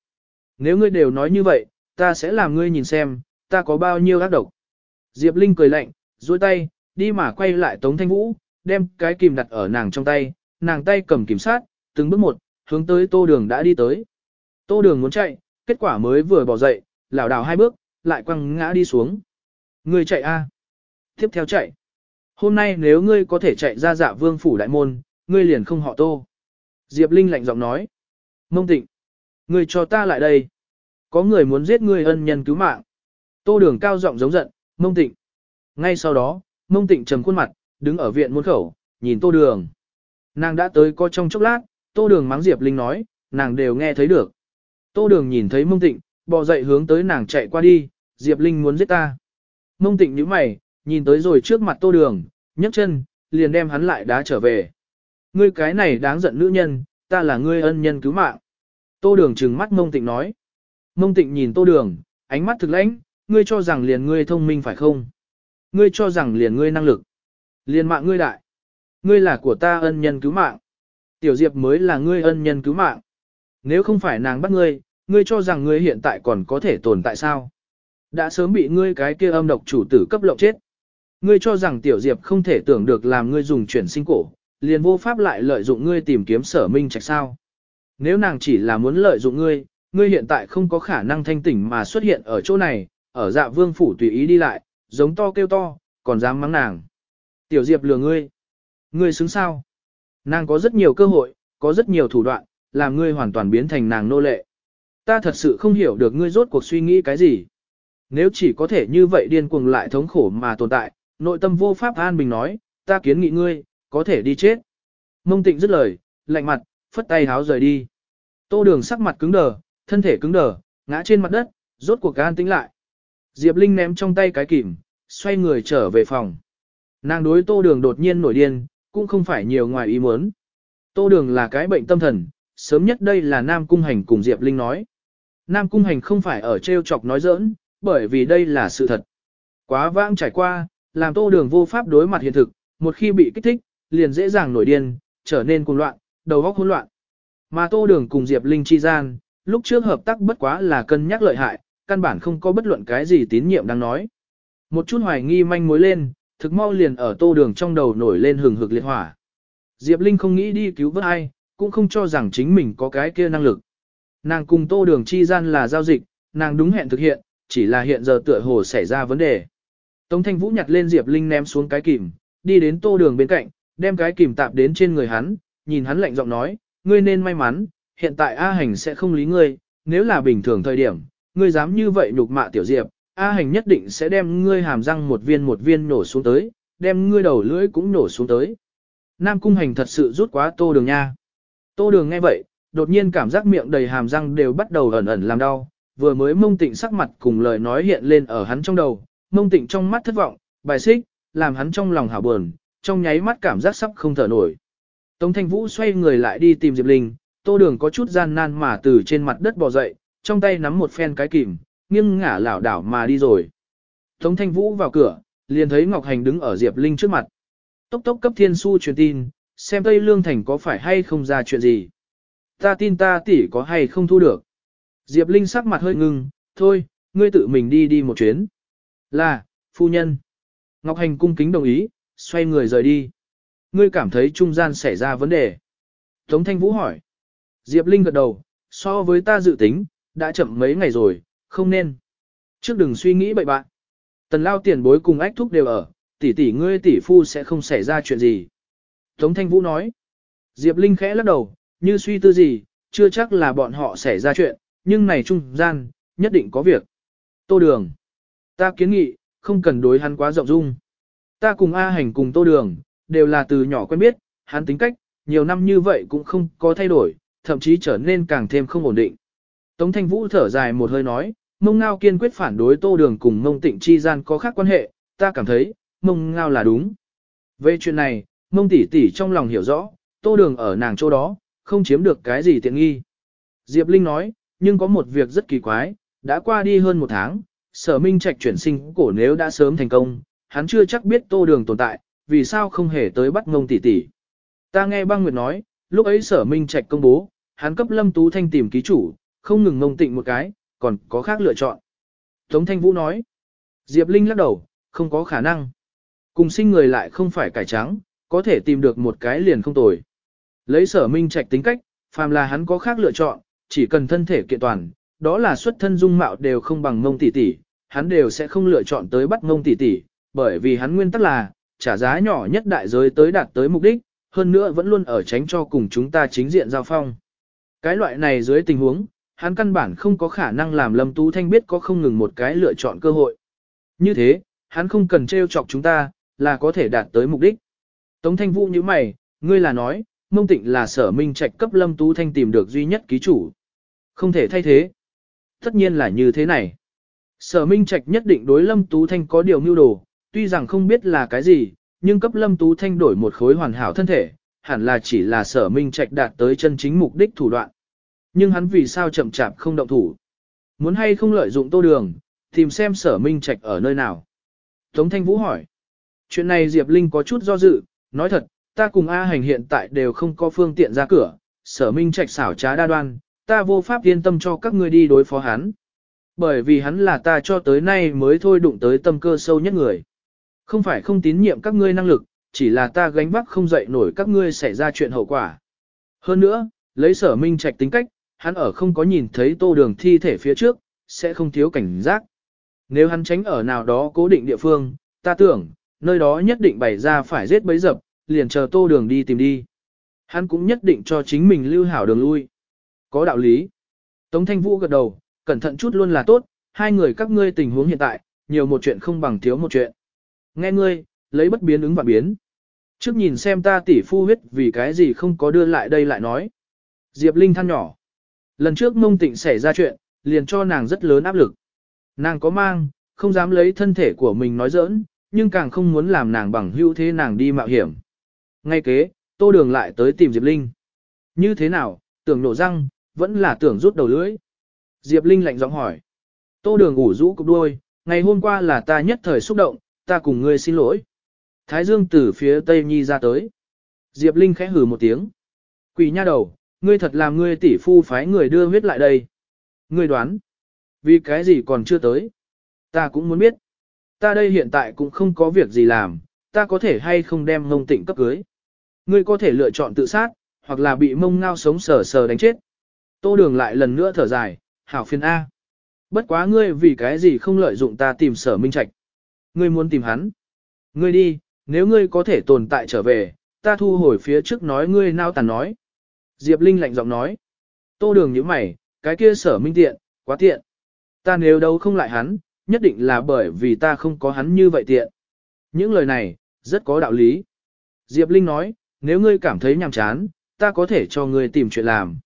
Nếu ngươi đều nói như vậy, ta sẽ làm ngươi nhìn xem, ta có bao nhiêu ác độc. Diệp Linh cười lạnh, duỗi tay, đi mà quay lại Tống Thanh Vũ, đem cái kìm đặt ở nàng trong tay, nàng tay cầm kìm sát, từng bước một, hướng tới tô đường đã đi tới. Tô đường muốn chạy, kết quả mới vừa bỏ dậy, lảo đảo hai bước, lại quăng ngã đi xuống. Ngươi chạy a Tiếp theo chạy. Hôm nay nếu ngươi có thể chạy ra dạ vương phủ đại môn, ngươi liền không họ tô. Diệp Linh lạnh giọng nói. Mông tịnh. Ngươi cho ta lại đây. Có người muốn giết ngươi ân nhân cứu mạng. Tô đường cao giọng giống giận, mông tịnh. Ngay sau đó, mông tịnh trầm khuôn mặt, đứng ở viện môn khẩu, nhìn tô đường. Nàng đã tới có trong chốc lát, tô đường mắng Diệp Linh nói, nàng đều nghe thấy được. Tô đường nhìn thấy mông tịnh, bò dậy hướng tới nàng chạy qua đi, Diệp Linh muốn giết ta. Mông tịnh nhíu mày, nhìn tới rồi trước mặt tô đường, nhấc chân, liền đem hắn lại đá trở về. Ngươi cái này đáng giận nữ nhân, ta là ngươi ân nhân cứu mạng. Tô đường trừng mắt mông tịnh nói. Mông tịnh nhìn tô đường, ánh mắt thực lãnh, ngươi cho rằng liền ngươi thông minh phải không? Ngươi cho rằng liền ngươi năng lực. Liền mạng ngươi đại. Ngươi là của ta ân nhân cứu mạng. Tiểu Diệp mới là ngươi ân nhân cứu mạng. Nếu không phải nàng bắt ngươi, ngươi cho rằng ngươi hiện tại còn có thể tồn tại sao? Đã sớm bị ngươi cái kia âm độc chủ tử cấp lộng chết. Ngươi cho rằng Tiểu Diệp không thể tưởng được làm ngươi dùng chuyển sinh cổ, liền vô pháp lại lợi dụng ngươi tìm kiếm sở minh trạch sao. Nếu nàng chỉ là muốn lợi dụng ngươi, ngươi hiện tại không có khả năng thanh tỉnh mà xuất hiện ở chỗ này, ở dạ vương phủ tùy ý đi lại, giống to kêu to, còn dám mắng nàng. Tiểu Diệp lừa ngươi. Ngươi xứng sao? Nàng có rất nhiều cơ hội, có rất nhiều thủ đoạn, làm ngươi hoàn toàn biến thành nàng nô lệ. Ta thật sự không hiểu được ngươi rốt cuộc suy nghĩ cái gì. Nếu chỉ có thể như vậy điên cuồng lại thống khổ mà tồn tại, nội tâm vô pháp an bình nói, ta kiến nghị ngươi, có thể đi chết. Mông tịnh dứt lời, lạnh mặt, phất tay háo rời đi. Tô đường sắc mặt cứng đờ, thân thể cứng đờ, ngã trên mặt đất, rốt cuộc gan tĩnh lại. Diệp Linh ném trong tay cái kìm, xoay người trở về phòng. Nàng đối tô đường đột nhiên nổi điên, cũng không phải nhiều ngoài ý muốn. Tô đường là cái bệnh tâm thần, sớm nhất đây là Nam Cung Hành cùng Diệp Linh nói. Nam Cung Hành không phải ở treo chọc nói giỡn, bởi vì đây là sự thật. Quá vãng trải qua, làm tô đường vô pháp đối mặt hiện thực, một khi bị kích thích, liền dễ dàng nổi điên, trở nên cuồng loạn, đầu óc hỗn loạn. Mà tô đường cùng Diệp Linh chi gian, lúc trước hợp tác bất quá là cân nhắc lợi hại, căn bản không có bất luận cái gì tín nhiệm đang nói. Một chút hoài nghi manh mối lên, thực mau liền ở tô đường trong đầu nổi lên hừng hực liệt hỏa. Diệp Linh không nghĩ đi cứu vớt ai, cũng không cho rằng chính mình có cái kia năng lực. Nàng cùng tô đường chi gian là giao dịch, nàng đúng hẹn thực hiện, chỉ là hiện giờ tựa hồ xảy ra vấn đề. Tống Thanh Vũ nhặt lên Diệp Linh ném xuống cái kìm, đi đến tô đường bên cạnh, đem cái kìm tạp đến trên người hắn, nhìn hắn lạnh giọng nói, ngươi nên may mắn, hiện tại A Hành sẽ không lý ngươi, nếu là bình thường thời điểm, ngươi dám như vậy nhục mạ tiểu Diệp, A Hành nhất định sẽ đem ngươi hàm răng một viên một viên nổ xuống tới, đem ngươi đầu lưỡi cũng nổ xuống tới. Nam Cung Hành thật sự rút quá tô đường nha. Tô đường nghe vậy, đột nhiên cảm giác miệng đầy hàm răng đều bắt đầu ẩn ẩn làm đau, vừa mới mông tịnh sắc mặt cùng lời nói hiện lên ở hắn trong đầu, mông tịnh trong mắt thất vọng, bài xích, làm hắn trong lòng hảo buồn, trong nháy mắt cảm giác sắp không thở nổi. Tống Thanh Vũ xoay người lại đi tìm Diệp Linh, tô đường có chút gian nan mà từ trên mặt đất bò dậy, trong tay nắm một phen cái kìm, nghiêng ngả lảo đảo mà đi rồi. Tống Thanh Vũ vào cửa, liền thấy Ngọc Hành đứng ở Diệp Linh trước mặt. Tốc tốc cấp thiên su truyền tin, xem Tây Lương Thành có phải hay không ra chuyện gì. Ta tin ta tỷ có hay không thu được. Diệp Linh sắc mặt hơi ngưng, thôi, ngươi tự mình đi đi một chuyến. Là, phu nhân. Ngọc Hành cung kính đồng ý, xoay người rời đi. Ngươi cảm thấy trung gian xảy ra vấn đề. Tống Thanh Vũ hỏi. Diệp Linh gật đầu, so với ta dự tính, đã chậm mấy ngày rồi, không nên. Trước đừng suy nghĩ bậy bạn. Tần lao tiền bối cùng ách thúc đều ở, tỷ tỷ ngươi tỷ phu sẽ không xảy ra chuyện gì. Tống Thanh Vũ nói. Diệp Linh khẽ lắc đầu, như suy tư gì, chưa chắc là bọn họ xảy ra chuyện, nhưng này trung gian, nhất định có việc. Tô Đường. Ta kiến nghị, không cần đối hắn quá rộng dung. Ta cùng A Hành cùng Tô Đường, đều là từ nhỏ quen biết, hắn tính cách, nhiều năm như vậy cũng không có thay đổi, thậm chí trở nên càng thêm không ổn định. Tống Thanh Vũ thở dài một hơi nói, mông ngao kiên quyết phản đối Tô Đường cùng mông tịnh chi gian có khác quan hệ, ta cảm thấy, mông ngao là đúng. Về chuyện này, mông tỷ tỷ trong lòng hiểu rõ, Tô Đường ở nàng chỗ đó, không chiếm được cái gì tiện nghi. Diệp Linh nói, nhưng có một việc rất kỳ quái, đã qua đi hơn một tháng, sở minh trạch chuyển sinh cổ nếu đã sớm thành công, hắn chưa chắc biết tô đường tồn tại, vì sao không hề tới bắt ngông tỷ tỷ. Ta nghe băng nguyệt nói, lúc ấy sở minh trạch công bố, hắn cấp lâm tú thanh tìm ký chủ, không ngừng ngông tịnh một cái, còn có khác lựa chọn. Tống thanh vũ nói, Diệp Linh lắc đầu, không có khả năng. Cùng sinh người lại không phải cải trắng, có thể tìm được một cái liền không tồi. Lấy sở minh trạch tính cách, phàm là hắn có khác lựa chọn, chỉ cần thân thể kiện toàn, đó là xuất thân dung mạo đều không bằng ngông tỷ tỷ, hắn đều sẽ không lựa chọn tới bắt ngông tỷ tỷ, bởi vì hắn nguyên tắc là, trả giá nhỏ nhất đại giới tới đạt tới mục đích, hơn nữa vẫn luôn ở tránh cho cùng chúng ta chính diện giao phong. Cái loại này dưới tình huống, hắn căn bản không có khả năng làm Lâm Tú Thanh biết có không ngừng một cái lựa chọn cơ hội. Như thế, hắn không cần trêu chọc chúng ta, là có thể đạt tới mục đích. Tống Thanh Vũ như mày, ngươi là nói, mông tịnh là sở minh trạch cấp Lâm Tú Thanh tìm được duy nhất ký chủ. Không thể thay thế. Tất nhiên là như thế này. Sở Minh Trạch nhất định đối Lâm Tú Thanh có điều mưu đồ, tuy rằng không biết là cái gì, nhưng cấp Lâm Tú Thanh đổi một khối hoàn hảo thân thể, hẳn là chỉ là Sở Minh Trạch đạt tới chân chính mục đích thủ đoạn. Nhưng hắn vì sao chậm chạp không động thủ? Muốn hay không lợi dụng tô đường, tìm xem Sở Minh Trạch ở nơi nào? Tống Thanh Vũ hỏi. Chuyện này Diệp Linh có chút do dự, nói thật, ta cùng A Hành hiện tại đều không có phương tiện ra cửa, Sở Minh Trạch xảo trá đa đoan, ta vô pháp yên tâm cho các ngươi đi đối phó hắn. Bởi vì hắn là ta cho tới nay mới thôi đụng tới tâm cơ sâu nhất người. Không phải không tín nhiệm các ngươi năng lực, chỉ là ta gánh vác không dậy nổi các ngươi xảy ra chuyện hậu quả. Hơn nữa, lấy sở minh trạch tính cách, hắn ở không có nhìn thấy tô đường thi thể phía trước, sẽ không thiếu cảnh giác. Nếu hắn tránh ở nào đó cố định địa phương, ta tưởng, nơi đó nhất định bày ra phải giết bấy dập, liền chờ tô đường đi tìm đi. Hắn cũng nhất định cho chính mình lưu hảo đường lui. Có đạo lý. Tống Thanh Vũ gật đầu, cẩn thận chút luôn là tốt, hai người các ngươi tình huống hiện tại, nhiều một chuyện không bằng thiếu một chuyện. Nghe ngươi, lấy bất biến ứng và biến. Trước nhìn xem ta tỷ phu huyết vì cái gì không có đưa lại đây lại nói. Diệp Linh than nhỏ. Lần trước mông tịnh xảy ra chuyện, liền cho nàng rất lớn áp lực. Nàng có mang, không dám lấy thân thể của mình nói giỡn, nhưng càng không muốn làm nàng bằng hữu thế nàng đi mạo hiểm. Ngay kế, tô đường lại tới tìm Diệp Linh. Như thế nào, tưởng nổ răng, vẫn là tưởng rút đầu lưỡi. Diệp Linh lạnh giọng hỏi. Tô đường ủ rũ cục đuôi, ngày hôm qua là ta nhất thời xúc động, ta cùng ngươi xin lỗi. Thái Dương từ phía Tây Nhi ra tới. Diệp Linh khẽ hừ một tiếng. Quỷ nha đầu, ngươi thật làm ngươi tỷ phu phái người đưa huyết lại đây. Ngươi đoán. Vì cái gì còn chưa tới? Ta cũng muốn biết. Ta đây hiện tại cũng không có việc gì làm, ta có thể hay không đem mông tịnh cấp cưới. Ngươi có thể lựa chọn tự sát, hoặc là bị mông ngao sống sờ sờ đánh chết. Tô đường lại lần nữa thở dài, hảo phiên A. Bất quá ngươi vì cái gì không lợi dụng ta tìm sở minh trạch. Ngươi muốn tìm hắn. Ngươi đi, nếu ngươi có thể tồn tại trở về, ta thu hồi phía trước nói ngươi nao tàn nói. Diệp Linh lạnh giọng nói. Tô đường như mày, cái kia sở minh tiện, quá tiện. Ta nếu đâu không lại hắn, nhất định là bởi vì ta không có hắn như vậy tiện. Những lời này, rất có đạo lý. Diệp Linh nói, nếu ngươi cảm thấy nhàm chán, ta có thể cho ngươi tìm chuyện làm.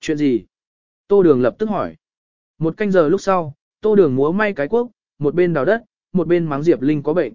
Chuyện gì? Tô Đường lập tức hỏi. Một canh giờ lúc sau, Tô Đường múa may cái quốc, một bên đào đất, một bên mắng Diệp Linh có bệnh.